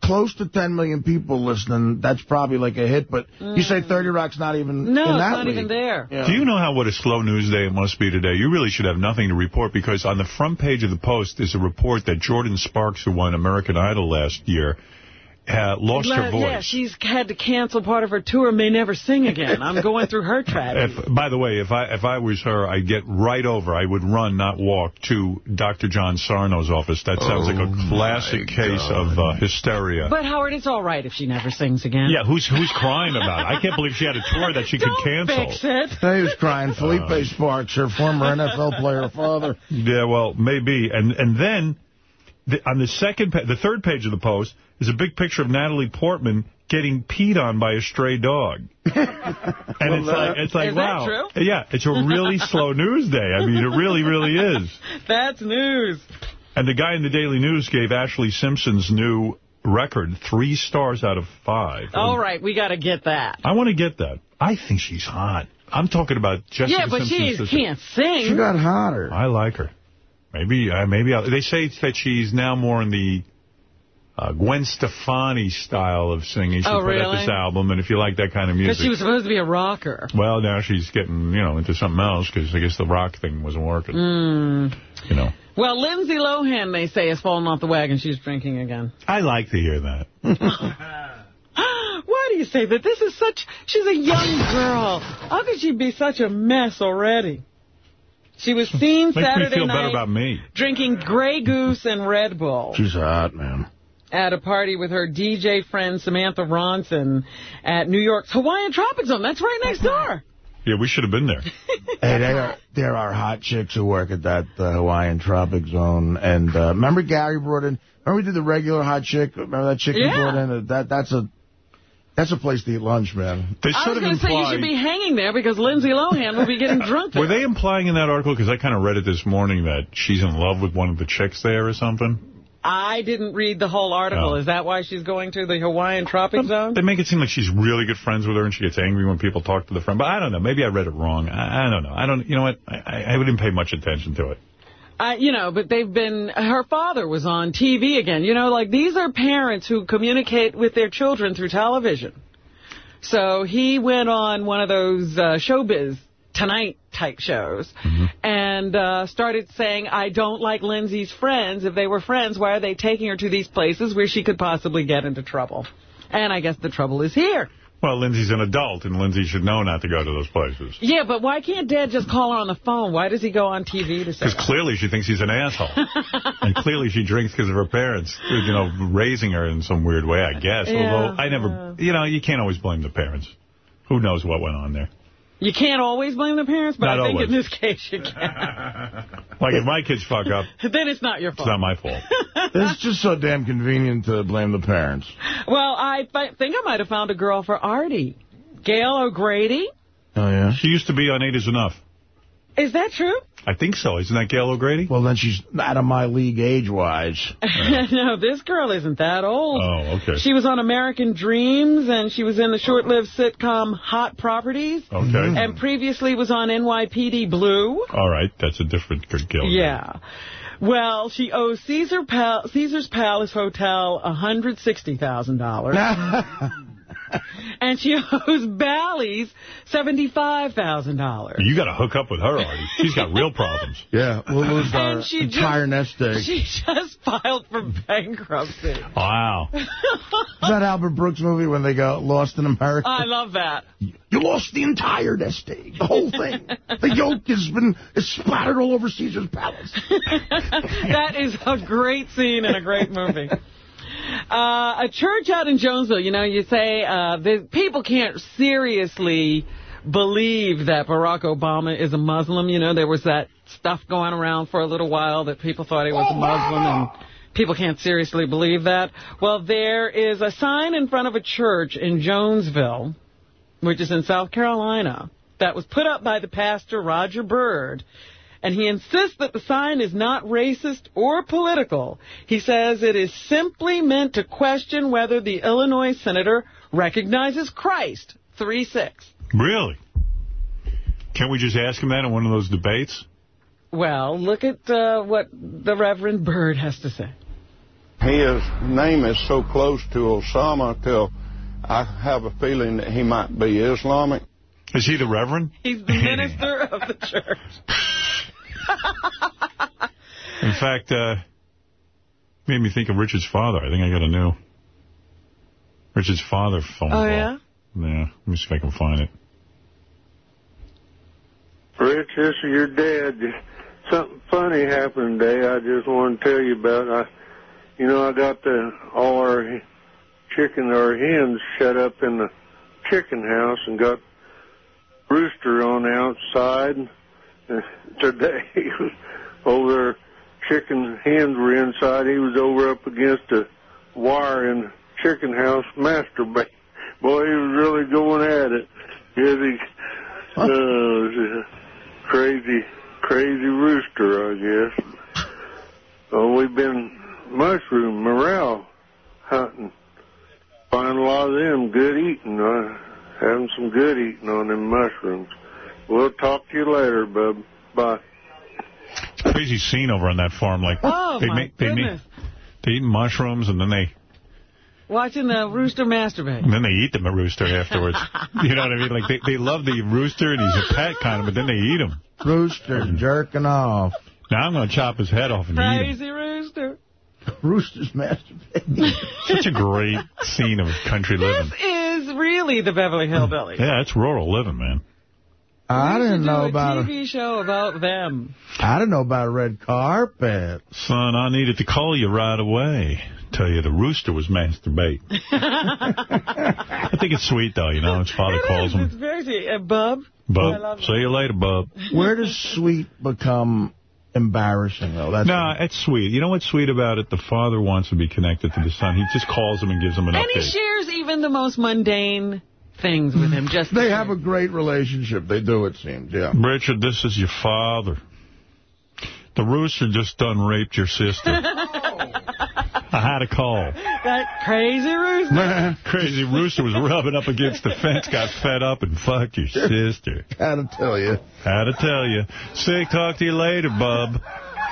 close to 10 million people listening, that's probably like a hit. But you say mm. 30 Rock's not even No, in it's not league. even there. Yeah. Do you know how what a slow news day it must be today? You really should have nothing to report because on the front page of the Post is a report that Jordin Sparks, who won American Idol last year, uh, lost her voice. Yeah, she's had to cancel part of her tour, may never sing again. I'm going through her tragedy. If, by the way, if I if I was her, I'd get right over. I would run, not walk, to Dr. John Sarno's office. That sounds like a classic case of uh, hysteria. But, Howard, it's all right if she never sings again. yeah, who's who's crying about it? I can't believe she had a tour that she could cancel. Fix it. He was crying. Phillippi Uh, Sparks, her former NFL player father. Yeah, well, maybe. And and then the, on the second, pa- the third page of the post is a big picture of Natalie Portman getting peed on by a stray dog. And it's like it's like Is that wow, true? yeah, it's a really slow news day. I mean, it really, really is. That's news. And the guy in the Daily News gave Ashlee Simpson's new record three stars out of five. All right, we got to get that. I want to get that. I think she's hot. I'm talking about Jessica yeah, but Simpson's she sister. can't sing. She got hotter. I like her. Maybe, uh, maybe I'll, they say that she's now more in the uh, Gwen Stefani style of singing. She Oh, put out this album, and if you like that kind of music... Because music, she was supposed to be a rocker. well, now she's getting you know into something else because I guess the rock thing wasn't working. Mm. You know, Well, Lindsay Lohan, they say, has fallen off the wagon. She's drinking again. I like to hear that. Why do you say that? This is such... She's a young girl. How could she be such a mess already? She was seen Makes me Saturday feel night about me. drinking Grey Goose and Red Bull She's hot, man. At a party with her DJ friend Samantha Ronson at New York's Hawaiian Tropic Zone. That's right next door. Yeah, we should have been there. Hey, there are, there are hot chicks who work at that uh, Hawaiian Tropic Zone. And uh, remember Gary brought in, remember we did the regular hot chick? Remember that chick Yeah. he brought in? That That's a that's a place to eat lunch, man. They I sort was going to say you should be hanging there because Lindsay Lohan will be getting drunk there. Were they implying in that article, because I kind of read it this morning, that she's in love with one of the chicks there or something? I didn't read the whole article. Oh. Is that why she's going to the Hawaiian Tropic Zone? They make it seem like she's really good friends with her and she gets angry when people talk to the friend. But I don't know. Maybe I read it wrong. I, I don't know. I don't. You know what? I, I I didn't pay much attention to it. I, you know, but they've been, her father was on TV again. You know, like these are parents who communicate with their children through television. So he went on one of those uh, showbiz tonight type shows and uh, started saying, I don't like Lindsay's friends. If they were friends, why are they taking her to these places where she could possibly get into trouble? And I guess the trouble is here. Well, Lindsay's an adult, and Lindsay should know not to go to those places. Yeah, but why can't Dad just call her on the phone? Why does he go on TV to say Because clearly she thinks he's an asshole. and clearly she drinks because of her parents, you know, raising her in some weird way, I guess. Yeah, Although I never, you know, you can't always blame the parents. Who knows what went on there. You can't always blame the parents, but Not I think always. in this case you can. Like if my kids fuck up, then it's not your fault. it's not my fault. It's just so damn convenient to blame the parents. Well, I th think I might have found a girl for Artie. Gail O'Grady. Oh, yeah? She used to be on Eight is Enough. Is that true? I think so. Isn't that Gail O'Grady? Well, then she's out of my league age-wise. no, this girl isn't that old. Oh, okay. She was on American Dreams, and she was in the short-lived sitcom Hot Properties. Okay. And previously was on NYPD Blue. All right, that's a different Gail. Yeah. Well, she owes Caesar Pal Caesar's Palace Hotel $160,000. and she owes Bally's $75,000. You got to hook up with her, Artie. She's got real problems. Yeah, we'll lose our And she entire just, nest egg. She just filed for bankruptcy. Wow. Is that Albert Brooks movie when they got lost in America? I love that. You lost the entire nest egg, the whole thing. the yolk has been is splattered all over Caesar's palace. that is a great scene in a great movie. Uh, a church out in Jonesville, you know, you say uh, the people can't seriously believe that Barack Obama is a Muslim. You know, there was that stuff going around for a little while that people thought he was a Muslim, and people can't seriously believe that. Well, there is a sign in front of a church in Jonesville, which is in South Carolina, that was put up by the pastor, Roger Bird, and he insists that the sign is not racist or political. He says it is simply meant to question whether the Illinois senator recognizes Christ. 3-6. Really? Can't we just ask him that in one of those debates? Well, look at uh, what the Reverend Bird has to say. His name is so close to Osama till I have a feeling that he might be Islamic. Is he the Reverend? He's the minister of the church. In fact, uh, made me think of Richard's father. I think I got a new Richard's father phone Oh, call. yeah? Yeah, let me see if I can find it. Rich, this is your dad. Something funny happened today. I just want to tell you about. I, you know, I got the all our chicken, our hens shut up in the chicken house, and got rooster on the outside. Today, he was over there. Chicken hens were inside. He was over up against the wire in the chicken house masturbating. Boy, he was really going at it. Yes, he, uh, crazy, crazy rooster, I guess. Oh, we've been mushroom morel hunting. Find a lot of them good eating. Uh, having some good eating on them mushrooms. We'll talk to you later, bub. Bye. Crazy scene over on that farm. Like Oh, they my make, they goodness. Make, they eat mushrooms and then they Watching the rooster masturbate. and then they eat the rooster afterwards. you know what I mean? Like they they love the rooster and he's a pet kind of, but then they eat him. Rooster jerking off. Now I'm going to chop his head off and eat him. Crazy rooster. Rooster's masturbating. Such a great scene of country living. This is really the Beverly Hillbillies. Yeah, it's rural living, man. I didn't do know a about a, TV show about them. I didn't know about a red carpet. Son, I needed to call you right away. Tell you the rooster was masturbate. I think it's sweet, though, you know. His father calls It's him. very sweet. Uh, Bub? I Bub, love see you later, Bub. Where does sweet become embarrassing, though? That's No, it's sweet. You know what's sweet about it? The father wants to be connected to the son. He just calls him and gives him an And he shares even the most mundane things with him. Just They have a great relationship. They do, it seems, yeah. Richard, this is your father. The rooster just done raped your sister. I had a call. that crazy rooster. Crazy rooster was rubbing up against the fence, got fed up, and fucked your sister. Had to tell you. Had to tell you. Sick, talk to you later, bub.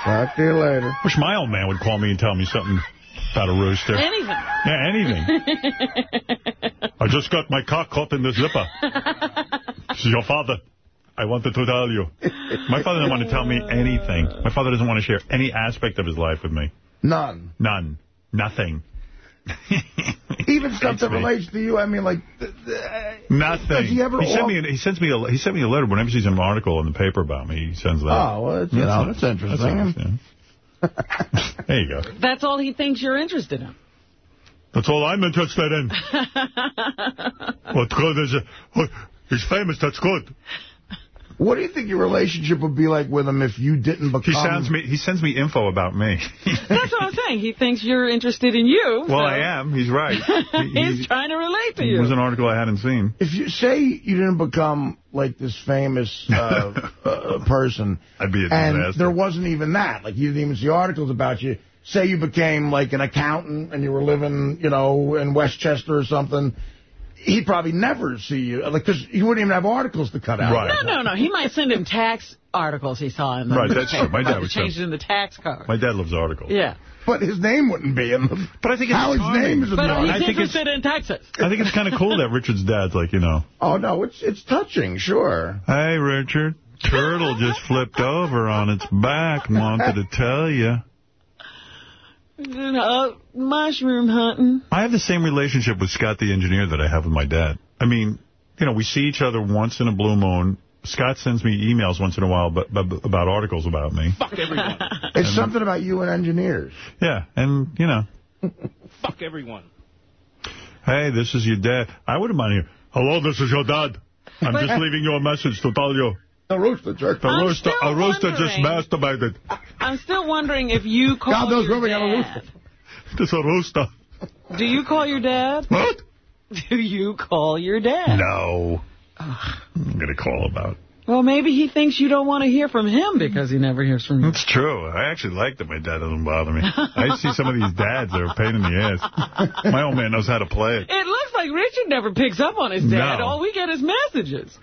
Talk to you later. Wish my old man would call me and tell me something about a rooster. Anything. Yeah, anything. I just got my cock caught in the zipper. This is your father. I wanted to tell you. My father doesn't want to tell me anything. My father doesn't want to share any aspect of his life with me. None. None. Nothing. Even stuff that me. relates to you, I mean, like... th- th- Nothing. Does he ever sent me. An, he sends me. A, he sent me a letter whenever he sees an article in the paper about me. He sends that. Oh, well, it's, you know, that's interesting. nice, yeah. There you go. That's all he thinks you're interested in. That's all I'm interested in. What good is it? What, he's famous. That's good. What do you think your relationship would be like with him if you didn't become... He sends me. He sends me info about me. That's what I'm saying. He thinks you're interested in you. well, so I am. He's right. He, He's trying to relate to you. it was an article I hadn't seen. If you say you didn't become like this famous uh, uh, person, I'd be a and there wasn't even that, like you didn't even see articles about you. Say you became like an accountant and you were living, you know, in Westchester or something. He'd probably never see you, like, because he wouldn't even have articles to cut out. Right. No, no, no. He might send him tax articles he saw in the Right, that's true. My dad would Changed send- in the tax code. My dad loves articles. Yeah. But his name wouldn't be in them. But I think it's Howard's charming. name is in But he's I think it's- interested in Texas. I think it's kind of cool that Richard's dad's like, you know, Oh, no, it's it's touching, sure. hey, Richard, turtle just flipped over on its back wanted to tell you. Uh, mushroom hunting. I have the same relationship with Scott the engineer that I have with my dad. I mean, you know, we see each other once in a blue moon. Scott sends me emails once in a while about, about articles about me. Fuck everyone. It's something about you and engineers. Yeah, and, you know, Fuck everyone. hey, this is your dad. I wouldn't mind here. Hello, this is your dad. I'm But- just leaving you a message to tell you. A rooster jerk. The I'm rooster, a rooster just masturbated. I'm still wondering if you call God knows your where we got a dad. rooster. This a rooster. Do you call your dad? What? Do you call your dad? No. I'm going to call about. Well, maybe he thinks you don't want to hear from him because he never hears from you. It's true. I actually like that my dad doesn't bother me. I see some of these dads that are a pain in the ass. My old man knows how to play it. It looks like Richard never picks up on his dad. No. All we get is messages.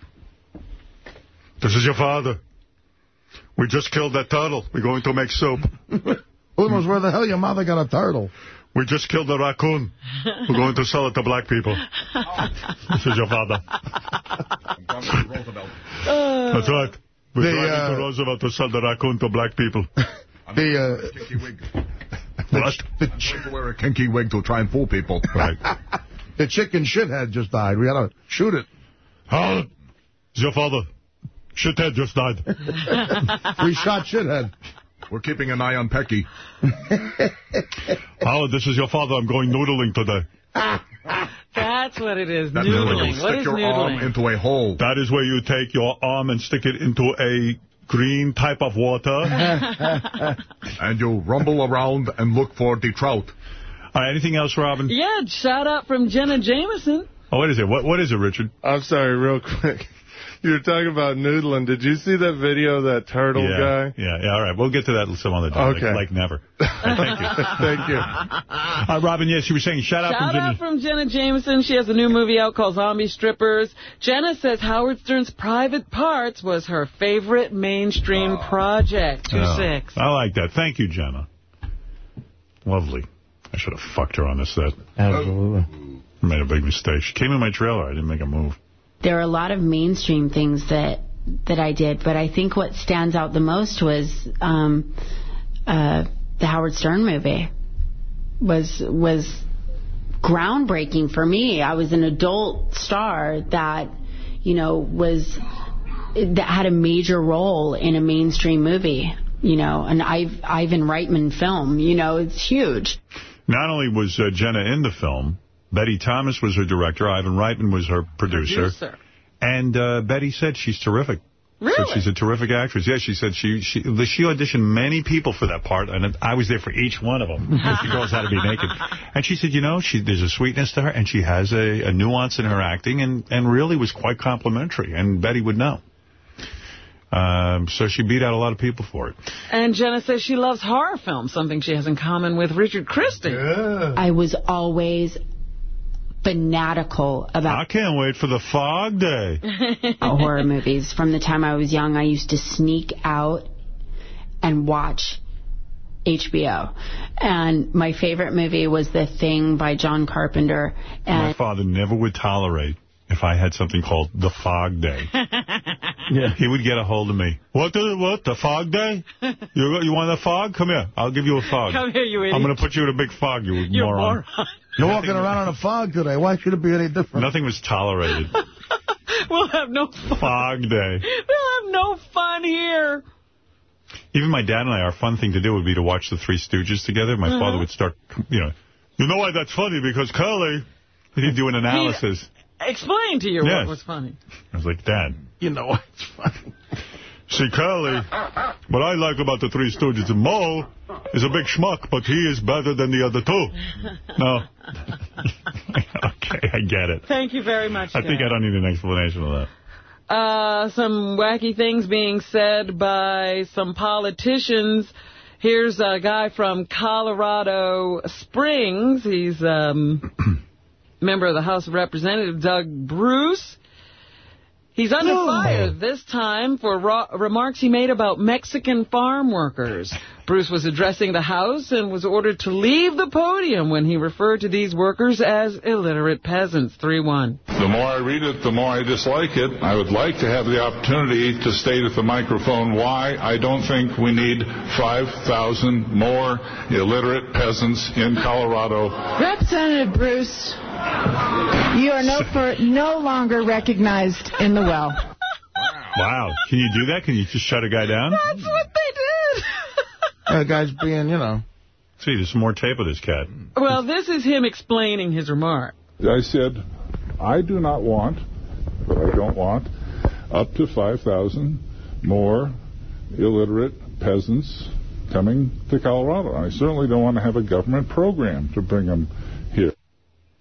This is your father. We just killed that turtle. We're going to make soup. Who knows where the hell your mother got a turtle? We just killed a raccoon. We're going to sell it to black people. This is your father. Uh, That's right. We're They, driving uh, to Roosevelt to sell the raccoon to black people. The, Kinky wig. What? To wear a kinky wig to try and fool people. Right. the chicken shithead just died. We gotta shoot it. Howard, it's your father. Shithead just died. We shot shithead. We're keeping an eye on Pecky. Howard, this is your father. I'm going noodling today. That's what it is. That's where Noodling. Stick is your arm into a hole. That is where you take your arm and stick it into a green type of water. and you rumble around and look for the trout. Uh, anything else, Robin? Yeah, shout out from Jenna Jameson. Oh, what is it? What What is it, Richard? I'm sorry, real quick. You were talking about noodling. Did you see that video of that turtle yeah, guy? Yeah, yeah, all right. We'll get to that some other time. Okay. Like, like never. Thank you. Thank you. Uh, Robin, yes, you were saying shout out from Shout out from Jenna Jameson. She has a new movie out called Zombie Strippers. Jenna says Howard Stern's Private Parts was her favorite mainstream project. Two Oh, six. I like that. Thank you, Jenna. Lovely. I should have fucked her on this set. Absolutely. I made a big mistake. She came in my trailer. I didn't make a move. There are a lot of mainstream things that that I did, but I think what stands out the most was um, uh, the Howard Stern movie. Was was groundbreaking for me. I was an adult star that you know was that had a major role in a mainstream movie. You know, an Iv Ivan Reitman film. You know, it's huge. Not only was uh, Jenna in the film, Betty Thomas was her director, Ivan Reitman was her producer. Producer. And uh, Betty said she's terrific. Really? Said she's a terrific actress. Yeah, she said she she she auditioned many people for that part, and I was there for each one of them. because the girls had to be naked. And she said, you know, she there's a sweetness to her, and she has a, a nuance in her acting, and, and really was quite complimentary, and Betty would know. Um, so she beat out a lot of people for it. And Jenna says she loves horror films, something she has in common with Richard Christy. I was always fanatical about I can't wait for the fog day. Uh, horror movies. From the time I was young, I used to sneak out and watch HBO. And my favorite movie was The Thing by John Carpenter. And My father never would tolerate if I had something called the fog day. Yeah. He would get a hold of me. What the what? The fog day? You you want a fog? Come here. I'll give you a fog. Come here, you idiot. I'm going to put you in a big fog, you You moron. moron. You're walking around on a fog today. Why should it be any different? Nothing was tolerated. We'll have no fun. fog day. We'll have no fun here. Even my dad and I, our fun thing to do would be to watch the Three Stooges together. My Uh-huh. father would start, you know, you know why that's funny? Because Curly, he'd do an analysis. Explain to you Yes. what was funny. I was like, Dad. You know what's funny? See, Curly, what I like about the Three Stooges, Moe is a big schmuck, but he is better than the other two. No. okay, I get it. Thank you very much, I think I don't need an explanation of that. Uh, some wacky things being said by some politicians. Here's a guy from Colorado Springs. He's um, member of the House of Representatives, Doug Bruce. He's under Oh. fire this time for remarks he made about Mexican farm workers. Bruce was addressing the House and was ordered to leave the podium when he referred to these workers as illiterate peasants. 3-1. The more I read it, the more I dislike it. I would like to have the opportunity to state at the microphone why I don't think we need 5,000 more illiterate peasants in Colorado. Representative Bruce, you are no, for, no longer recognized in the well. Wow. Can you do that? Can you just shut a guy down? That's what they did. That guy's being, you know. See, there's some more tape of this cat. Well, this is him explaining his remark. I said, I do not want, but I don't want, up to 5,000 more illiterate peasants coming to Colorado. I certainly don't want to have a government program to bring them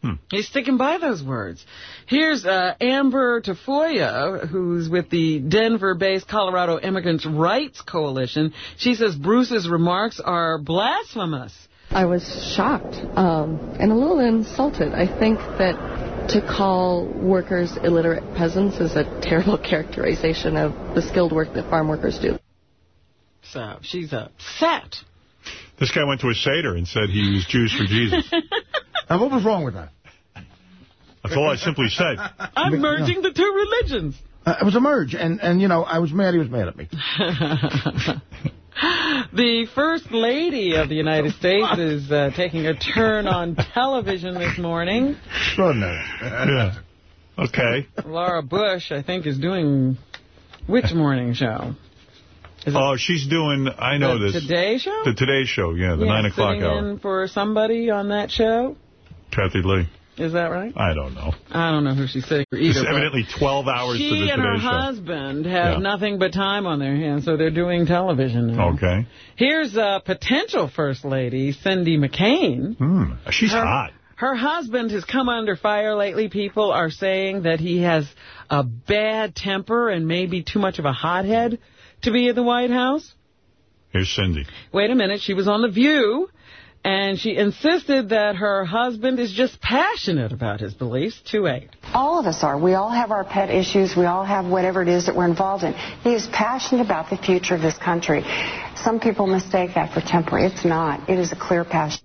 here. He's sticking by those words. Here's uh, Amber Tafoya, who's with the Denver-based Colorado Immigrants' Rights Coalition. She says Bruce's remarks are blasphemous. I was shocked um, and a little insulted. I think that to call workers illiterate peasants is a terrible characterization of the skilled work that farm workers do. So she's upset. This guy went to a Seder and said he was Jews for Jesus. And what was wrong with that? That's all I simply said. I'm merging the two religions. Uh, it was a merge, and, and, you know, I was mad he was mad at me. The First Lady of the United States is uh, taking a turn on television this morning. Extraordinary. Yeah. Okay. Laura Bush, I think, is doing which morning show? Oh, she's doing, I know the this. Today Show? The Today Show, yeah, the Yeah, 9 o'clock sitting hour. in for somebody on that show? Kathie Lee. Is that right? I don't know. I don't know who she's sitting for It's either. but evidently 12 hours she to the and her husband have Yeah. nothing but time on their hands, so they're doing television now. Okay. Here's a potential First Lady, Cindy McCain. Hmm. She's Her- hot. Her husband has come under fire lately. People are saying that he has a bad temper and maybe too much of a hothead to be in the White House. Here's Cindy. Wait a minute. She was on The View, and she insisted that her husband is just passionate about his beliefs. 2-8. All of us are. We all have our pet issues. We all have whatever it is that we're involved in. He is passionate about the future of this country. Some people mistake that for temper. It's not. It is a clear passion.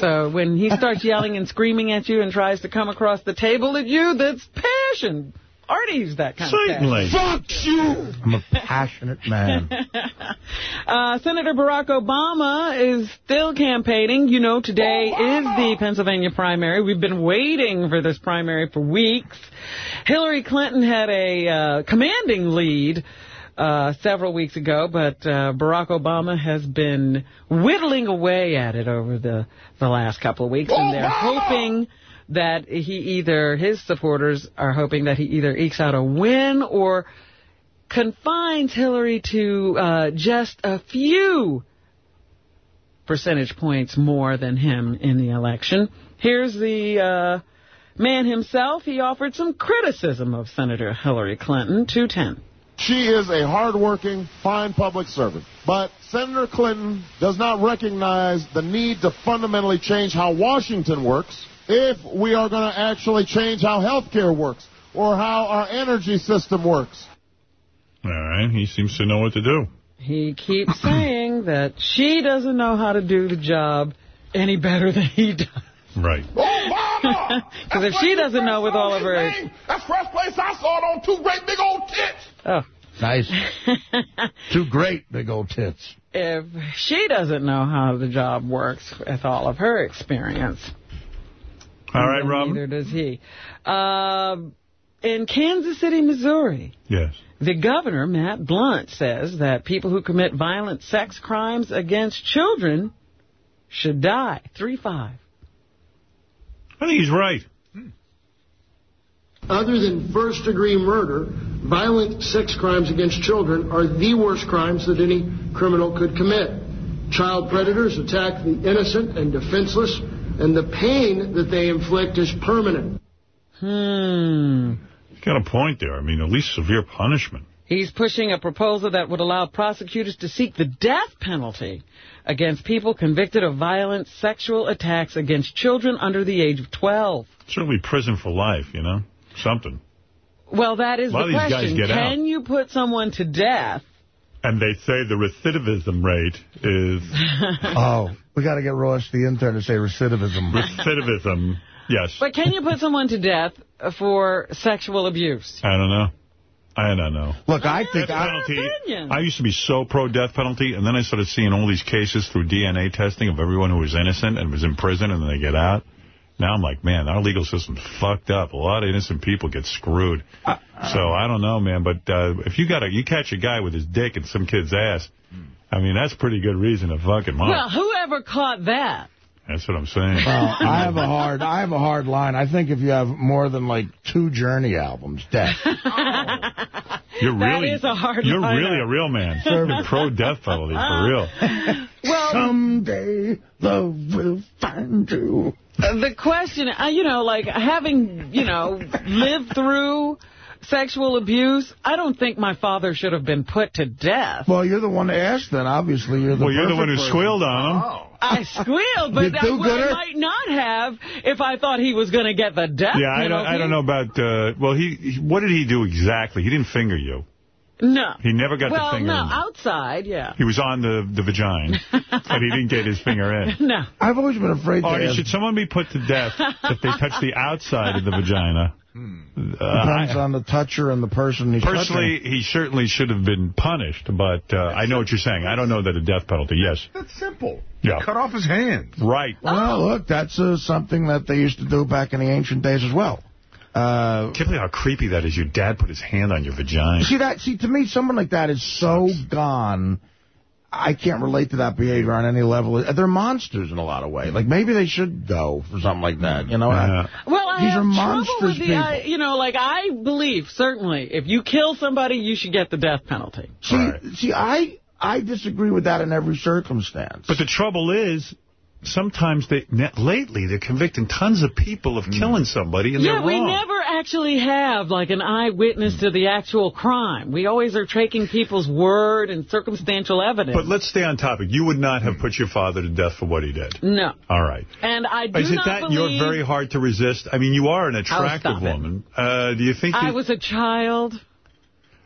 So when he starts yelling and screaming at you and tries to come across the table at you, that's passion. Artie's that kind Certainly. of passion. Fuck you! I'm a passionate man. Uh, Senator Barack Obama is still campaigning. You know, today is the Pennsylvania primary. We've been waiting for this primary for weeks. Hillary Clinton had a uh, commanding lead uh, several weeks ago, but uh, Barack Obama has been whittling away at it over the, the last couple of weeks, and they're hoping that he either, his supporters are hoping that he either ekes out a win or confines Hillary to uh, just a few percentage points more than him in the election. Here's the uh, man himself. He offered some criticism of Senator Hillary Clinton. 210. She is a hardworking, fine public servant. But Senator Clinton does not recognize the need to fundamentally change how Washington works if we are going to actually change how health care works or how our energy system works. All right. He seems to know what to do. He keeps saying that she doesn't know how to do the job any better than he does. Right. Because if she doesn't know with all of her... That's first place I saw it on two great big old tits. Oh. Nice. Two great big old tits. If she doesn't know how the job works with all of her experience... All right, then Rob. Neither does he. Uh, in Kansas City, Missouri, Yes. the governor, Matt Blunt, says that people who commit violent sex crimes against children should die. 3-5. I think he's right. Other than first-degree murder, violent sex crimes against children are the worst crimes that any criminal could commit. Child predators attack the innocent and defenseless, and the pain that they inflict is permanent. Hmm. Got a point there. I mean, at least severe punishment. He's pushing a proposal that would allow prosecutors to seek the death penalty against people convicted of violent sexual attacks against children under the age of 12. Certainly prison for life, you know? Something. Well, that is A lot the of these guys question. get out. Can you put someone to death? And they say the recidivism rate is Oh, we got to get Ross, the intern, to say recidivism. recidivism. Yes. But can you put someone to death for sexual abuse? I don't know. I don't know. Look, I think Death I, penalty. opinion. I used to be so pro death penalty, and then I started seeing all these cases through DNA testing of everyone who was innocent and was in prison, and then they get out. Now I'm like, man, our legal system's fucked up. A lot of innocent people get screwed. Uh, so I don't know, man. But uh, if you got a, you catch a guy with his dick in some kid's ass, I mean, that's pretty good reason to fuck him up. Well, whoever caught that? That's what I'm saying. Well, I have a hard, I have a hard line. I think if you have more than like two Journey albums, death. You're really, is a hard You're line. really a real man. pro death penalty for real. Well, Someday love will find you. The question, uh, you know, like having, you know, lived through sexual abuse, I don't think my father should have been put to death. Well, you're the one to ask then. Obviously, you're the Well, you're the one who person. squealed on him. I squealed, but You I, well, I might not have if I thought he was going to get the death Yeah, I don't. I don't know about, uh, well, he, he- what did he do exactly? He didn't finger you. No. He never got well, the finger no, in. outside, yeah. He was on the, the vagina, but he didn't get his finger in. No. I've always been afraid to Artie, ask. should someone be put to death if they touch the outside of the vagina? Uh, Depends I- on the toucher and the person he's Personally, he certainly should have been punished, but uh, I know what you're saying. I don't know that a death penalty, yes. That's simple. Yeah. Cut off his hands. Right. touching. Well, look, that's uh, something that they used to do back in the ancient days as well. Uh, Can't believe how creepy that is. Your dad put his hand on your vagina. see that? See, to me, someone like that is so gone. I can't relate to that behavior on any level. They're monsters in a lot of ways. Like maybe they should go for something like that. You know, Yeah. Well, I These have are trouble monsters with the, people. uh, you know, like I believe, certainly, if you kill somebody, you should get the death penalty. see, Right. see, I I disagree with that in every circumstance. But the trouble is, sometimes they lately they're convicting tons of people of killing somebody, and yeah, they're we never actually have, like, an eyewitness to the actual crime. We always are taking people's word and circumstantial evidence. But let's stay on topic. You would not have put your father to death for what he did. no. All right. And I do not. Is it that you're very hard to resist? I mean, you are an attractive stop it. woman. Uh, do you think I was a child.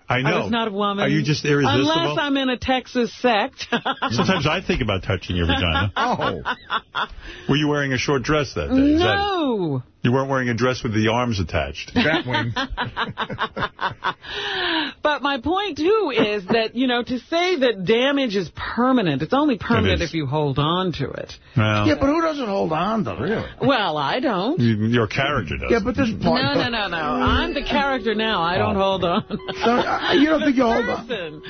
I know. I was not a woman. Are you just irresistible? Unless I'm in a Texas sect. Sometimes I think about touching your vagina. Oh. Were you wearing a short dress that day? Is that no. You weren't wearing a dress with the arms attached. Batwing. But my point, too, is that, you know, to say that damage is permanent, it's only permanent is. if you hold on to it. Well, yeah, but who doesn't hold on to really? Well, I don't. you- your character does. Yeah, but this part. No, no, no, no. I'm the character now. I don't Oh. hold on. So, uh, you don't think you hold on? Person.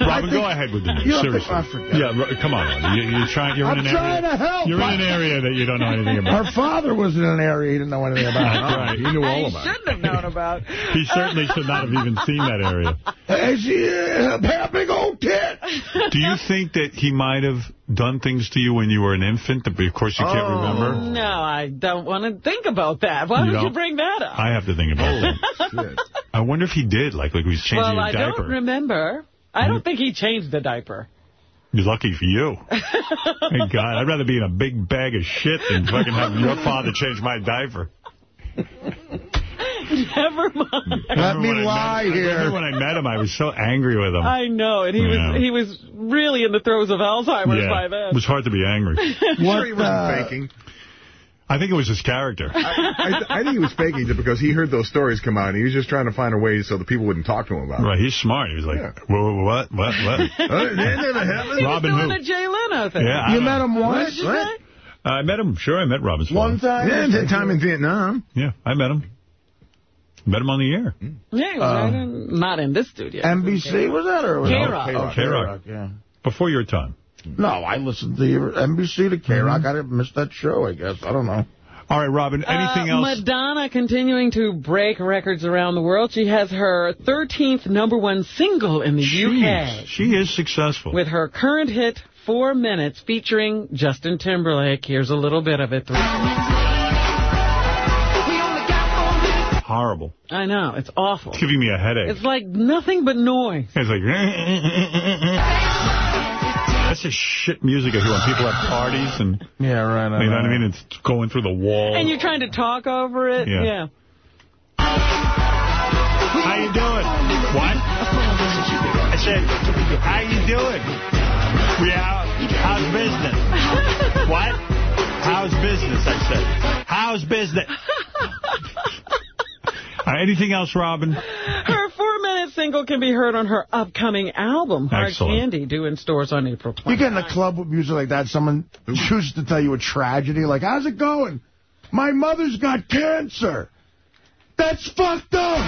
Robin, I go ahead with the news. Seriously. I forget. Yeah, come on. You, are trying. You're I'm in an trying area. to help. You're in an area that you don't know anything about. Her father was in an area he didn't know anything about. right. He knew all I about it. shouldn't have known about. He certainly should not have even seen that area. Hey, she uh, a big old tit. Do you think that he might have done things to you when you were an infant that, of course, you can't Oh. remember? No, I don't want to think about that. Why You would you don't? bring that up? I have to think about that. I wonder if he did, like, like he was changing well, your I diaper. don't remember. I don't think he changed the diaper. You're lucky for you. Thank God. I'd rather be in a big bag of shit than fucking have your father change my diaper. Never mind. Let me When I lie met, I here. remember when I met him, I was so angry with him. I know, and he Yeah. was he was really in the throes of Alzheimer's yeah. by then. It was hard to be angry. What, sure he wasn't uh, faking. I think it was his character. I, I, I think he was faking it because he heard those stories come out, and he was just trying to find a way so the people wouldn't talk to him about it. Right, he's smart. He was like, Yeah. whoa, whoa, what, what, what? Uh, that never happened. He Robin was doing who? the Jay Leno thing. Yeah, You don't met know. him once? did you say? I met him. Sure, I met Robin Swan. One time? Yeah, that time in Vietnam. Yeah, I met him. Met him on the air. Yeah, Uh, right in, not in this studio. NBC, was that? Or was K-Rock. Oh, K-Rock. yeah. Before your time. No, I listened to your NBC to K-Rock. I didn't miss that show, I guess. I don't know. All right, Robin, anything Uh, else? Madonna continuing to break records around the world. She has her 13th number one single in the UK. She is successful. With her current hit, Four Minutes, featuring Justin Timberlake. Here's a little bit of it. Horrible. I know, it's awful. It's giving me a headache. It's like nothing but noise. It's like... That's the shit music I hear when people have parties and... Yeah, right. You know what I mean? It's going through the wall. And you're trying to talk over it? Yeah. yeah. How you doing? What? I said, how you doing? We out. How's business? what? How's business, I said. How's business? Uh, anything else, Robin? Her four-minute single can be heard on her upcoming album, Hard Excellent. Candy, due in stores on April 20th. You get in a club with music like that, someone chooses to tell you a tragedy, like, how's it going? My mother's got cancer. That's fucked up.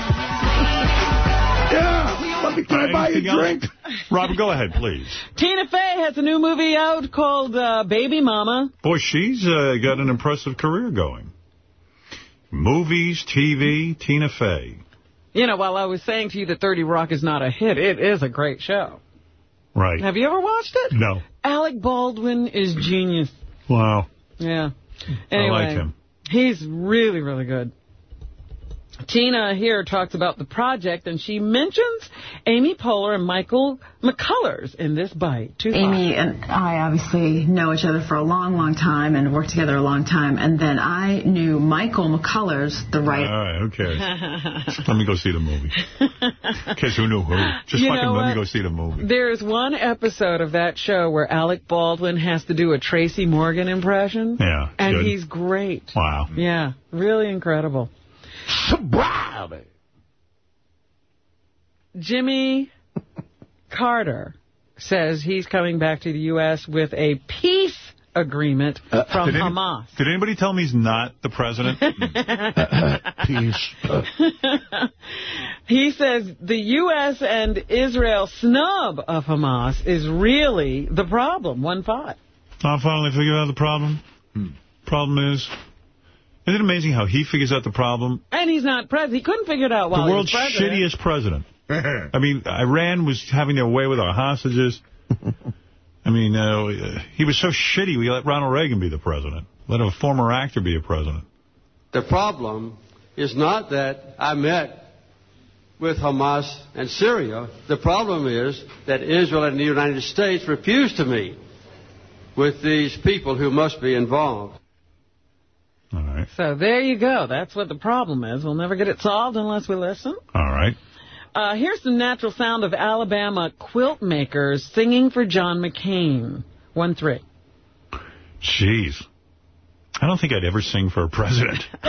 yeah. Let me, can I buy you a drink? Robin, go ahead, please. Tina Fey has a new movie out called uh, Baby Mama. Boy, she's uh, got an impressive career going. Movies, TV, Tina Fey. You know, while I was saying to you that 30 Rock is not a hit, it is a great show. Right. Have you ever watched it? No. Alec Baldwin is genius. Wow. Yeah. I like him. He's really, really good. Tina here talks about the project, and she mentions Amy Poehler and Michael McCullers in this bite. Too Amy and I obviously know each other for a long, long time and worked together a long time. And then I knew Michael McCullers, the writer. right, who cares? let me go see the movie. In case who knew who. Just You fucking let me go see the movie. There's one episode of that show where Alec Baldwin has to do a Tracy Morgan impression. Yeah. And good. he's great. Wow. Yeah, really incredible. Sobriety. Jimmy Carter says he's coming back to the U.S. with a peace agreement uh, from Uh, Did any- Hamas. Did anybody tell me he's not the president? Uh, uh, peace. He says the U.S. and Israel snub of Hamas is really the problem, one five. I finally figured out the problem. Hmm. Problem is, isn't it amazing how he figures out the problem? And he's not president. He couldn't figure it out while the world's he was president. shittiest president. I mean, Iran was having their way with our hostages. I mean, uh, he was so shitty, we let Ronald Reagan be the president. Let a former actor be a president. The problem is not that I met with Hamas and Syria. The problem is that Israel and the United States refuse to meet with these people who must be involved. All right. So there you go. That's what the problem is. We'll never get it solved unless we listen. All right. Uh, here's the natural sound of Alabama quilt makers singing for John McCain. 1-3. Jeez. I don't think I'd ever sing for a president.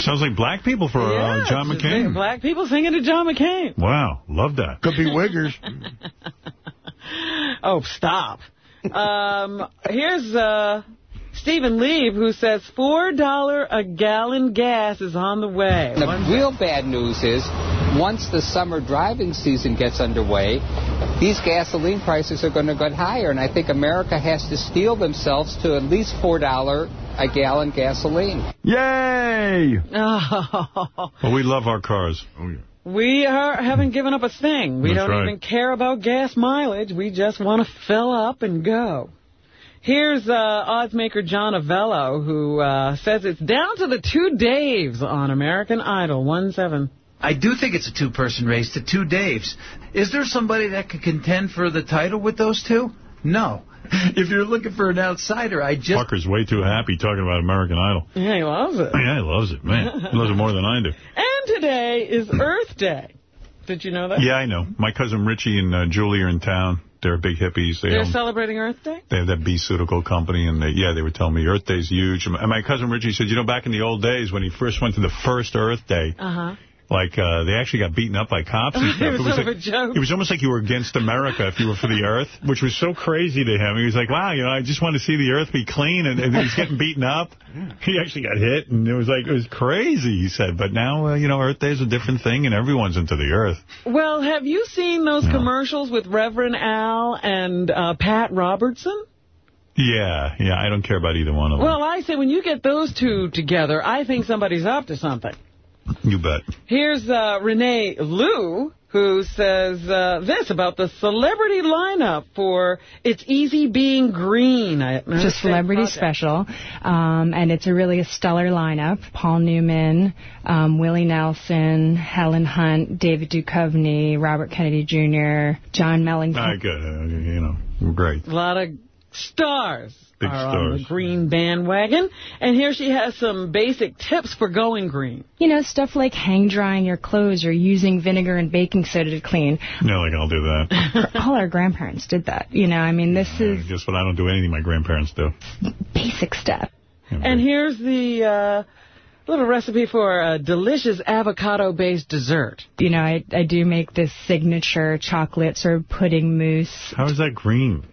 Sounds like black people for uh, John McCain. Black people singing to John McCain. Wow, love that. Could be wiggers. Oh, stop. Um, here's uh, Stephen Leeb, who says $4 a gallon gas is on the way. The One- real bad news is once the summer driving season gets underway, these gasoline prices are going to get higher, and I think America has to steel themselves to at least $4 a gallon gasoline. Yay! Oh, Well, we love our cars. Oh, yeah. we are, haven't given up a thing. We That's don't right. even care about gas mileage. We just want to fill up and go. Here's uh, odds maker John Avello, who uh, says it's down to the two Daves on American Idol. 1-7. I do think it's a two-person race to two Daves. Is there somebody that could contend for the title with those two? No. If you're looking for an outsider, I just... Fucker's way too happy talking about American Idol. Yeah, he loves it. Yeah, he loves it, man. He loves it more than I do. And today is Earth Day. Did you know that? Yeah, I know. My cousin Richie and uh, Julie are in town. They're big hippies. They They're own, celebrating Earth Day? they have that bee-ceutical company, and they, yeah, they were telling me Earth Day's huge. And my cousin Richie said, you know, back in the old days when he first went to the first Earth Day, Uh-huh. Like uh, they actually got beaten up by cops and stuff. It was sort like, a joke. It was almost like you were against America if you were for the Earth, which was so crazy to him. He was like, wow, you know, I just want to see the Earth be clean, and, and he was getting beaten up. He actually got hit, and it was like, it was crazy, he said. But now, uh, you know, Earth Day is a different thing, and everyone's into the Earth. Well, have you seen those commercials with Reverend Al and uh, Pat Robertson? Yeah, yeah, I don't care about either one of them. Well, I say when you get those two together, I think somebody's up to something. You bet. Here's uh, Renee Loux, who says uh, this about the celebrity lineup for It's Easy Being Green. I- It's a celebrity project. special, um, and it's a really a stellar lineup. Paul Newman, um, Willie Nelson, Helen Hunt, David Duchovny, Robert Kennedy Jr., John Mellencamp. I good. Uh, you know, great. A lot of stars Big are on the green bandwagon. And here she has some basic tips for going green. You know, stuff like hang drying your clothes or using vinegar and baking soda to clean. No, like I'll do that. All our grandparents did that. You know, I mean, this is Guess what? I don't do anything my grandparents do. basic stuff. And here's the uh, little recipe for a delicious avocado-based dessert. You know, I, I do make this signature chocolate sort of pudding mousse How is that green?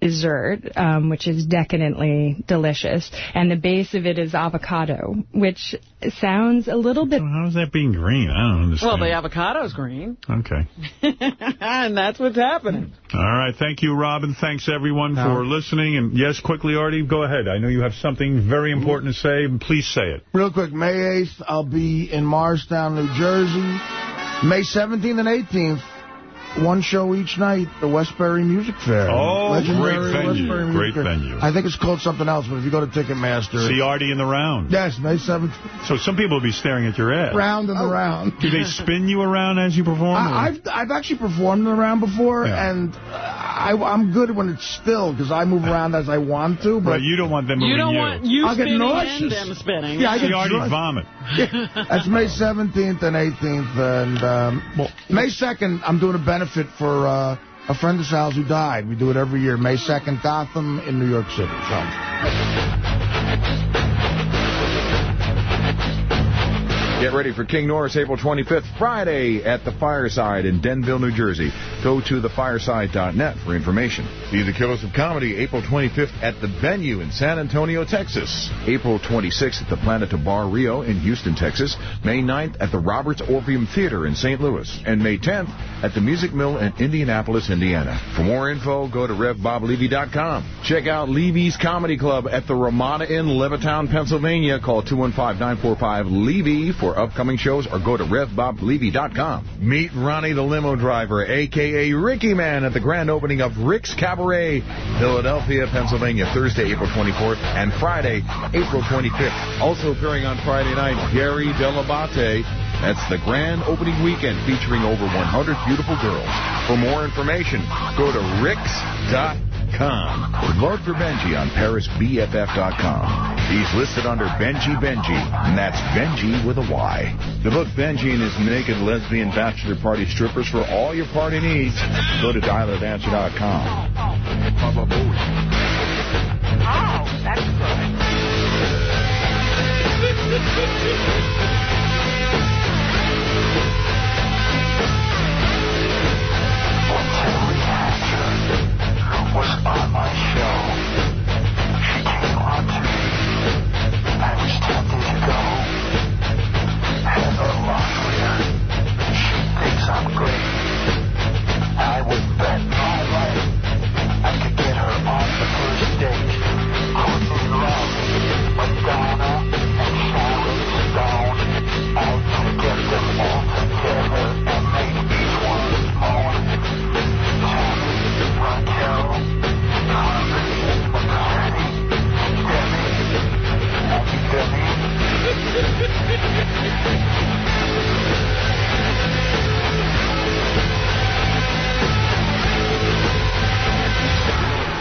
Dessert, um, which is decadently delicious. And the base of it is avocado, which sounds a little bit... How is that being green? I don't understand. Well, the avocado's green. Okay. and that's what's happening. All right. Thank you, Robin. Thanks, everyone, for listening. And yes, quickly, Artie, go ahead. I know you have something very important to say. Please say it. Real quick, May 8th, I'll be in Morristown, New Jersey. May 17th and 18th, one show each night, the Westbury Music Fair. Oh, Legendary great venue, Westbury great Fair. venue. I think it's called something else, but if you go to Ticketmaster... See Artie in the round. Yes, May 7th. So some people will be staring at your ass. Round and around. Do they spin you around as you perform? I, I've I've actually performed in the round before, and uh, I, I'm good when it's still because I move around as I want to. But Right, you don't want them moving You don't you. want you I'll get spinning nauseous. and them spinning. Yeah, I See Artie drunk. vomit. That's May 17th and 18th, and um, May 2nd, I'm doing a benefit for uh, a friend of Sal's who died. We do it every year, May 2nd, Gotham in New York City. So. Get ready for King Norris April 25th, Friday at the Fireside in Denville, New Jersey. Go to thefireside.net for information. See the Killers of Comedy April 25th at the venue in San Antonio, Texas. April 26th at the Planet Bar Rio in Houston, Texas. May 9th at the Roberts Orpheum Theater in St. Louis. And May 10th at the Music Mill in Indianapolis, Indiana. For more info, go to RevBobLevy.com. Check out Levy's Comedy Club at the Ramada Inn, Levittown, Pennsylvania. Call 215-945-LEVY for upcoming shows or go to RevBobLevy.com. Meet Ronnie the limo driver, a.k.a. Ricky Man, at the grand opening of Rick's Cabaret, Philadelphia, Pennsylvania, Thursday, April 24th, and Friday, April 25th. Also appearing on Friday night, Gary Dell'Abate. That's the grand opening weekend featuring over 100 beautiful girls. For more information, go to ricks.com or vote for Benji on ParisBFF.com. He's listed under Benji Benji, and that's Benji with a Y. The book Benji and his naked lesbian bachelor party strippers for all your party needs. Go to dialerdancer.com. Oh, that's good. was on my show.